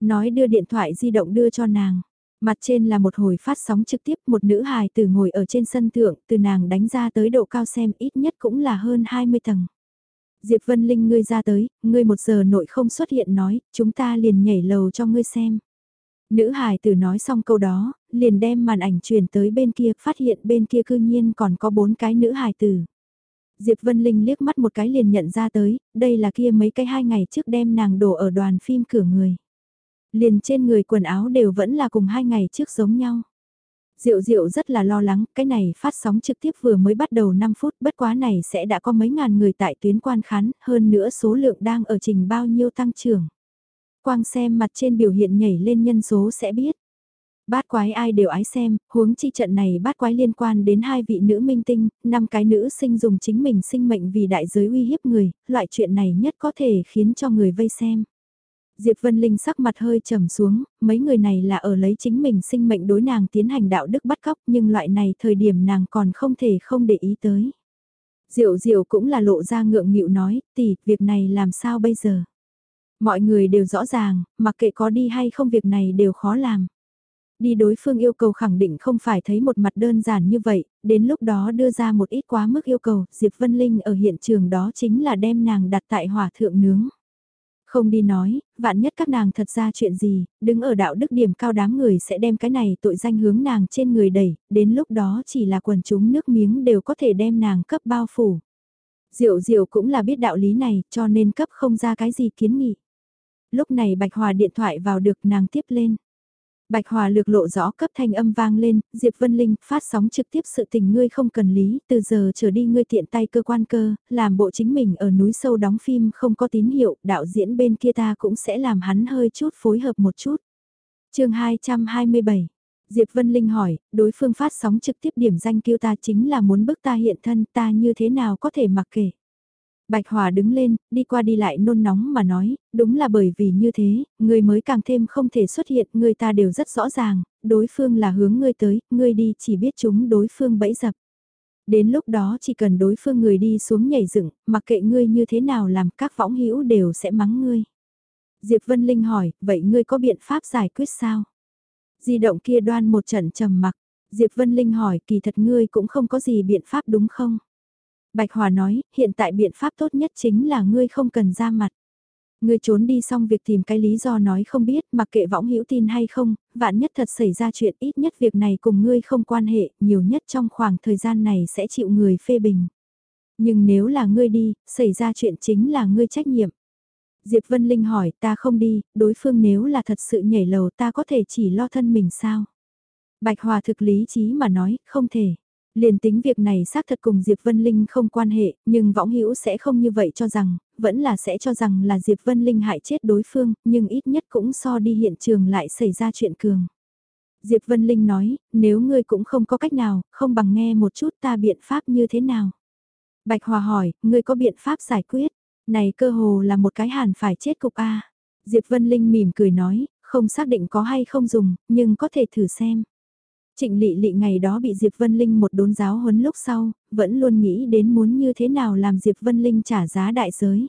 Nói đưa điện thoại di động đưa cho nàng. Mặt trên là một hồi phát sóng trực tiếp một nữ hài từ ngồi ở trên sân thượng, từ nàng đánh ra tới độ cao xem ít nhất cũng là hơn 20 tầng. Diệp Vân Linh ngươi ra tới, ngươi một giờ nội không xuất hiện nói, chúng ta liền nhảy lầu cho ngươi xem. Nữ hài tử nói xong câu đó, liền đem màn ảnh truyền tới bên kia, phát hiện bên kia cư nhiên còn có bốn cái nữ hài tử. Diệp Vân Linh liếc mắt một cái liền nhận ra tới, đây là kia mấy cái hai ngày trước đem nàng đổ ở đoàn phim cửa người. Liền trên người quần áo đều vẫn là cùng hai ngày trước giống nhau. Diệu Diệu rất là lo lắng, cái này phát sóng trực tiếp vừa mới bắt đầu 5 phút, bất quá này sẽ đã có mấy ngàn người tại tuyến quan khán, hơn nữa số lượng đang ở trình bao nhiêu tăng trưởng. Quang xem mặt trên biểu hiện nhảy lên nhân số sẽ biết. Bát quái ai đều ái xem, huống chi trận này bát quái liên quan đến hai vị nữ minh tinh, năm cái nữ sinh dùng chính mình sinh mệnh vì đại giới uy hiếp người, loại chuyện này nhất có thể khiến cho người vây xem. Diệp Vân Linh sắc mặt hơi trầm xuống, mấy người này là ở lấy chính mình sinh mệnh đối nàng tiến hành đạo đức bắt cóc nhưng loại này thời điểm nàng còn không thể không để ý tới. Diệu Diệu cũng là lộ ra ngượng nghịu nói, tỷ, việc này làm sao bây giờ? Mọi người đều rõ ràng, mặc kệ có đi hay không việc này đều khó làm. Đi đối phương yêu cầu khẳng định không phải thấy một mặt đơn giản như vậy, đến lúc đó đưa ra một ít quá mức yêu cầu, Diệp Vân Linh ở hiện trường đó chính là đem nàng đặt tại hỏa thượng nướng. Không đi nói, vạn nhất các nàng thật ra chuyện gì, đứng ở đạo đức điểm cao đám người sẽ đem cái này tội danh hướng nàng trên người đẩy, đến lúc đó chỉ là quần chúng nước miếng đều có thể đem nàng cấp bao phủ. Diệu diệu cũng là biết đạo lý này, cho nên cấp không ra cái gì kiến nghị. Lúc này Bạch Hòa điện thoại vào được nàng tiếp lên. Bạch Hòa lược lộ rõ cấp thanh âm vang lên, Diệp Vân Linh phát sóng trực tiếp sự tình ngươi không cần lý, từ giờ trở đi ngươi tiện tay cơ quan cơ, làm bộ chính mình ở núi sâu đóng phim không có tín hiệu, đạo diễn bên kia ta cũng sẽ làm hắn hơi chút phối hợp một chút. chương 227 Diệp Vân Linh hỏi, đối phương phát sóng trực tiếp điểm danh kêu ta chính là muốn bức ta hiện thân ta như thế nào có thể mặc kệ. Bạch Hòa đứng lên, đi qua đi lại nôn nóng mà nói, đúng là bởi vì như thế, người mới càng thêm không thể xuất hiện, người ta đều rất rõ ràng, đối phương là hướng ngươi tới, ngươi đi chỉ biết chúng đối phương bẫy dập. Đến lúc đó chỉ cần đối phương người đi xuống nhảy dựng, mặc kệ ngươi như thế nào làm các võng hữu đều sẽ mắng ngươi. Diệp Vân Linh hỏi, vậy ngươi có biện pháp giải quyết sao? Di động kia đoan một trận trầm mặc, Diệp Vân Linh hỏi, kỳ thật ngươi cũng không có gì biện pháp đúng không? Bạch Hòa nói, hiện tại biện pháp tốt nhất chính là ngươi không cần ra mặt. Ngươi trốn đi xong việc tìm cái lý do nói không biết, mặc kệ võng hữu tin hay không, vạn nhất thật xảy ra chuyện ít nhất việc này cùng ngươi không quan hệ, nhiều nhất trong khoảng thời gian này sẽ chịu người phê bình. Nhưng nếu là ngươi đi, xảy ra chuyện chính là ngươi trách nhiệm. Diệp Vân Linh hỏi ta không đi, đối phương nếu là thật sự nhảy lầu ta có thể chỉ lo thân mình sao? Bạch Hòa thực lý trí mà nói, không thể. Liền tính việc này xác thật cùng Diệp Vân Linh không quan hệ, nhưng võng hữu sẽ không như vậy cho rằng, vẫn là sẽ cho rằng là Diệp Vân Linh hại chết đối phương, nhưng ít nhất cũng so đi hiện trường lại xảy ra chuyện cường. Diệp Vân Linh nói, nếu ngươi cũng không có cách nào, không bằng nghe một chút ta biện pháp như thế nào. Bạch Hòa hỏi, ngươi có biện pháp giải quyết? Này cơ hồ là một cái hàn phải chết cục A. Diệp Vân Linh mỉm cười nói, không xác định có hay không dùng, nhưng có thể thử xem. Trịnh lị lị ngày đó bị Diệp Vân Linh một đốn giáo huấn lúc sau, vẫn luôn nghĩ đến muốn như thế nào làm Diệp Vân Linh trả giá đại giới.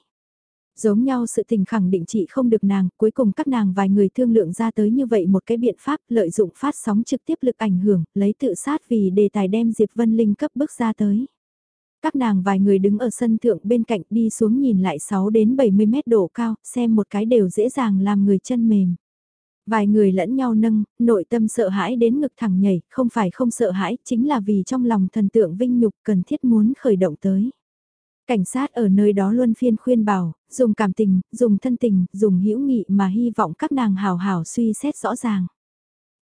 Giống nhau sự tình khẳng định chị không được nàng, cuối cùng các nàng vài người thương lượng ra tới như vậy một cái biện pháp lợi dụng phát sóng trực tiếp lực ảnh hưởng, lấy tự sát vì đề tài đem Diệp Vân Linh cấp bước ra tới. Các nàng vài người đứng ở sân thượng bên cạnh đi xuống nhìn lại 6 đến 70 mét độ cao, xem một cái đều dễ dàng làm người chân mềm. Vài người lẫn nhau nâng, nội tâm sợ hãi đến ngực thẳng nhảy, không phải không sợ hãi, chính là vì trong lòng thần tượng vinh nhục cần thiết muốn khởi động tới. Cảnh sát ở nơi đó luôn phiên khuyên bảo, dùng cảm tình, dùng thân tình, dùng hữu nghị mà hy vọng các nàng hào hào suy xét rõ ràng.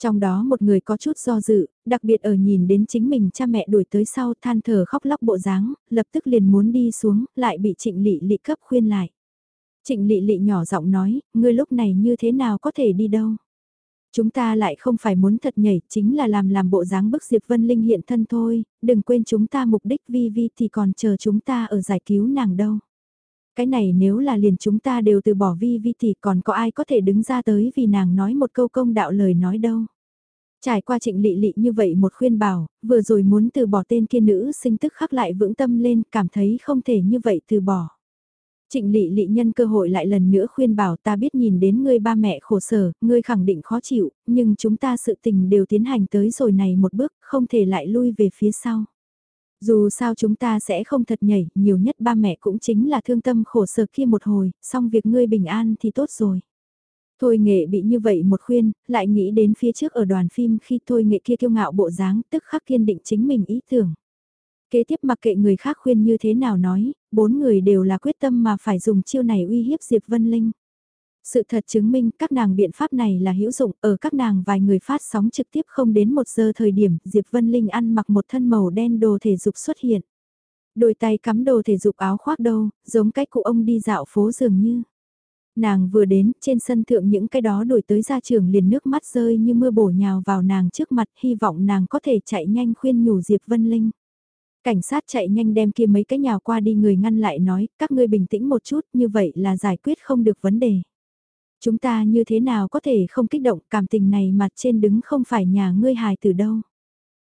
Trong đó một người có chút do dự, đặc biệt ở nhìn đến chính mình cha mẹ đuổi tới sau than thở khóc lóc bộ dáng, lập tức liền muốn đi xuống, lại bị trịnh lị lị cấp khuyên lại. Trịnh lị lị nhỏ giọng nói, ngươi lúc này như thế nào có thể đi đâu. Chúng ta lại không phải muốn thật nhảy, chính là làm làm bộ dáng bức Diệp Vân Linh hiện thân thôi, đừng quên chúng ta mục đích vi vi thì còn chờ chúng ta ở giải cứu nàng đâu. Cái này nếu là liền chúng ta đều từ bỏ vi vi thì còn có ai có thể đứng ra tới vì nàng nói một câu công đạo lời nói đâu. Trải qua trịnh lị lị như vậy một khuyên bảo, vừa rồi muốn từ bỏ tên kia nữ sinh tức khắc lại vững tâm lên cảm thấy không thể như vậy từ bỏ. Trịnh lị lị nhân cơ hội lại lần nữa khuyên bảo ta biết nhìn đến ngươi ba mẹ khổ sở, ngươi khẳng định khó chịu, nhưng chúng ta sự tình đều tiến hành tới rồi này một bước, không thể lại lui về phía sau. Dù sao chúng ta sẽ không thật nhảy, nhiều nhất ba mẹ cũng chính là thương tâm khổ sở kia một hồi, xong việc ngươi bình an thì tốt rồi. Thôi nghệ bị như vậy một khuyên, lại nghĩ đến phía trước ở đoàn phim khi thôi nghệ kia kiêu ngạo bộ dáng, tức khắc kiên định chính mình ý tưởng. Kế tiếp mặc kệ người khác khuyên như thế nào nói, bốn người đều là quyết tâm mà phải dùng chiêu này uy hiếp Diệp Vân Linh. Sự thật chứng minh các nàng biện pháp này là hữu dụng ở các nàng vài người phát sóng trực tiếp không đến một giờ thời điểm Diệp Vân Linh ăn mặc một thân màu đen đồ thể dục xuất hiện. Đôi tay cắm đồ thể dục áo khoác đâu, giống cách cụ ông đi dạo phố dường như. Nàng vừa đến, trên sân thượng những cái đó đổi tới ra trường liền nước mắt rơi như mưa bổ nhào vào nàng trước mặt, hy vọng nàng có thể chạy nhanh khuyên nhủ Diệp Vân Linh. Cảnh sát chạy nhanh đem kia mấy cái nhào qua đi người ngăn lại nói, các ngươi bình tĩnh một chút, như vậy là giải quyết không được vấn đề. Chúng ta như thế nào có thể không kích động cảm tình này mặt trên đứng không phải nhà ngươi hài từ đâu.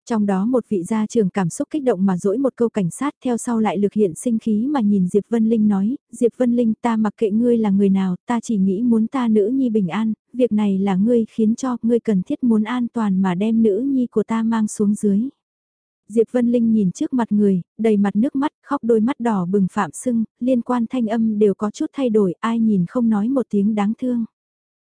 Trong đó một vị gia trưởng cảm xúc kích động mà dỗi một câu cảnh sát theo sau lại lực hiện sinh khí mà nhìn Diệp Vân Linh nói, Diệp Vân Linh ta mặc kệ ngươi là người nào, ta chỉ nghĩ muốn ta nữ nhi bình an, việc này là ngươi khiến cho ngươi cần thiết muốn an toàn mà đem nữ nhi của ta mang xuống dưới. Diệp Vân Linh nhìn trước mặt người, đầy mặt nước mắt, khóc đôi mắt đỏ bừng phạm sưng, liên quan thanh âm đều có chút thay đổi, ai nhìn không nói một tiếng đáng thương.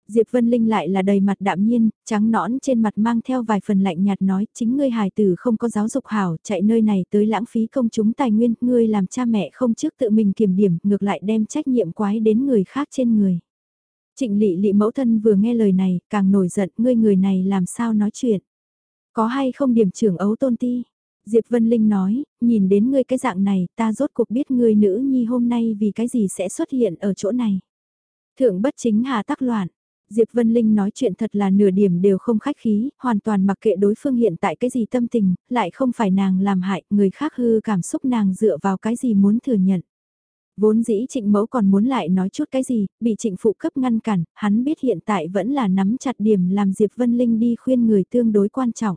Diệp Vân Linh lại là đầy mặt đạm nhiên, trắng nõn trên mặt mang theo vài phần lạnh nhạt nói, chính ngươi hài tử không có giáo dục hảo, chạy nơi này tới lãng phí công chúng tài nguyên, ngươi làm cha mẹ không trước tự mình kiểm điểm, ngược lại đem trách nhiệm quái đến người khác trên người. Trịnh lị lị mẫu thân vừa nghe lời này, càng nổi giận, ngươi người này làm sao nói chuyện. Có hay không điểm trưởng ấu tôn ti? Diệp Vân Linh nói, nhìn đến ngươi cái dạng này, ta rốt cuộc biết ngươi nữ nhi hôm nay vì cái gì sẽ xuất hiện ở chỗ này. Thượng bất chính hà tắc loạn. Diệp Vân Linh nói chuyện thật là nửa điểm đều không khách khí, hoàn toàn mặc kệ đối phương hiện tại cái gì tâm tình, lại không phải nàng làm hại, người khác hư cảm xúc nàng dựa vào cái gì muốn thừa nhận. Vốn dĩ trịnh mẫu còn muốn lại nói chút cái gì, bị trịnh phụ cấp ngăn cản, hắn biết hiện tại vẫn là nắm chặt điểm làm Diệp Vân Linh đi khuyên người tương đối quan trọng.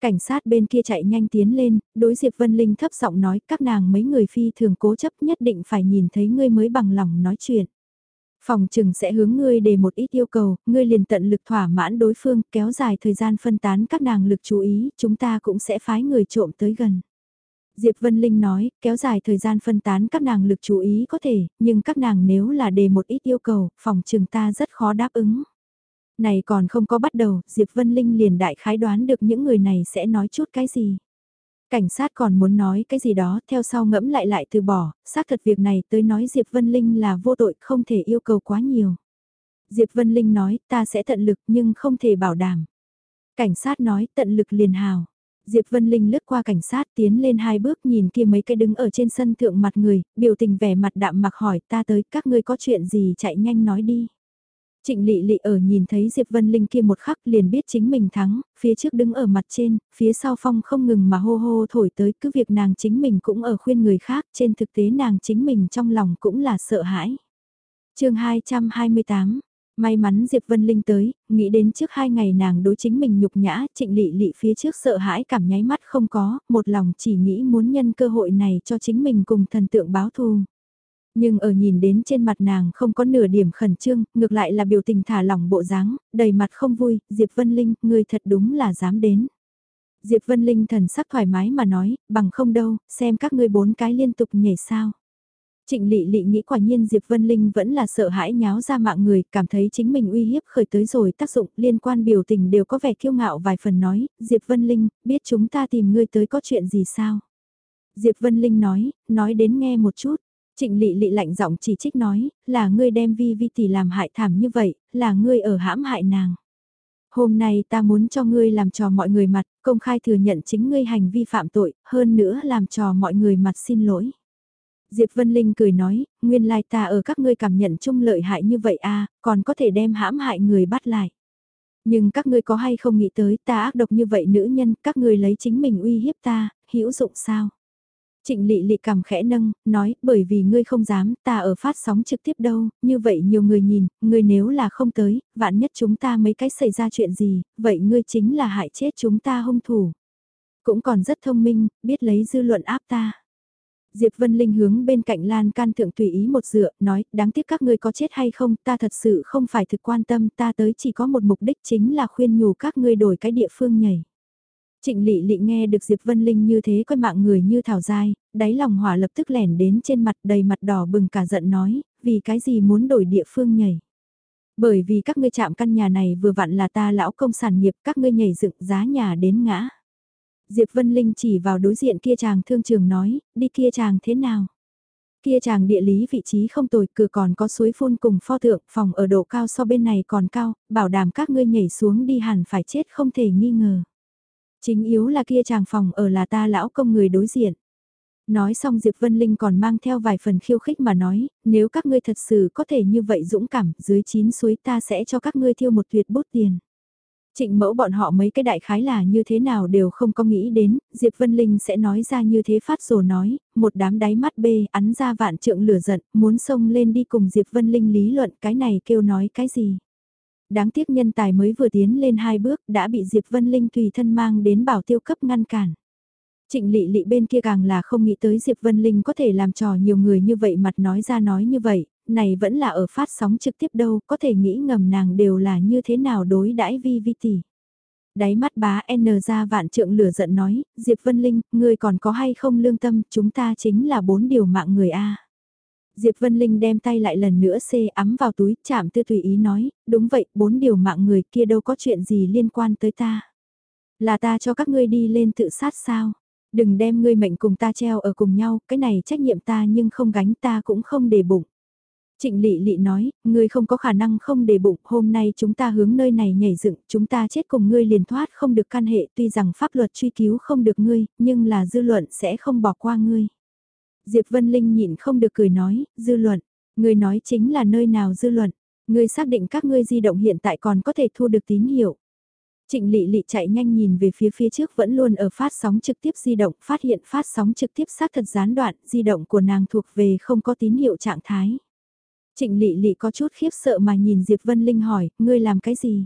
Cảnh sát bên kia chạy nhanh tiến lên, đối Diệp Vân Linh thấp giọng nói các nàng mấy người phi thường cố chấp nhất định phải nhìn thấy ngươi mới bằng lòng nói chuyện. Phòng trừng sẽ hướng ngươi để một ít yêu cầu, ngươi liền tận lực thỏa mãn đối phương, kéo dài thời gian phân tán các nàng lực chú ý, chúng ta cũng sẽ phái người trộm tới gần. Diệp Vân Linh nói, kéo dài thời gian phân tán các nàng lực chú ý có thể, nhưng các nàng nếu là đề một ít yêu cầu, phòng trừng ta rất khó đáp ứng. Này còn không có bắt đầu, Diệp Vân Linh liền đại khái đoán được những người này sẽ nói chút cái gì. Cảnh sát còn muốn nói cái gì đó, theo sau ngẫm lại lại từ bỏ, xác thật việc này tới nói Diệp Vân Linh là vô tội, không thể yêu cầu quá nhiều. Diệp Vân Linh nói, ta sẽ tận lực nhưng không thể bảo đảm. Cảnh sát nói, tận lực liền hào. Diệp Vân Linh lướt qua cảnh sát tiến lên hai bước nhìn kia mấy cái đứng ở trên sân thượng mặt người, biểu tình vẻ mặt đạm mặc hỏi ta tới các ngươi có chuyện gì chạy nhanh nói đi. Trịnh Lị Lị ở nhìn thấy Diệp Vân Linh kia một khắc liền biết chính mình thắng, phía trước đứng ở mặt trên, phía sau phong không ngừng mà hô hô thổi tới cứ việc nàng chính mình cũng ở khuyên người khác, trên thực tế nàng chính mình trong lòng cũng là sợ hãi. chương 228 May mắn Diệp Vân Linh tới, nghĩ đến trước hai ngày nàng đối chính mình nhục nhã, trịnh lị lị phía trước sợ hãi cảm nháy mắt không có, một lòng chỉ nghĩ muốn nhân cơ hội này cho chính mình cùng thần tượng báo thù. Nhưng ở nhìn đến trên mặt nàng không có nửa điểm khẩn trương, ngược lại là biểu tình thả lỏng bộ dáng, đầy mặt không vui, Diệp Vân Linh, ngươi thật đúng là dám đến. Diệp Vân Linh thần sắc thoải mái mà nói, bằng không đâu, xem các ngươi bốn cái liên tục nhảy sao. Trịnh Lị Lị nghĩ quả nhiên Diệp Vân Linh vẫn là sợ hãi nháo ra mạng người, cảm thấy chính mình uy hiếp khởi tới rồi tác dụng liên quan biểu tình đều có vẻ kiêu ngạo vài phần nói, Diệp Vân Linh, biết chúng ta tìm ngươi tới có chuyện gì sao? Diệp Vân Linh nói, nói đến nghe một chút, Trịnh lị lị lạnh giọng chỉ trích nói, là ngươi đem vi vi tỷ làm hại thảm như vậy, là ngươi ở hãm hại nàng. Hôm nay ta muốn cho ngươi làm trò mọi người mặt, công khai thừa nhận chính ngươi hành vi phạm tội, hơn nữa làm trò mọi người mặt xin lỗi. Diệp Vân Linh cười nói, nguyên lai ta ở các ngươi cảm nhận chung lợi hại như vậy à, còn có thể đem hãm hại người bắt lại. Nhưng các ngươi có hay không nghĩ tới ta ác độc như vậy nữ nhân, các ngươi lấy chính mình uy hiếp ta, hữu dụng sao? Trịnh lị lị cầm khẽ nâng, nói, bởi vì ngươi không dám, ta ở phát sóng trực tiếp đâu, như vậy nhiều người nhìn, ngươi nếu là không tới, vạn nhất chúng ta mấy cái xảy ra chuyện gì, vậy ngươi chính là hại chết chúng ta hung thủ. Cũng còn rất thông minh, biết lấy dư luận áp ta. Diệp Vân Linh hướng bên cạnh lan can thượng tùy ý một dựa, nói, đáng tiếc các ngươi có chết hay không, ta thật sự không phải thực quan tâm, ta tới chỉ có một mục đích chính là khuyên nhủ các ngươi đổi cái địa phương nhảy. Trịnh Lị Lị nghe được Diệp Vân Linh như thế coi mạng người như thảo dai, đáy lòng hỏa lập tức lẻn đến trên mặt đầy mặt đỏ bừng cả giận nói, vì cái gì muốn đổi địa phương nhảy. Bởi vì các ngươi chạm căn nhà này vừa vặn là ta lão công sản nghiệp các ngươi nhảy dựng giá nhà đến ngã. Diệp Vân Linh chỉ vào đối diện kia chàng thương trường nói, đi kia chàng thế nào? Kia chàng địa lý vị trí không tồi, cửa còn có suối phun cùng pho tượng, phòng ở độ cao so bên này còn cao, bảo đảm các ngươi nhảy xuống đi hẳn phải chết không thể nghi ngờ. Chính yếu là kia chàng phòng ở là ta lão công người đối diện. Nói xong Diệp Vân Linh còn mang theo vài phần khiêu khích mà nói, nếu các ngươi thật sự có thể như vậy dũng cảm, dưới chín suối ta sẽ cho các ngươi thiêu một tuyệt bút tiền. Trịnh mẫu bọn họ mấy cái đại khái là như thế nào đều không có nghĩ đến, Diệp Vân Linh sẽ nói ra như thế phát rồi nói, một đám đáy mắt bê ắn ra vạn trượng lửa giận, muốn xông lên đi cùng Diệp Vân Linh lý luận cái này kêu nói cái gì. Đáng tiếc nhân tài mới vừa tiến lên hai bước đã bị Diệp Vân Linh tùy thân mang đến bảo tiêu cấp ngăn cản. Trịnh lị lị bên kia càng là không nghĩ tới Diệp Vân Linh có thể làm trò nhiều người như vậy mặt nói ra nói như vậy, này vẫn là ở phát sóng trực tiếp đâu, có thể nghĩ ngầm nàng đều là như thế nào đối đãi vi vi tỷ. Đáy mắt bá N ra vạn trượng lửa giận nói, Diệp Vân Linh, ngươi còn có hay không lương tâm, chúng ta chính là bốn điều mạng người A. Diệp Vân Linh đem tay lại lần nữa xê ấm vào túi, chạm tư tùy ý nói, đúng vậy, bốn điều mạng người kia đâu có chuyện gì liên quan tới ta. Là ta cho các ngươi đi lên tự sát sao? Đừng đem ngươi mệnh cùng ta treo ở cùng nhau, cái này trách nhiệm ta nhưng không gánh ta cũng không để bụng. Trịnh Lị Lị nói, ngươi không có khả năng không để bụng, hôm nay chúng ta hướng nơi này nhảy dựng, chúng ta chết cùng ngươi liền thoát không được can hệ, tuy rằng pháp luật truy cứu không được ngươi, nhưng là dư luận sẽ không bỏ qua ngươi. Diệp Vân Linh nhịn không được cười nói, dư luận, ngươi nói chính là nơi nào dư luận, ngươi xác định các ngươi di động hiện tại còn có thể thu được tín hiệu. Trịnh Lị Lị chạy nhanh nhìn về phía phía trước vẫn luôn ở phát sóng trực tiếp di động, phát hiện phát sóng trực tiếp xác thật gián đoạn, di động của nàng thuộc về không có tín hiệu trạng thái. Trịnh Lị Lị có chút khiếp sợ mà nhìn Diệp Vân Linh hỏi, ngươi làm cái gì?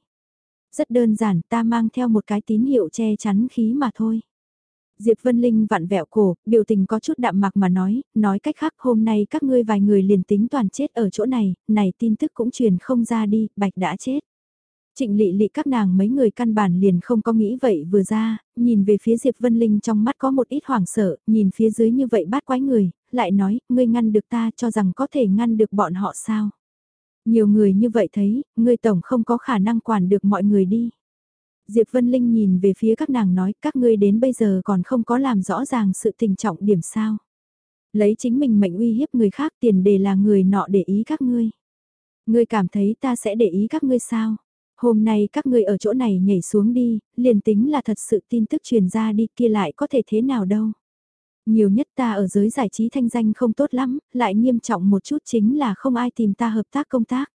Rất đơn giản, ta mang theo một cái tín hiệu che chắn khí mà thôi. Diệp Vân Linh vặn vẹo cổ, biểu tình có chút đạm mạc mà nói, nói cách khác hôm nay các ngươi vài người liền tính toàn chết ở chỗ này, này tin tức cũng truyền không ra đi, bạch đã chết. Trịnh lị lị các nàng mấy người căn bản liền không có nghĩ vậy vừa ra, nhìn về phía Diệp Vân Linh trong mắt có một ít hoảng sợ, nhìn phía dưới như vậy bát quái người, lại nói, ngươi ngăn được ta cho rằng có thể ngăn được bọn họ sao. Nhiều người như vậy thấy, ngươi tổng không có khả năng quản được mọi người đi. Diệp Vân Linh nhìn về phía các nàng nói, các ngươi đến bây giờ còn không có làm rõ ràng sự tình trọng điểm sao. Lấy chính mình mệnh uy hiếp người khác tiền đề là người nọ để ý các ngươi. Ngươi cảm thấy ta sẽ để ý các ngươi sao? Hôm nay các ngươi ở chỗ này nhảy xuống đi, liền tính là thật sự tin tức truyền ra đi kia lại có thể thế nào đâu. Nhiều nhất ta ở giới giải trí thanh danh không tốt lắm, lại nghiêm trọng một chút chính là không ai tìm ta hợp tác công tác.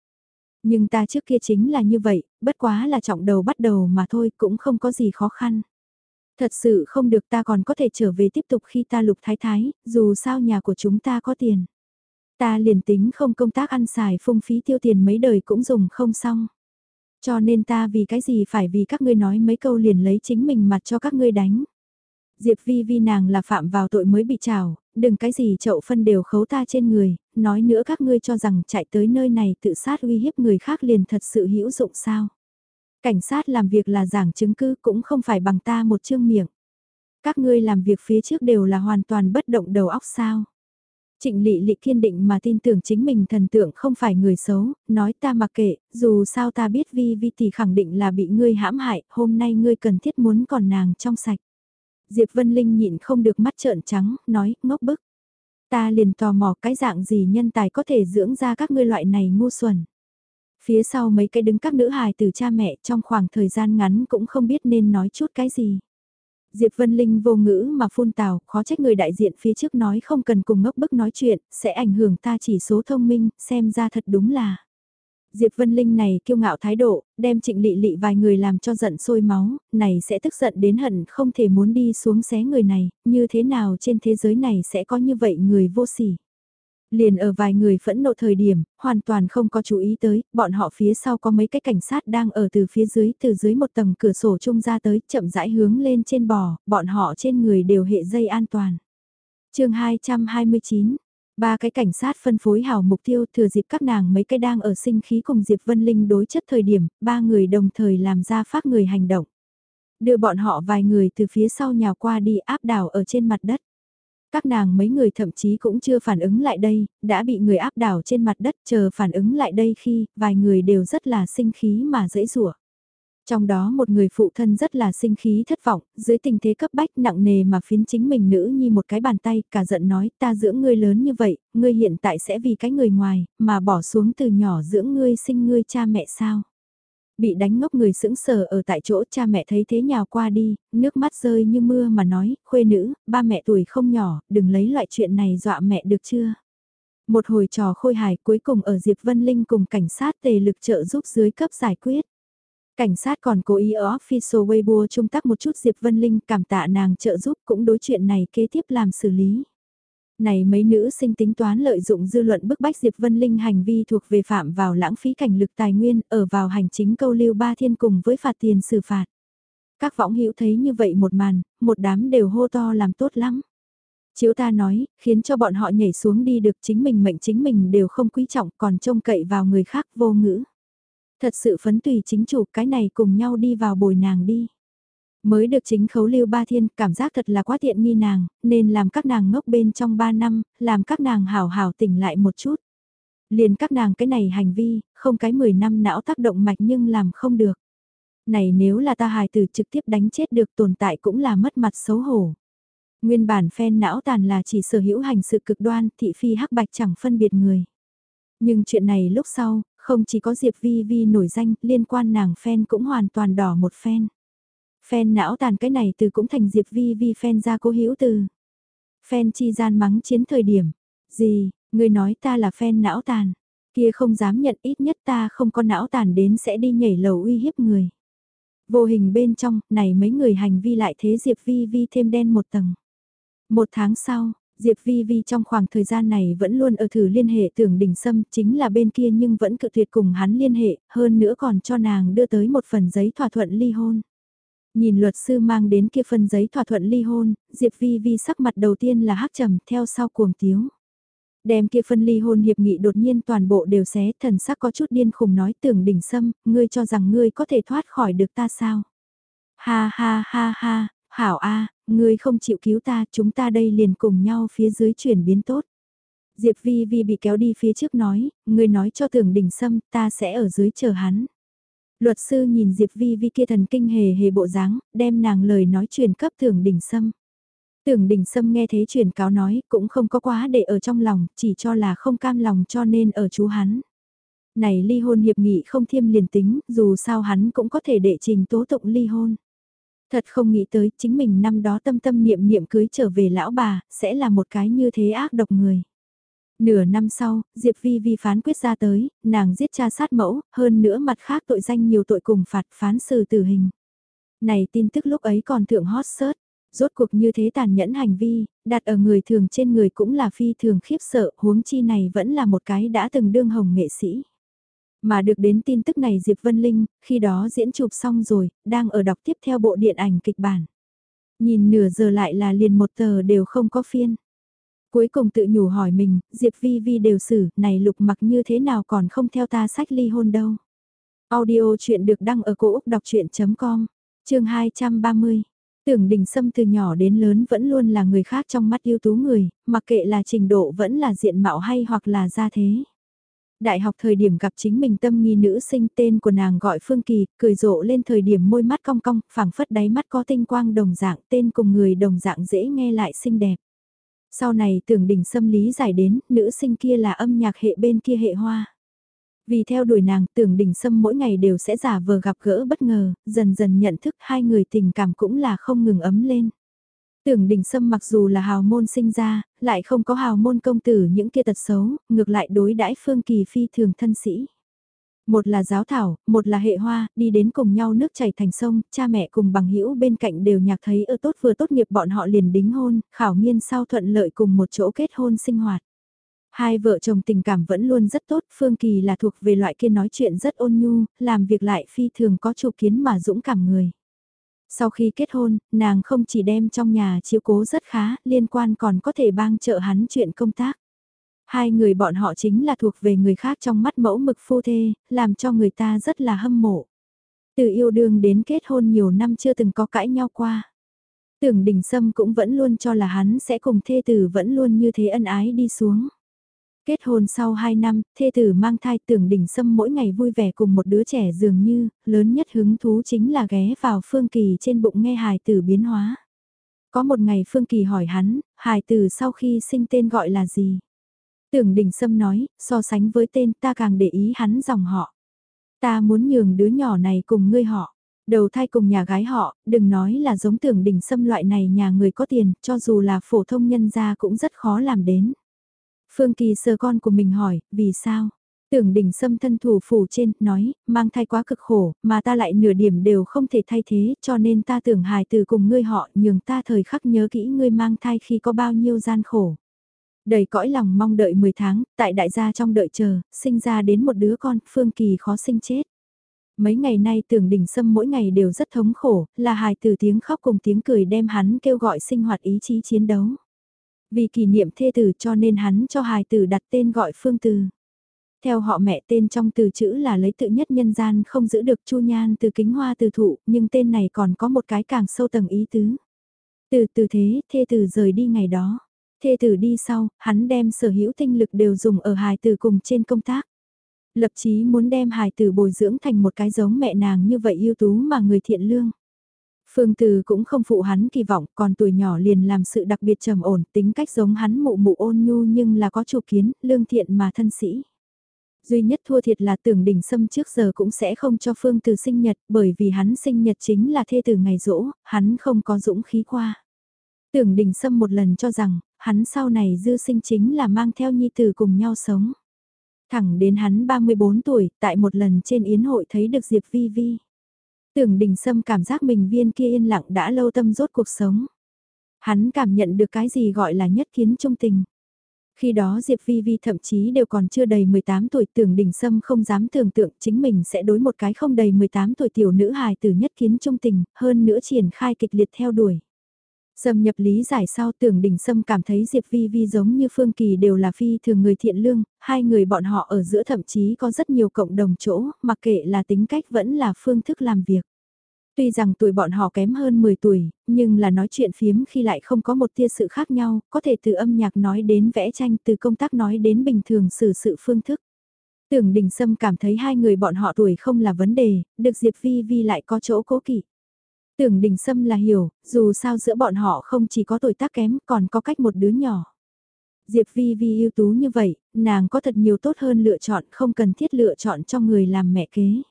Nhưng ta trước kia chính là như vậy, bất quá là trọng đầu bắt đầu mà thôi cũng không có gì khó khăn. Thật sự không được ta còn có thể trở về tiếp tục khi ta lục thái thái, dù sao nhà của chúng ta có tiền. Ta liền tính không công tác ăn xài phung phí tiêu tiền mấy đời cũng dùng không xong. Cho nên ta vì cái gì phải vì các ngươi nói mấy câu liền lấy chính mình mặt cho các ngươi đánh. Diệp Vi Vi nàng là phạm vào tội mới bị trào, đừng cái gì chậu phân đều khấu ta trên người, nói nữa các ngươi cho rằng chạy tới nơi này tự sát uy hiếp người khác liền thật sự hữu dụng sao. Cảnh sát làm việc là giảng chứng cứ cũng không phải bằng ta một chương miệng. Các ngươi làm việc phía trước đều là hoàn toàn bất động đầu óc sao. Trịnh Lị Lị kiên định mà tin tưởng chính mình thần tượng không phải người xấu, nói ta mặc kệ, dù sao ta biết Vi Vi thì khẳng định là bị ngươi hãm hại, hôm nay ngươi cần thiết muốn còn nàng trong sạch. Diệp Vân Linh nhịn không được mắt trợn trắng, nói, ngốc bức. Ta liền tò mò cái dạng gì nhân tài có thể dưỡng ra các ngươi loại này ngu xuẩn. Phía sau mấy cái đứng các nữ hài từ cha mẹ trong khoảng thời gian ngắn cũng không biết nên nói chút cái gì. Diệp Vân Linh vô ngữ mà phun tào, khó trách người đại diện phía trước nói không cần cùng ngốc bức nói chuyện, sẽ ảnh hưởng ta chỉ số thông minh, xem ra thật đúng là. Diệp Vân Linh này kiêu ngạo thái độ, đem trịnh lị lị vài người làm cho giận sôi máu, này sẽ tức giận đến hận không thể muốn đi xuống xé người này, như thế nào trên thế giới này sẽ có như vậy người vô sỉ. Liền ở vài người phẫn nộ thời điểm, hoàn toàn không có chú ý tới, bọn họ phía sau có mấy cái cảnh sát đang ở từ phía dưới, từ dưới một tầng cửa sổ chung ra tới, chậm rãi hướng lên trên bò, bọn họ trên người đều hệ dây an toàn. chương 229 Ba cái cảnh sát phân phối hào mục tiêu thừa dịp các nàng mấy cái đang ở sinh khí cùng Diệp Vân Linh đối chất thời điểm, ba người đồng thời làm ra phát người hành động. Đưa bọn họ vài người từ phía sau nhào qua đi áp đảo ở trên mặt đất. Các nàng mấy người thậm chí cũng chưa phản ứng lại đây, đã bị người áp đảo trên mặt đất chờ phản ứng lại đây khi vài người đều rất là sinh khí mà dễ dụa trong đó một người phụ thân rất là sinh khí thất vọng, dưới tình thế cấp bách nặng nề mà phiến chính mình nữ nhi một cái bàn tay, cả giận nói ta dưỡng ngươi lớn như vậy, ngươi hiện tại sẽ vì cái người ngoài, mà bỏ xuống từ nhỏ dưỡng ngươi sinh ngươi cha mẹ sao. Bị đánh ngốc người sững sờ ở tại chỗ cha mẹ thấy thế nhào qua đi, nước mắt rơi như mưa mà nói, khuê nữ, ba mẹ tuổi không nhỏ, đừng lấy loại chuyện này dọa mẹ được chưa. Một hồi trò khôi hài cuối cùng ở Diệp Vân Linh cùng cảnh sát tề lực trợ giúp dưới cấp giải quyết. Cảnh sát còn cố ý ở official Weibo trung tác một chút Diệp Vân Linh cảm tạ nàng trợ giúp cũng đối chuyện này kế tiếp làm xử lý. Này mấy nữ sinh tính toán lợi dụng dư luận bức bách Diệp Vân Linh hành vi thuộc về phạm vào lãng phí cảnh lực tài nguyên ở vào hành chính câu lưu ba thiên cùng với phạt tiền xử phạt. Các võng hữu thấy như vậy một màn, một đám đều hô to làm tốt lắm. Chiếu ta nói, khiến cho bọn họ nhảy xuống đi được chính mình mệnh chính mình đều không quý trọng còn trông cậy vào người khác vô ngữ. Thật sự phấn tùy chính chủ cái này cùng nhau đi vào bồi nàng đi. Mới được chính khấu lưu ba thiên, cảm giác thật là quá tiện nghi nàng, nên làm các nàng ngốc bên trong ba năm, làm các nàng hào hào tỉnh lại một chút. Liền các nàng cái này hành vi, không cái 10 năm não tác động mạch nhưng làm không được. Này nếu là ta hài tử trực tiếp đánh chết được tồn tại cũng là mất mặt xấu hổ. Nguyên bản phen não tàn là chỉ sở hữu hành sự cực đoan, thị phi hắc bạch chẳng phân biệt người. Nhưng chuyện này lúc sau, không chỉ có Diệp Vi Vi nổi danh, liên quan nàng fan cũng hoàn toàn đỏ một fan. Fan não tàn cái này từ cũng thành Diệp Vi Vi fan ra cố hữu từ. Fan chi gian mắng chiến thời điểm. Gì, người nói ta là fan não tàn. Kia không dám nhận ít nhất ta không có não tàn đến sẽ đi nhảy lầu uy hiếp người. Vô hình bên trong, này mấy người hành vi lại thế Diệp Vi Vi thêm đen một tầng. Một tháng sau, Diệp Vi Vi trong khoảng thời gian này vẫn luôn ở thử liên hệ tưởng đỉnh sâm chính là bên kia nhưng vẫn cự tuyệt cùng hắn liên hệ, hơn nữa còn cho nàng đưa tới một phần giấy thỏa thuận ly hôn. Nhìn luật sư mang đến kia phần giấy thỏa thuận ly hôn, Diệp Vi Vi sắc mặt đầu tiên là hắc trầm theo sau cuồng tiếu. Đem kia phân ly hôn hiệp nghị đột nhiên toàn bộ đều xé thần sắc có chút điên khùng nói tưởng đỉnh sâm, ngươi cho rằng ngươi có thể thoát khỏi được ta sao? Ha ha ha ha, hảo a, ngươi không chịu cứu ta, chúng ta đây liền cùng nhau phía dưới chuyển biến tốt. Diệp Vi Vi bị kéo đi phía trước nói, ngươi nói cho tưởng đỉnh sâm, ta sẽ ở dưới chờ hắn. Luật sư nhìn Diệp Vi Vi kia thần kinh hề hề bộ dáng, đem nàng lời nói truyền cấp tưởng đỉnh sâm. Tưởng đỉnh sâm nghe thế truyền cáo nói, cũng không có quá để ở trong lòng, chỉ cho là không cam lòng cho nên ở chú hắn. Này ly hôn hiệp nghị không thiêm liền tính, dù sao hắn cũng có thể đệ trình tố tụng ly hôn. Thật không nghĩ tới chính mình năm đó tâm tâm niệm niệm cưới trở về lão bà, sẽ là một cái như thế ác độc người. Nửa năm sau, Diệp Vi Vi phán quyết ra tới, nàng giết cha sát mẫu, hơn nữa mặt khác tội danh nhiều tội cùng phạt phán xử tử hình. Này tin tức lúc ấy còn thượng hot search, rốt cuộc như thế tàn nhẫn hành vi, đặt ở người thường trên người cũng là phi thường khiếp sợ, huống chi này vẫn là một cái đã từng đương hồng nghệ sĩ. Mà được đến tin tức này Diệp Vân Linh, khi đó diễn chụp xong rồi, đang ở đọc tiếp theo bộ điện ảnh kịch bản. Nhìn nửa giờ lại là liền một tờ đều không có phiên. Cuối cùng tự nhủ hỏi mình, Diệp Vi Vi đều xử, này lục mặc như thế nào còn không theo ta sách ly hôn đâu. Audio chuyện được đăng ở cổ Úc đọc chuyện.com, chương 230. Tưởng đình sâm từ nhỏ đến lớn vẫn luôn là người khác trong mắt yêu tú người, mặc kệ là trình độ vẫn là diện mạo hay hoặc là gia thế. Đại học thời điểm gặp chính mình tâm nghi nữ sinh tên của nàng gọi Phương Kỳ, cười rộ lên thời điểm môi mắt cong cong, phẳng phất đáy mắt có tinh quang đồng dạng tên cùng người đồng dạng dễ nghe lại xinh đẹp. Sau này tưởng đỉnh xâm lý giải đến, nữ sinh kia là âm nhạc hệ bên kia hệ hoa. Vì theo đuổi nàng, tưởng đỉnh sâm mỗi ngày đều sẽ giả vờ gặp gỡ bất ngờ, dần dần nhận thức hai người tình cảm cũng là không ngừng ấm lên. Tưởng đình sâm mặc dù là hào môn sinh ra, lại không có hào môn công tử những kia tật xấu, ngược lại đối đãi phương kỳ phi thường thân sĩ. Một là giáo thảo, một là hệ hoa, đi đến cùng nhau nước chảy thành sông, cha mẹ cùng bằng hữu bên cạnh đều nhạc thấy ơ tốt vừa tốt nghiệp bọn họ liền đính hôn, khảo nghiên sau thuận lợi cùng một chỗ kết hôn sinh hoạt. Hai vợ chồng tình cảm vẫn luôn rất tốt, Phương Kỳ là thuộc về loại kia nói chuyện rất ôn nhu, làm việc lại phi thường có chủ kiến mà dũng cảm người. Sau khi kết hôn, nàng không chỉ đem trong nhà chiếu cố rất khá, liên quan còn có thể bang trợ hắn chuyện công tác. Hai người bọn họ chính là thuộc về người khác trong mắt mẫu mực phu thê, làm cho người ta rất là hâm mộ. Từ yêu đương đến kết hôn nhiều năm chưa từng có cãi nhau qua. Tưởng đình sâm cũng vẫn luôn cho là hắn sẽ cùng thê tử vẫn luôn như thế ân ái đi xuống. Kết hôn sau 2 năm, thê tử mang thai tưởng đỉnh sâm mỗi ngày vui vẻ cùng một đứa trẻ dường như, lớn nhất hứng thú chính là ghé vào Phương Kỳ trên bụng nghe hài tử biến hóa. Có một ngày Phương Kỳ hỏi hắn, hài tử sau khi sinh tên gọi là gì? Tưởng đỉnh sâm nói, so sánh với tên ta càng để ý hắn dòng họ. Ta muốn nhường đứa nhỏ này cùng ngươi họ. Đầu thai cùng nhà gái họ, đừng nói là giống tưởng đỉnh sâm loại này nhà người có tiền, cho dù là phổ thông nhân gia cũng rất khó làm đến. Phương Kỳ sờ con của mình hỏi, vì sao? Tưởng đỉnh xâm thân thủ phủ trên, nói, mang thai quá cực khổ, mà ta lại nửa điểm đều không thể thay thế, cho nên ta tưởng hài từ cùng ngươi họ, nhường ta thời khắc nhớ kỹ ngươi mang thai khi có bao nhiêu gian khổ. Đầy cõi lòng mong đợi 10 tháng, tại đại gia trong đợi chờ, sinh ra đến một đứa con, Phương Kỳ khó sinh chết. Mấy ngày nay tưởng đỉnh sâm mỗi ngày đều rất thống khổ, là hài từ tiếng khóc cùng tiếng cười đem hắn kêu gọi sinh hoạt ý chí chiến đấu. Vì kỷ niệm thê tử cho nên hắn cho hài tử đặt tên gọi Phương Từ. Theo họ mẹ tên trong từ chữ là lấy tự nhất nhân gian không giữ được chu nhan từ kính hoa từ thụ, nhưng tên này còn có một cái càng sâu tầng ý tứ. Từ từ thế, thê tử rời đi ngày đó. Thê tử đi sau, hắn đem sở hữu tinh lực đều dùng ở hài tử cùng trên công tác. Lập chí muốn đem hài tử bồi dưỡng thành một cái giống mẹ nàng như vậy ưu tú mà người thiện lương. Phương Từ cũng không phụ hắn kỳ vọng, còn tuổi nhỏ liền làm sự đặc biệt trầm ổn, tính cách giống hắn mụ mụ ôn nhu nhưng là có chủ kiến, lương thiện mà thân sĩ. Duy nhất thua thiệt là tưởng đỉnh sâm trước giờ cũng sẽ không cho Phương Từ sinh nhật, bởi vì hắn sinh nhật chính là thê từ ngày rỗ, hắn không có dũng khí qua. Tưởng đỉnh sâm một lần cho rằng, hắn sau này dư sinh chính là mang theo nhi tử cùng nhau sống. Thẳng đến hắn 34 tuổi, tại một lần trên yến hội thấy được Diệp Vi Vi. Tưởng đình sâm cảm giác mình viên kia yên lặng đã lâu tâm rốt cuộc sống. Hắn cảm nhận được cái gì gọi là nhất kiến trung tình. Khi đó Diệp Vi Vi thậm chí đều còn chưa đầy 18 tuổi tưởng đình sâm không dám tưởng tượng chính mình sẽ đối một cái không đầy 18 tuổi tiểu nữ hài từ nhất kiến trung tình, hơn nữa triển khai kịch liệt theo đuổi. Xâm nhập lý giải sau tưởng đỉnh sâm cảm thấy Diệp Vi Vi giống như Phương Kỳ đều là phi thường người thiện lương, hai người bọn họ ở giữa thậm chí có rất nhiều cộng đồng chỗ, mặc kệ là tính cách vẫn là phương thức làm việc. Tuy rằng tuổi bọn họ kém hơn 10 tuổi, nhưng là nói chuyện phiếm khi lại không có một tia sự khác nhau, có thể từ âm nhạc nói đến vẽ tranh, từ công tác nói đến bình thường xử sự phương thức. Tưởng Đình Sâm cảm thấy hai người bọn họ tuổi không là vấn đề, được Diệp Vi Vi lại có chỗ cố kỵ. Tưởng đình sâm là hiểu, dù sao giữa bọn họ không chỉ có tuổi tác kém còn có cách một đứa nhỏ. Diệp Vi Vi ưu tú như vậy, nàng có thật nhiều tốt hơn lựa chọn không cần thiết lựa chọn cho người làm mẹ kế.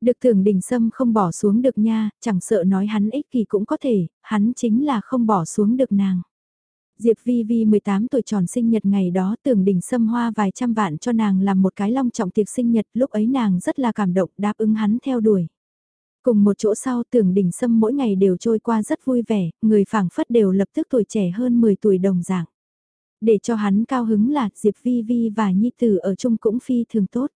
Được tưởng đình sâm không bỏ xuống được nha, chẳng sợ nói hắn ích kỳ cũng có thể, hắn chính là không bỏ xuống được nàng. Diệp Vi Vi 18 tuổi tròn sinh nhật ngày đó tưởng đình sâm hoa vài trăm vạn cho nàng làm một cái long trọng tiệc sinh nhật lúc ấy nàng rất là cảm động đáp ứng hắn theo đuổi. Cùng một chỗ sau tưởng đỉnh sâm mỗi ngày đều trôi qua rất vui vẻ, người phảng phất đều lập tức tuổi trẻ hơn 10 tuổi đồng dạng. Để cho hắn cao hứng là Diệp Vi Vi và Nhi Tử ở chung cũng phi thường tốt.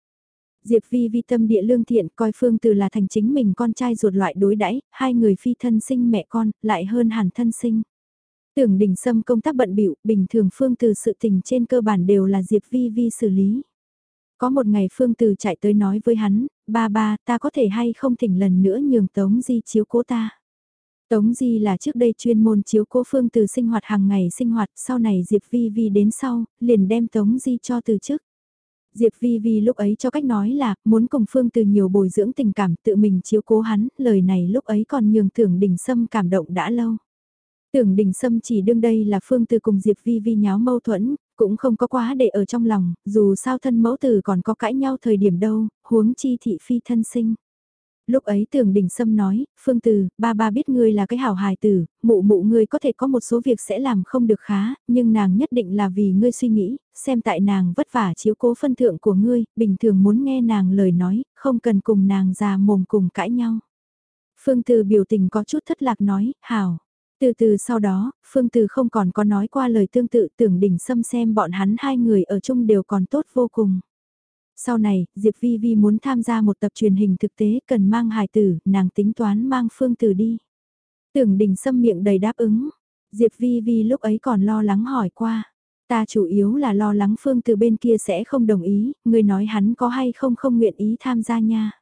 Diệp Vi Vi tâm địa lương thiện coi Phương Từ là thành chính mình con trai ruột loại đối đãi, hai người phi thân sinh mẹ con, lại hơn hẳn thân sinh. Tưởng đỉnh sâm công tác bận bịu bình thường Phương Từ sự tình trên cơ bản đều là Diệp Vi Vi xử lý. Có một ngày Phương Từ chạy tới nói với hắn, ba ba, ta có thể hay không thỉnh lần nữa nhường Tống Di chiếu cố ta. Tống Di là trước đây chuyên môn chiếu cố Phương Từ sinh hoạt hàng ngày sinh hoạt, sau này Diệp Vi Vi đến sau, liền đem Tống Di cho từ chức. Diệp Vi Vi lúc ấy cho cách nói là, muốn cùng Phương Từ nhiều bồi dưỡng tình cảm tự mình chiếu cố hắn, lời này lúc ấy còn nhường tưởng Đỉnh sâm cảm động đã lâu. Tưởng Đỉnh sâm chỉ đương đây là Phương Từ cùng Diệp Vi Vi nháo mâu thuẫn, cũng không có quá để ở trong lòng, dù sao thân mẫu tử còn có cãi nhau thời điểm đâu, huống chi thị phi thân sinh. Lúc ấy tưởng đình sâm nói, Phương Từ, ba ba biết ngươi là cái hảo hài tử, mụ mụ ngươi có thể có một số việc sẽ làm không được khá, nhưng nàng nhất định là vì ngươi suy nghĩ, xem tại nàng vất vả chiếu cố phân thượng của ngươi, bình thường muốn nghe nàng lời nói, không cần cùng nàng già mồm cùng cãi nhau. Phương Từ biểu tình có chút thất lạc nói, hảo. Từ từ sau đó, Phương Từ không còn có nói qua lời tương tự tưởng đỉnh xâm xem bọn hắn hai người ở chung đều còn tốt vô cùng. Sau này, Diệp Vi Vi muốn tham gia một tập truyền hình thực tế cần mang hài tử, nàng tính toán mang Phương Từ đi. Tưởng đỉnh xâm miệng đầy đáp ứng. Diệp Vi Vi lúc ấy còn lo lắng hỏi qua. Ta chủ yếu là lo lắng Phương Từ bên kia sẽ không đồng ý, người nói hắn có hay không không nguyện ý tham gia nha.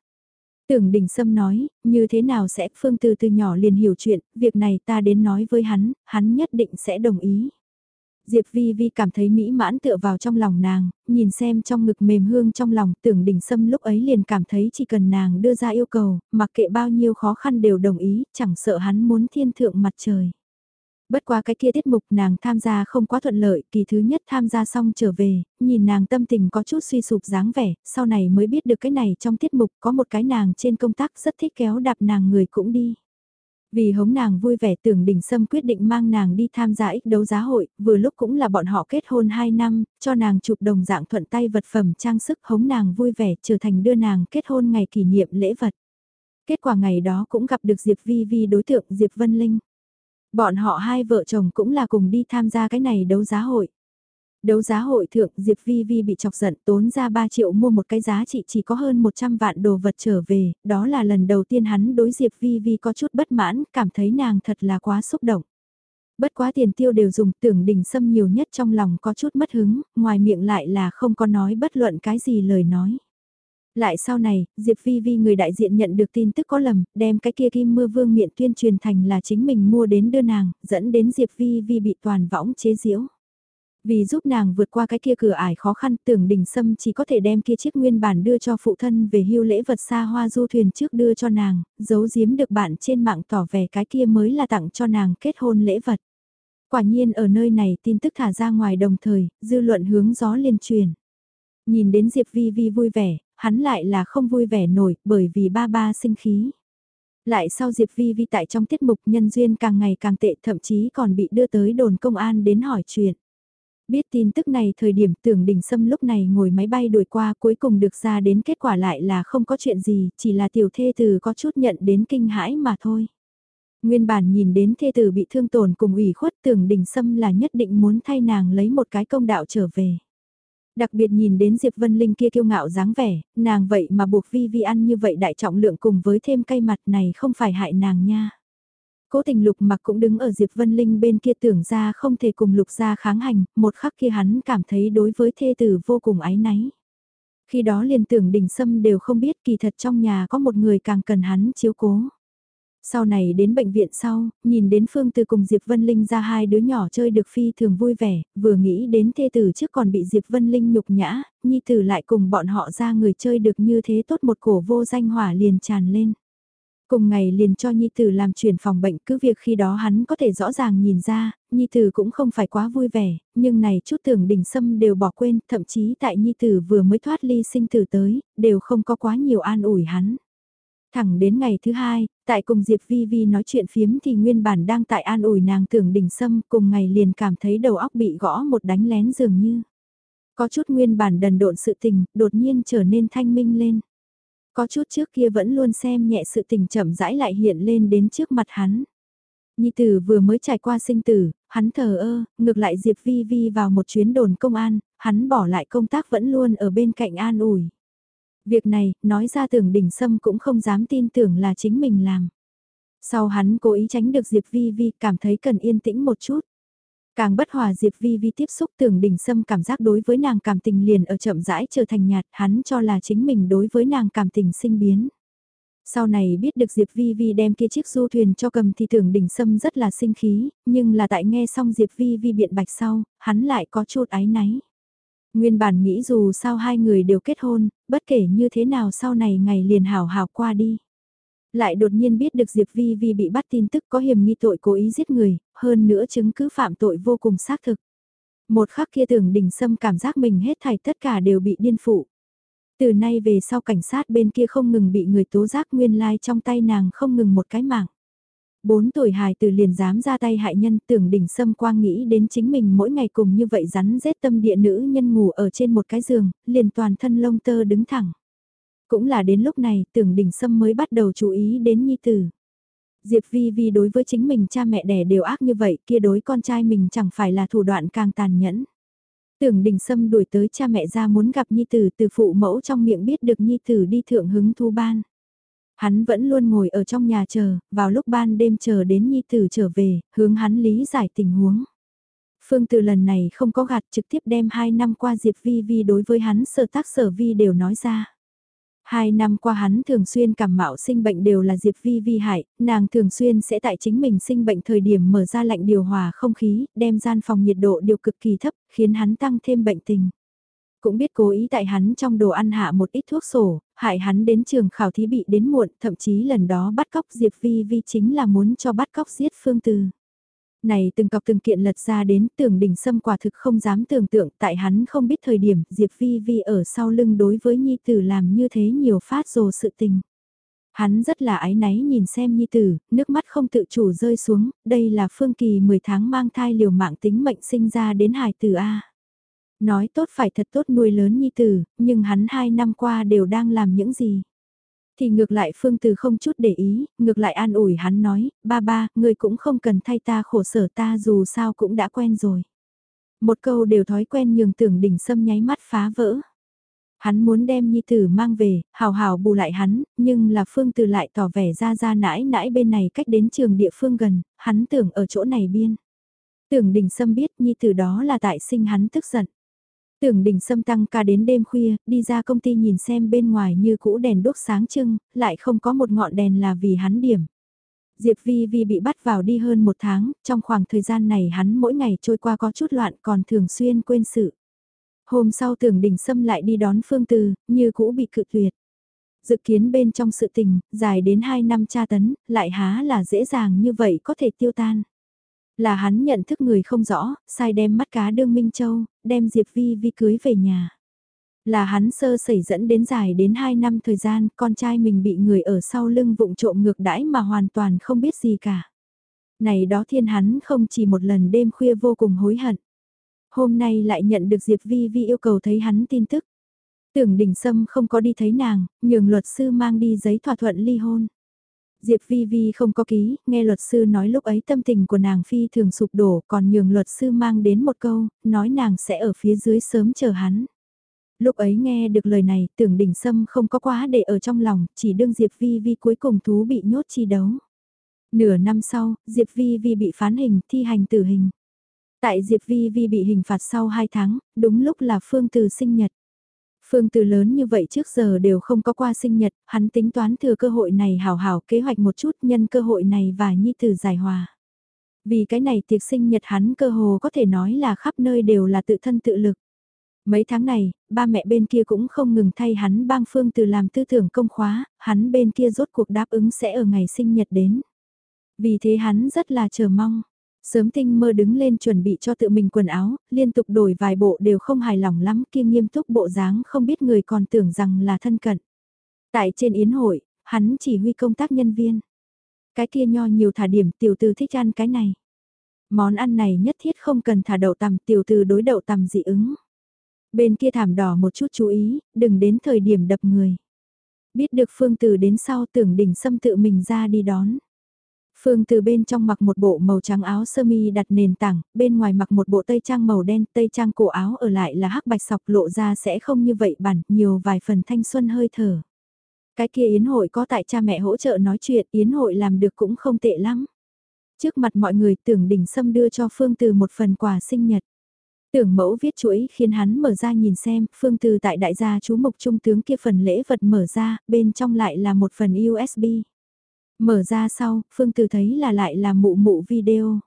Tưởng Đình Sâm nói, như thế nào sẽ Phương Từ từ nhỏ liền hiểu chuyện, việc này ta đến nói với hắn, hắn nhất định sẽ đồng ý. Diệp Vi Vi cảm thấy mỹ mãn tựa vào trong lòng nàng, nhìn xem trong ngực mềm hương trong lòng tưởng Đình Sâm lúc ấy liền cảm thấy chỉ cần nàng đưa ra yêu cầu, mặc kệ bao nhiêu khó khăn đều đồng ý, chẳng sợ hắn muốn thiên thượng mặt trời. Bất qua cái kia tiết mục nàng tham gia không quá thuận lợi, kỳ thứ nhất tham gia xong trở về, nhìn nàng tâm tình có chút suy sụp dáng vẻ, sau này mới biết được cái này trong tiết mục có một cái nàng trên công tác rất thích kéo đạp nàng người cũng đi. Vì hống nàng vui vẻ tưởng đỉnh sâm quyết định mang nàng đi tham gia ích đấu giá hội, vừa lúc cũng là bọn họ kết hôn 2 năm, cho nàng chụp đồng dạng thuận tay vật phẩm trang sức hống nàng vui vẻ trở thành đưa nàng kết hôn ngày kỷ niệm lễ vật. Kết quả ngày đó cũng gặp được Diệp Vi Vi đối tượng Diệp Vân Linh. Bọn họ hai vợ chồng cũng là cùng đi tham gia cái này đấu giá hội. Đấu giá hội thượng Diệp Vi Vi bị chọc giận tốn ra 3 triệu mua một cái giá trị chỉ có hơn 100 vạn đồ vật trở về, đó là lần đầu tiên hắn đối Diệp Vi Vi có chút bất mãn, cảm thấy nàng thật là quá xúc động. Bất quá tiền tiêu đều dùng tưởng đình xâm nhiều nhất trong lòng có chút mất hứng, ngoài miệng lại là không có nói bất luận cái gì lời nói. Lại sau này, Diệp Vi Vi người đại diện nhận được tin tức có lầm, đem cái kia kim mưa vương miệng tuyên truyền thành là chính mình mua đến đưa nàng, dẫn đến Diệp Vi Vi bị toàn võng chế giễu. Vì giúp nàng vượt qua cái kia cửa ải khó khăn tưởng đình sâm chỉ có thể đem kia chiếc nguyên bản đưa cho phụ thân về hưu lễ vật xa hoa du thuyền trước đưa cho nàng, giấu giếm được bạn trên mạng tỏ vẻ cái kia mới là tặng cho nàng kết hôn lễ vật. Quả nhiên ở nơi này tin tức thả ra ngoài đồng thời, dư luận hướng gió liên truyền. Nhìn đến Diệp Vi Vi vui vẻ, hắn lại là không vui vẻ nổi bởi vì ba ba sinh khí. Lại sau Diệp Vi Vi tại trong tiết mục nhân duyên càng ngày càng tệ thậm chí còn bị đưa tới đồn công an đến hỏi chuyện. Biết tin tức này thời điểm tưởng đình sâm lúc này ngồi máy bay đuổi qua cuối cùng được ra đến kết quả lại là không có chuyện gì, chỉ là tiểu thê tử có chút nhận đến kinh hãi mà thôi. Nguyên bản nhìn đến thê tử bị thương tổn cùng ủy khuất tưởng đình sâm là nhất định muốn thay nàng lấy một cái công đạo trở về. Đặc biệt nhìn đến Diệp Vân Linh kia kiêu ngạo dáng vẻ, nàng vậy mà buộc Vi Vi ăn như vậy đại trọng lượng cùng với thêm cay mặt này không phải hại nàng nha. Cố tình lục mặc cũng đứng ở Diệp Vân Linh bên kia tưởng ra không thể cùng lục ra kháng hành, một khắc kia hắn cảm thấy đối với thê tử vô cùng ái náy. Khi đó liền tưởng đình sâm đều không biết kỳ thật trong nhà có một người càng cần hắn chiếu cố. Sau này đến bệnh viện sau, nhìn đến Phương Từ cùng Diệp Vân Linh ra hai đứa nhỏ chơi được phi thường vui vẻ, vừa nghĩ đến thê tử trước còn bị Diệp Vân Linh nhục nhã, nhi tử lại cùng bọn họ ra người chơi được như thế tốt một cổ vô danh hỏa liền tràn lên. Cùng ngày liền cho Nhi Tử làm chuyển phòng bệnh cứ việc khi đó hắn có thể rõ ràng nhìn ra, Nhi Tử cũng không phải quá vui vẻ, nhưng này chút tưởng đỉnh sâm đều bỏ quên, thậm chí tại Nhi Tử vừa mới thoát ly sinh tử tới, đều không có quá nhiều an ủi hắn. Thẳng đến ngày thứ hai, tại cùng Diệp Vi Vi nói chuyện phiếm thì nguyên bản đang tại an ủi nàng tưởng đỉnh sâm cùng ngày liền cảm thấy đầu óc bị gõ một đánh lén dường như. Có chút nguyên bản đần độn sự tình, đột nhiên trở nên thanh minh lên. Có chút trước kia vẫn luôn xem nhẹ sự tình chậm rãi lại hiện lên đến trước mặt hắn. Nhi tử vừa mới trải qua sinh tử, hắn thờ ơ, ngược lại Diệp Vi Vi vào một chuyến đồn công an, hắn bỏ lại công tác vẫn luôn ở bên cạnh an ủi. Việc này, nói ra tưởng đỉnh sâm cũng không dám tin tưởng là chính mình làm. Sau hắn cố ý tránh được Diệp Vi Vi cảm thấy cần yên tĩnh một chút. Càng bất hòa Diệp Vi Vi tiếp xúc tưởng đỉnh sâm cảm giác đối với nàng cảm tình liền ở chậm rãi trở thành nhạt hắn cho là chính mình đối với nàng cảm tình sinh biến. Sau này biết được Diệp Vi Vi đem kia chiếc du thuyền cho cầm thì tưởng đỉnh sâm rất là sinh khí, nhưng là tại nghe xong Diệp Vi Vi biện bạch sau, hắn lại có chút áy náy. Nguyên bản nghĩ dù sao hai người đều kết hôn, bất kể như thế nào sau này ngày liền hào hào qua đi. Lại đột nhiên biết được Diệp Vi Vi bị bắt tin tức có hiểm nghi tội cố ý giết người, hơn nữa chứng cứ phạm tội vô cùng xác thực. Một khắc kia tưởng đình sâm cảm giác mình hết thảy tất cả đều bị điên phụ. Từ nay về sau cảnh sát bên kia không ngừng bị người tố giác nguyên lai trong tay nàng không ngừng một cái mạng. Bốn tuổi hài từ liền dám ra tay hại nhân tưởng đỉnh sâm quang nghĩ đến chính mình mỗi ngày cùng như vậy rắn rết tâm địa nữ nhân ngủ ở trên một cái giường, liền toàn thân lông tơ đứng thẳng. Cũng là đến lúc này tưởng đỉnh sâm mới bắt đầu chú ý đến nhi tử. Diệp Vi Vi đối với chính mình cha mẹ đẻ đều ác như vậy kia đối con trai mình chẳng phải là thủ đoạn càng tàn nhẫn. Tưởng đình sâm đuổi tới cha mẹ ra muốn gặp Nhi Tử từ phụ mẫu trong miệng biết được Nhi Tử đi thượng hứng thu ban. Hắn vẫn luôn ngồi ở trong nhà chờ, vào lúc ban đêm chờ đến Nhi Tử trở về, hướng hắn lý giải tình huống. Phương từ lần này không có gạt trực tiếp đem hai năm qua Diệp Vi Vi đối với hắn sở tác sở vi đều nói ra. Hai năm qua hắn thường xuyên cảm mạo sinh bệnh đều là Diệp Vi Vi hại, nàng thường xuyên sẽ tại chính mình sinh bệnh thời điểm mở ra lạnh điều hòa không khí, đem gian phòng nhiệt độ điều cực kỳ thấp, khiến hắn tăng thêm bệnh tình. Cũng biết cố ý tại hắn trong đồ ăn hạ một ít thuốc sổ, hại hắn đến trường khảo thí bị đến muộn, thậm chí lần đó bắt cóc Diệp Vi Vi chính là muốn cho bắt cóc giết Phương Từ. Này từng cọc từng kiện lật ra đến tưởng đỉnh sâm quả thực không dám tưởng tượng tại hắn không biết thời điểm Diệp Vi Vi ở sau lưng đối với Nhi Tử làm như thế nhiều phát rồ sự tình. Hắn rất là ái náy nhìn xem Nhi Tử, nước mắt không tự chủ rơi xuống, đây là Phương Kỳ 10 tháng mang thai liều mạng tính mệnh sinh ra đến hài tử A. Nói tốt phải thật tốt nuôi lớn Nhi Tử, nhưng hắn hai năm qua đều đang làm những gì? Thì ngược lại Phương Từ không chút để ý, ngược lại an ủi hắn nói, ba ba, ngươi cũng không cần thay ta khổ sở ta dù sao cũng đã quen rồi. Một câu đều thói quen nhường tưởng đỉnh sâm nháy mắt phá vỡ. Hắn muốn đem nhi tử mang về, hào hào bù lại hắn, nhưng là Phương Từ lại tỏ vẻ ra ra nãi nãi bên này cách đến trường địa phương gần, hắn tưởng ở chỗ này biên. Tưởng đỉnh sâm biết nhi tử đó là tại sinh hắn tức giận. Tưởng đỉnh sâm tăng ca đến đêm khuya, đi ra công ty nhìn xem bên ngoài như cũ đèn đốt sáng trưng, lại không có một ngọn đèn là vì hắn điểm. Diệp Vi Vi bị bắt vào đi hơn một tháng, trong khoảng thời gian này hắn mỗi ngày trôi qua có chút loạn còn thường xuyên quên sự. Hôm sau tưởng đỉnh sâm lại đi đón Phương Từ, như cũ bị cự tuyệt. Dự kiến bên trong sự tình, dài đến 2 năm tra tấn, lại há là dễ dàng như vậy có thể tiêu tan. Là hắn nhận thức người không rõ, sai đem mắt cá đương Minh Châu, đem Diệp Vi Vi cưới về nhà. Là hắn sơ sẩy dẫn đến dài đến 2 năm thời gian, con trai mình bị người ở sau lưng vụng trộm ngược đãi mà hoàn toàn không biết gì cả. Này đó thiên hắn không chỉ một lần đêm khuya vô cùng hối hận. Hôm nay lại nhận được Diệp Vi Vi yêu cầu thấy hắn tin tức. Tưởng đình sâm không có đi thấy nàng, nhường luật sư mang đi giấy thỏa thuận ly hôn. Diệp Vi Vi không có ký, nghe luật sư nói lúc ấy tâm tình của nàng phi thường sụp đổ còn nhường luật sư mang đến một câu, nói nàng sẽ ở phía dưới sớm chờ hắn. Lúc ấy nghe được lời này tưởng đỉnh sâm không có quá để ở trong lòng, chỉ đương Diệp Vi Vi cuối cùng thú bị nhốt chi đấu. Nửa năm sau, Diệp Vi Vi bị phán hình, thi hành tử hình. Tại Diệp Vi Vi bị hình phạt sau 2 tháng, đúng lúc là Phương Từ sinh nhật. Phương từ lớn như vậy trước giờ đều không có qua sinh nhật, hắn tính toán thừa cơ hội này hào hào kế hoạch một chút nhân cơ hội này và nhi tử giải hòa. Vì cái này tiệc sinh nhật hắn cơ hồ có thể nói là khắp nơi đều là tự thân tự lực. Mấy tháng này, ba mẹ bên kia cũng không ngừng thay hắn bang phương từ làm tư tưởng công khóa, hắn bên kia rốt cuộc đáp ứng sẽ ở ngày sinh nhật đến. Vì thế hắn rất là chờ mong. Sớm tinh mơ đứng lên chuẩn bị cho tự mình quần áo, liên tục đổi vài bộ đều không hài lòng lắm kia nghiêm túc bộ dáng không biết người còn tưởng rằng là thân cận. Tại trên yến hội, hắn chỉ huy công tác nhân viên. Cái kia nho nhiều thả điểm tiểu tư thích ăn cái này. Món ăn này nhất thiết không cần thả đậu tằm tiểu tư đối đậu tằm dị ứng. Bên kia thảm đỏ một chút chú ý, đừng đến thời điểm đập người. Biết được phương từ đến sau tưởng đỉnh xâm tự mình ra đi đón. Phương từ bên trong mặc một bộ màu trắng áo sơ mi đặt nền tảng, bên ngoài mặc một bộ tây trang màu đen, tây trang cổ áo ở lại là hắc bạch sọc lộ ra sẽ không như vậy bản, nhiều vài phần thanh xuân hơi thở. Cái kia yến hội có tại cha mẹ hỗ trợ nói chuyện, yến hội làm được cũng không tệ lắm. Trước mặt mọi người tưởng đỉnh sâm đưa cho Phương từ một phần quà sinh nhật. Tưởng mẫu viết chuỗi khiến hắn mở ra nhìn xem, Phương từ tại đại gia chú mục trung tướng kia phần lễ vật mở ra, bên trong lại là một phần USB. Mở ra sau, Phương Từ thấy là lại là mụ mụ video.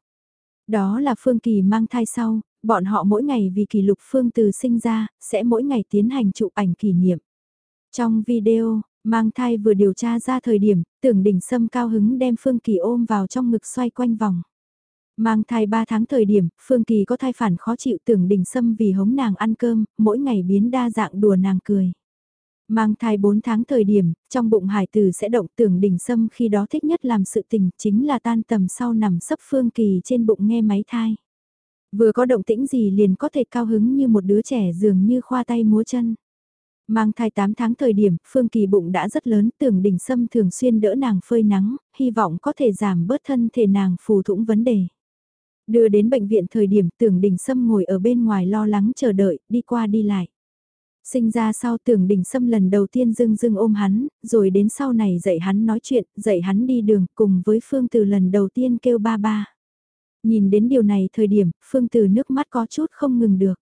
Đó là Phương Kỳ mang thai sau, bọn họ mỗi ngày vì kỷ lục Phương Từ sinh ra, sẽ mỗi ngày tiến hành chụp ảnh kỷ niệm. Trong video, mang thai vừa điều tra ra thời điểm, tưởng đỉnh sâm cao hứng đem Phương Kỳ ôm vào trong ngực xoay quanh vòng. Mang thai 3 tháng thời điểm, Phương Kỳ có thai phản khó chịu tưởng đình sâm vì hống nàng ăn cơm, mỗi ngày biến đa dạng đùa nàng cười. Mang thai 4 tháng thời điểm, trong bụng hải tử sẽ động tưởng đỉnh sâm khi đó thích nhất làm sự tình chính là tan tầm sau nằm sấp Phương Kỳ trên bụng nghe máy thai. Vừa có động tĩnh gì liền có thể cao hứng như một đứa trẻ dường như khoa tay múa chân. Mang thai 8 tháng thời điểm, Phương Kỳ bụng đã rất lớn, tưởng đỉnh sâm thường xuyên đỡ nàng phơi nắng, hy vọng có thể giảm bớt thân thể nàng phù thủng vấn đề. Đưa đến bệnh viện thời điểm tưởng đỉnh sâm ngồi ở bên ngoài lo lắng chờ đợi, đi qua đi lại. Sinh ra sau tưởng đỉnh sâm lần đầu tiên dưng dưng ôm hắn, rồi đến sau này dạy hắn nói chuyện, dạy hắn đi đường cùng với Phương Từ lần đầu tiên kêu ba ba. Nhìn đến điều này thời điểm, Phương Từ nước mắt có chút không ngừng được.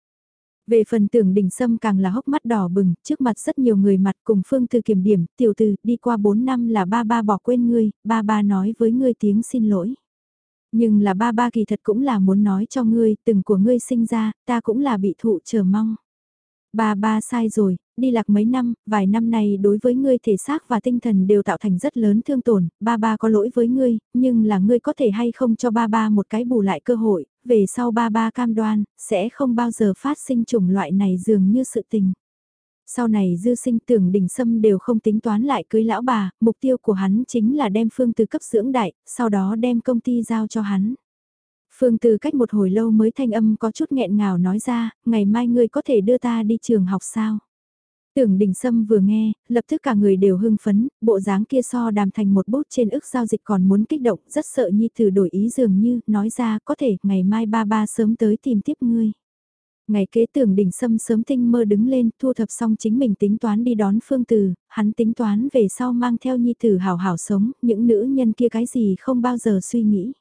Về phần tưởng đỉnh sâm càng là hốc mắt đỏ bừng, trước mặt rất nhiều người mặt cùng Phương Từ kiểm điểm, tiểu từ, đi qua 4 năm là ba ba bỏ quên ngươi, ba ba nói với ngươi tiếng xin lỗi. Nhưng là ba ba kỳ thật cũng là muốn nói cho ngươi, từng của ngươi sinh ra, ta cũng là bị thụ chờ mong. Ba ba sai rồi, đi lạc mấy năm, vài năm nay đối với ngươi thể xác và tinh thần đều tạo thành rất lớn thương tổn, ba ba có lỗi với ngươi, nhưng là ngươi có thể hay không cho ba ba một cái bù lại cơ hội, về sau ba ba cam đoan, sẽ không bao giờ phát sinh chủng loại này dường như sự tình. Sau này dư sinh tưởng đỉnh sâm đều không tính toán lại cưới lão bà, mục tiêu của hắn chính là đem phương từ cấp dưỡng đại, sau đó đem công ty giao cho hắn. Phương từ cách một hồi lâu mới thanh âm có chút nghẹn ngào nói ra, ngày mai ngươi có thể đưa ta đi trường học sao? Tưởng đình sâm vừa nghe, lập tức cả người đều hưng phấn, bộ dáng kia so đàm thành một bút trên ức giao dịch còn muốn kích động, rất sợ Nhi Tử đổi ý dường như, nói ra có thể ngày mai ba ba sớm tới tìm tiếp ngươi. Ngày kế tưởng đỉnh sâm sớm tinh mơ đứng lên, thu thập xong chính mình tính toán đi đón phương từ, hắn tính toán về sau mang theo nhi tử hảo hảo sống, những nữ nhân kia cái gì không bao giờ suy nghĩ.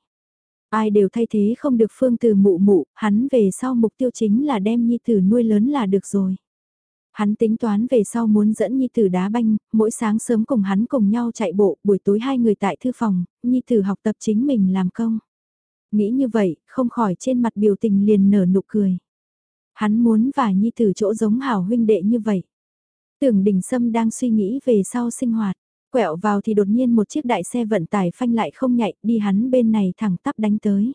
Ai đều thay thế không được phương từ mụ mụ, hắn về sau mục tiêu chính là đem nhi tử nuôi lớn là được rồi. Hắn tính toán về sau muốn dẫn Nhi Tử đá banh, mỗi sáng sớm cùng hắn cùng nhau chạy bộ, buổi tối hai người tại thư phòng, Nhi Tử học tập chính mình làm công. Nghĩ như vậy, không khỏi trên mặt biểu tình liền nở nụ cười. Hắn muốn và Nhi Tử chỗ giống hảo huynh đệ như vậy. Tưởng Đình Sâm đang suy nghĩ về sau sinh hoạt, quẹo vào thì đột nhiên một chiếc đại xe vận tải phanh lại không nhạy, đi hắn bên này thẳng tắp đánh tới.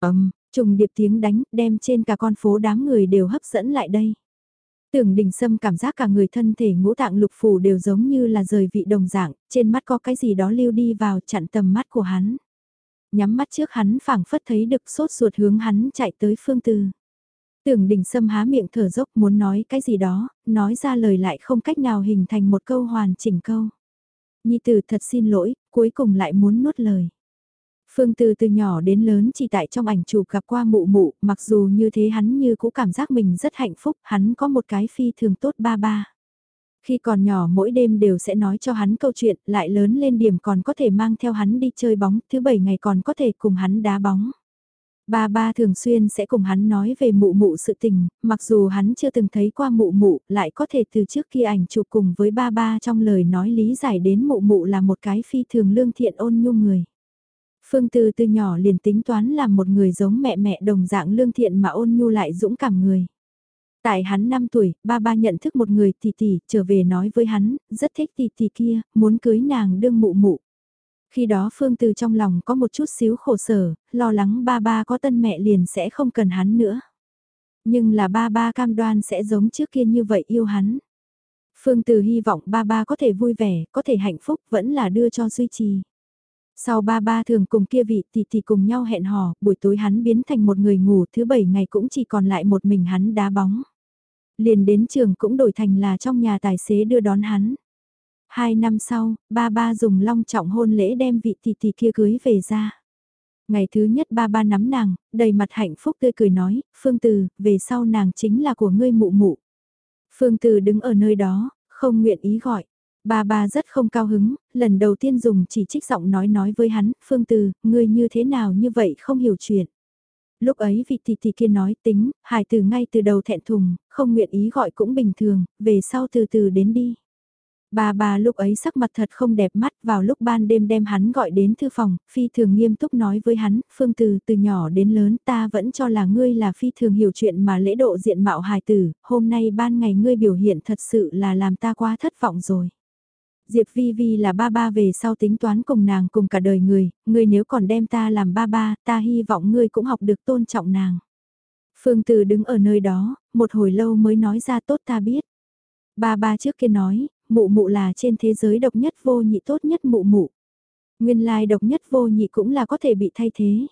Ầm, trùng điệp tiếng đánh, đem trên cả con phố đám người đều hấp dẫn lại đây. Tưởng đình sâm cảm giác cả người thân thể ngũ tạng lục phủ đều giống như là rời vị đồng dạng, trên mắt có cái gì đó lưu đi vào chặn tầm mắt của hắn. Nhắm mắt trước hắn phảng phất thấy được sốt ruột hướng hắn chạy tới phương tư. Tưởng đình sâm há miệng thở dốc muốn nói cái gì đó, nói ra lời lại không cách nào hình thành một câu hoàn chỉnh câu. Nhi tử thật xin lỗi, cuối cùng lại muốn nuốt lời. Phương Từ từ nhỏ đến lớn chỉ tại trong ảnh chụp gặp qua mụ mụ, mặc dù như thế hắn như cũng cảm giác mình rất hạnh phúc, hắn có một cái phi thường tốt ba ba. Khi còn nhỏ mỗi đêm đều sẽ nói cho hắn câu chuyện, lại lớn lên điểm còn có thể mang theo hắn đi chơi bóng, thứ bảy ngày còn có thể cùng hắn đá bóng. Ba ba thường xuyên sẽ cùng hắn nói về mụ mụ sự tình, mặc dù hắn chưa từng thấy qua mụ mụ, lại có thể từ trước khi ảnh chụp cùng với ba ba trong lời nói lý giải đến mụ mụ là một cái phi thường lương thiện ôn nhu người. Phương Từ từ nhỏ liền tính toán làm một người giống mẹ mẹ đồng dạng lương thiện mà ôn nhu lại dũng cảm người. Tại hắn 5 tuổi, ba ba nhận thức một người tỷ tỷ, trở về nói với hắn, rất thích tỷ tỷ kia, muốn cưới nàng đương mụ mụ. Khi đó Phương Từ trong lòng có một chút xíu khổ sở, lo lắng ba ba có tân mẹ liền sẽ không cần hắn nữa. Nhưng là ba ba cam đoan sẽ giống trước kia như vậy yêu hắn. Phương Từ hy vọng ba ba có thể vui vẻ, có thể hạnh phúc vẫn là đưa cho duy trì. Sau ba ba thường cùng kia vị tỷ tỷ cùng nhau hẹn hò, buổi tối hắn biến thành một người ngủ, thứ bảy ngày cũng chỉ còn lại một mình hắn đá bóng. Liền đến trường cũng đổi thành là trong nhà tài xế đưa đón hắn. Hai năm sau, ba ba dùng long trọng hôn lễ đem vị tỷ tỷ kia cưới về ra. Ngày thứ nhất ba ba nắm nàng, đầy mặt hạnh phúc tươi cười nói, Phương Từ, về sau nàng chính là của ngươi mụ mụ. Phương Từ đứng ở nơi đó, không nguyện ý gọi. Ba ba rất không cao hứng, lần đầu tiên dùng chỉ trích giọng nói nói với hắn, Phương Từ, ngươi như thế nào như vậy không hiểu chuyện. Lúc ấy vị tỷ tỷ kia nói tính, hài từ ngay từ đầu thẹn thùng, không nguyện ý gọi cũng bình thường, về sau từ từ đến đi. Bà bà lúc ấy sắc mặt thật không đẹp mắt vào lúc ban đêm đem hắn gọi đến thư phòng, phi thường nghiêm túc nói với hắn, phương từ từ nhỏ đến lớn ta vẫn cho là ngươi là phi thường hiểu chuyện mà lễ độ diện mạo hài tử, hôm nay ban ngày ngươi biểu hiện thật sự là làm ta quá thất vọng rồi. Diệp Vi Vi là ba ba về sau tính toán cùng nàng cùng cả đời người, ngươi nếu còn đem ta làm ba ba, ta hy vọng ngươi cũng học được tôn trọng nàng. Phương Từ đứng ở nơi đó, một hồi lâu mới nói ra tốt ta biết. Ba ba trước kia nói, mụ mụ là trên thế giới độc nhất vô nhị tốt nhất mụ mụ. Nguyên lai độc nhất vô nhị cũng là có thể bị thay thế.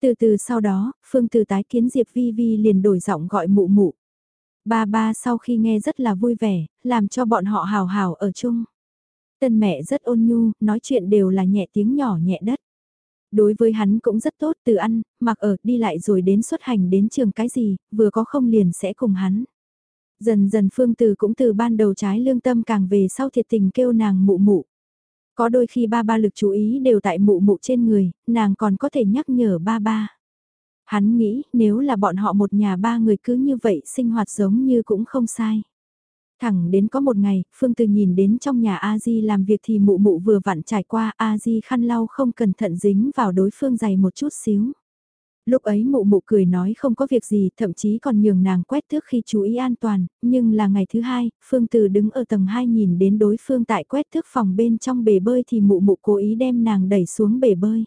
Từ từ sau đó, Phương Từ tái kiến Diệp Vi Vi liền đổi giọng gọi mụ mụ. Ba ba sau khi nghe rất là vui vẻ, làm cho bọn họ hào hào ở chung. Tân mẹ rất ôn nhu, nói chuyện đều là nhẹ tiếng nhỏ nhẹ đất. Đối với hắn cũng rất tốt từ ăn, mặc ở, đi lại rồi đến xuất hành đến trường cái gì, vừa có không liền sẽ cùng hắn. Dần dần Phương Từ cũng từ ban đầu trái lương tâm càng về sau thiệt tình kêu nàng mụ mụ. Có đôi khi ba ba lực chú ý đều tại mụ mụ trên người, nàng còn có thể nhắc nhở ba ba. Hắn nghĩ nếu là bọn họ một nhà ba người cứ như vậy sinh hoạt giống như cũng không sai. Thẳng đến có một ngày, Phương Từ nhìn đến trong nhà A Di làm việc thì mụ mụ vừa vặn trải qua A Di khăn lau không cẩn thận dính vào đối phương dày một chút xíu. Lúc ấy mụ mụ cười nói không có việc gì, thậm chí còn nhường nàng quét thước khi chú ý an toàn, nhưng là ngày thứ hai, Phương Từ đứng ở tầng 2 nhìn đến đối phương tại quét thước phòng bên trong bể bơi thì mụ mụ cố ý đem nàng đẩy xuống bể bơi.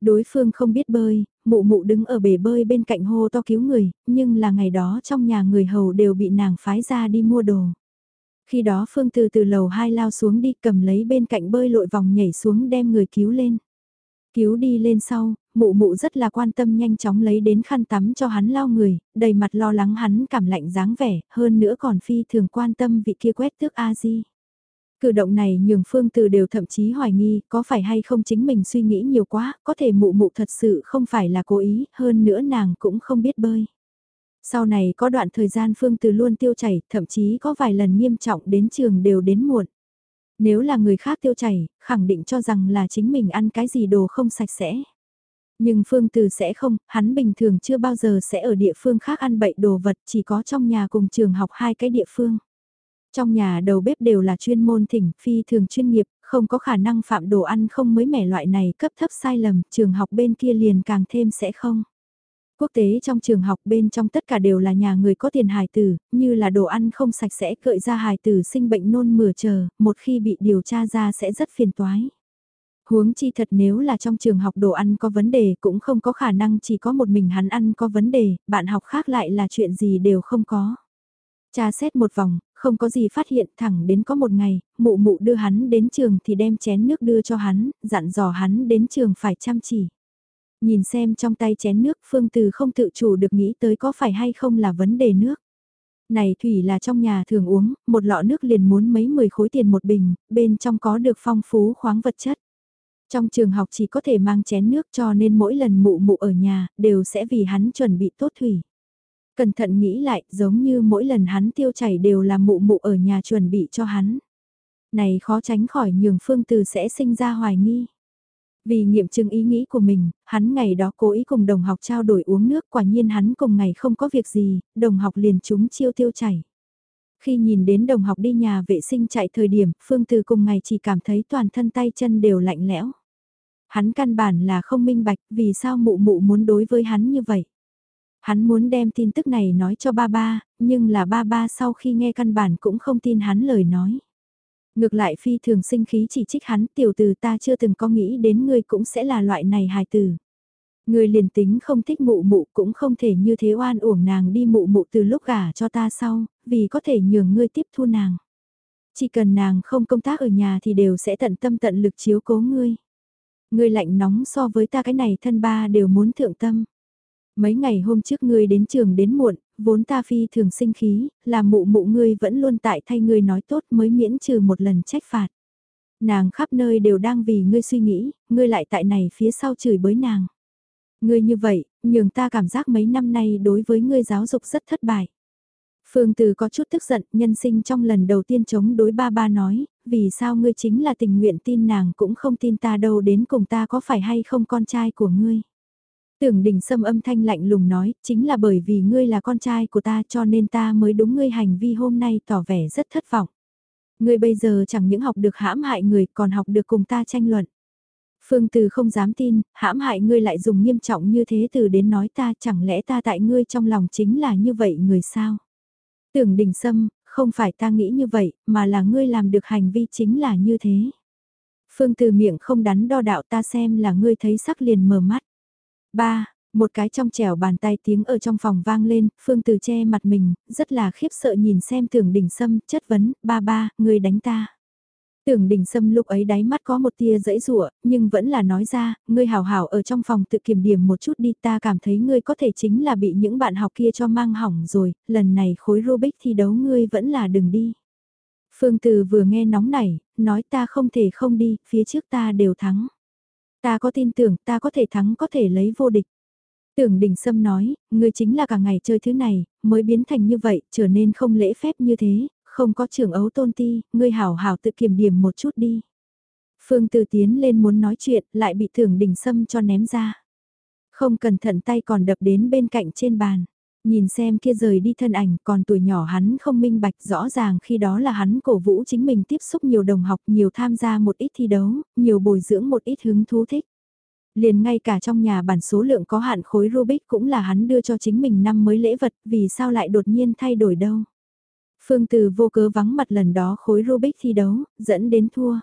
Đối phương không biết bơi, mụ mụ đứng ở bể bơi bên cạnh hô to cứu người, nhưng là ngày đó trong nhà người hầu đều bị nàng phái ra đi mua đồ. Khi đó Phương từ từ lầu hai lao xuống đi cầm lấy bên cạnh bơi lội vòng nhảy xuống đem người cứu lên. Cứu đi lên sau, mụ mụ rất là quan tâm nhanh chóng lấy đến khăn tắm cho hắn lau người, đầy mặt lo lắng hắn cảm lạnh dáng vẻ, hơn nữa còn phi thường quan tâm vị kia quét tước A-di. Cử động này nhường phương từ đều thậm chí hoài nghi có phải hay không chính mình suy nghĩ nhiều quá, có thể mụ mụ thật sự không phải là cố ý, hơn nữa nàng cũng không biết bơi. Sau này có đoạn thời gian phương từ luôn tiêu chảy, thậm chí có vài lần nghiêm trọng đến trường đều đến muộn. Nếu là người khác tiêu chảy, khẳng định cho rằng là chính mình ăn cái gì đồ không sạch sẽ. Nhưng Phương Từ sẽ không, hắn bình thường chưa bao giờ sẽ ở địa phương khác ăn bậy đồ vật, chỉ có trong nhà cùng trường học hai cái địa phương. Trong nhà đầu bếp đều là chuyên môn thỉnh, phi thường chuyên nghiệp, không có khả năng phạm đồ ăn không mới mẻ loại này cấp thấp sai lầm, trường học bên kia liền càng thêm sẽ không. Quốc tế trong trường học bên trong tất cả đều là nhà người có tiền hài tử, như là đồ ăn không sạch sẽ cợi ra hài tử sinh bệnh nôn mửa chờ, một khi bị điều tra ra sẽ rất phiền toái. Huống chi thật nếu là trong trường học đồ ăn có vấn đề cũng không có khả năng chỉ có một mình hắn ăn có vấn đề, bạn học khác lại là chuyện gì đều không có. Cha xét một vòng, không có gì phát hiện thẳng đến có một ngày, mụ mụ đưa hắn đến trường thì đem chén nước đưa cho hắn, dặn dò hắn đến trường phải chăm chỉ. Nhìn xem trong tay chén nước Phương Từ không tự chủ được nghĩ tới có phải hay không là vấn đề nước. Này thủy là trong nhà thường uống, một lọ nước liền muốn mấy mười khối tiền một bình, bên trong có được phong phú khoáng vật chất. Trong trường học chỉ có thể mang chén nước cho nên mỗi lần mụ mụ ở nhà, đều sẽ vì hắn chuẩn bị tốt thủy. Cẩn thận nghĩ lại, giống như mỗi lần hắn tiêu chảy đều là mụ mụ ở nhà chuẩn bị cho hắn. Này khó tránh khỏi nhường phương từ sẽ sinh ra hoài nghi. Vì nghiệm chứng ý nghĩ của mình, hắn ngày đó cố ý cùng đồng học trao đổi uống nước quả nhiên hắn cùng ngày không có việc gì, đồng học liền chúng chiêu tiêu chảy. Khi nhìn đến đồng học đi nhà vệ sinh chạy thời điểm, Phương Từ cùng ngày chỉ cảm thấy toàn thân tay chân đều lạnh lẽo. Hắn căn bản là không minh bạch vì sao mụ mụ muốn đối với hắn như vậy. Hắn muốn đem tin tức này nói cho ba ba, nhưng là ba ba sau khi nghe căn bản cũng không tin hắn lời nói. Ngược lại phi thường sinh khí chỉ trích hắn tiểu từ ta chưa từng có nghĩ đến ngươi cũng sẽ là loại này hài từ. Ngươi liền tính không thích mụ mụ cũng không thể như thế oan uổng nàng đi mụ mụ từ lúc gả cho ta sau, vì có thể nhường ngươi tiếp thu nàng. Chỉ cần nàng không công tác ở nhà thì đều sẽ tận tâm tận lực chiếu cố ngươi. Ngươi lạnh nóng so với ta cái này thân ba đều muốn thượng tâm. Mấy ngày hôm trước ngươi đến trường đến muộn, vốn ta phi thường sinh khí, là mụ mụ ngươi vẫn luôn tại thay ngươi nói tốt mới miễn trừ một lần trách phạt. Nàng khắp nơi đều đang vì ngươi suy nghĩ, ngươi lại tại này phía sau chửi bới nàng. Ngươi như vậy, nhường ta cảm giác mấy năm nay đối với ngươi giáo dục rất thất bại. Phương Từ có chút tức giận, nhân sinh trong lần đầu tiên chống đối ba ba nói, vì sao ngươi chính là tình nguyện tin nàng cũng không tin ta đâu đến cùng ta có phải hay không con trai của ngươi. Tưởng đình sâm âm thanh lạnh lùng nói, chính là bởi vì ngươi là con trai của ta cho nên ta mới đúng ngươi hành vi hôm nay tỏ vẻ rất thất vọng. Ngươi bây giờ chẳng những học được hãm hại người còn học được cùng ta tranh luận. Phương Từ không dám tin, hãm hại ngươi lại dùng nghiêm trọng như thế từ đến nói ta chẳng lẽ ta tại ngươi trong lòng chính là như vậy người sao? Tưởng đình sâm, không phải ta nghĩ như vậy, mà là ngươi làm được hành vi chính là như thế. Phương từ miệng không đắn đo đạo ta xem là ngươi thấy sắc liền mờ mắt. Ba, một cái trong trẻo bàn tay tiếng ở trong phòng vang lên, Phương Từ che mặt mình, rất là khiếp sợ nhìn xem tưởng đỉnh sâm, chất vấn, ba ba, ngươi đánh ta. Tưởng đỉnh sâm lúc ấy đáy mắt có một tia dẫy rủa nhưng vẫn là nói ra, ngươi hào hảo ở trong phòng tự kiểm điểm một chút đi ta cảm thấy ngươi có thể chính là bị những bạn học kia cho mang hỏng rồi, lần này khối Rubik thi đấu ngươi vẫn là đừng đi. Phương Từ vừa nghe nóng nảy, nói ta không thể không đi, phía trước ta đều thắng. Ta có tin tưởng ta có thể thắng có thể lấy vô địch. Tưởng Đình Sâm nói, ngươi chính là cả ngày chơi thứ này, mới biến thành như vậy, trở nên không lễ phép như thế, không có trưởng ấu tôn ti, ngươi hảo hảo tự kiểm điểm một chút đi. Phương Từ tiến lên muốn nói chuyện, lại bị Tưởng Đình Sâm cho ném ra. Không cẩn thận tay còn đập đến bên cạnh trên bàn. Nhìn xem kia rời đi thân ảnh còn tuổi nhỏ hắn không minh bạch rõ ràng khi đó là hắn cổ vũ chính mình tiếp xúc nhiều đồng học nhiều tham gia một ít thi đấu, nhiều bồi dưỡng một ít hứng thú thích. Liền ngay cả trong nhà bản số lượng có hạn khối Rubik cũng là hắn đưa cho chính mình năm mới lễ vật vì sao lại đột nhiên thay đổi đâu. Phương Từ vô cớ vắng mặt lần đó khối Rubik thi đấu, dẫn đến thua.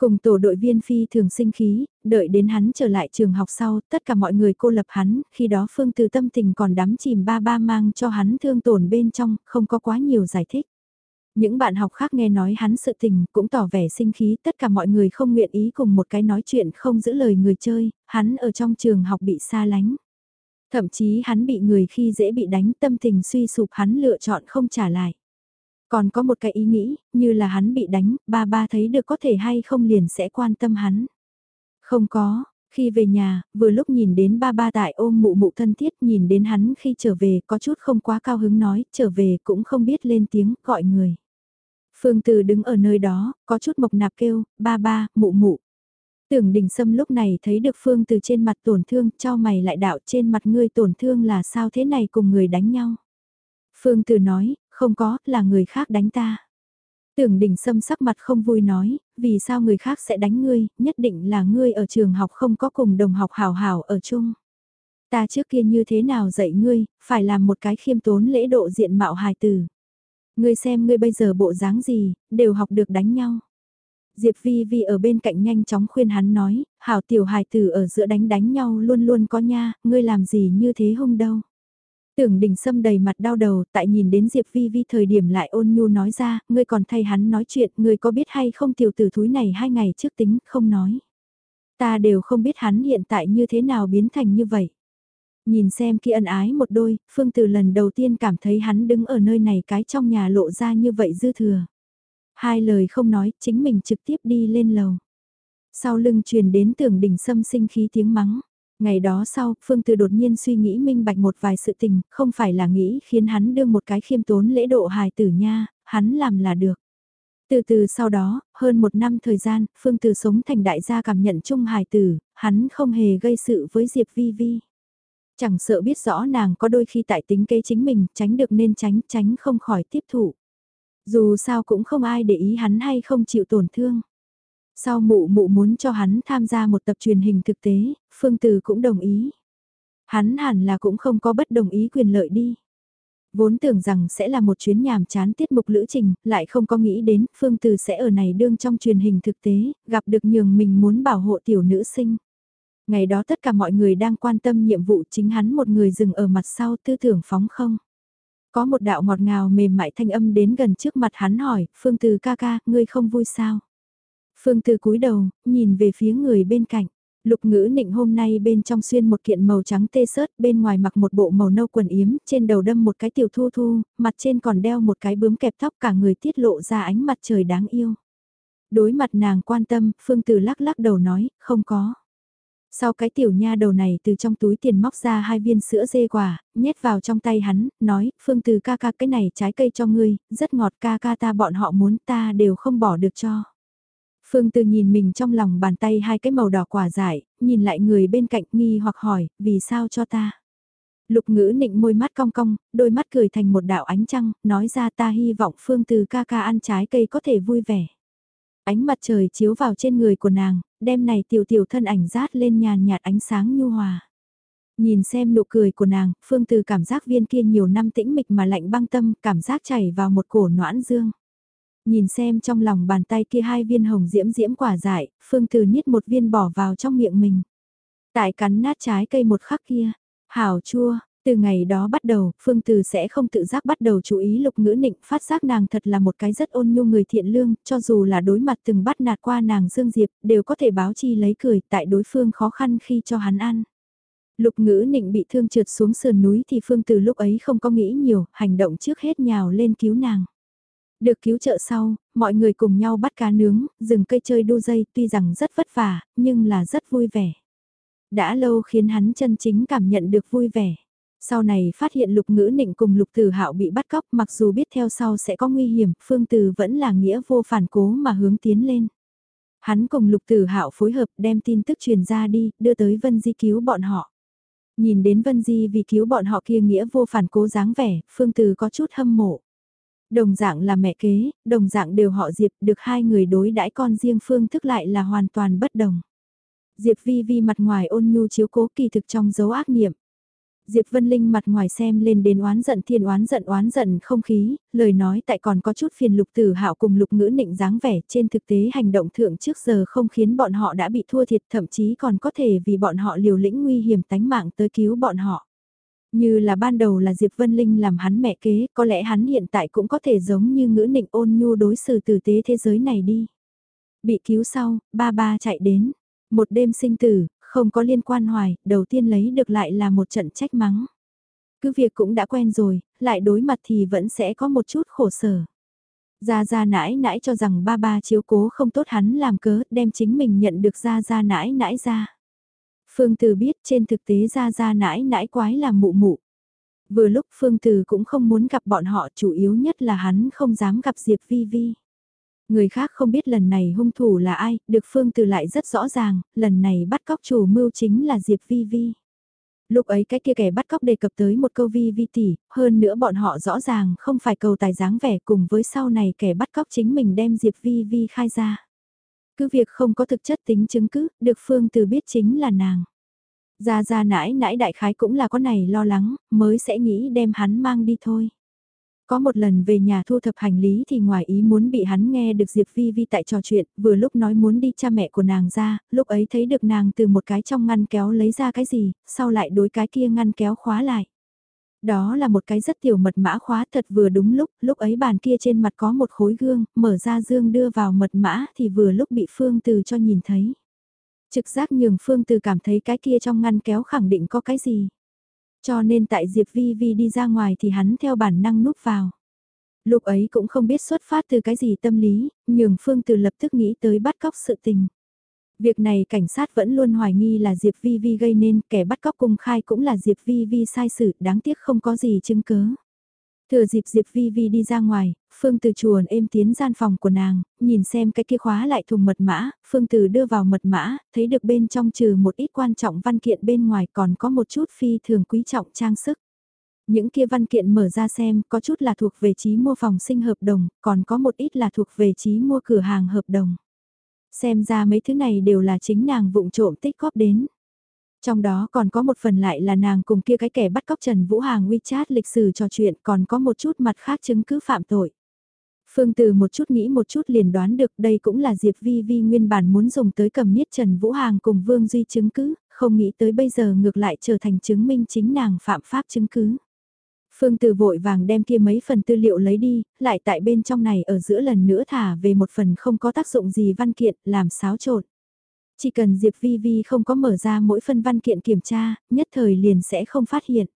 Cùng tổ đội viên phi thường sinh khí, đợi đến hắn trở lại trường học sau, tất cả mọi người cô lập hắn, khi đó Phương Từ tâm tình còn đắm chìm ba ba mang cho hắn thương tổn bên trong, không có quá nhiều giải thích. Những bạn học khác nghe nói hắn sự tình cũng tỏ vẻ sinh khí, tất cả mọi người không nguyện ý cùng một cái nói chuyện không giữ lời người chơi, hắn ở trong trường học bị xa lánh. Thậm chí hắn bị người khi dễ bị đánh tâm tình suy sụp hắn lựa chọn không trả lại. Còn có một cái ý nghĩ, như là hắn bị đánh, ba ba thấy được có thể hay không liền sẽ quan tâm hắn. Không có, khi về nhà, vừa lúc nhìn đến ba ba tại ôm mụ mụ thân thiết nhìn đến hắn khi trở về có chút không quá cao hứng nói, trở về cũng không biết lên tiếng gọi người. Phương Từ đứng ở nơi đó, có chút mộc nạp kêu, ba ba, mụ mụ. Tưởng đình sâm lúc này thấy được Phương Từ trên mặt tổn thương, cho mày lại đạo trên mặt ngươi tổn thương là sao thế này cùng người đánh nhau. Phương Từ nói, không có, là người khác đánh ta. Tưởng đỉnh sâm sắc mặt không vui nói, vì sao người khác sẽ đánh ngươi, nhất định là ngươi ở trường học không có cùng đồng học hào hào ở chung. Ta trước kia như thế nào dạy ngươi, phải làm một cái khiêm tốn lễ độ diện mạo hài tử. Ngươi xem ngươi bây giờ bộ dáng gì, đều học được đánh nhau. Diệp Vi Vi ở bên cạnh nhanh chóng khuyên hắn nói, hảo tiểu hài tử ở giữa đánh đánh nhau luôn luôn có nha, ngươi làm gì như thế hung đâu. Tưởng đình sâm đầy mặt đau đầu, tại nhìn đến Diệp Vi Vi thời điểm lại ôn nhu nói ra, ngươi còn thay hắn nói chuyện, ngươi có biết hay không tiểu tử thúi này hai ngày trước tính, không nói. Ta đều không biết hắn hiện tại như thế nào biến thành như vậy. Nhìn xem kia ân ái một đôi, Phương Từ lần đầu tiên cảm thấy hắn đứng ở nơi này cái trong nhà lộ ra như vậy dư thừa. Hai lời không nói, chính mình trực tiếp đi lên lầu. Sau lưng truyền đến tưởng Đình sâm sinh khí tiếng mắng. Ngày đó sau, Phương Từ đột nhiên suy nghĩ minh bạch một vài sự tình, không phải là nghĩ khiến hắn đương một cái khiêm tốn lễ độ hài tử nha, hắn làm là được. Từ từ sau đó, hơn một năm thời gian, Phương Từ sống thành đại gia cảm nhận chung hài tử, hắn không hề gây sự với Diệp Vi Vi. Chẳng sợ biết rõ nàng có đôi khi tại tính kế chính mình, tránh được nên tránh, tránh không khỏi tiếp thụ. Dù sao cũng không ai để ý hắn hay không chịu tổn thương. Sau mụ mụ muốn cho hắn tham gia một tập truyền hình thực tế, Phương Từ cũng đồng ý. Hắn hẳn là cũng không có bất đồng ý quyền lợi đi. Vốn tưởng rằng sẽ là một chuyến nhàm chán tiết mục lữ trình, lại không có nghĩ đến Phương Từ sẽ ở này đương trong truyền hình thực tế, gặp được nhường mình muốn bảo hộ tiểu nữ sinh. Ngày đó tất cả mọi người đang quan tâm nhiệm vụ chính hắn một người dừng ở mặt sau tư tưởng phóng không. Có một đạo ngọt ngào mềm mại thanh âm đến gần trước mặt hắn hỏi, Phương Từ ca ca, ngươi không vui sao? Phương Từ cúi đầu, nhìn về phía người bên cạnh. Lục ngữ nịnh hôm nay bên trong xuyên một kiện màu trắng tê sớt, bên ngoài mặc một bộ màu nâu quần yếm, trên đầu đâm một cái tiểu thu thu, mặt trên còn đeo một cái bướm kẹp tóc cả người tiết lộ ra ánh mặt trời đáng yêu. Đối mặt nàng quan tâm, Phương Từ lắc lắc đầu nói, không có. Sau cái tiểu nha đầu này từ trong túi tiền móc ra hai viên sữa dê quả, nhét vào trong tay hắn, nói, Phương Từ ca ca cái này trái cây cho ngươi, rất ngọt ca ca ta bọn họ muốn ta đều không bỏ được cho. Phương Từ nhìn mình trong lòng bàn tay hai cái màu đỏ quả dại, nhìn lại người bên cạnh nghi hoặc hỏi, vì sao cho ta? Lục ngữ nịnh môi mắt cong cong, đôi mắt cười thành một đạo ánh trăng, nói ra ta hy vọng Phương Từ ca ca ăn trái cây có thể vui vẻ. Ánh mặt trời chiếu vào trên người của nàng, đêm này tiểu tiểu thân ảnh rát lên nhàn nhạt ánh sáng nhu hòa. Nhìn xem nụ cười của nàng, Phương Từ cảm giác viên kia nhiều năm tĩnh mịch mà lạnh băng tâm, cảm giác chảy vào một cổ noãn dương. Nhìn xem trong lòng bàn tay kia hai viên hồng diễm diễm quả dại, Phương Từ niết một viên bỏ vào trong miệng mình. Tại cắn nát trái cây một khắc kia, hảo chua, từ ngày đó bắt đầu, Phương Từ sẽ không tự giác bắt đầu chú ý lục ngữ nịnh, phát giác nàng thật là một cái rất ôn nhu người thiện lương, cho dù là đối mặt từng bắt nạt qua nàng Dương Diệp, đều có thể báo chi lấy cười tại đối phương khó khăn khi cho hắn ăn. Lục ngữ nịnh bị thương trượt xuống sườn núi thì Phương Từ lúc ấy không có nghĩ nhiều, hành động trước hết nhào lên cứu nàng. Được cứu trợ sau, mọi người cùng nhau bắt cá nướng, rừng cây chơi đu dây tuy rằng rất vất vả, nhưng là rất vui vẻ. Đã lâu khiến hắn chân chính cảm nhận được vui vẻ. Sau này phát hiện lục ngữ nịnh cùng lục tử hạo bị bắt cóc mặc dù biết theo sau sẽ có nguy hiểm, phương từ vẫn là nghĩa vô phản cố mà hướng tiến lên. Hắn cùng lục tử hạo phối hợp đem tin tức truyền ra đi, đưa tới Vân Di cứu bọn họ. Nhìn đến Vân Di vì cứu bọn họ kia nghĩa vô phản cố dáng vẻ, phương từ có chút hâm mộ. Đồng dạng là mẹ kế, đồng dạng đều họ Diệp được hai người đối đãi con riêng phương thức lại là hoàn toàn bất đồng. Diệp Vi Vi mặt ngoài ôn nhu chiếu cố kỳ thực trong dấu ác niệm. Diệp Vân Linh mặt ngoài xem lên đến oán giận thiên oán giận oán giận không khí, lời nói tại còn có chút phiền lục tử hạo cùng lục ngữ nịnh dáng vẻ trên thực tế hành động thượng trước giờ không khiến bọn họ đã bị thua thiệt thậm chí còn có thể vì bọn họ liều lĩnh nguy hiểm tánh mạng tới cứu bọn họ. Như là ban đầu là Diệp Vân Linh làm hắn mẹ kế, có lẽ hắn hiện tại cũng có thể giống như ngữ nịnh ôn nhu đối xử tử tế thế giới này đi. Bị cứu sau, ba ba chạy đến. Một đêm sinh tử, không có liên quan hoài, đầu tiên lấy được lại là một trận trách mắng. Cứ việc cũng đã quen rồi, lại đối mặt thì vẫn sẽ có một chút khổ sở. Gia Gia nãi nãi cho rằng ba ba chiếu cố không tốt hắn làm cớ đem chính mình nhận được Gia Gia nãi nãi ra. Phương Từ biết trên thực tế Gia Gia nãi nãi quái là mụ mụ. Vừa lúc Phương Từ cũng không muốn gặp bọn họ chủ yếu nhất là hắn không dám gặp Diệp Vi Vi. Người khác không biết lần này hung thủ là ai, được Phương Từ lại rất rõ ràng, lần này bắt cóc chủ mưu chính là Diệp Vi Vi. Lúc ấy cái kia kẻ bắt cóc đề cập tới một câu Vi Vi tỷ, hơn nữa bọn họ rõ ràng không phải cầu tài dáng vẻ cùng với sau này kẻ bắt cóc chính mình đem Diệp Vi Vi khai ra. Cứ việc không có thực chất tính chứng cứ, được Phương Từ biết chính là nàng. gia gia nãi nãi đại khái cũng là có này lo lắng, mới sẽ nghĩ đem hắn mang đi thôi. Có một lần về nhà thu thập hành lý thì ngoài ý muốn bị hắn nghe được Diệp Vi Vi tại trò chuyện, vừa lúc nói muốn đi cha mẹ của nàng ra, lúc ấy thấy được nàng từ một cái trong ngăn kéo lấy ra cái gì, sau lại đối cái kia ngăn kéo khóa lại. Đó là một cái rất tiểu mật mã khóa thật vừa đúng lúc, lúc ấy bàn kia trên mặt có một khối gương, mở ra dương đưa vào mật mã thì vừa lúc bị Phương Từ cho nhìn thấy. Trực giác nhường Phương Từ cảm thấy cái kia trong ngăn kéo khẳng định có cái gì. Cho nên tại Diệp Vi Vi đi ra ngoài thì hắn theo bản năng núp vào. Lúc ấy cũng không biết xuất phát từ cái gì tâm lý, nhường Phương Từ lập tức nghĩ tới bắt cóc sự tình. Việc này cảnh sát vẫn luôn hoài nghi là Diệp Vi Vi gây nên, kẻ bắt cóc cung khai cũng là Diệp Vi Vi sai sự, đáng tiếc không có gì chứng cứ. Thừa dịp Diệp Vi Vi đi ra ngoài, Phương Từ chuồn êm tiến gian phòng của nàng, nhìn xem cái kia khóa lại thùng mật mã, Phương Từ đưa vào mật mã, thấy được bên trong trừ một ít quan trọng văn kiện bên ngoài còn có một chút phi thường quý trọng trang sức. Những kia văn kiện mở ra xem, có chút là thuộc về trí mua phòng sinh hợp đồng, còn có một ít là thuộc về trí mua cửa hàng hợp đồng. Xem ra mấy thứ này đều là chính nàng vụng trộm tích góp đến. Trong đó còn có một phần lại là nàng cùng kia cái kẻ bắt cóc Trần Vũ Hàng WeChat lịch sử trò chuyện còn có một chút mặt khác chứng cứ phạm tội. Phương Từ một chút nghĩ một chút liền đoán được đây cũng là Diệp Vi Vi nguyên bản muốn dùng tới cầm niết Trần Vũ Hàng cùng Vương Duy chứng cứ, không nghĩ tới bây giờ ngược lại trở thành chứng minh chính nàng phạm pháp chứng cứ. Phương Từ vội vàng đem kia mấy phần tư liệu lấy đi, lại tại bên trong này ở giữa lần nữa thả về một phần không có tác dụng gì văn kiện, làm xáo trộn. Chỉ cần Diệp Vi Vi không có mở ra mỗi phần văn kiện kiểm tra, nhất thời liền sẽ không phát hiện.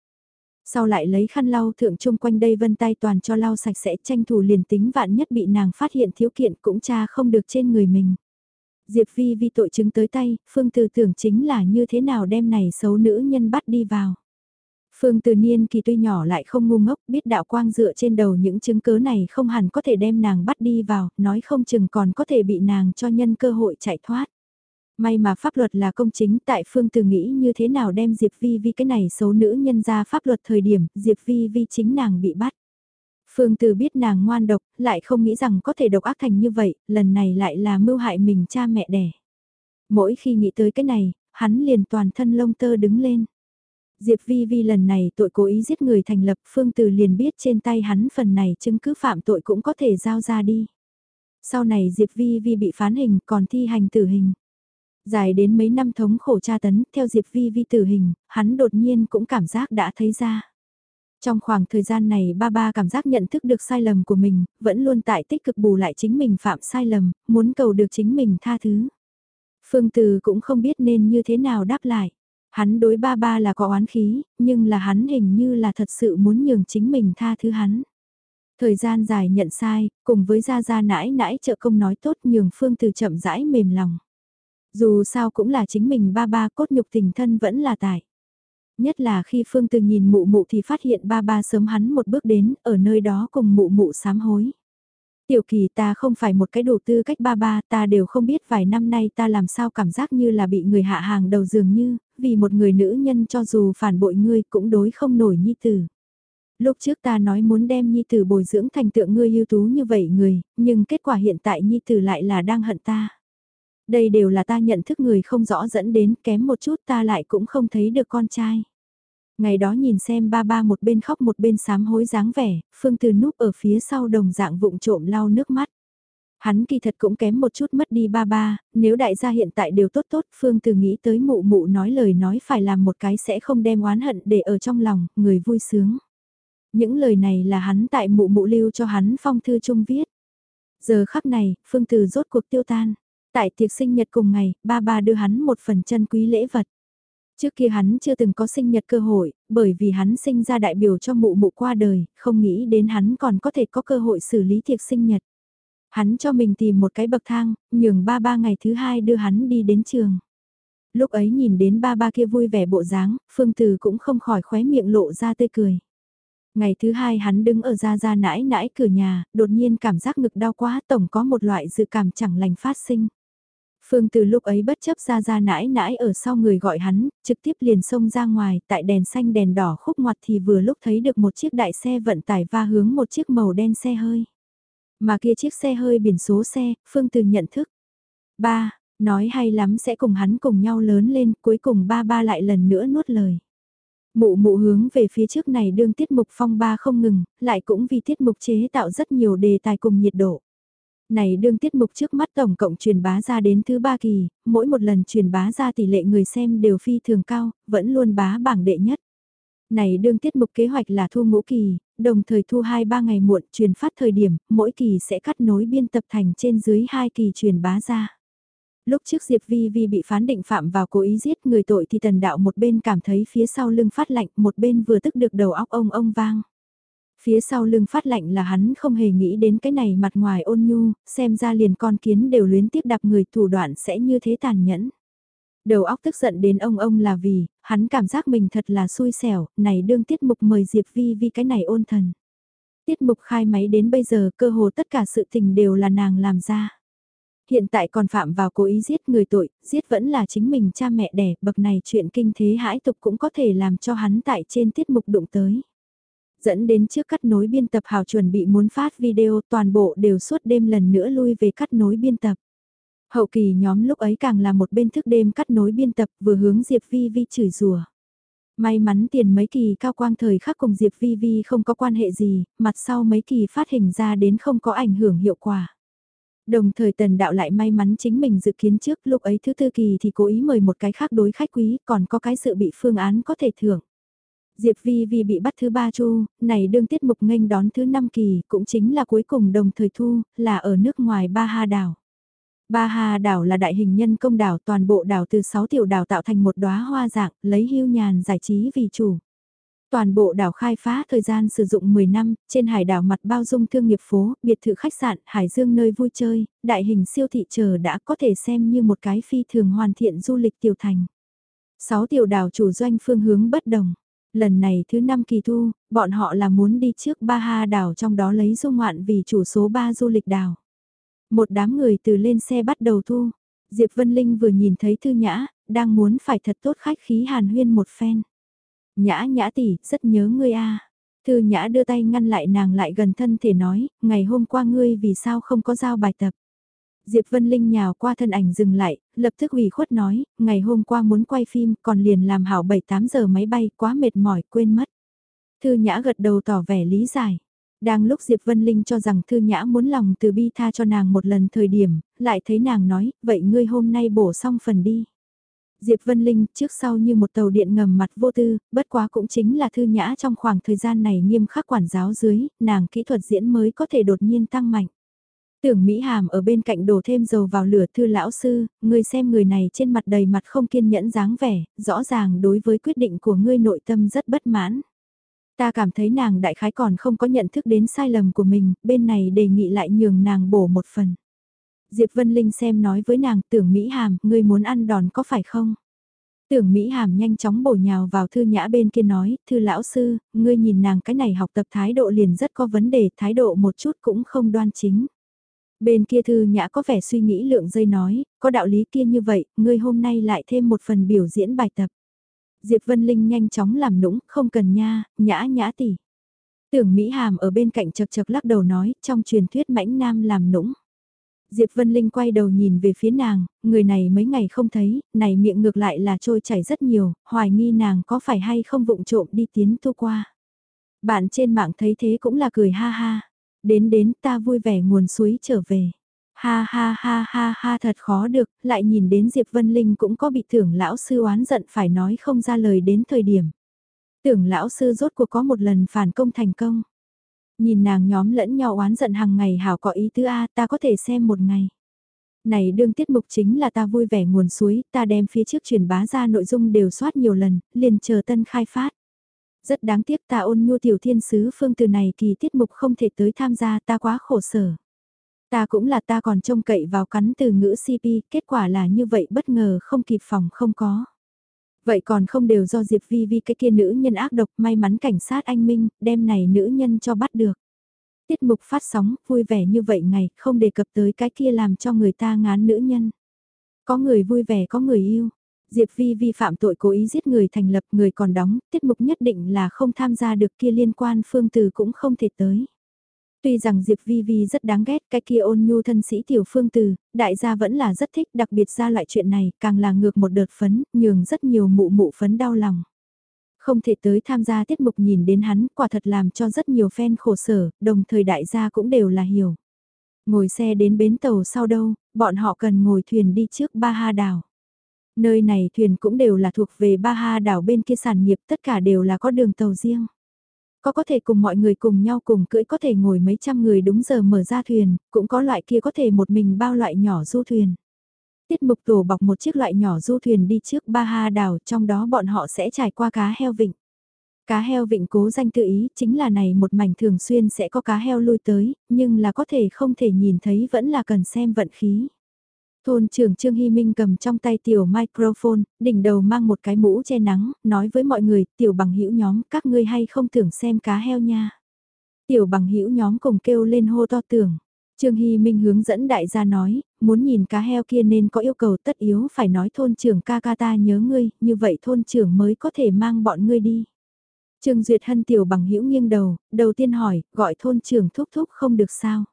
Sau lại lấy khăn lau thượng chung quanh đây vân tay toàn cho lau sạch sẽ tranh thủ liền tính vạn nhất bị nàng phát hiện thiếu kiện cũng tra không được trên người mình. Diệp Vi Vi tội chứng tới tay, Phương Từ tưởng chính là như thế nào đem này xấu nữ nhân bắt đi vào. Phương Từ Niên kỳ tuy nhỏ lại không ngu ngốc, biết đạo quang dựa trên đầu những chứng cớ này không hẳn có thể đem nàng bắt đi vào, nói không chừng còn có thể bị nàng cho nhân cơ hội chạy thoát. May mà pháp luật là công chính tại Phương Từ nghĩ như thế nào đem Diệp Vi Vi cái này xấu nữ nhân ra pháp luật thời điểm Diệp Vi Vi chính nàng bị bắt. Phương Từ biết nàng ngoan độc, lại không nghĩ rằng có thể độc ác thành như vậy, lần này lại là mưu hại mình cha mẹ đẻ. Mỗi khi nghĩ tới cái này, hắn liền toàn thân lông tơ đứng lên. Diệp Vi Vi lần này tội cố ý giết người thành lập Phương Từ liền biết trên tay hắn phần này chứng cứ phạm tội cũng có thể giao ra đi. Sau này Diệp Vi Vi bị phán hình còn thi hành tử hình. Dài đến mấy năm thống khổ tra tấn, theo Diệp Vi Vi tử hình, hắn đột nhiên cũng cảm giác đã thấy ra. Trong khoảng thời gian này ba ba cảm giác nhận thức được sai lầm của mình, vẫn luôn tại tích cực bù lại chính mình phạm sai lầm, muốn cầu được chính mình tha thứ. Phương Từ cũng không biết nên như thế nào đáp lại. Hắn đối ba ba là có oán khí, nhưng là hắn hình như là thật sự muốn nhường chính mình tha thứ hắn. Thời gian dài nhận sai, cùng với ra ra nãi nãi trợ công nói tốt nhường Phương Từ chậm rãi mềm lòng. Dù sao cũng là chính mình ba ba cốt nhục tình thân vẫn là tại. Nhất là khi Phương Từ nhìn mụ mụ thì phát hiện ba ba sớm hắn một bước đến, ở nơi đó cùng mụ mụ sám hối. Tiểu kỳ ta không phải một cái đủ tư cách ba ba, ta đều không biết vài năm nay ta làm sao cảm giác như là bị người hạ hàng đầu dường như, vì một người nữ nhân cho dù phản bội ngươi cũng đối không nổi nhi tử. Lúc trước ta nói muốn đem nhi tử bồi dưỡng thành tượng ngươi ưu tú như vậy người, nhưng kết quả hiện tại nhi tử lại là đang hận ta. Đây đều là ta nhận thức người không rõ dẫn đến kém một chút ta lại cũng không thấy được con trai. Ngày đó nhìn xem ba ba một bên khóc một bên sám hối dáng vẻ, Phương Từ núp ở phía sau đồng dạng vụng trộm lau nước mắt. Hắn kỳ thật cũng kém một chút mất đi ba ba, nếu đại gia hiện tại đều tốt tốt, Phương Từ nghĩ tới mụ mụ nói lời nói phải làm một cái sẽ không đem oán hận để ở trong lòng, người vui sướng. Những lời này là hắn tại mụ mụ lưu cho hắn phong thư chung viết. Giờ khắc này, Phương Từ rốt cuộc tiêu tan. Tại tiệc sinh nhật cùng ngày, ba ba đưa hắn một phần chân quý lễ vật. Trước kia hắn chưa từng có sinh nhật cơ hội, bởi vì hắn sinh ra đại biểu cho mụ mụ qua đời, không nghĩ đến hắn còn có thể có cơ hội xử lý tiệc sinh nhật. Hắn cho mình tìm một cái bậc thang, nhường ba ba ngày thứ hai đưa hắn đi đến trường. Lúc ấy nhìn đến ba ba kia vui vẻ bộ dáng, Phương Từ cũng không khỏi khóe miệng lộ ra tươi cười. Ngày thứ hai hắn đứng ở ra ra nãi nãi cửa nhà, đột nhiên cảm giác ngực đau quá tổng có một loại dự cảm chẳng lành phát sinh. Phương từ lúc ấy bất chấp ra ra nãi nãi ở sau người gọi hắn, trực tiếp liền xông ra ngoài, tại đèn xanh đèn đỏ khúc ngoặt thì vừa lúc thấy được một chiếc đại xe vận tải va hướng một chiếc màu đen xe hơi. Mà kia chiếc xe hơi biển số xe, Phương từ nhận thức. Ba, nói hay lắm sẽ cùng hắn cùng nhau lớn lên, cuối cùng ba ba lại lần nữa nuốt lời. Mụ mụ hướng về phía trước này đương tiết mục phong ba không ngừng, lại cũng vì tiết mục chế tạo rất nhiều đề tài cùng nhiệt độ. Này đương tiết mục trước mắt tổng cộng truyền bá ra đến thứ ba kỳ, mỗi một lần truyền bá ra tỷ lệ người xem đều phi thường cao, vẫn luôn bá bảng đệ nhất. Này đương tiết mục kế hoạch là thu ngũ kỳ, đồng thời thu 2-3 ngày muộn truyền phát thời điểm, mỗi kỳ sẽ cắt nối biên tập thành trên dưới 2 kỳ truyền bá ra. Lúc trước Diệp Vi Vi bị phán định phạm vào cố ý giết người tội thì tần đạo một bên cảm thấy phía sau lưng phát lạnh, một bên vừa tức được đầu óc ông ông vang. Phía sau lưng phát lạnh là hắn không hề nghĩ đến cái này mặt ngoài ôn nhu, xem ra liền con kiến đều luyến tiếp đạp người thủ đoạn sẽ như thế tàn nhẫn. Đầu óc tức giận đến ông ông là vì, hắn cảm giác mình thật là xui xẻo, này đương tiết mục mời Diệp Vi Vi cái này ôn thần. Tiết mục khai máy đến bây giờ cơ hồ tất cả sự tình đều là nàng làm ra. Hiện tại còn phạm vào cố ý giết người tội, giết vẫn là chính mình cha mẹ đẻ, bậc này chuyện kinh thế hãi tục cũng có thể làm cho hắn tại trên tiết mục đụng tới dẫn đến trước cắt nối biên tập hào chuẩn bị muốn phát video toàn bộ đều suốt đêm lần nữa lui về cắt nối biên tập. Hậu kỳ nhóm lúc ấy càng là một bên thức đêm cắt nối biên tập vừa hướng Diệp Vi Vi chửi rủa. May mắn tiền mấy kỳ cao quang thời khắc cùng Diệp Vi Vi không có quan hệ gì, mặt sau mấy kỳ phát hình ra đến không có ảnh hưởng hiệu quả. Đồng thời tần đạo lại may mắn chính mình dự kiến trước lúc ấy thứ tư kỳ thì cố ý mời một cái khác đối khách quý còn có cái sự bị phương án có thể thưởng. Diệp Vi Vi bị bắt thứ ba chu, này đương tiết mục nghênh đón thứ năm kỳ, cũng chính là cuối cùng đồng thời thu, là ở nước ngoài Ba Ha đảo. Ba Ha đảo là đại hình nhân công đảo toàn bộ đảo từ 6 tiểu đảo tạo thành một đóa hoa dạng, lấy hưu nhàn giải trí vì chủ. Toàn bộ đảo khai phá thời gian sử dụng 10 năm, trên hải đảo mặt bao dung thương nghiệp phố, biệt thự khách sạn, hải dương nơi vui chơi, đại hình siêu thị chờ đã có thể xem như một cái phi thường hoàn thiện du lịch tiểu thành. 6 tiểu đảo chủ doanh phương hướng bất đồng. Lần này thứ năm kỳ thu, bọn họ là muốn đi trước ba ha đảo trong đó lấy du ngoạn vì chủ số 3 du lịch đảo. Một đám người từ lên xe bắt đầu thu. Diệp Vân Linh vừa nhìn thấy Thư Nhã, đang muốn phải thật tốt khách khí hàn huyên một phen. Nhã nhã tỷ, rất nhớ ngươi a. Thư Nhã đưa tay ngăn lại nàng lại gần thân thể nói, ngày hôm qua ngươi vì sao không có giao bài tập. Diệp Vân Linh nhào qua thân ảnh dừng lại, lập tức ủy khuất nói, ngày hôm qua muốn quay phim còn liền làm hảo 7-8 giờ máy bay quá mệt mỏi quên mất. Thư Nhã gật đầu tỏ vẻ lý giải. Đang lúc Diệp Vân Linh cho rằng Thư Nhã muốn lòng từ bi tha cho nàng một lần thời điểm, lại thấy nàng nói, vậy ngươi hôm nay bổ xong phần đi. Diệp Vân Linh trước sau như một tàu điện ngầm mặt vô tư, bất quá cũng chính là Thư Nhã trong khoảng thời gian này nghiêm khắc quản giáo dưới, nàng kỹ thuật diễn mới có thể đột nhiên tăng mạnh. Tưởng Mỹ Hàm ở bên cạnh đổ thêm dầu vào lửa thư lão sư, ngươi xem người này trên mặt đầy mặt không kiên nhẫn dáng vẻ, rõ ràng đối với quyết định của ngươi nội tâm rất bất mãn. Ta cảm thấy nàng đại khái còn không có nhận thức đến sai lầm của mình, bên này đề nghị lại nhường nàng bổ một phần. Diệp Vân Linh xem nói với nàng tưởng Mỹ Hàm, ngươi muốn ăn đòn có phải không? Tưởng Mỹ Hàm nhanh chóng bổ nhào vào thư nhã bên kia nói, thư lão sư, ngươi nhìn nàng cái này học tập thái độ liền rất có vấn đề, thái độ một chút cũng không đoan chính. Bên kia thư nhã có vẻ suy nghĩ lượng dây nói, có đạo lý kia như vậy, ngươi hôm nay lại thêm một phần biểu diễn bài tập. Diệp Vân Linh nhanh chóng làm nũng, không cần nha, nhã nhã tỷ. Tưởng Mỹ Hàm ở bên cạnh chật chật lắc đầu nói, trong truyền thuyết mãnh nam làm nũng. Diệp Vân Linh quay đầu nhìn về phía nàng, người này mấy ngày không thấy, này miệng ngược lại là trôi chảy rất nhiều, hoài nghi nàng có phải hay không vụng trộm đi tiến tu qua. Bạn trên mạng thấy thế cũng là cười ha ha, đến đến ta vui vẻ nguồn suối trở về. Ha ha ha ha ha thật khó được, lại nhìn đến Diệp Vân Linh cũng có bị tưởng lão sư oán giận phải nói không ra lời đến thời điểm. Tưởng lão sư rốt cuộc có một lần phản công thành công. Nhìn nàng nhóm lẫn nhau oán giận hàng ngày hảo có ý tứ A ta có thể xem một ngày. Này đương tiết mục chính là ta vui vẻ nguồn suối, ta đem phía trước truyền bá ra nội dung đều soát nhiều lần, liền chờ tân khai phát. Rất đáng tiếc ta ôn nhu tiểu thiên sứ phương từ này kỳ tiết mục không thể tới tham gia ta quá khổ sở. Ta cũng là ta còn trông cậy vào cắn từ ngữ CP, kết quả là như vậy bất ngờ không kịp phòng không có. Vậy còn không đều do Diệp Vi Vi cái kia nữ nhân ác độc may mắn cảnh sát anh Minh đem này nữ nhân cho bắt được. Tiết mục phát sóng vui vẻ như vậy ngày không đề cập tới cái kia làm cho người ta ngán nữ nhân. Có người vui vẻ có người yêu. Diệp Vi vi phạm tội cố ý giết người thành lập người còn đóng, tiết mục nhất định là không tham gia được kia liên quan phương từ cũng không thể tới. Tuy rằng Diệp Vi Vi rất đáng ghét cái kia ôn nhu thân sĩ tiểu phương từ, đại gia vẫn là rất thích đặc biệt ra loại chuyện này càng là ngược một đợt phấn, nhường rất nhiều mụ mụ phấn đau lòng. Không thể tới tham gia tiết mục nhìn đến hắn quả thật làm cho rất nhiều fan khổ sở, đồng thời đại gia cũng đều là hiểu. Ngồi xe đến bến tàu sau đâu, bọn họ cần ngồi thuyền đi trước Ba Ha đảo. Nơi này thuyền cũng đều là thuộc về Ba Ha đảo bên kia sản nghiệp tất cả đều là có đường tàu riêng. Có có thể cùng mọi người cùng nhau cùng cưỡi có thể ngồi mấy trăm người đúng giờ mở ra thuyền, cũng có loại kia có thể một mình bao loại nhỏ du thuyền. Tiết mục tổ bọc một chiếc loại nhỏ du thuyền đi trước Ba Ha đảo, trong đó bọn họ sẽ trải qua cá heo vịnh. Cá heo vịnh cố danh tự ý chính là này một mảnh thường xuyên sẽ có cá heo lui tới, nhưng là có thể không thể nhìn thấy vẫn là cần xem vận khí. Thôn trưởng Trương Hy Minh cầm trong tay tiểu microphone, đỉnh đầu mang một cái mũ che nắng, nói với mọi người, tiểu bằng hữu nhóm, các ngươi hay không tưởng xem cá heo nha. Tiểu bằng hữu nhóm cùng kêu lên hô to tưởng. Trương Hy Minh hướng dẫn đại gia nói, muốn nhìn cá heo kia nên có yêu cầu tất yếu phải nói thôn trưởng ca ca ta nhớ ngươi, như vậy thôn trưởng mới có thể mang bọn ngươi đi. Trương Duyệt Hân tiểu bằng hữu nghiêng đầu, đầu tiên hỏi, gọi thôn trưởng thúc thúc không được sao.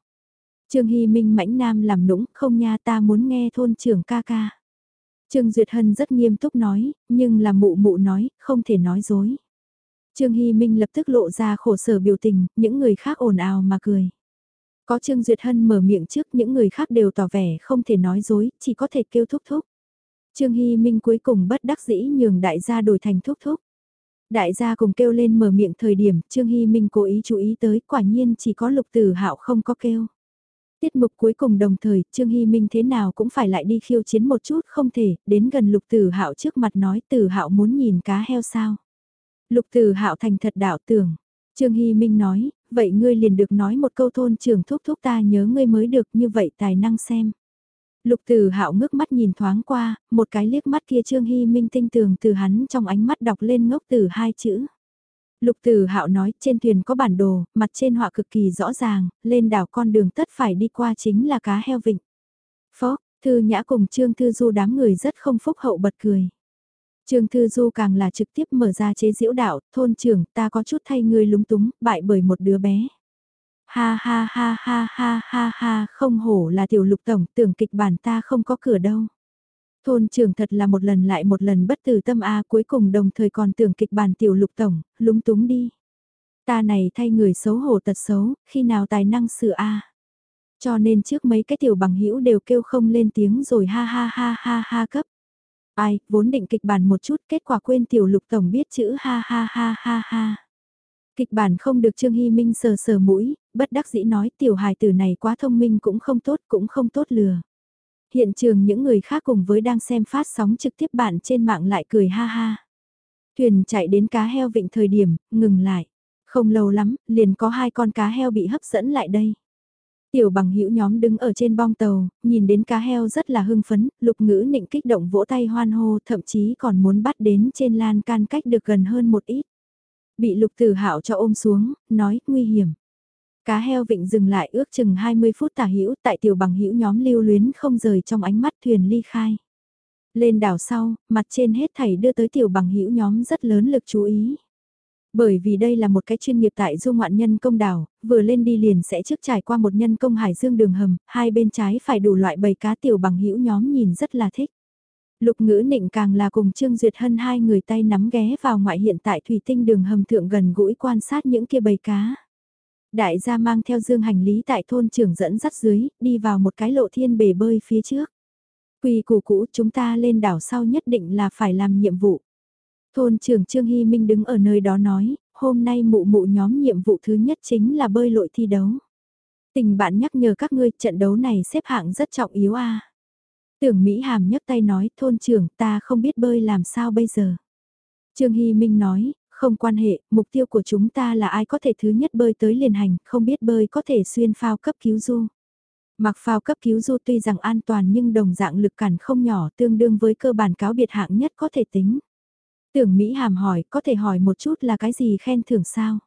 Trương Hy Minh mãnh nam làm nũng, không nha ta muốn nghe thôn trưởng ca ca. Trương Duyệt Hân rất nghiêm túc nói, nhưng là mụ mụ nói, không thể nói dối. Trương Hy Minh lập tức lộ ra khổ sở biểu tình, những người khác ồn ào mà cười. Có Trương Duyệt Hân mở miệng trước những người khác đều tỏ vẻ không thể nói dối, chỉ có thể kêu thúc thúc. Trương Hy Minh cuối cùng bất đắc dĩ nhường đại gia đổi thành thúc thúc. Đại gia cùng kêu lên mở miệng thời điểm Trương Hy Minh cố ý chú ý tới quả nhiên chỉ có lục tử hạo không có kêu. Tiết mục cuối cùng đồng thời, Trương Hy Minh thế nào cũng phải lại đi khiêu chiến một chút không thể, đến gần Lục Tử Hạo trước mặt nói Tử Hạo muốn nhìn cá heo sao. Lục Tử Hạo thành thật đạo tưởng. Trương Hy Minh nói, vậy ngươi liền được nói một câu thôn trưởng thúc thúc ta nhớ ngươi mới được như vậy tài năng xem. Lục Tử Hạo ngước mắt nhìn thoáng qua, một cái liếc mắt kia Trương Hy Minh tinh tường từ hắn trong ánh mắt đọc lên ngốc từ hai chữ. Lục Tử Hạo nói, trên thuyền có bản đồ, mặt trên họa cực kỳ rõ ràng, lên đảo con đường tất phải đi qua chính là cá heo vịnh. Phó, Thư Nhã cùng Trương Thư Du đám người rất không phúc hậu bật cười. Trương Thư Du càng là trực tiếp mở ra chế diễu đạo, thôn trưởng ta có chút thay người lúng túng, bại bởi một đứa bé. Ha ha ha ha ha ha ha, không hổ là tiểu lục tổng, tưởng kịch bản ta không có cửa đâu. Thôn trưởng thật là một lần lại một lần bất tử tâm A cuối cùng đồng thời còn tưởng kịch bản tiểu lục tổng, lúng túng đi. Ta này thay người xấu hổ tật xấu, khi nào tài năng sửa A. Cho nên trước mấy cái tiểu bằng hữu đều kêu không lên tiếng rồi ha ha ha ha ha cấp. Ai, vốn định kịch bản một chút, kết quả quên tiểu lục tổng biết chữ ha ha ha ha ha. Kịch bản không được Trương Hy Minh sờ sờ mũi, bất đắc dĩ nói tiểu hài tử này quá thông minh cũng không tốt cũng không tốt lừa. Hiện trường những người khác cùng với đang xem phát sóng trực tiếp bạn trên mạng lại cười ha ha. Thuyền chạy đến cá heo vịnh thời điểm, ngừng lại. Không lâu lắm, liền có hai con cá heo bị hấp dẫn lại đây. Tiểu bằng hữu nhóm đứng ở trên bong tàu, nhìn đến cá heo rất là hưng phấn, lục ngữ nịnh kích động vỗ tay hoan hô, thậm chí còn muốn bắt đến trên lan can cách được gần hơn một ít. Bị lục tử hạo cho ôm xuống, nói, nguy hiểm. Cá heo vịnh dừng lại ước chừng 20 phút tả hữu tại tiểu bằng hữu nhóm lưu luyến không rời trong ánh mắt thuyền ly khai. Lên đảo sau, mặt trên hết thảy đưa tới tiểu bằng hữu nhóm rất lớn lực chú ý. Bởi vì đây là một cái chuyên nghiệp tại du ngoạn nhân công đảo, vừa lên đi liền sẽ trước trải qua một nhân công hải dương đường hầm, hai bên trái phải đủ loại bầy cá tiểu bằng hữu nhóm nhìn rất là thích. Lục ngữ nịnh càng là cùng Trương Duyệt Hân hai người tay nắm ghé vào ngoại hiện tại thủy tinh đường hầm thượng gần gũi quan sát những kia bầy cá. Đại gia mang theo dương hành lý tại thôn trưởng dẫn dắt dưới, đi vào một cái lộ thiên bể bơi phía trước. Quỳ củ cũ chúng ta lên đảo sau nhất định là phải làm nhiệm vụ. Thôn trưởng Trương Hy Minh đứng ở nơi đó nói, hôm nay mụ mụ nhóm nhiệm vụ thứ nhất chính là bơi lội thi đấu. Tình bạn nhắc nhở các ngươi trận đấu này xếp hạng rất trọng yếu a. Tưởng Mỹ Hàm nhấc tay nói thôn trưởng ta không biết bơi làm sao bây giờ. Trương Hy Minh nói, không quan hệ, mục tiêu của chúng ta là ai có thể thứ nhất bơi tới liền hành, không biết bơi có thể xuyên phao cấp cứu du. Mặc phao cấp cứu du tuy rằng an toàn nhưng đồng dạng lực cản không nhỏ tương đương với cơ bản cáo biệt hạng nhất có thể tính. Tưởng Mỹ hàm hỏi, có thể hỏi một chút là cái gì khen thưởng sao?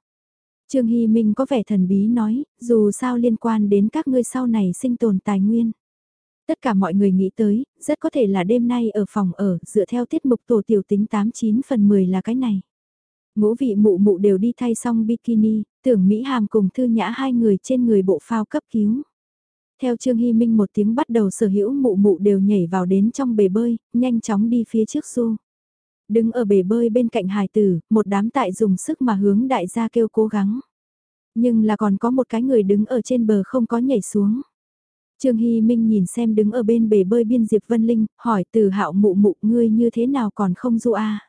Trương Hy Minh có vẻ thần bí nói, dù sao liên quan đến các ngươi sau này sinh tồn tài nguyên. Tất cả mọi người nghĩ tới, rất có thể là đêm nay ở phòng ở, dựa theo tiết mục tổ tiểu tính 89 phần 10 là cái này. Ngũ vị mụ mụ đều đi thay xong bikini, tưởng Mỹ Hàm cùng thư nhã hai người trên người bộ phao cấp cứu. Theo Trương Hy Minh một tiếng bắt đầu sở hữu mụ mụ đều nhảy vào đến trong bể bơi, nhanh chóng đi phía trước du. Đứng ở bể bơi bên cạnh hài tử, một đám tại dùng sức mà hướng đại gia kêu cố gắng. Nhưng là còn có một cái người đứng ở trên bờ không có nhảy xuống. Trương Hy Minh nhìn xem đứng ở bên bể bơi biên Diệp Vân Linh, hỏi từ hạo mụ mụ ngươi như thế nào còn không du a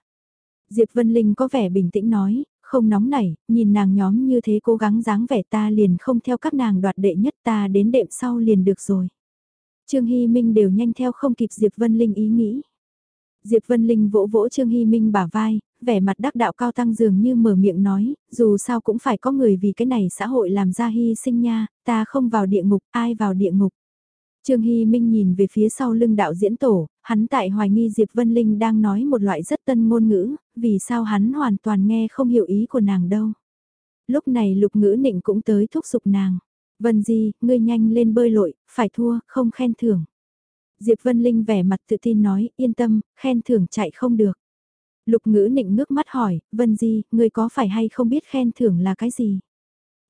Diệp Vân Linh có vẻ bình tĩnh nói, không nóng nảy, nhìn nàng nhóm như thế cố gắng dáng vẻ ta liền không theo các nàng đoạt đệ nhất ta đến đệm sau liền được rồi. Trương Hy Minh đều nhanh theo không kịp Diệp Vân Linh ý nghĩ. Diệp Vân Linh vỗ vỗ Trương Hy Minh bả vai, vẻ mặt đắc đạo cao tăng dường như mở miệng nói, dù sao cũng phải có người vì cái này xã hội làm ra hy sinh nha, ta không vào địa ngục, ai vào địa ngục. Trương Hy Minh nhìn về phía sau lưng đạo diễn tổ, hắn tại hoài nghi Diệp Vân Linh đang nói một loại rất tân ngôn ngữ, vì sao hắn hoàn toàn nghe không hiểu ý của nàng đâu. Lúc này lục ngữ nịnh cũng tới thúc giục nàng. Vân Di, ngươi nhanh lên bơi lội, phải thua, không khen thưởng. Diệp Vân Linh vẻ mặt tự tin nói, yên tâm, khen thưởng chạy không được. Lục ngữ nịnh ngước mắt hỏi, Vân Di, ngươi có phải hay không biết khen thưởng là cái gì?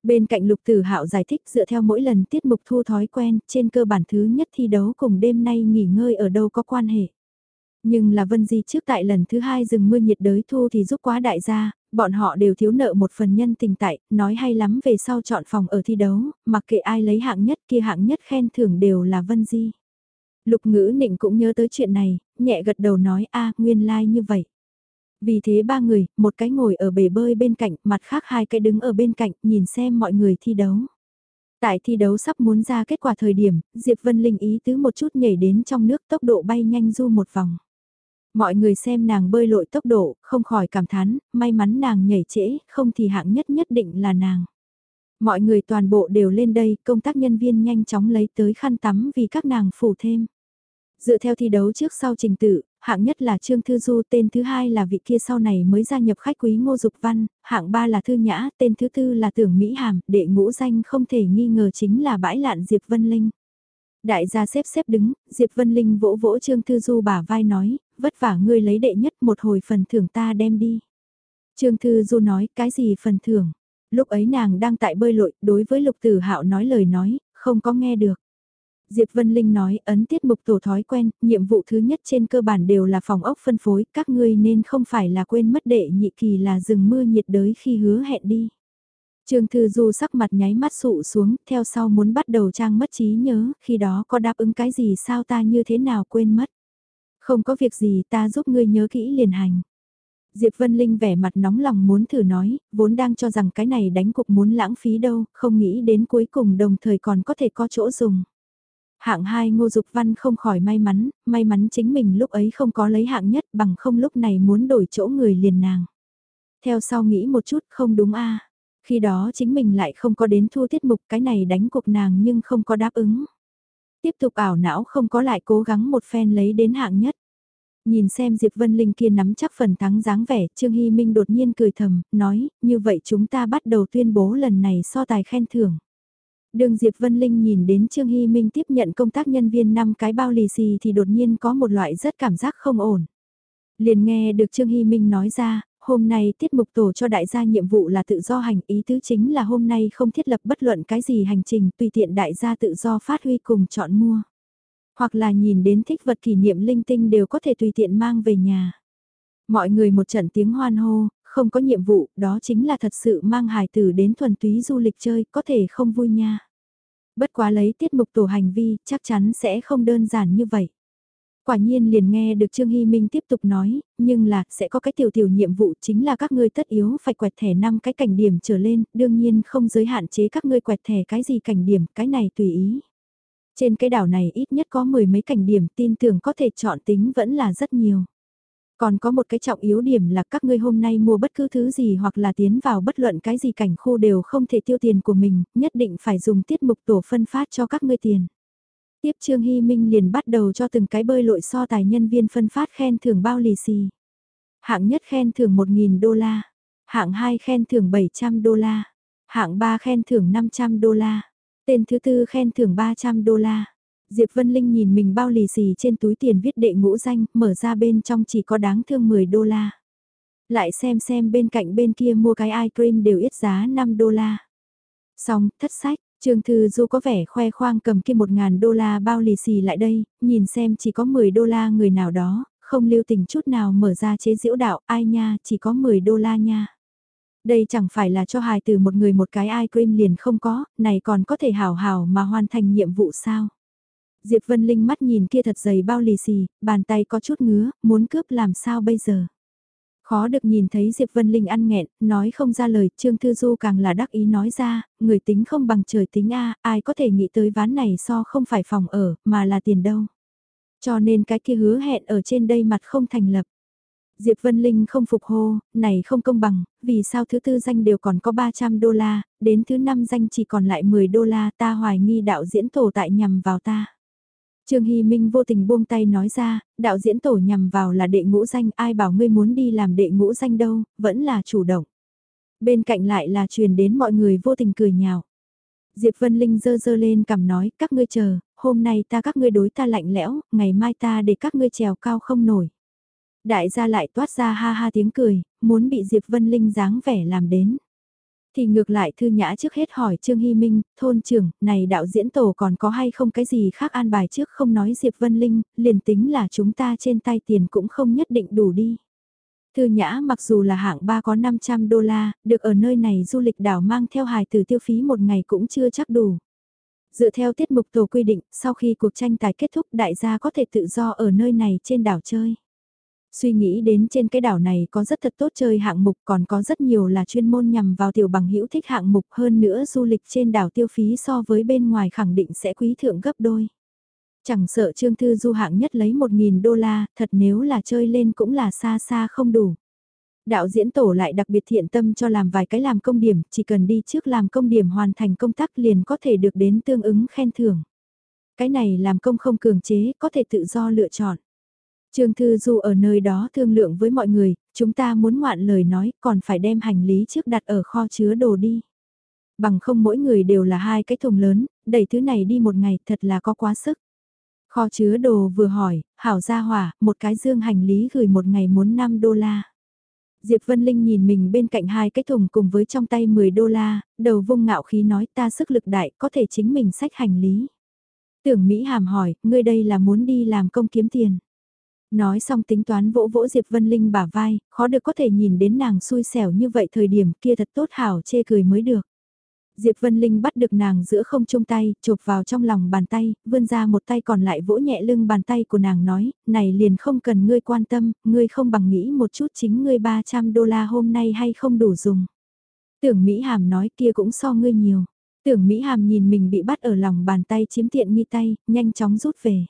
Bên cạnh Lục Tử Hạo giải thích dựa theo mỗi lần tiết mục thu thói quen, trên cơ bản thứ nhất thi đấu cùng đêm nay nghỉ ngơi ở đâu có quan hệ. Nhưng là Vân Di trước tại lần thứ hai rừng mưa nhiệt đới thu thì giúp quá đại gia, bọn họ đều thiếu nợ một phần nhân tình tại, nói hay lắm về sau chọn phòng ở thi đấu, mặc kệ ai lấy hạng nhất kia hạng nhất khen thưởng đều là Vân Di. Lục ngữ nịnh cũng nhớ tới chuyện này, nhẹ gật đầu nói a nguyên lai like như vậy. Vì thế ba người, một cái ngồi ở bể bơi bên cạnh, mặt khác hai cái đứng ở bên cạnh, nhìn xem mọi người thi đấu. Tại thi đấu sắp muốn ra kết quả thời điểm, Diệp Vân Linh ý tứ một chút nhảy đến trong nước tốc độ bay nhanh du một vòng. Mọi người xem nàng bơi lội tốc độ, không khỏi cảm thán, may mắn nàng nhảy trễ, không thì hạng nhất nhất định là nàng. Mọi người toàn bộ đều lên đây, công tác nhân viên nhanh chóng lấy tới khăn tắm vì các nàng phủ thêm. Dựa theo thi đấu trước sau trình tự, hạng nhất là Trương Thư Du, tên thứ hai là vị kia sau này mới gia nhập khách quý Ngô Dục Văn, hạng ba là Thư Nhã, tên thứ tư là Tưởng Mỹ Hàm, đệ ngũ danh không thể nghi ngờ chính là bãi lạn Diệp Vân Linh. Đại gia xếp xếp đứng, Diệp Vân Linh vỗ vỗ Trương Thư Du bả vai nói, vất vả ngươi lấy đệ nhất một hồi phần thưởng ta đem đi. Trương Thư Du nói, cái gì phần thưởng? Lúc ấy nàng đang tại bơi lội, đối với Lục Tử Hạo nói lời nói, không có nghe được. Diệp Vân Linh nói, ấn tiết mục tổ thói quen, nhiệm vụ thứ nhất trên cơ bản đều là phòng ốc phân phối, các ngươi nên không phải là quên mất đệ nhị kỳ là rừng mưa nhiệt đới khi hứa hẹn đi. Trương Thư Du sắc mặt nháy mắt sụ xuống, theo sau muốn bắt đầu trang mất trí nhớ, khi đó có đáp ứng cái gì sao ta như thế nào quên mất. Không có việc gì ta giúp ngươi nhớ kỹ liền hành. Diệp Vân Linh vẻ mặt nóng lòng muốn thử nói, vốn đang cho rằng cái này đánh cục muốn lãng phí đâu, không nghĩ đến cuối cùng đồng thời còn có thể có chỗ dùng. Hạng 2 Ngô Dục Văn không khỏi may mắn, may mắn chính mình lúc ấy không có lấy hạng nhất bằng không lúc này muốn đổi chỗ người liền nàng. Theo sau nghĩ một chút không đúng a Khi đó chính mình lại không có đến thu tiết mục cái này đánh cuộc nàng nhưng không có đáp ứng. Tiếp tục ảo não không có lại cố gắng một phen lấy đến hạng nhất. Nhìn xem Diệp Vân Linh kia nắm chắc phần thắng dáng vẻ, Trương Hy Minh đột nhiên cười thầm, nói, như vậy chúng ta bắt đầu tuyên bố lần này so tài khen thưởng. Đường Diệp Vân Linh nhìn đến Trương Hy Minh tiếp nhận công tác nhân viên 5 cái bao lì xì thì đột nhiên có một loại rất cảm giác không ổn. Liền nghe được Trương Hy Minh nói ra, hôm nay tiết mục tổ cho đại gia nhiệm vụ là tự do hành ý tứ chính là hôm nay không thiết lập bất luận cái gì hành trình tùy tiện đại gia tự do phát huy cùng chọn mua. Hoặc là nhìn đến thích vật kỷ niệm linh tinh đều có thể tùy tiện mang về nhà. Mọi người một trận tiếng hoan hô, không có nhiệm vụ, đó chính là thật sự mang hài tử đến thuần túy du lịch chơi, có thể không vui nha. Bất quá lấy tiết mục tổ hành vi, chắc chắn sẽ không đơn giản như vậy. Quả nhiên liền nghe được Trương Hy Minh tiếp tục nói, nhưng là, sẽ có cái tiểu tiểu nhiệm vụ chính là các ngươi tất yếu phải quẹt thẻ 5 cái cảnh điểm trở lên, đương nhiên không giới hạn chế các ngươi quẹt thẻ cái gì cảnh điểm, cái này tùy ý. Trên cái đảo này ít nhất có mười mấy cảnh điểm tin tưởng có thể chọn tính vẫn là rất nhiều. Còn có một cái trọng yếu điểm là các ngươi hôm nay mua bất cứ thứ gì hoặc là tiến vào bất luận cái gì cảnh khu đều không thể tiêu tiền của mình, nhất định phải dùng tiết mục tổ phân phát cho các ngươi tiền. Tiếp Trương Hy Minh liền bắt đầu cho từng cái bơi lội so tài nhân viên phân phát khen thưởng bao lì xì. Hạng nhất khen thưởng 1.000 đô la, hạng 2 khen thưởng 700 đô la, hạng 3 khen thưởng 500 đô la, tên thứ tư khen thưởng 300 đô la. Diệp Vân Linh nhìn mình bao lì xì trên túi tiền viết đệ ngũ danh, mở ra bên trong chỉ có đáng thương 10 đô la. Lại xem xem bên cạnh bên kia mua cái ice cream đều ít giá 5 đô la. Xong, thất sách, Trương Thư Du có vẻ khoe khoang cầm kia 1.000 đô la bao lì xì lại đây, nhìn xem chỉ có 10 đô la người nào đó, không lưu tình chút nào mở ra chế diễu đạo, ai nha, chỉ có 10 đô la nha. Đây chẳng phải là cho hài từ một người một cái ice cream liền không có, này còn có thể hào hào mà hoàn thành nhiệm vụ sao. Diệp Vân Linh mắt nhìn kia thật dày bao lì xì, bàn tay có chút ngứa, muốn cướp làm sao bây giờ. Khó được nhìn thấy Diệp Vân Linh ăn nghẹn, nói không ra lời, Trương Thư Du càng là đắc ý nói ra, người tính không bằng trời tính A, ai có thể nghĩ tới ván này so không phải phòng ở, mà là tiền đâu. Cho nên cái kia hứa hẹn ở trên đây mặt không thành lập. Diệp Vân Linh không phục hô, này không công bằng, vì sao thứ tư danh đều còn có 300 đô la, đến thứ năm danh chỉ còn lại 10 đô la ta hoài nghi đạo diễn tổ tại nhằm vào ta. Trương Hy Minh vô tình buông tay nói ra, đạo diễn tổ nhằm vào là đệ ngũ danh, ai bảo ngươi muốn đi làm đệ ngũ danh đâu, vẫn là chủ động. Bên cạnh lại là truyền đến mọi người vô tình cười nhào. Diệp Vân Linh dơ dơ lên cầm nói, các ngươi chờ, hôm nay ta các ngươi đối ta lạnh lẽo, ngày mai ta để các ngươi trèo cao không nổi. Đại gia lại toát ra ha ha tiếng cười, muốn bị Diệp Vân Linh dáng vẻ làm đến. Thì ngược lại Thư Nhã trước hết hỏi Trương Hy Minh, thôn trưởng, này đạo diễn tổ còn có hay không cái gì khác an bài trước không nói Diệp Vân Linh, liền tính là chúng ta trên tay tiền cũng không nhất định đủ đi. Thư Nhã mặc dù là hạng ba có 500 đô la, được ở nơi này du lịch đảo mang theo hài từ tiêu phí một ngày cũng chưa chắc đủ. Dựa theo tiết mục tổ quy định, sau khi cuộc tranh tài kết thúc đại gia có thể tự do ở nơi này trên đảo chơi. Suy nghĩ đến trên cái đảo này có rất thật tốt chơi hạng mục còn có rất nhiều là chuyên môn nhằm vào tiểu bằng hữu thích hạng mục hơn nữa du lịch trên đảo tiêu phí so với bên ngoài khẳng định sẽ quý thượng gấp đôi. Chẳng sợ Trương Thư du hạng nhất lấy 1.000 đô la, thật nếu là chơi lên cũng là xa xa không đủ. Đạo diễn tổ lại đặc biệt thiện tâm cho làm vài cái làm công điểm, chỉ cần đi trước làm công điểm hoàn thành công tác liền có thể được đến tương ứng khen thưởng. Cái này làm công không cường chế, có thể tự do lựa chọn. Trương Thư Du ở nơi đó thương lượng với mọi người, chúng ta muốn ngoạn lời nói còn phải đem hành lý trước đặt ở kho chứa đồ đi. Bằng không mỗi người đều là hai cái thùng lớn, đẩy thứ này đi một ngày thật là có quá sức. Kho chứa đồ vừa hỏi, hảo gia hỏa, một cái dương hành lý gửi một ngày muốn 5 đô la. Diệp Vân Linh nhìn mình bên cạnh hai cái thùng cùng với trong tay 10 đô la, đầu vung ngạo khí nói ta sức lực đại có thể chính mình sách hành lý. Tưởng Mỹ Hàm hỏi, ngươi đây là muốn đi làm công kiếm tiền. Nói xong tính toán vỗ vỗ Diệp Vân Linh bả vai, khó được có thể nhìn đến nàng xui xẻo như vậy thời điểm kia thật tốt hảo chê cười mới được. Diệp Vân Linh bắt được nàng giữa không chung tay, chụp vào trong lòng bàn tay, vươn ra một tay còn lại vỗ nhẹ lưng bàn tay của nàng nói, này liền không cần ngươi quan tâm, ngươi không bằng nghĩ một chút chính ngươi 300 đô la hôm nay hay không đủ dùng. Tưởng Mỹ Hàm nói kia cũng so ngươi nhiều. Tưởng Mỹ Hàm nhìn mình bị bắt ở lòng bàn tay chiếm tiện nghi tay, nhanh chóng rút về.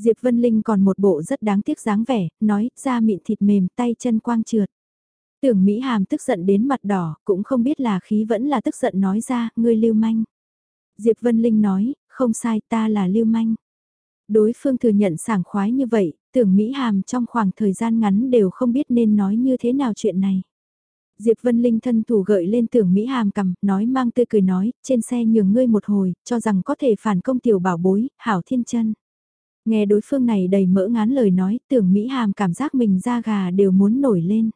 Diệp Vân Linh còn một bộ rất đáng tiếc dáng vẻ, nói, da mịn thịt mềm tay chân quang trượt. Tưởng Mỹ Hàm tức giận đến mặt đỏ, cũng không biết là khí vẫn là tức giận nói ra, ngươi lưu manh. Diệp Vân Linh nói, không sai ta là lưu manh. Đối phương thừa nhận sảng khoái như vậy, tưởng Mỹ Hàm trong khoảng thời gian ngắn đều không biết nên nói như thế nào chuyện này. Diệp Vân Linh thân thủ gợi lên tưởng Mỹ Hàm cầm, nói mang tươi cười nói, trên xe nhường ngươi một hồi, cho rằng có thể phản công tiểu bảo bối, hảo thiên chân. Nghe đối phương này đầy mỡ ngán lời nói, tưởng Mỹ Hàm cảm giác mình da gà đều muốn nổi lên.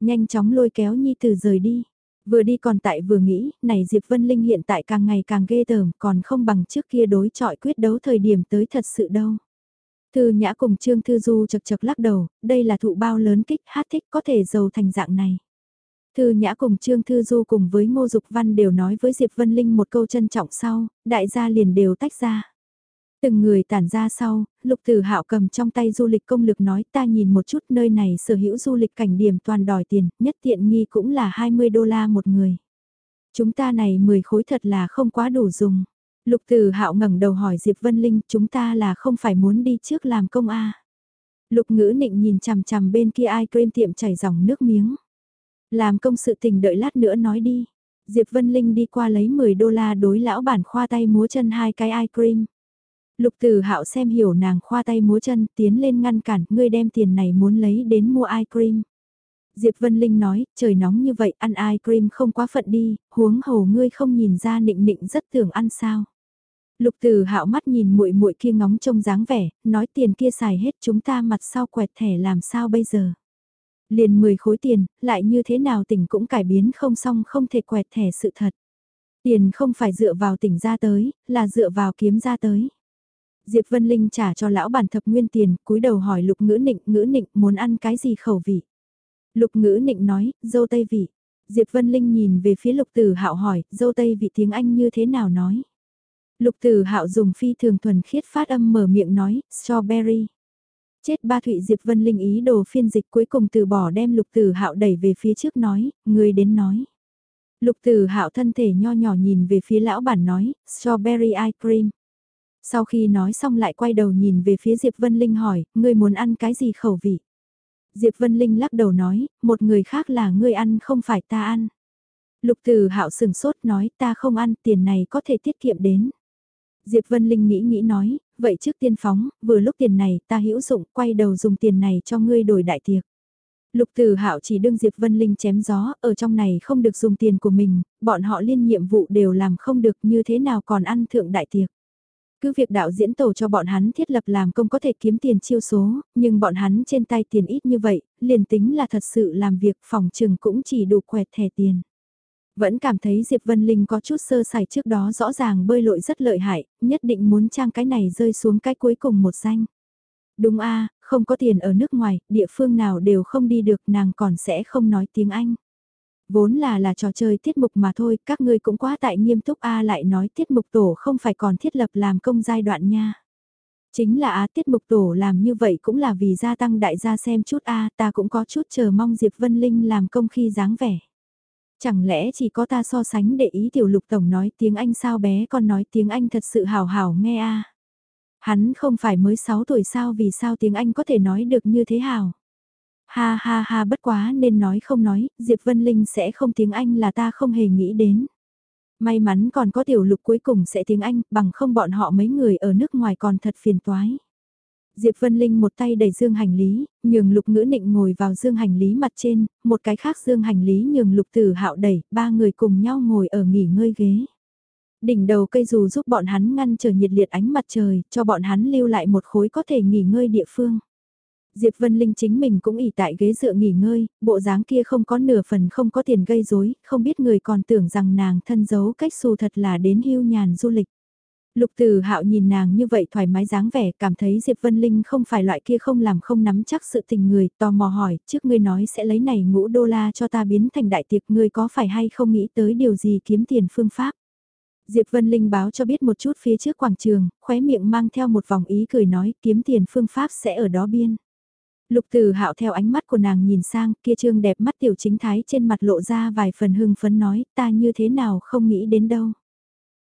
Nhanh chóng lôi kéo Nhi Tử rời đi. Vừa đi còn tại vừa nghĩ, này Diệp Vân Linh hiện tại càng ngày càng ghê tởm, còn không bằng trước kia đối chọi quyết đấu thời điểm tới thật sự đâu. Thư Nhã cùng Trương Thư Du chật chật lắc đầu, đây là thụ bao lớn kích hát thích có thể giàu thành dạng này. Thư Nhã cùng Trương Thư Du cùng với Ngô Dục Văn đều nói với Diệp Vân Linh một câu trân trọng sau, đại gia liền đều tách ra. Từng người tản ra sau, lục tử hạo cầm trong tay du lịch công lực nói ta nhìn một chút nơi này sở hữu du lịch cảnh điểm toàn đòi tiền, nhất tiện nghi cũng là 20 đô la một người. Chúng ta này 10 khối thật là không quá đủ dùng. Lục tử hạo ngẩng đầu hỏi Diệp Vân Linh chúng ta là không phải muốn đi trước làm công a Lục ngữ nịnh nhìn chằm chằm bên kia ai cream tiệm chảy dòng nước miếng. Làm công sự tình đợi lát nữa nói đi. Diệp Vân Linh đi qua lấy 10 đô la đối lão bản khoa tay múa chân hai cái ice cream. Lục Từ Hạo xem hiểu nàng khoa tay múa chân, tiến lên ngăn cản, ngươi đem tiền này muốn lấy đến mua ice cream. Diệp Vân Linh nói, trời nóng như vậy, ăn ice cream không quá phận đi, huống hồ ngươi không nhìn ra nịnh nịnh rất tưởng ăn sao. Lục Từ Hạo mắt nhìn muội muội kia ngóng trông dáng vẻ, nói tiền kia xài hết chúng ta mặt sau quẹt thẻ làm sao bây giờ. Liền 10 khối tiền, lại như thế nào tỉnh cũng cải biến không xong không thể quẹt thẻ sự thật. Tiền không phải dựa vào tỉnh ra tới, là dựa vào kiếm ra tới. Diệp Vân Linh trả cho lão bản thập nguyên tiền, cúi đầu hỏi lục ngữ nịnh, ngữ nịnh muốn ăn cái gì khẩu vị. Lục ngữ nịnh nói, dâu tây vị. Diệp Vân Linh nhìn về phía lục tử hạo hỏi, dâu tây vị tiếng Anh như thế nào nói. Lục tử hạo dùng phi thường thuần khiết phát âm mở miệng nói, strawberry. Chết ba thụy Diệp Vân Linh ý đồ phiên dịch cuối cùng từ bỏ đem lục tử hạo đẩy về phía trước nói, người đến nói. Lục tử hạo thân thể nho nhỏ nhìn về phía lão bản nói, strawberry ice cream. Sau khi nói xong lại quay đầu nhìn về phía Diệp Vân Linh hỏi, ngươi muốn ăn cái gì khẩu vị? Diệp Vân Linh lắc đầu nói, một người khác là ngươi ăn không phải ta ăn. Lục Từ Hạo sừng sốt nói ta không ăn tiền này có thể tiết kiệm đến. Diệp Vân Linh nghĩ nghĩ nói, vậy trước tiên phóng, vừa lúc tiền này ta hữu dụng quay đầu dùng tiền này cho ngươi đổi đại tiệc. Lục Từ Hạo chỉ đương Diệp Vân Linh chém gió, ở trong này không được dùng tiền của mình, bọn họ liên nhiệm vụ đều làm không được như thế nào còn ăn thượng đại tiệc. Cứ việc đạo diễn tổ cho bọn hắn thiết lập làm công có thể kiếm tiền chiêu số, nhưng bọn hắn trên tay tiền ít như vậy, liền tính là thật sự làm việc phòng trừng cũng chỉ đủ quẹt thẻ tiền. Vẫn cảm thấy Diệp Vân Linh có chút sơ sài trước đó rõ ràng bơi lội rất lợi hại, nhất định muốn trang cái này rơi xuống cái cuối cùng một danh. Đúng a không có tiền ở nước ngoài, địa phương nào đều không đi được nàng còn sẽ không nói tiếng Anh. Vốn là là trò chơi tiết mục mà thôi, các ngươi cũng quá tại nghiêm túc A lại nói tiết mục tổ không phải còn thiết lập làm công giai đoạn nha. Chính là A tiết mục tổ làm như vậy cũng là vì gia tăng đại gia xem chút A ta cũng có chút chờ mong Diệp Vân Linh làm công khi dáng vẻ. Chẳng lẽ chỉ có ta so sánh để ý tiểu lục tổng nói tiếng Anh sao bé con nói tiếng Anh thật sự hào hào nghe A. Hắn không phải mới 6 tuổi sao vì sao tiếng Anh có thể nói được như thế hào. Ha ha ha bất quá nên nói không nói, Diệp Vân Linh sẽ không tiếng Anh là ta không hề nghĩ đến. May mắn còn có tiểu lục cuối cùng sẽ tiếng Anh, bằng không bọn họ mấy người ở nước ngoài còn thật phiền toái. Diệp Vân Linh một tay đẩy dương hành lý, nhường lục ngữ nịnh ngồi vào dương hành lý mặt trên, một cái khác dương hành lý nhường lục tử hạo đẩy, ba người cùng nhau ngồi ở nghỉ ngơi ghế. Đỉnh đầu cây dù giúp bọn hắn ngăn trở nhiệt liệt ánh mặt trời, cho bọn hắn lưu lại một khối có thể nghỉ ngơi địa phương. Diệp Vân Linh chính mình cũng ỉ tại ghế dựa nghỉ ngơi, bộ dáng kia không có nửa phần không có tiền gây rối, không biết người còn tưởng rằng nàng thân giấu cách xù thật là đến hưu nhàn du lịch. Lục Từ Hạo nhìn nàng như vậy thoải mái dáng vẻ, cảm thấy Diệp Vân Linh không phải loại kia không làm không nắm chắc sự tình người, tò mò hỏi, trước ngươi nói sẽ lấy này ngũ đô la cho ta biến thành đại tiệc, ngươi có phải hay không nghĩ tới điều gì kiếm tiền phương pháp? Diệp Vân Linh báo cho biết một chút phía trước quảng trường, khóe miệng mang theo một vòng ý cười nói, kiếm tiền phương pháp sẽ ở đó biên. Lục Từ Hạo theo ánh mắt của nàng nhìn sang, kia trương đẹp mắt tiểu chính thái trên mặt lộ ra vài phần hưng phấn nói, ta như thế nào không nghĩ đến đâu.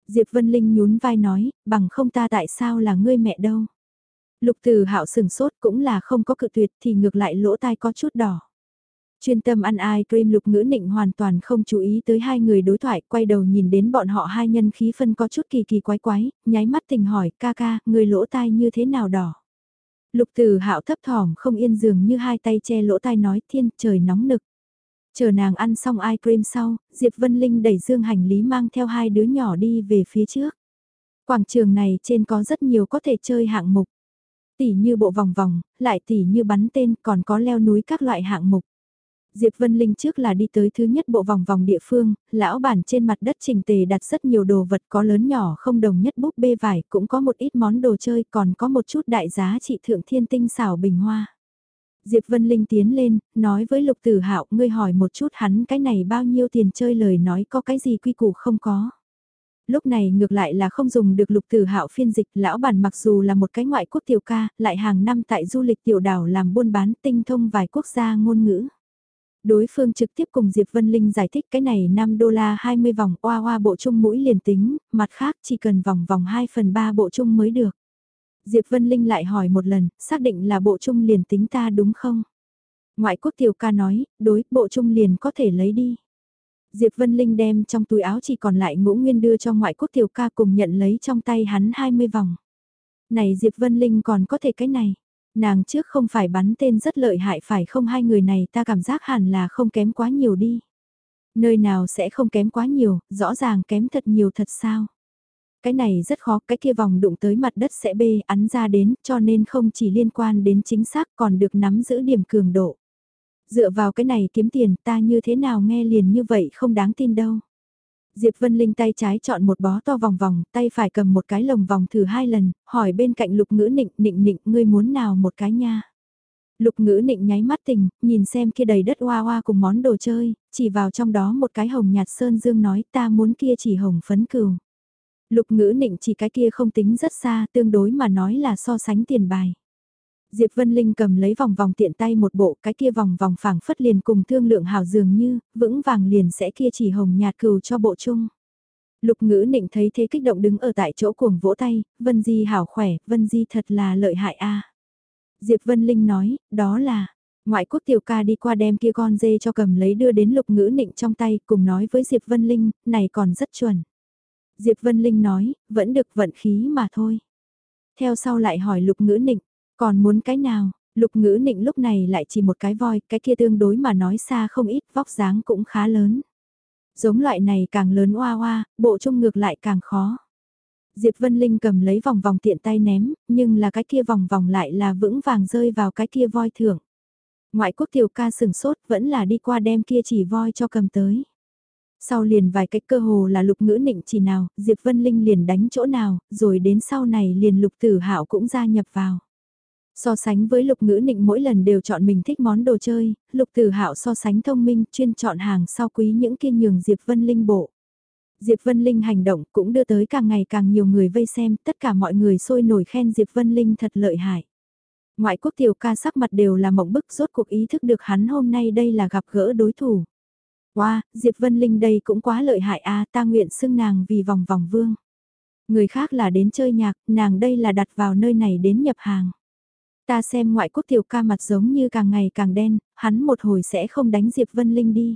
Diệp Vân Linh nhún vai nói, bằng không ta tại sao là ngươi mẹ đâu. Lục Từ Hạo sừng sốt cũng là không có cự tuyệt thì ngược lại lỗ tai có chút đỏ. Chuyên tâm ăn ai cream lục ngữ nịnh hoàn toàn không chú ý tới hai người đối thoại, quay đầu nhìn đến bọn họ hai nhân khí phân có chút kỳ kỳ quái quái, nháy mắt tình hỏi, ca ca, người lỗ tai như thế nào đỏ. Lục Từ Hạo thấp thỏm không yên dường như hai tay che lỗ tai nói thiên trời nóng nực. Chờ nàng ăn xong ice cream sau, Diệp Vân Linh đẩy dương hành lý mang theo hai đứa nhỏ đi về phía trước. Quảng trường này trên có rất nhiều có thể chơi hạng mục. Tỉ như bộ vòng vòng, lại tỉ như bắn tên, còn có leo núi các loại hạng mục. Diệp Vân Linh trước là đi tới thứ nhất bộ vòng vòng địa phương, lão bản trên mặt đất trình tề đặt rất nhiều đồ vật có lớn nhỏ không đồng nhất búp bê vải, cũng có một ít món đồ chơi, còn có một chút đại giá trị thượng thiên tinh xảo bình hoa. Diệp Vân Linh tiến lên, nói với Lục Tử Hạo, ngươi hỏi một chút hắn cái này bao nhiêu tiền chơi lời nói có cái gì quy củ không có. Lúc này ngược lại là không dùng được Lục Tử Hạo phiên dịch, lão bản mặc dù là một cái ngoại quốc tiểu ca, lại hàng năm tại du lịch tiểu đảo làm buôn bán tinh thông vài quốc gia ngôn ngữ. Đối phương trực tiếp cùng Diệp Vân Linh giải thích cái này 5 đô la 20 vòng oa oa bộ chung mũi liền tính, mặt khác chỉ cần vòng vòng 2 phần 3 bộ chung mới được. Diệp Vân Linh lại hỏi một lần, xác định là bộ chung liền tính ta đúng không? Ngoại quốc tiểu ca nói, đối, bộ chung liền có thể lấy đi. Diệp Vân Linh đem trong túi áo chỉ còn lại ngũ nguyên đưa cho ngoại quốc tiểu ca cùng nhận lấy trong tay hắn 20 vòng. Này Diệp Vân Linh còn có thể cái này. Nàng trước không phải bắn tên rất lợi hại phải không hai người này ta cảm giác hẳn là không kém quá nhiều đi. Nơi nào sẽ không kém quá nhiều, rõ ràng kém thật nhiều thật sao. Cái này rất khó, cái kia vòng đụng tới mặt đất sẽ bê ắn ra đến cho nên không chỉ liên quan đến chính xác còn được nắm giữ điểm cường độ. Dựa vào cái này kiếm tiền ta như thế nào nghe liền như vậy không đáng tin đâu. Diệp Vân Linh tay trái chọn một bó to vòng vòng, tay phải cầm một cái lồng vòng thử hai lần, hỏi bên cạnh lục ngữ nịnh nịnh nịnh ngươi muốn nào một cái nha. Lục ngữ nịnh nháy mắt tình, nhìn xem kia đầy đất hoa hoa cùng món đồ chơi, chỉ vào trong đó một cái hồng nhạt sơn dương nói ta muốn kia chỉ hồng phấn cừu. Lục ngữ nịnh chỉ cái kia không tính rất xa, tương đối mà nói là so sánh tiền bài. Diệp Vân Linh cầm lấy vòng vòng tiện tay một bộ cái kia vòng vòng phẳng phất liền cùng thương lượng hào dường như, vững vàng liền sẽ kia chỉ hồng nhạt cừu cho bộ chung. Lục ngữ nịnh thấy thế kích động đứng ở tại chỗ cuồng vỗ tay, Vân Di hảo khỏe, Vân Di thật là lợi hại a. Diệp Vân Linh nói, đó là, ngoại quốc tiểu ca đi qua đem kia con dê cho cầm lấy đưa đến lục ngữ nịnh trong tay cùng nói với Diệp Vân Linh, này còn rất chuẩn. Diệp Vân Linh nói, vẫn được vận khí mà thôi. Theo sau lại hỏi lục ngữ nịnh, còn muốn cái nào? Lục ngữ nịnh lúc này lại chỉ một cái voi, cái kia tương đối mà nói xa không ít, vóc dáng cũng khá lớn. Giống loại này càng lớn oa oa, bộ trung ngược lại càng khó. Diệp Vân Linh cầm lấy vòng vòng tiện tay ném, nhưng là cái kia vòng vòng lại là vững vàng rơi vào cái kia voi thưởng. Ngoại quốc tiểu ca sừng sốt vẫn là đi qua đem kia chỉ voi cho cầm tới. Sau liền vài cách cơ hồ là lục ngữ nịnh chỉ nào, Diệp Vân Linh liền đánh chỗ nào, rồi đến sau này liền lục tử hạo cũng gia nhập vào. So sánh với lục ngữ nịnh mỗi lần đều chọn mình thích món đồ chơi, lục tử hạo so sánh thông minh chuyên chọn hàng sau quý những kiên nhường Diệp Vân Linh bộ. Diệp Vân Linh hành động cũng đưa tới càng ngày càng nhiều người vây xem, tất cả mọi người sôi nổi khen Diệp Vân Linh thật lợi hại. Ngoại quốc tiểu ca sắc mặt đều là mộng bức rốt cuộc ý thức được hắn hôm nay đây là gặp gỡ đối thủ. Wow, Diệp Vân Linh đây cũng quá lợi hại a ta nguyện xưng nàng vì vòng vòng vương. Người khác là đến chơi nhạc, nàng đây là đặt vào nơi này đến nhập hàng. Ta xem ngoại quốc tiểu ca mặt giống như càng ngày càng đen, hắn một hồi sẽ không đánh Diệp Vân Linh đi.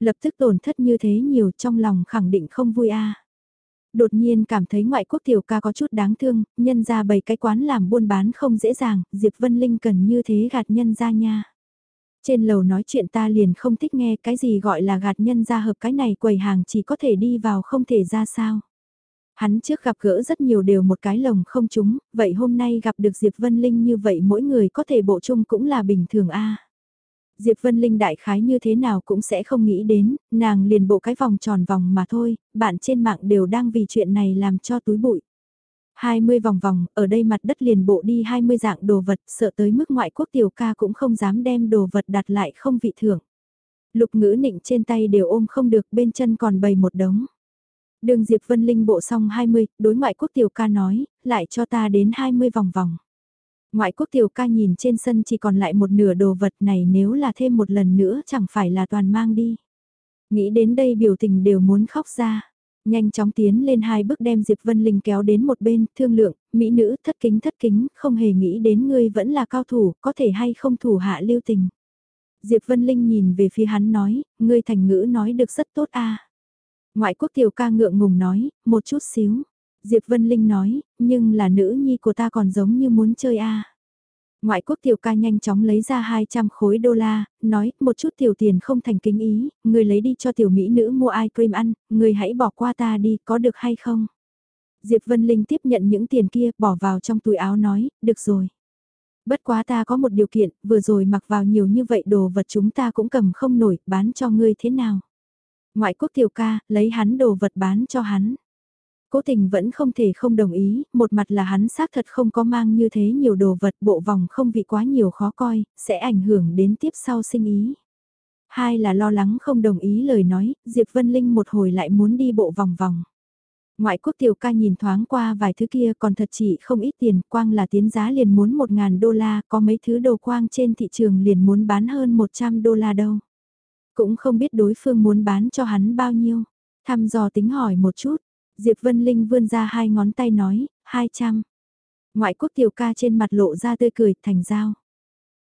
Lập tức tổn thất như thế nhiều trong lòng khẳng định không vui a. Đột nhiên cảm thấy ngoại quốc tiểu ca có chút đáng thương, nhân ra bày cái quán làm buôn bán không dễ dàng, Diệp Vân Linh cần như thế gạt nhân ra nha. Trên lầu nói chuyện ta liền không thích nghe cái gì gọi là gạt nhân ra hợp cái này quầy hàng chỉ có thể đi vào không thể ra sao. Hắn trước gặp gỡ rất nhiều đều một cái lồng không trúng, vậy hôm nay gặp được Diệp Vân Linh như vậy mỗi người có thể bộ chung cũng là bình thường a. Diệp Vân Linh đại khái như thế nào cũng sẽ không nghĩ đến, nàng liền bộ cái vòng tròn vòng mà thôi, bạn trên mạng đều đang vì chuyện này làm cho túi bụi. 20 vòng vòng, ở đây mặt đất liền bộ đi 20 dạng đồ vật, sợ tới mức ngoại quốc tiểu ca cũng không dám đem đồ vật đặt lại không vị thưởng. Lục ngữ nịnh trên tay đều ôm không được, bên chân còn bầy một đống. Đường Diệp Vân Linh bộ xong 20, đối ngoại quốc tiểu ca nói, lại cho ta đến 20 vòng vòng. Ngoại quốc tiểu ca nhìn trên sân chỉ còn lại một nửa đồ vật này nếu là thêm một lần nữa chẳng phải là toàn mang đi. Nghĩ đến đây biểu tình đều muốn khóc ra. Nhanh chóng tiến lên hai bước đem Diệp Vân Linh kéo đến một bên, thương lượng, mỹ nữ thất kính thất kính, không hề nghĩ đến ngươi vẫn là cao thủ, có thể hay không thủ hạ lưu tình. Diệp Vân Linh nhìn về phía hắn nói, ngươi thành ngữ nói được rất tốt a. Ngoại quốc tiểu ca ngượng ngùng nói, một chút xíu. Diệp Vân Linh nói, nhưng là nữ nhi của ta còn giống như muốn chơi a. Ngoại quốc tiểu ca nhanh chóng lấy ra 200 khối đô la, nói, một chút tiểu tiền không thành kính ý, người lấy đi cho tiểu mỹ nữ mua ice cream ăn, người hãy bỏ qua ta đi, có được hay không? Diệp Vân Linh tiếp nhận những tiền kia, bỏ vào trong túi áo nói, được rồi. Bất quá ta có một điều kiện, vừa rồi mặc vào nhiều như vậy đồ vật chúng ta cũng cầm không nổi, bán cho ngươi thế nào? Ngoại quốc tiểu ca, lấy hắn đồ vật bán cho hắn. Cố tình vẫn không thể không đồng ý, một mặt là hắn xác thật không có mang như thế nhiều đồ vật bộ vòng không vị quá nhiều khó coi, sẽ ảnh hưởng đến tiếp sau sinh ý. Hai là lo lắng không đồng ý lời nói, Diệp Vân Linh một hồi lại muốn đi bộ vòng vòng. Ngoại quốc tiểu ca nhìn thoáng qua vài thứ kia còn thật chỉ không ít tiền, quang là tiến giá liền muốn 1.000 đô la, có mấy thứ đồ quang trên thị trường liền muốn bán hơn 100 đô la đâu. Cũng không biết đối phương muốn bán cho hắn bao nhiêu. Thăm dò tính hỏi một chút, Diệp Vân Linh vươn ra hai ngón tay nói, 200. Ngoại quốc tiểu ca trên mặt lộ ra tươi cười, thành giao.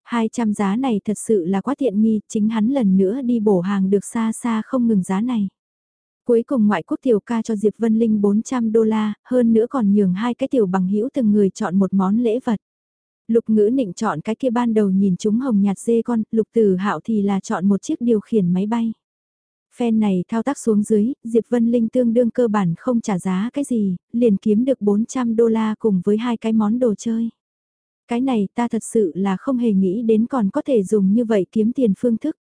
200 giá này thật sự là quá tiện nghi, chính hắn lần nữa đi bổ hàng được xa xa không ngừng giá này. Cuối cùng ngoại quốc tiểu ca cho Diệp Vân Linh 400 đô la, hơn nữa còn nhường hai cái tiểu bằng hữu từng người chọn một món lễ vật. Lục ngữ nịnh chọn cái kia ban đầu nhìn chúng hồng nhạt dê con, lục tử hạo thì là chọn một chiếc điều khiển máy bay. Phen này thao tác xuống dưới, Diệp Vân Linh tương đương cơ bản không trả giá cái gì, liền kiếm được 400 đô la cùng với hai cái món đồ chơi. Cái này ta thật sự là không hề nghĩ đến còn có thể dùng như vậy kiếm tiền phương thức.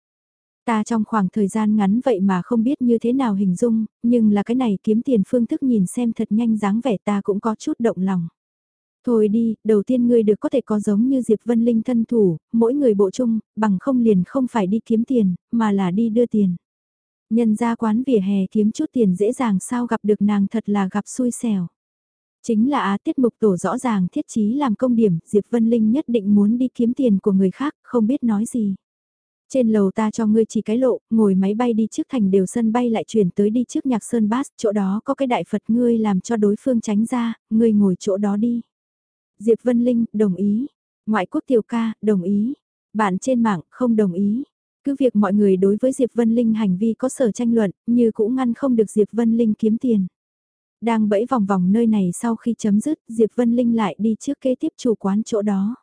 Ta trong khoảng thời gian ngắn vậy mà không biết như thế nào hình dung, nhưng là cái này kiếm tiền phương thức nhìn xem thật nhanh dáng vẻ ta cũng có chút động lòng. Thôi đi, đầu tiên ngươi được có thể có giống như Diệp Vân Linh thân thủ, mỗi người bộ chung, bằng không liền không phải đi kiếm tiền, mà là đi đưa tiền. Nhân ra quán vỉa hè kiếm chút tiền dễ dàng sao gặp được nàng thật là gặp xui xẻo. Chính là á tiết mục tổ rõ ràng thiết chí làm công điểm, Diệp Vân Linh nhất định muốn đi kiếm tiền của người khác, không biết nói gì. Trên lầu ta cho ngươi chỉ cái lộ, ngồi máy bay đi trước thành đều sân bay lại chuyển tới đi trước nhạc sơn bát, chỗ đó có cái đại Phật ngươi làm cho đối phương tránh ra, ngươi ngồi chỗ đó đi. Diệp Vân Linh, đồng ý. Ngoại quốc tiểu ca, đồng ý. Bạn trên mạng, không đồng ý. Cứ việc mọi người đối với Diệp Vân Linh hành vi có sở tranh luận, như cũng ngăn không được Diệp Vân Linh kiếm tiền. Đang bẫy vòng vòng nơi này sau khi chấm dứt, Diệp Vân Linh lại đi trước kế tiếp chủ quán chỗ đó.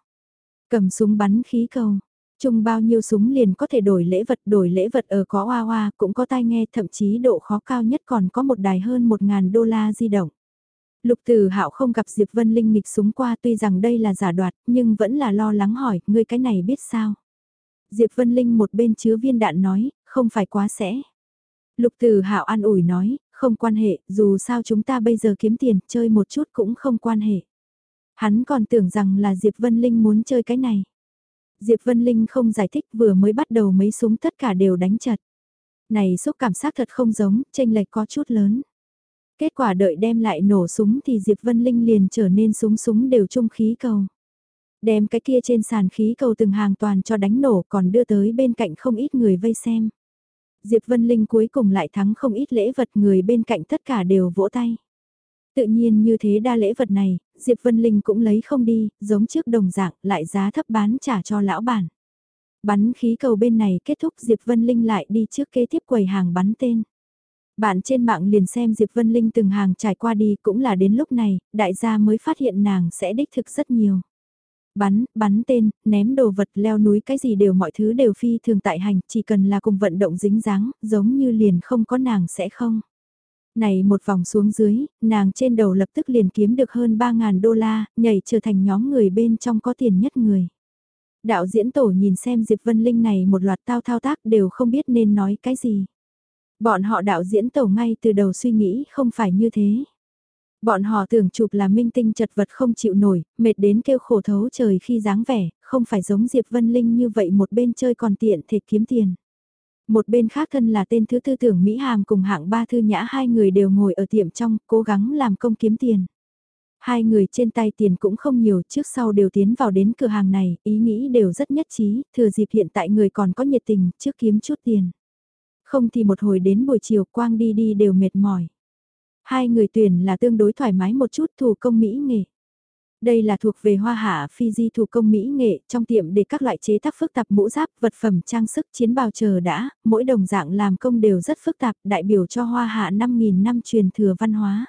Cầm súng bắn khí cầu. Chung bao nhiêu súng liền có thể đổi lễ vật, đổi lễ vật ở có hoa hoa, cũng có tai nghe, thậm chí độ khó cao nhất còn có một đài hơn 1.000 đô la di động. Lục Tử Hạo không gặp Diệp Vân Linh nghịch súng qua tuy rằng đây là giả đoạt, nhưng vẫn là lo lắng hỏi, ngươi cái này biết sao? Diệp Vân Linh một bên chứa viên đạn nói, không phải quá sẽ. Lục Tử Hạo an ủi nói, không quan hệ, dù sao chúng ta bây giờ kiếm tiền, chơi một chút cũng không quan hệ. Hắn còn tưởng rằng là Diệp Vân Linh muốn chơi cái này. Diệp Vân Linh không giải thích vừa mới bắt đầu mấy súng tất cả đều đánh chật. Này xúc cảm giác thật không giống, tranh lệch có chút lớn. Kết quả đợi đem lại nổ súng thì Diệp Vân Linh liền trở nên súng súng đều trung khí cầu. Đem cái kia trên sàn khí cầu từng hàng toàn cho đánh nổ còn đưa tới bên cạnh không ít người vây xem. Diệp Vân Linh cuối cùng lại thắng không ít lễ vật người bên cạnh tất cả đều vỗ tay. Tự nhiên như thế đa lễ vật này, Diệp Vân Linh cũng lấy không đi, giống trước đồng dạng, lại giá thấp bán trả cho lão bản. Bắn khí cầu bên này kết thúc Diệp Vân Linh lại đi trước kế tiếp quầy hàng bắn tên. Bạn trên mạng liền xem Diệp Vân Linh từng hàng trải qua đi cũng là đến lúc này, đại gia mới phát hiện nàng sẽ đích thực rất nhiều. Bắn, bắn tên, ném đồ vật leo núi cái gì đều mọi thứ đều phi thường tại hành, chỉ cần là cùng vận động dính dáng, giống như liền không có nàng sẽ không. Này một vòng xuống dưới, nàng trên đầu lập tức liền kiếm được hơn 3.000 đô la, nhảy trở thành nhóm người bên trong có tiền nhất người. Đạo diễn tổ nhìn xem Diệp Vân Linh này một loạt tao thao tác đều không biết nên nói cái gì. Bọn họ đạo diễn tẩu ngay từ đầu suy nghĩ không phải như thế. Bọn họ tưởng chụp là minh tinh chật vật không chịu nổi, mệt đến kêu khổ thấu trời khi dáng vẻ, không phải giống Diệp Vân Linh như vậy một bên chơi còn tiện thể kiếm tiền. Một bên khác thân là tên thứ tư tưởng Mỹ Hàm cùng hạng ba thư nhã hai người đều ngồi ở tiệm trong, cố gắng làm công kiếm tiền. Hai người trên tay tiền cũng không nhiều, trước sau đều tiến vào đến cửa hàng này, ý nghĩ đều rất nhất trí, thừa dịp hiện tại người còn có nhiệt tình, trước kiếm chút tiền. Không thì một hồi đến buổi chiều quang đi đi đều mệt mỏi. Hai người tuyển là tương đối thoải mái một chút thủ công mỹ nghệ. Đây là thuộc về hoa hạ phi di thủ công mỹ nghệ, trong tiệm để các loại chế tác phức tạp mũ giáp, vật phẩm trang sức chiến bào chờ đã, mỗi đồng dạng làm công đều rất phức tạp, đại biểu cho hoa hạ 5.000 năm truyền thừa văn hóa.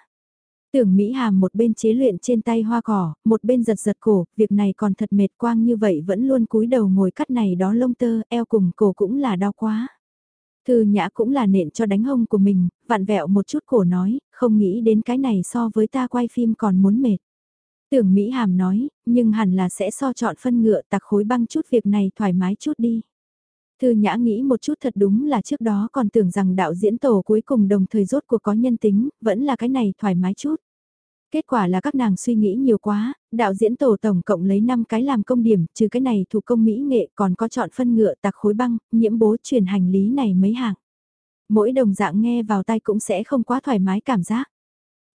Tưởng Mỹ Hàm một bên chế luyện trên tay hoa cỏ, một bên giật giật cổ, việc này còn thật mệt quang như vậy vẫn luôn cúi đầu ngồi cắt này đó lông tơ, eo cùng cổ cũng là đau quá. Thư nhã cũng là nện cho đánh hông của mình, vặn vẹo một chút cổ nói, không nghĩ đến cái này so với ta quay phim còn muốn mệt. Tưởng Mỹ Hàm nói, nhưng hẳn là sẽ so chọn phân ngựa tặc khối băng chút việc này thoải mái chút đi. Thư Nhã nghĩ một chút thật đúng là trước đó còn tưởng rằng đạo diễn tổ cuối cùng đồng thời rốt cuộc có nhân tính, vẫn là cái này thoải mái chút. Kết quả là các nàng suy nghĩ nhiều quá, đạo diễn tổ tổng cộng lấy 5 cái làm công điểm, trừ cái này thủ công mỹ nghệ còn có chọn phân ngựa tạc khối băng, nhiễm bố chuyển hành lý này mấy hạng. Mỗi đồng dạng nghe vào tay cũng sẽ không quá thoải mái cảm giác.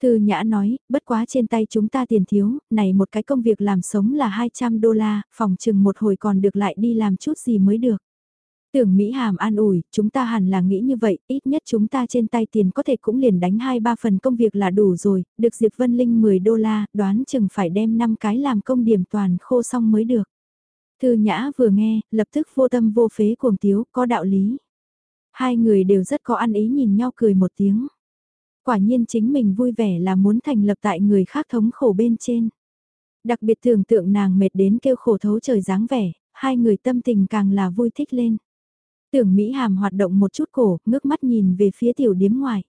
Thư Nhã nói, bất quá trên tay chúng ta tiền thiếu, này một cái công việc làm sống là 200 đô la, phòng chừng một hồi còn được lại đi làm chút gì mới được. Tưởng Mỹ Hàm an ủi, chúng ta hẳn là nghĩ như vậy, ít nhất chúng ta trên tay tiền có thể cũng liền đánh 2-3 phần công việc là đủ rồi, được Diệp Vân Linh 10 đô la, đoán chừng phải đem 5 cái làm công điểm toàn khô xong mới được. Thư Nhã vừa nghe, lập tức vô tâm vô phế cuồng tiếu, có đạo lý. Hai người đều rất có ăn ý nhìn nhau cười một tiếng. Quả nhiên chính mình vui vẻ là muốn thành lập tại người khác thống khổ bên trên. Đặc biệt tưởng tượng nàng mệt đến kêu khổ thấu trời dáng vẻ, hai người tâm tình càng là vui thích lên. Tưởng Mỹ Hàm hoạt động một chút cổ, ngước mắt nhìn về phía tiểu điếm ngoài.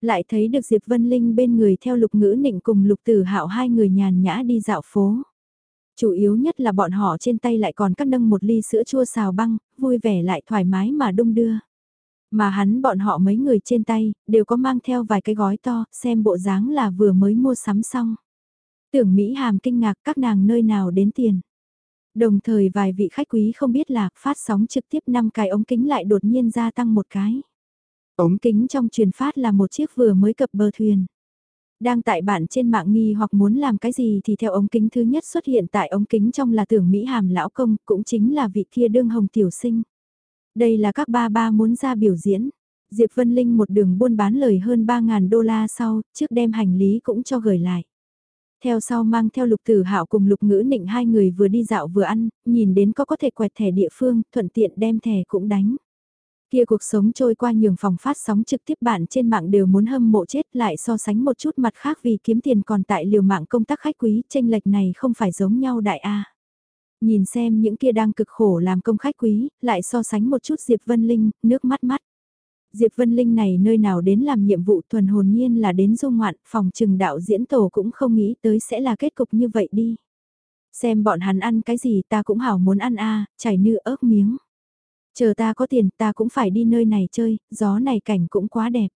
Lại thấy được Diệp Vân Linh bên người theo lục ngữ nịnh cùng lục tử hạo hai người nhàn nhã đi dạo phố. Chủ yếu nhất là bọn họ trên tay lại còn cắt nâng một ly sữa chua xào băng, vui vẻ lại thoải mái mà đung đưa. Mà hắn bọn họ mấy người trên tay, đều có mang theo vài cái gói to, xem bộ dáng là vừa mới mua sắm xong. Tưởng Mỹ Hàm kinh ngạc các nàng nơi nào đến tiền. Đồng thời vài vị khách quý không biết là phát sóng trực tiếp 5 cái ống kính lại đột nhiên gia tăng một cái. Ống kính trong truyền phát là một chiếc vừa mới cập bờ thuyền. Đang tại bạn trên mạng nghi hoặc muốn làm cái gì thì theo ống kính thứ nhất xuất hiện tại ống kính trong là tưởng Mỹ Hàm lão công, cũng chính là vị kia đương hồng tiểu sinh. Đây là các ba ba muốn ra biểu diễn. Diệp Vân Linh một đường buôn bán lời hơn 3.000 đô la sau, trước đem hành lý cũng cho gửi lại. Theo sau mang theo lục tử hạo cùng lục ngữ nịnh hai người vừa đi dạo vừa ăn, nhìn đến có có thể quẹt thẻ địa phương, thuận tiện đem thẻ cũng đánh. Kia cuộc sống trôi qua nhường phòng phát sóng trực tiếp bạn trên mạng đều muốn hâm mộ chết lại so sánh một chút mặt khác vì kiếm tiền còn tại liều mạng công tác khách quý, tranh lệch này không phải giống nhau đại A. Nhìn xem những kia đang cực khổ làm công khách quý, lại so sánh một chút Diệp Vân Linh, nước mắt mắt. Diệp Vân Linh này nơi nào đến làm nhiệm vụ thuần hồn nhiên là đến du ngoạn, phòng trừng đạo diễn tổ cũng không nghĩ tới sẽ là kết cục như vậy đi. Xem bọn hắn ăn cái gì ta cũng hảo muốn ăn a chảy nư ớt miếng. Chờ ta có tiền ta cũng phải đi nơi này chơi, gió này cảnh cũng quá đẹp.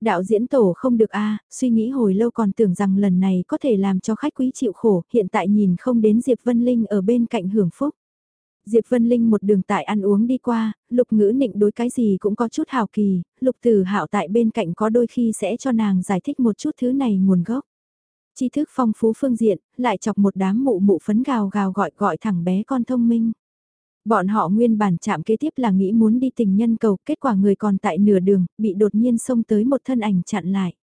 Đạo diễn tổ không được a suy nghĩ hồi lâu còn tưởng rằng lần này có thể làm cho khách quý chịu khổ, hiện tại nhìn không đến Diệp Vân Linh ở bên cạnh hưởng phúc. Diệp Vân Linh một đường tại ăn uống đi qua, lục ngữ nịnh đối cái gì cũng có chút hào kỳ, lục tử hạo tại bên cạnh có đôi khi sẽ cho nàng giải thích một chút thứ này nguồn gốc. Tri thức phong phú phương diện, lại chọc một đám mụ mụ phấn gào gào gọi gọi thẳng bé con thông minh. Bọn họ nguyên bản chạm kế tiếp là nghĩ muốn đi tình nhân cầu, kết quả người còn tại nửa đường, bị đột nhiên xông tới một thân ảnh chặn lại.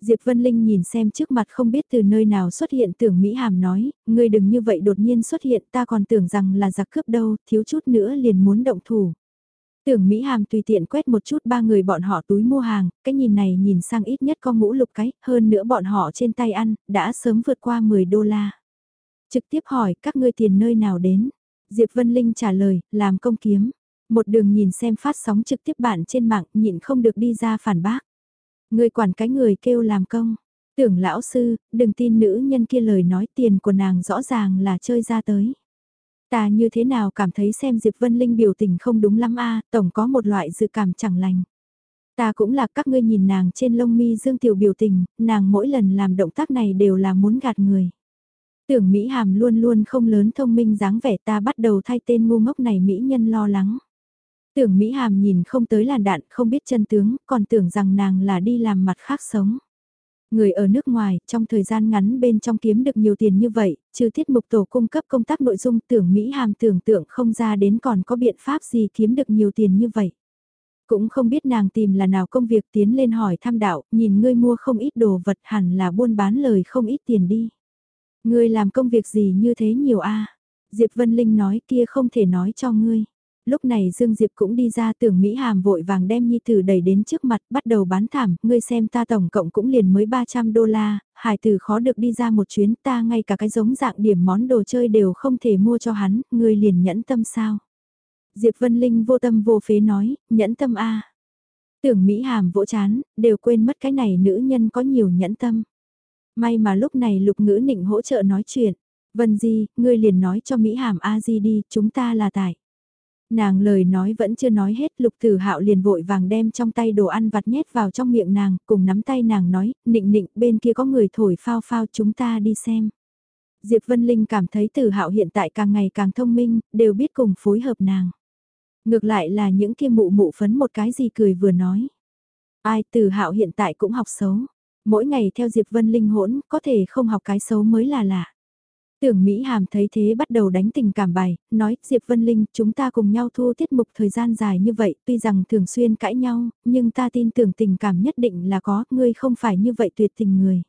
Diệp Vân Linh nhìn xem trước mặt không biết từ nơi nào xuất hiện tưởng Mỹ Hàm nói, ngươi đừng như vậy đột nhiên xuất hiện ta còn tưởng rằng là giặc cướp đâu, thiếu chút nữa liền muốn động thủ. Tưởng Mỹ Hàm tùy tiện quét một chút ba người bọn họ túi mua hàng, cái nhìn này nhìn sang ít nhất có ngũ lục cái, hơn nữa bọn họ trên tay ăn, đã sớm vượt qua 10 đô la. Trực tiếp hỏi các ngươi tiền nơi nào đến. Diệp Vân Linh trả lời, làm công kiếm. Một đường nhìn xem phát sóng trực tiếp bạn trên mạng nhịn không được đi ra phản bác. Ngươi quản cái người kêu làm công. Tưởng lão sư, đừng tin nữ nhân kia lời nói tiền của nàng rõ ràng là chơi ra tới. Ta như thế nào cảm thấy xem Diệp Vân Linh biểu tình không đúng lắm a tổng có một loại dự cảm chẳng lành. Ta cũng là các ngươi nhìn nàng trên lông mi dương tiểu biểu tình, nàng mỗi lần làm động tác này đều là muốn gạt người. Tưởng Mỹ Hàm luôn luôn không lớn thông minh dáng vẻ ta bắt đầu thay tên ngu ngốc này Mỹ nhân lo lắng. Tưởng Mỹ Hàm nhìn không tới làn đạn không biết chân tướng, còn tưởng rằng nàng là đi làm mặt khác sống. Người ở nước ngoài, trong thời gian ngắn bên trong kiếm được nhiều tiền như vậy, trừ tiết mục tổ cung cấp công tác nội dung tưởng Mỹ Hàm tưởng tượng không ra đến còn có biện pháp gì kiếm được nhiều tiền như vậy. Cũng không biết nàng tìm là nào công việc tiến lên hỏi tham đạo, nhìn ngươi mua không ít đồ vật hẳn là buôn bán lời không ít tiền đi. Ngươi làm công việc gì như thế nhiều a Diệp Vân Linh nói kia không thể nói cho ngươi lúc này Dương Diệp cũng đi ra tưởng Mỹ Hàm vội vàng đem Nhi Tử đẩy đến trước mặt bắt đầu bán thảm, ngươi xem ta tổng cộng cũng liền mới 300 đô la, hải tử khó được đi ra một chuyến ta ngay cả cái giống dạng điểm món đồ chơi đều không thể mua cho hắn, ngươi liền nhẫn tâm sao. Diệp Vân Linh vô tâm vô phế nói, nhẫn tâm a Tưởng Mỹ Hàm vỗ chán, đều quên mất cái này nữ nhân có nhiều nhẫn tâm. May mà lúc này lục ngữ nịnh hỗ trợ nói chuyện. Vân Di, ngươi liền nói cho Mỹ Hàm A Di đi, chúng ta là tài Nàng lời nói vẫn chưa nói hết lục tử hạo liền vội vàng đem trong tay đồ ăn vặt nhét vào trong miệng nàng, cùng nắm tay nàng nói, nịnh nịnh bên kia có người thổi phao phao chúng ta đi xem. Diệp Vân Linh cảm thấy tử hạo hiện tại càng ngày càng thông minh, đều biết cùng phối hợp nàng. Ngược lại là những kia mụ mụ phấn một cái gì cười vừa nói. Ai tử hạo hiện tại cũng học xấu. Mỗi ngày theo Diệp Vân Linh hỗn, có thể không học cái xấu mới là lạ. Tưởng Mỹ Hàm thấy thế bắt đầu đánh tình cảm bài, nói Diệp Vân Linh chúng ta cùng nhau thu tiết mục thời gian dài như vậy tuy rằng thường xuyên cãi nhau, nhưng ta tin tưởng tình cảm nhất định là có, ngươi không phải như vậy tuyệt tình người.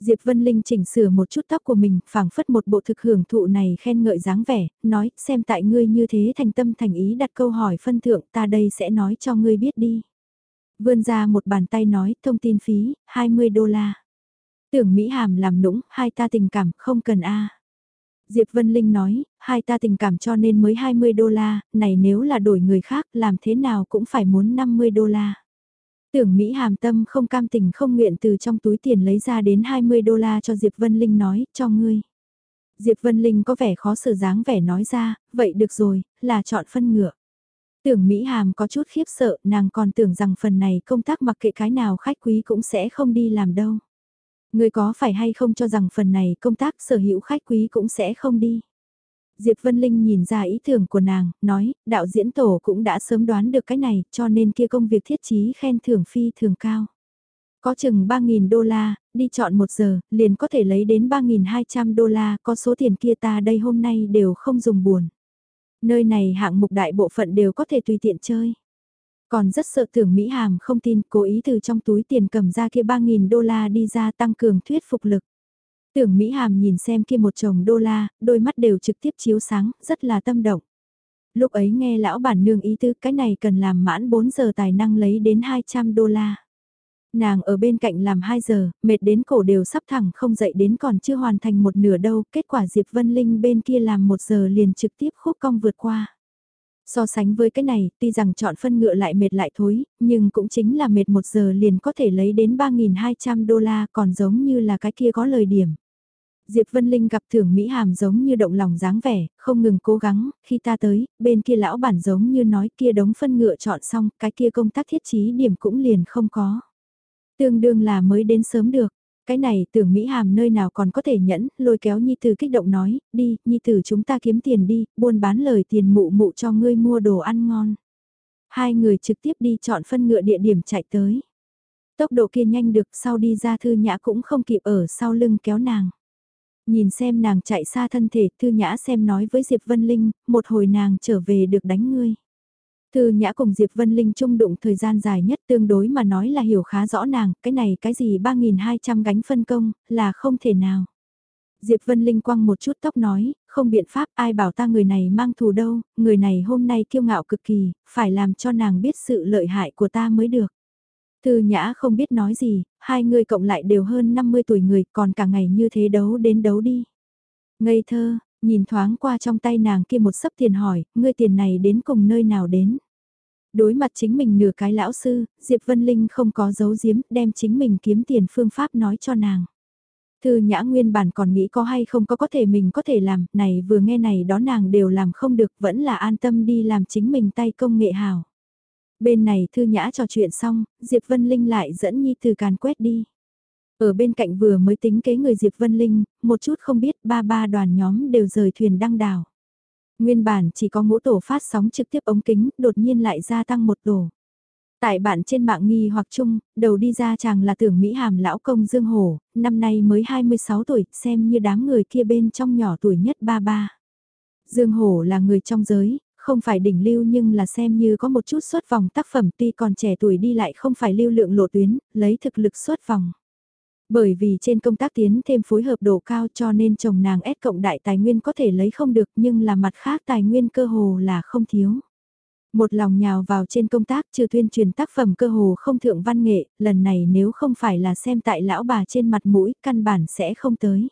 Diệp Vân Linh chỉnh sửa một chút tóc của mình, phảng phất một bộ thực hưởng thụ này khen ngợi dáng vẻ, nói xem tại ngươi như thế thành tâm thành ý đặt câu hỏi phân thượng ta đây sẽ nói cho ngươi biết đi. Vươn ra một bàn tay nói thông tin phí, 20 đô la. Tưởng Mỹ Hàm làm nũng, hai ta tình cảm, không cần a. Diệp Vân Linh nói, hai ta tình cảm cho nên mới 20 đô la, này nếu là đổi người khác làm thế nào cũng phải muốn 50 đô la. Tưởng Mỹ hàm tâm không cam tình không nguyện từ trong túi tiền lấy ra đến 20 đô la cho Diệp Vân Linh nói, cho ngươi. Diệp Vân Linh có vẻ khó xử dáng vẻ nói ra, vậy được rồi, là chọn phân ngựa. Tưởng Mỹ Hàm có chút khiếp sợ, nàng còn tưởng rằng phần này công tác mặc kệ cái nào khách quý cũng sẽ không đi làm đâu. Người có phải hay không cho rằng phần này công tác sở hữu khách quý cũng sẽ không đi. Diệp Vân Linh nhìn ra ý tưởng của nàng, nói, đạo diễn tổ cũng đã sớm đoán được cái này, cho nên kia công việc thiết trí khen thưởng phi thường cao. Có chừng 3.000 đô la, đi chọn một giờ, liền có thể lấy đến 3.200 đô la, có số tiền kia ta đây hôm nay đều không dùng buồn. Nơi này hạng mục đại bộ phận đều có thể tùy tiện chơi. Còn rất sợ tưởng Mỹ Hàm không tin, cố ý từ trong túi tiền cầm ra kia 3.000 đô la đi ra tăng cường thuyết phục lực. Tưởng Mỹ Hàm nhìn xem kia một chồng đô la, đôi mắt đều trực tiếp chiếu sáng, rất là tâm động. Lúc ấy nghe lão bản nương ý tứ cái này cần làm mãn 4 giờ tài năng lấy đến 200 đô la. Nàng ở bên cạnh làm 2 giờ, mệt đến cổ đều sắp thẳng không dậy đến còn chưa hoàn thành một nửa đâu, kết quả Diệp Vân Linh bên kia làm 1 giờ liền trực tiếp khúc cong vượt qua. So sánh với cái này, tuy rằng chọn phân ngựa lại mệt lại thối, nhưng cũng chính là mệt một giờ liền có thể lấy đến 3.200 đô la còn giống như là cái kia có lời điểm. Diệp Vân Linh gặp thưởng Mỹ Hàm giống như động lòng dáng vẻ, không ngừng cố gắng, khi ta tới, bên kia lão bản giống như nói kia đống phân ngựa chọn xong, cái kia công tác thiết trí điểm cũng liền không có. Tương đương là mới đến sớm được, cái này tưởng Mỹ Hàm nơi nào còn có thể nhẫn, lôi kéo Nhi Tử kích động nói, đi, Nhi Tử chúng ta kiếm tiền đi, buôn bán lời tiền mụ mụ cho ngươi mua đồ ăn ngon. Hai người trực tiếp đi chọn phân ngựa địa điểm chạy tới. Tốc độ kia nhanh được sau đi ra thư nhã cũng không kịp ở sau lưng kéo nàng. Nhìn xem nàng chạy xa thân thể, thư nhã xem nói với Diệp Vân Linh, một hồi nàng trở về được đánh ngươi. Thư Nhã cùng Diệp Vân Linh chung đụng thời gian dài nhất tương đối mà nói là hiểu khá rõ nàng, cái này cái gì 3.200 gánh phân công, là không thể nào. Diệp Vân Linh quăng một chút tóc nói, không biện pháp ai bảo ta người này mang thù đâu, người này hôm nay kiêu ngạo cực kỳ, phải làm cho nàng biết sự lợi hại của ta mới được. Thư Nhã không biết nói gì, hai người cộng lại đều hơn 50 tuổi người còn cả ngày như thế đấu đến đấu đi. Ngây thơ, nhìn thoáng qua trong tay nàng kia một sấp tiền hỏi, ngươi tiền này đến cùng nơi nào đến. Đối mặt chính mình nửa cái lão sư, Diệp Vân Linh không có giấu giếm, đem chính mình kiếm tiền phương pháp nói cho nàng. Thư nhã nguyên bản còn nghĩ có hay không có có thể mình có thể làm, này vừa nghe này đó nàng đều làm không được, vẫn là an tâm đi làm chính mình tay công nghệ hào. Bên này thư nhã trò chuyện xong, Diệp Vân Linh lại dẫn Nhi từ càn quét đi. Ở bên cạnh vừa mới tính kế người Diệp Vân Linh, một chút không biết ba ba đoàn nhóm đều rời thuyền đăng đảo. Nguyên bản chỉ có ngũ tổ phát sóng trực tiếp ống kính, đột nhiên lại gia tăng một tổ. Tại bạn trên mạng nghi hoặc chung, đầu đi ra chàng là tưởng Mỹ Hàm lão công Dương Hổ, năm nay mới 26 tuổi, xem như đám người kia bên trong nhỏ tuổi nhất ba ba. Dương Hổ là người trong giới, không phải đỉnh lưu nhưng là xem như có một chút xuất vòng tác phẩm tuy còn trẻ tuổi đi lại không phải lưu lượng lộ tuyến, lấy thực lực xuất vòng. Bởi vì trên công tác tiến thêm phối hợp độ cao cho nên chồng nàng s cộng đại tài nguyên có thể lấy không được nhưng là mặt khác tài nguyên cơ hồ là không thiếu. Một lòng nhào vào trên công tác trừ tuyên truyền tác phẩm cơ hồ không thượng văn nghệ, lần này nếu không phải là xem tại lão bà trên mặt mũi, căn bản sẽ không tới.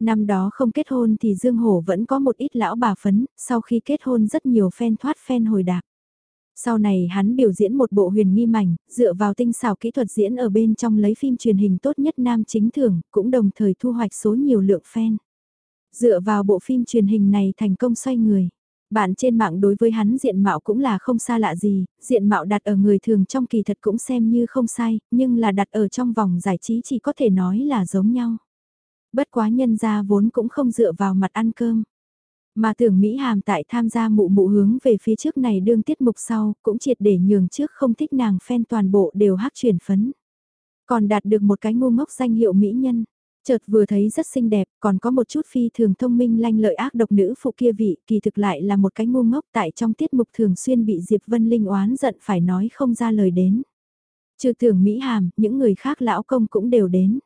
Năm đó không kết hôn thì Dương Hổ vẫn có một ít lão bà phấn, sau khi kết hôn rất nhiều fan thoát fan hồi đạp. Sau này hắn biểu diễn một bộ huyền nghi mảnh, dựa vào tinh xảo kỹ thuật diễn ở bên trong lấy phim truyền hình tốt nhất nam chính thưởng, cũng đồng thời thu hoạch số nhiều lượng fan. Dựa vào bộ phim truyền hình này thành công xoay người. Bạn trên mạng đối với hắn diện mạo cũng là không xa lạ gì, diện mạo đặt ở người thường trong kỳ thật cũng xem như không sai, nhưng là đặt ở trong vòng giải trí chỉ có thể nói là giống nhau. Bất quá nhân gia vốn cũng không dựa vào mặt ăn cơm. Mà tưởng Mỹ Hàm tại tham gia mụ mụ hướng về phía trước này đương tiết mục sau, cũng triệt để nhường trước không thích nàng phen toàn bộ đều hát chuyển phấn. Còn đạt được một cái ngu ngốc danh hiệu Mỹ nhân. Chợt vừa thấy rất xinh đẹp, còn có một chút phi thường thông minh lanh lợi ác độc nữ phụ kia vị, kỳ thực lại là một cái ngu ngốc tại trong tiết mục thường xuyên bị Diệp Vân Linh oán giận phải nói không ra lời đến. Trừ tưởng Mỹ Hàm, những người khác lão công cũng đều đến.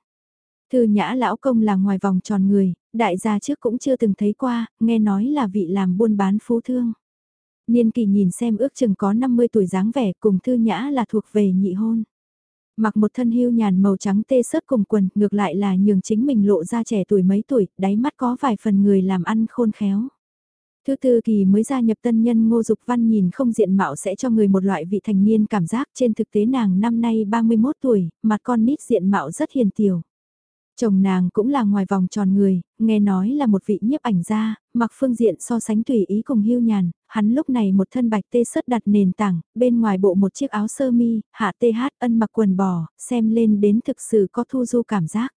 Thư nhã lão công là ngoài vòng tròn người, đại gia trước cũng chưa từng thấy qua, nghe nói là vị làm buôn bán phú thương. Niên kỳ nhìn xem ước chừng có 50 tuổi dáng vẻ cùng thư nhã là thuộc về nhị hôn. Mặc một thân hưu nhàn màu trắng tê sớt cùng quần, ngược lại là nhường chính mình lộ ra trẻ tuổi mấy tuổi, đáy mắt có vài phần người làm ăn khôn khéo. Thứ tư kỳ mới gia nhập tân nhân Ngô Dục Văn nhìn không diện mạo sẽ cho người một loại vị thành niên cảm giác trên thực tế nàng năm nay 31 tuổi, mặt con nít diện mạo rất hiền tiểu. Chồng nàng cũng là ngoài vòng tròn người, nghe nói là một vị nhiếp ảnh gia, mặc phương diện so sánh tùy ý cùng hưu nhàn, hắn lúc này một thân bạch tê sất đặt nền tảng, bên ngoài bộ một chiếc áo sơ mi, hạ tê hát ân mặc quần bò, xem lên đến thực sự có thu du cảm giác.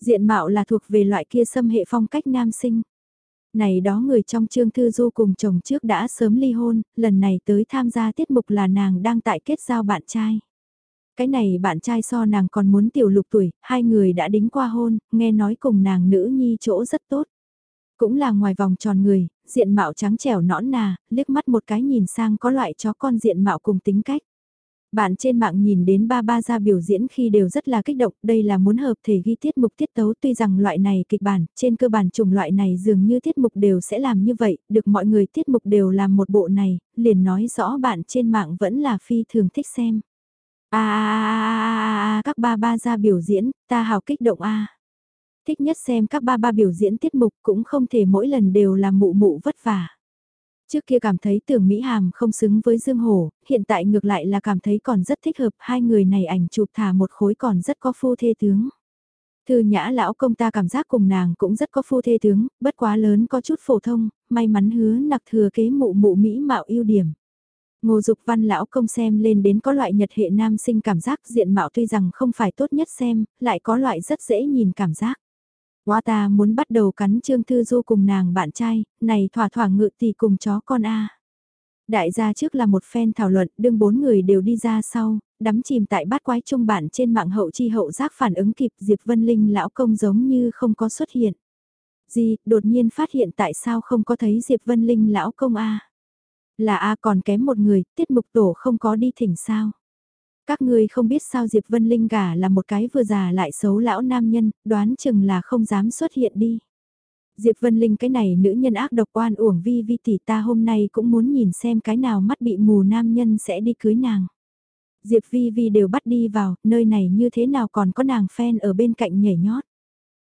Diện mạo là thuộc về loại kia xâm hệ phong cách nam sinh. Này đó người trong trương thư du cùng chồng trước đã sớm ly hôn, lần này tới tham gia tiết mục là nàng đang tại kết giao bạn trai. Cái này bạn trai so nàng còn muốn tiểu lục tuổi, hai người đã đính qua hôn, nghe nói cùng nàng nữ nhi chỗ rất tốt. Cũng là ngoài vòng tròn người, diện mạo trắng trẻo nõn nà, liếc mắt một cái nhìn sang có loại chó con diện mạo cùng tính cách. Bạn trên mạng nhìn đến ba ba ra biểu diễn khi đều rất là kích động, đây là muốn hợp thể ghi tiết mục tiết tấu tuy rằng loại này kịch bản, trên cơ bản chủng loại này dường như tiết mục đều sẽ làm như vậy, được mọi người tiết mục đều làm một bộ này, liền nói rõ bạn trên mạng vẫn là phi thường thích xem a các ba ba ra biểu diễn, ta hào kích động a. Thích nhất xem các ba ba biểu diễn tiết mục cũng không thể mỗi lần đều là mụ mụ vất vả. Trước kia cảm thấy tưởng Mỹ Hàm không xứng với Dương Hổ, hiện tại ngược lại là cảm thấy còn rất thích hợp hai người này ảnh chụp thả một khối còn rất có phu thê tướng. Thư nhã lão công ta cảm giác cùng nàng cũng rất có phu thê tướng, bất quá lớn có chút phổ thông, may mắn hứa nặc thừa kế mụ mụ Mỹ mạo ưu điểm. Ngô Dục Văn lão công xem lên đến có loại nhật hệ nam sinh cảm giác diện mạo tuy rằng không phải tốt nhất xem, lại có loại rất dễ nhìn cảm giác. Hoa ta muốn bắt đầu cắn Trương Thư Du cùng nàng bạn trai, này thỏa thỏa ngự tỷ cùng chó con A. Đại gia trước là một phen thảo luận, đương bốn người đều đi ra sau, đắm chìm tại bát quái trung bản trên mạng hậu chi hậu giác phản ứng kịp Diệp Vân Linh lão công giống như không có xuất hiện. Gì, đột nhiên phát hiện tại sao không có thấy Diệp Vân Linh lão công A. Là A còn kém một người, tiết mục tổ không có đi thỉnh sao. Các ngươi không biết sao Diệp Vân Linh gả là một cái vừa già lại xấu lão nam nhân, đoán chừng là không dám xuất hiện đi. Diệp Vân Linh cái này nữ nhân ác độc oan uổng vi vi tỷ ta hôm nay cũng muốn nhìn xem cái nào mắt bị mù nam nhân sẽ đi cưới nàng. Diệp Vi Vi đều bắt đi vào, nơi này như thế nào còn có nàng fan ở bên cạnh nhảy nhót.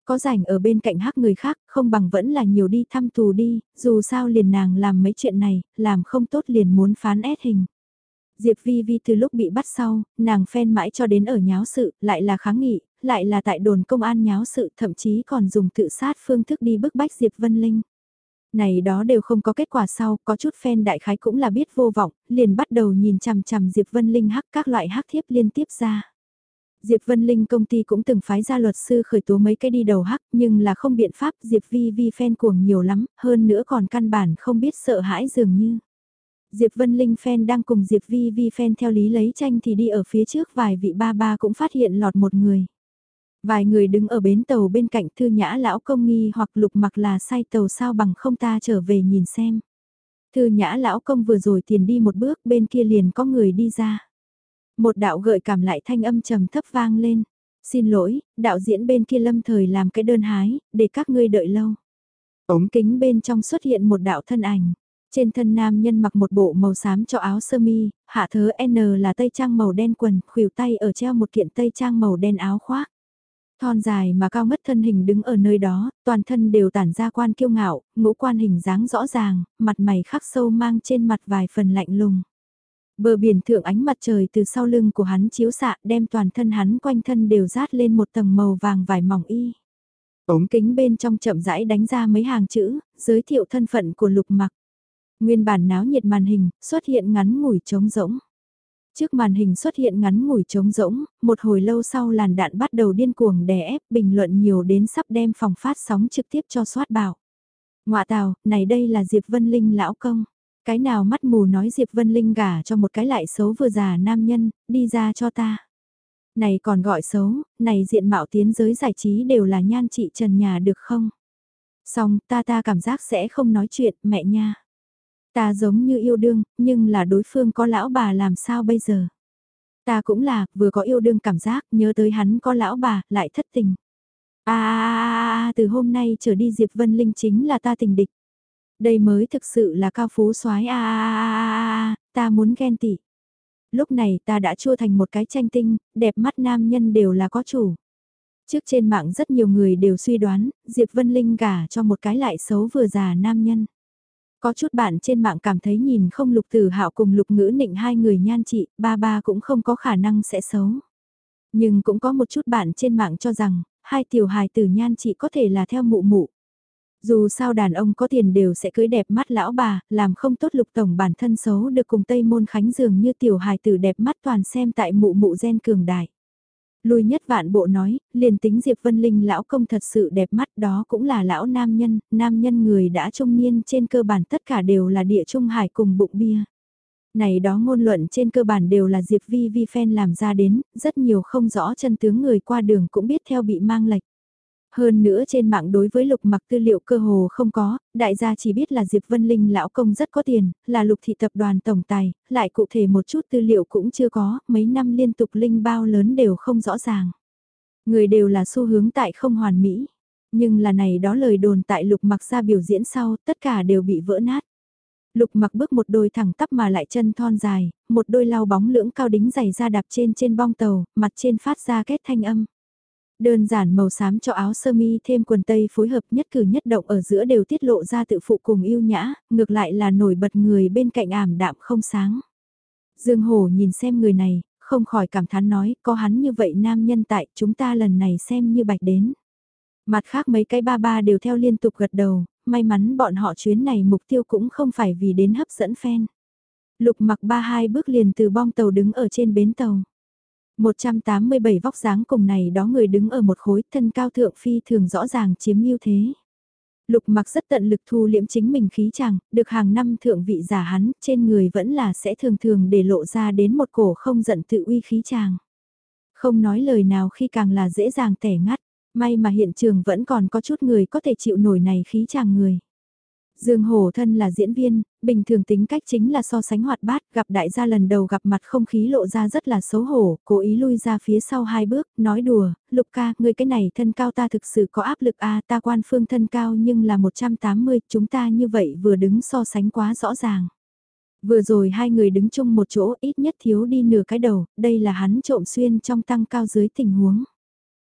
Có rảnh ở bên cạnh hắc người khác, không bằng vẫn là nhiều đi thăm tù đi, dù sao liền nàng làm mấy chuyện này, làm không tốt liền muốn phán ép hình. Diệp Vi Vi từ lúc bị bắt sau, nàng phen mãi cho đến ở nháo sự, lại là kháng nghị, lại là tại đồn công an nháo sự, thậm chí còn dùng tự sát phương thức đi bức bách Diệp Vân Linh. Này đó đều không có kết quả sau, có chút phen đại khái cũng là biết vô vọng, liền bắt đầu nhìn chằm chằm Diệp Vân Linh hắc các loại hắc thiếp liên tiếp ra. Diệp Vân Linh công ty cũng từng phái ra luật sư khởi tố mấy cái đi đầu hắc, nhưng là không biện pháp Diệp Vi Vi fan cuồng nhiều lắm, hơn nữa còn căn bản không biết sợ hãi dường như. Diệp Vân Linh fan đang cùng Diệp Vi Vi fan theo lý lấy tranh thì đi ở phía trước vài vị ba ba cũng phát hiện lọt một người. Vài người đứng ở bến tàu bên cạnh thư nhã lão công nghi hoặc lục mặc là sai tàu sao bằng không ta trở về nhìn xem. Thư nhã lão công vừa rồi tiền đi một bước bên kia liền có người đi ra. Một đạo gợi cảm lại thanh âm trầm thấp vang lên. Xin lỗi, đạo diễn bên kia lâm thời làm cái đơn hái, để các ngươi đợi lâu. Ống kính bên trong xuất hiện một đạo thân ảnh. Trên thân nam nhân mặc một bộ màu xám cho áo sơ mi, hạ thớ N là tây trang màu đen quần, khuỷu tay ở treo một kiện tây trang màu đen áo khoác. Thon dài mà cao ngất thân hình đứng ở nơi đó, toàn thân đều tản ra quan kiêu ngạo, ngũ quan hình dáng rõ ràng, mặt mày khắc sâu mang trên mặt vài phần lạnh lùng. Bờ biển thượng ánh mặt trời từ sau lưng của hắn chiếu xạ đem toàn thân hắn quanh thân đều rát lên một tầng màu vàng vải mỏng y. Ống kính bên trong chậm rãi đánh ra mấy hàng chữ, giới thiệu thân phận của lục mặc. Nguyên bản náo nhiệt màn hình, xuất hiện ngắn ngủi trống rỗng. Trước màn hình xuất hiện ngắn ngủi trống rỗng, một hồi lâu sau làn đạn bắt đầu điên cuồng đè ép bình luận nhiều đến sắp đem phòng phát sóng trực tiếp cho soát bảo. Ngoạ tào, này đây là Diệp Vân Linh lão công. Cái nào mắt mù nói Diệp Vân Linh gả cho một cái lại xấu vừa già nam nhân, đi ra cho ta. Này còn gọi xấu, này diện mạo tiến giới giải trí đều là nhan chị trần nhà được không? Xong ta ta cảm giác sẽ không nói chuyện, mẹ nha. Ta giống như yêu đương, nhưng là đối phương có lão bà làm sao bây giờ? Ta cũng là, vừa có yêu đương cảm giác, nhớ tới hắn có lão bà, lại thất tình. À, à, à, à từ hôm nay trở đi Diệp Vân Linh chính là ta tình địch. Đây mới thực sự là cao phú soái a a a ta muốn ghen tị. Lúc này ta đã chua thành một cái tranh tinh, đẹp mắt nam nhân đều là có chủ. Trước trên mạng rất nhiều người đều suy đoán, Diệp Vân Linh gả cho một cái lại xấu vừa già nam nhân. Có chút bạn trên mạng cảm thấy nhìn không lục tử hạo cùng lục ngữ nịnh hai người nhan trị, ba ba cũng không có khả năng sẽ xấu. Nhưng cũng có một chút bạn trên mạng cho rằng, hai tiểu hài tử nhan trị có thể là theo mụ mụ. Dù sao đàn ông có tiền đều sẽ cưới đẹp mắt lão bà, làm không tốt lục tổng bản thân xấu được cùng Tây Môn Khánh dường như tiểu hài tử đẹp mắt toàn xem tại mụ mụ gen cường đại. Lùi nhất vạn bộ nói, liền tính Diệp Vân Linh lão công thật sự đẹp mắt đó cũng là lão nam nhân, nam nhân người đã trung niên trên cơ bản tất cả đều là địa trung hải cùng bụng bia. Này đó ngôn luận trên cơ bản đều là Diệp Vi Vi phen làm ra đến, rất nhiều không rõ chân tướng người qua đường cũng biết theo bị mang lệch. Hơn nữa trên mạng đối với lục mặc tư liệu cơ hồ không có, đại gia chỉ biết là Diệp Vân Linh lão công rất có tiền, là lục thị tập đoàn tổng tài, lại cụ thể một chút tư liệu cũng chưa có, mấy năm liên tục linh bao lớn đều không rõ ràng. Người đều là xu hướng tại không hoàn mỹ, nhưng là này đó lời đồn tại lục mặc ra biểu diễn sau, tất cả đều bị vỡ nát. Lục mặc bước một đôi thẳng tắp mà lại chân thon dài, một đôi lau bóng lưỡng cao đính giày ra đạp trên trên bong tàu, mặt trên phát ra kết thanh âm. Đơn giản màu xám cho áo sơ mi thêm quần tây phối hợp nhất cử nhất động ở giữa đều tiết lộ ra tự phụ cùng yêu nhã, ngược lại là nổi bật người bên cạnh ảm đạm không sáng. Dương Hổ nhìn xem người này, không khỏi cảm thán nói, có hắn như vậy nam nhân tại chúng ta lần này xem như bạch đến. Mặt khác mấy cái ba ba đều theo liên tục gật đầu, may mắn bọn họ chuyến này mục tiêu cũng không phải vì đến hấp dẫn fan. Lục mặc ba hai bước liền từ bong tàu đứng ở trên bến tàu. 187 vóc dáng cùng này đó người đứng ở một khối thân cao thượng phi thường rõ ràng chiếm ưu thế. Lục mặc rất tận lực thu liễm chính mình khí chàng, được hàng năm thượng vị giả hắn, trên người vẫn là sẽ thường thường để lộ ra đến một cổ không giận tự uy khí chàng. Không nói lời nào khi càng là dễ dàng tẻ ngắt, may mà hiện trường vẫn còn có chút người có thể chịu nổi này khí chàng người. Dương Hổ thân là diễn viên, bình thường tính cách chính là so sánh hoạt bát, gặp đại gia lần đầu gặp mặt không khí lộ ra rất là xấu hổ, cố ý lui ra phía sau hai bước, nói đùa, Lục ca, người cái này thân cao ta thực sự có áp lực a à, ta quan phương thân cao nhưng là 180, chúng ta như vậy vừa đứng so sánh quá rõ ràng. Vừa rồi hai người đứng chung một chỗ ít nhất thiếu đi nửa cái đầu, đây là hắn trộm xuyên trong tăng cao dưới tình huống.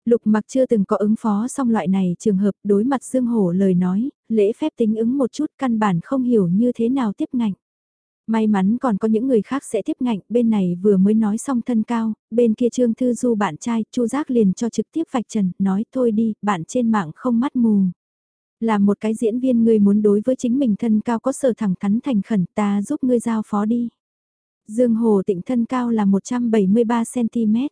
Lục mặc chưa từng có ứng phó xong loại này trường hợp đối mặt Dương Hổ lời nói, lễ phép tính ứng một chút căn bản không hiểu như thế nào tiếp ngạnh. May mắn còn có những người khác sẽ tiếp ngạnh, bên này vừa mới nói xong thân cao, bên kia Trương Thư Du bạn trai, Chu Giác liền cho trực tiếp vạch trần, nói thôi đi, bạn trên mạng không mắt mù. Là một cái diễn viên người muốn đối với chính mình thân cao có sở thẳng thắn thành khẩn ta giúp ngươi giao phó đi. Dương Hồ Tịnh thân cao là 173cm.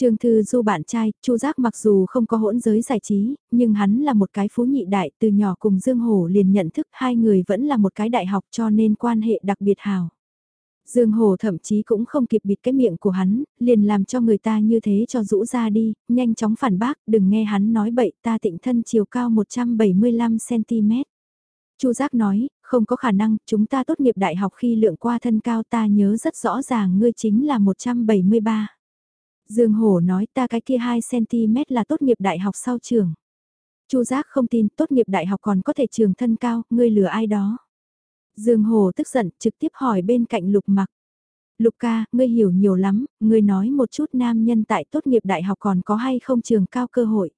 Trương Thư Du bạn trai, Chu Giác mặc dù không có hỗn giới giải trí, nhưng hắn là một cái phú nhị đại, từ nhỏ cùng Dương Hổ liền nhận thức hai người vẫn là một cái đại học cho nên quan hệ đặc biệt hào. Dương Hồ thậm chí cũng không kịp bịt cái miệng của hắn, liền làm cho người ta như thế cho rũ ra đi, nhanh chóng phản bác, đừng nghe hắn nói bậy, ta tịnh thân chiều cao 175cm. Chu Giác nói, không có khả năng, chúng ta tốt nghiệp đại học khi lượng qua thân cao ta nhớ rất rõ ràng ngươi chính là 173. Dương Hổ nói ta cái kia 2cm là tốt nghiệp đại học sau trường. Chu Giác không tin tốt nghiệp đại học còn có thể trường thân cao, ngươi lừa ai đó. Dương Hồ tức giận trực tiếp hỏi bên cạnh Lục Mặc. Lục ca, ngươi hiểu nhiều lắm, ngươi nói một chút nam nhân tại tốt nghiệp đại học còn có hay không trường cao cơ hội.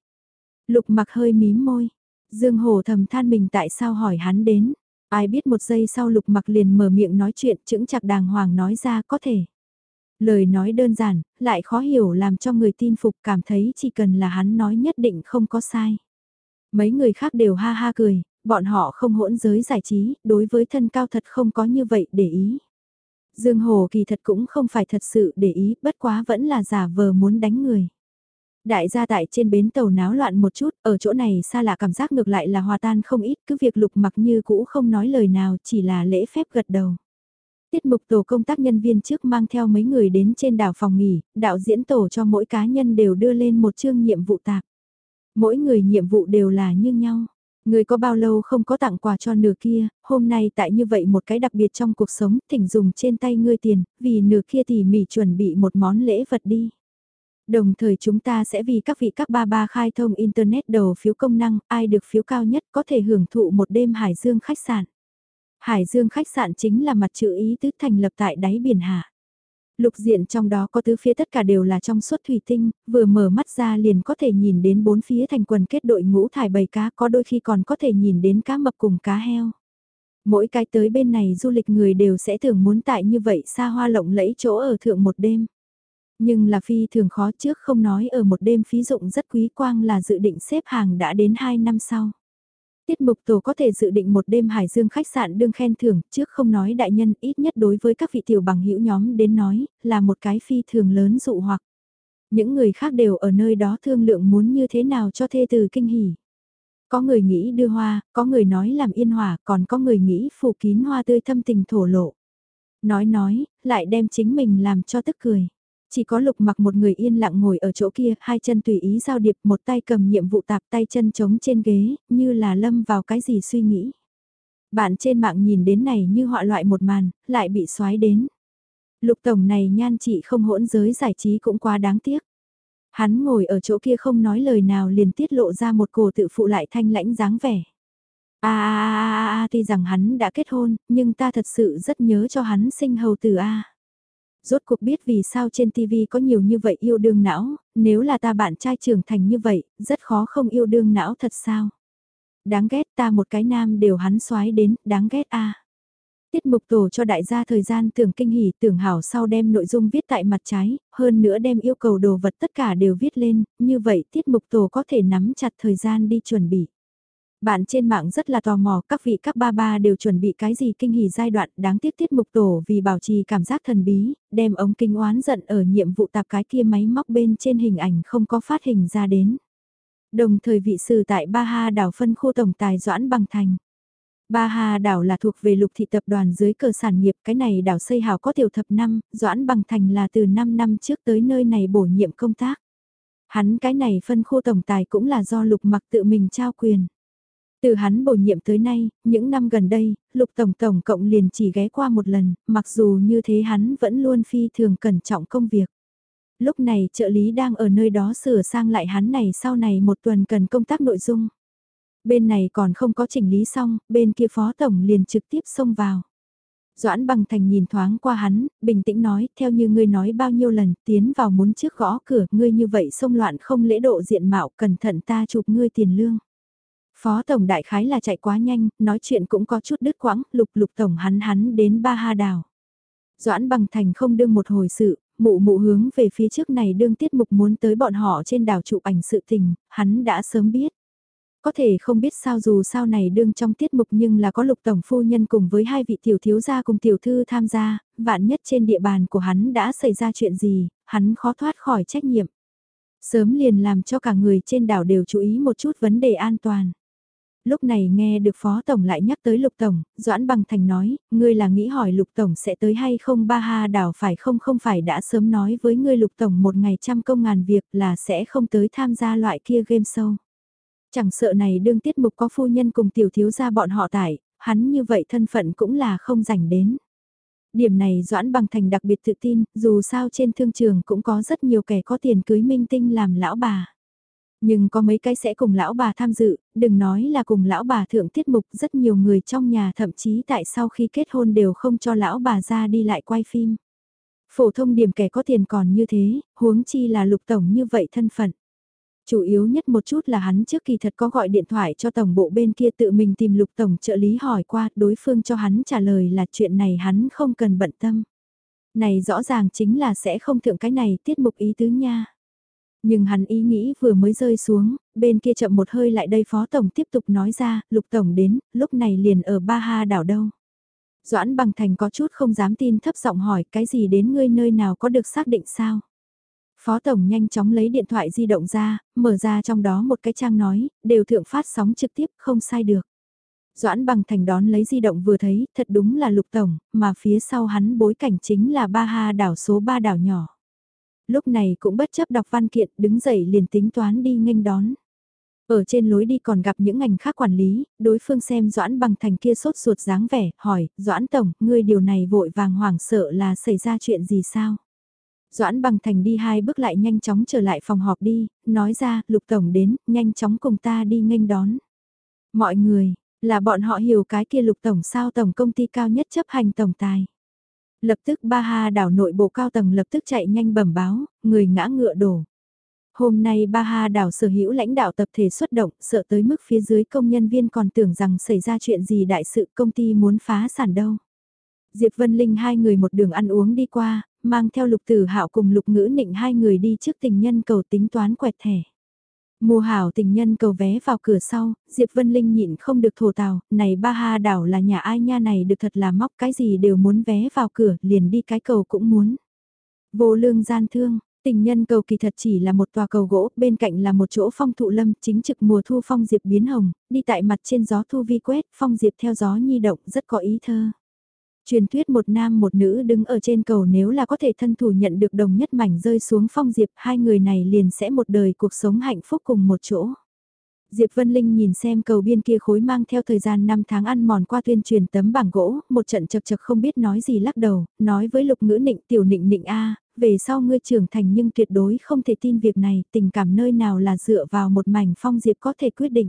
Lục Mặc hơi mím môi. Dương Hồ thầm than mình tại sao hỏi hắn đến. Ai biết một giây sau Lục Mặc liền mở miệng nói chuyện chững chặt đàng hoàng nói ra có thể. Lời nói đơn giản, lại khó hiểu làm cho người tin phục cảm thấy chỉ cần là hắn nói nhất định không có sai. Mấy người khác đều ha ha cười, bọn họ không hỗn giới giải trí, đối với thân cao thật không có như vậy để ý. Dương Hồ kỳ thật cũng không phải thật sự để ý, bất quá vẫn là giả vờ muốn đánh người. Đại gia tại trên bến tàu náo loạn một chút, ở chỗ này xa lạ cảm giác ngược lại là hòa tan không ít, cứ việc lục mặc như cũ không nói lời nào, chỉ là lễ phép gật đầu. Tiết mục tổ công tác nhân viên trước mang theo mấy người đến trên đảo phòng nghỉ, đạo diễn tổ cho mỗi cá nhân đều đưa lên một chương nhiệm vụ tạp. Mỗi người nhiệm vụ đều là như nhau. Người có bao lâu không có tặng quà cho nửa kia, hôm nay tại như vậy một cái đặc biệt trong cuộc sống, thỉnh dùng trên tay ngươi tiền, vì nửa kia tỉ mỉ chuẩn bị một món lễ vật đi. Đồng thời chúng ta sẽ vì các vị các ba ba khai thông Internet đầu phiếu công năng, ai được phiếu cao nhất có thể hưởng thụ một đêm Hải Dương khách sạn. Hải Dương khách sạn chính là mặt chữ ý tứ thành lập tại đáy biển hạ. Lục diện trong đó có tứ phía tất cả đều là trong suốt thủy tinh, vừa mở mắt ra liền có thể nhìn đến bốn phía thành quần kết đội ngũ thải bầy cá có đôi khi còn có thể nhìn đến cá mập cùng cá heo. Mỗi cái tới bên này du lịch người đều sẽ thường muốn tại như vậy xa hoa lộng lẫy chỗ ở thượng một đêm. Nhưng là phi thường khó trước không nói ở một đêm phí dụng rất quý quang là dự định xếp hàng đã đến 2 năm sau. Tiết mục tổ có thể dự định một đêm Hải Dương khách sạn đương khen thưởng, trước không nói đại nhân ít nhất đối với các vị tiểu bằng hữu nhóm đến nói, là một cái phi thường lớn dụ hoặc. Những người khác đều ở nơi đó thương lượng muốn như thế nào cho thê từ kinh hỉ. Có người nghĩ đưa hoa, có người nói làm yên hòa, còn có người nghĩ phủ kín hoa tươi thâm tình thổ lộ. Nói nói, lại đem chính mình làm cho tức cười. Chỉ có lục mặc một người yên lặng ngồi ở chỗ kia, hai chân tùy ý giao điệp, một tay cầm nhiệm vụ tạp tay chân trống trên ghế, như là lâm vào cái gì suy nghĩ. Bạn trên mạng nhìn đến này như họa loại một màn, lại bị xoái đến. Lục tổng này nhan chị không hỗn giới giải trí cũng quá đáng tiếc. Hắn ngồi ở chỗ kia không nói lời nào liền tiết lộ ra một cổ tự phụ lại thanh lãnh dáng vẻ. À, à, à, à, tuy rằng hắn đã kết hôn, nhưng ta thật sự rất nhớ cho hắn sinh hầu tử A rốt cuộc biết vì sao trên TV có nhiều như vậy yêu đương não, nếu là ta bạn trai trưởng thành như vậy, rất khó không yêu đương não thật sao. Đáng ghét ta một cái nam đều hắn xoái đến, đáng ghét a. Tiết mục tổ cho đại gia thời gian tưởng kinh hỉ tưởng hảo sau đem nội dung viết tại mặt trái, hơn nữa đem yêu cầu đồ vật tất cả đều viết lên, như vậy tiết mục tổ có thể nắm chặt thời gian đi chuẩn bị. Bạn trên mạng rất là tò mò các vị các ba ba đều chuẩn bị cái gì kinh hỉ giai đoạn đáng tiếc tiết mục tổ vì bảo trì cảm giác thần bí, đem ống kinh oán giận ở nhiệm vụ tạp cái kia máy móc bên trên hình ảnh không có phát hình ra đến. Đồng thời vị sư tại Ba Ha đảo phân khu tổng tài Doãn Bằng Thành. Ba Hà đảo là thuộc về lục thị tập đoàn dưới cờ sản nghiệp, cái này đảo xây hào có tiểu thập năm, Doãn Bằng Thành là từ 5 năm trước tới nơi này bổ nhiệm công tác. Hắn cái này phân khu tổng tài cũng là do lục mặc tự mình trao quyền. Từ hắn bổ nhiệm tới nay, những năm gần đây, lục tổng tổng cộng liền chỉ ghé qua một lần, mặc dù như thế hắn vẫn luôn phi thường cẩn trọng công việc. Lúc này trợ lý đang ở nơi đó sửa sang lại hắn này sau này một tuần cần công tác nội dung. Bên này còn không có chỉnh lý xong, bên kia phó tổng liền trực tiếp xông vào. Doãn bằng thành nhìn thoáng qua hắn, bình tĩnh nói, theo như ngươi nói bao nhiêu lần, tiến vào muốn trước gõ cửa, ngươi như vậy xông loạn không lễ độ diện mạo, cẩn thận ta chụp ngươi tiền lương. Phó Tổng đại khái là chạy quá nhanh, nói chuyện cũng có chút đứt quãng, lục lục Tổng hắn hắn đến ba ha đào. Doãn bằng thành không đương một hồi sự, mụ mụ hướng về phía trước này đương tiết mục muốn tới bọn họ trên đảo chụp ảnh sự tình, hắn đã sớm biết. Có thể không biết sao dù sao này đương trong tiết mục nhưng là có lục tổng phu nhân cùng với hai vị tiểu thiếu gia cùng tiểu thư tham gia, vạn nhất trên địa bàn của hắn đã xảy ra chuyện gì, hắn khó thoát khỏi trách nhiệm. Sớm liền làm cho cả người trên đảo đều chú ý một chút vấn đề an toàn. Lúc này nghe được Phó Tổng lại nhắc tới Lục Tổng, Doãn Bằng Thành nói, ngươi là nghĩ hỏi Lục Tổng sẽ tới hay không ba ha đảo phải không không phải đã sớm nói với ngươi Lục Tổng một ngày trăm công ngàn việc là sẽ không tới tham gia loại kia game show. Chẳng sợ này đương tiết mục có phu nhân cùng tiểu thiếu gia bọn họ tải, hắn như vậy thân phận cũng là không rảnh đến. Điểm này Doãn Bằng Thành đặc biệt tự tin, dù sao trên thương trường cũng có rất nhiều kẻ có tiền cưới minh tinh làm lão bà. Nhưng có mấy cái sẽ cùng lão bà tham dự, đừng nói là cùng lão bà thượng tiết mục rất nhiều người trong nhà thậm chí tại sau khi kết hôn đều không cho lão bà ra đi lại quay phim. Phổ thông điểm kẻ có tiền còn như thế, huống chi là lục tổng như vậy thân phận. Chủ yếu nhất một chút là hắn trước kỳ thật có gọi điện thoại cho tổng bộ bên kia tự mình tìm lục tổng trợ lý hỏi qua, đối phương cho hắn trả lời là chuyện này hắn không cần bận tâm. Này rõ ràng chính là sẽ không thượng cái này tiết mục ý tứ nha. Nhưng hắn ý nghĩ vừa mới rơi xuống, bên kia chậm một hơi lại đây phó tổng tiếp tục nói ra, lục tổng đến, lúc này liền ở Ba Ha đảo đâu. Doãn bằng thành có chút không dám tin thấp giọng hỏi cái gì đến ngươi nơi nào có được xác định sao. Phó Tổng nhanh chóng lấy điện thoại di động ra, mở ra trong đó một cái trang nói, đều thượng phát sóng trực tiếp, không sai được. Doãn bằng thành đón lấy di động vừa thấy, thật đúng là lục tổng, mà phía sau hắn bối cảnh chính là ba ha đảo số ba đảo nhỏ. Lúc này cũng bất chấp đọc văn kiện, đứng dậy liền tính toán đi nghênh đón. Ở trên lối đi còn gặp những ngành khác quản lý, đối phương xem Doãn bằng thành kia sốt ruột dáng vẻ, hỏi, Doãn Tổng, ngươi điều này vội vàng hoảng sợ là xảy ra chuyện gì sao? Doãn bằng thành đi hai bước lại nhanh chóng trở lại phòng họp đi, nói ra, lục tổng đến, nhanh chóng cùng ta đi nghênh đón. Mọi người, là bọn họ hiểu cái kia lục tổng sao tổng công ty cao nhất chấp hành tổng tài. Lập tức ba ha đảo nội bộ cao tầng lập tức chạy nhanh bẩm báo, người ngã ngựa đổ. Hôm nay ba ha đảo sở hữu lãnh đạo tập thể xuất động, sợ tới mức phía dưới công nhân viên còn tưởng rằng xảy ra chuyện gì đại sự công ty muốn phá sản đâu. Diệp Vân Linh hai người một đường ăn uống đi qua, mang theo lục tử hạo cùng lục ngữ nịnh hai người đi trước tình nhân cầu tính toán quẹt thẻ. Mùa hảo tình nhân cầu vé vào cửa sau, Diệp Vân Linh nhịn không được thổ tào, này ba ha đảo là nhà ai nha này được thật là móc cái gì đều muốn vé vào cửa, liền đi cái cầu cũng muốn. Vô lương gian thương, tình nhân cầu kỳ thật chỉ là một tòa cầu gỗ, bên cạnh là một chỗ phong thụ lâm, chính trực mùa thu phong diệp biến hồng, đi tại mặt trên gió thu vi quét, phong diệp theo gió nhi động rất có ý thơ. Truyền thuyết một nam một nữ đứng ở trên cầu nếu là có thể thân thủ nhận được đồng nhất mảnh rơi xuống phong diệp, hai người này liền sẽ một đời cuộc sống hạnh phúc cùng một chỗ. Diệp Vân Linh nhìn xem cầu biên kia khối mang theo thời gian 5 tháng ăn mòn qua tuyên truyền tấm bảng gỗ, một trận chật chật không biết nói gì lắc đầu, nói với lục ngữ nịnh tiểu nịnh nịnh A, về sau ngươi trưởng thành nhưng tuyệt đối không thể tin việc này, tình cảm nơi nào là dựa vào một mảnh phong diệp có thể quyết định.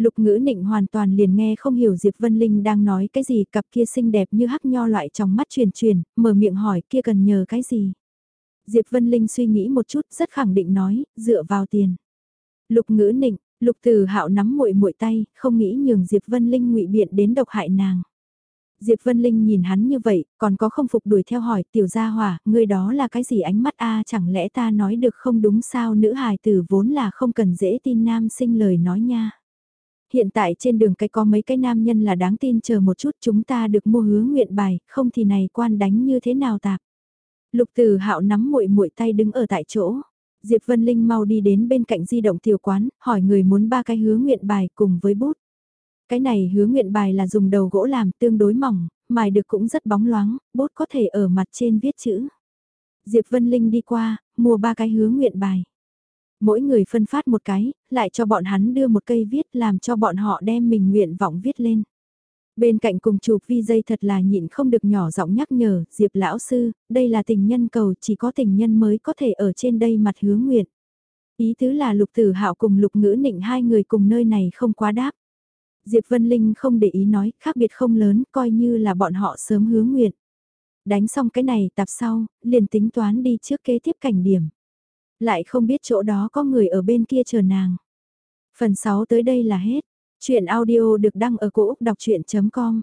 Lục ngữ nịnh hoàn toàn liền nghe không hiểu Diệp Vân Linh đang nói cái gì cặp kia xinh đẹp như hắc nho loại trong mắt truyền truyền, mở miệng hỏi kia cần nhờ cái gì. Diệp Vân Linh suy nghĩ một chút rất khẳng định nói, dựa vào tiền. Lục ngữ nịnh, lục từ hạo nắm muội muội tay, không nghĩ nhường Diệp Vân Linh ngụy biện đến độc hại nàng. Diệp Vân Linh nhìn hắn như vậy, còn có không phục đuổi theo hỏi tiểu gia hỏa, ngươi đó là cái gì ánh mắt a chẳng lẽ ta nói được không đúng sao nữ hài tử vốn là không cần dễ tin nam sinh lời nói nha. Hiện tại trên đường cái có mấy cái nam nhân là đáng tin chờ một chút chúng ta được mua hứa nguyện bài, không thì này quan đánh như thế nào tạp. Lục Từ Hạo nắm muội muội tay đứng ở tại chỗ. Diệp Vân Linh mau đi đến bên cạnh di động tiểu quán, hỏi người muốn ba cái hứa nguyện bài cùng với bút. Cái này hứa nguyện bài là dùng đầu gỗ làm tương đối mỏng, mài được cũng rất bóng loáng, bút có thể ở mặt trên viết chữ. Diệp Vân Linh đi qua, mua ba cái hứa nguyện bài mỗi người phân phát một cái, lại cho bọn hắn đưa một cây viết làm cho bọn họ đem mình nguyện vọng viết lên. Bên cạnh cùng chụp vi dây thật là nhịn không được nhỏ giọng nhắc nhở, Diệp lão sư, đây là tình nhân cầu, chỉ có tình nhân mới có thể ở trên đây mặt hướng nguyện. Ý tứ là lục tử hạo cùng lục ngữ nịnh hai người cùng nơi này không quá đáp. Diệp Vân Linh không để ý nói, khác biệt không lớn, coi như là bọn họ sớm hướng nguyện. Đánh xong cái này tập sau, liền tính toán đi trước kế tiếp cảnh điểm. Lại không biết chỗ đó có người ở bên kia chờ nàng. Phần 6 tới đây là hết. Chuyện audio được đăng ở cổ Úc đọc chuyện.com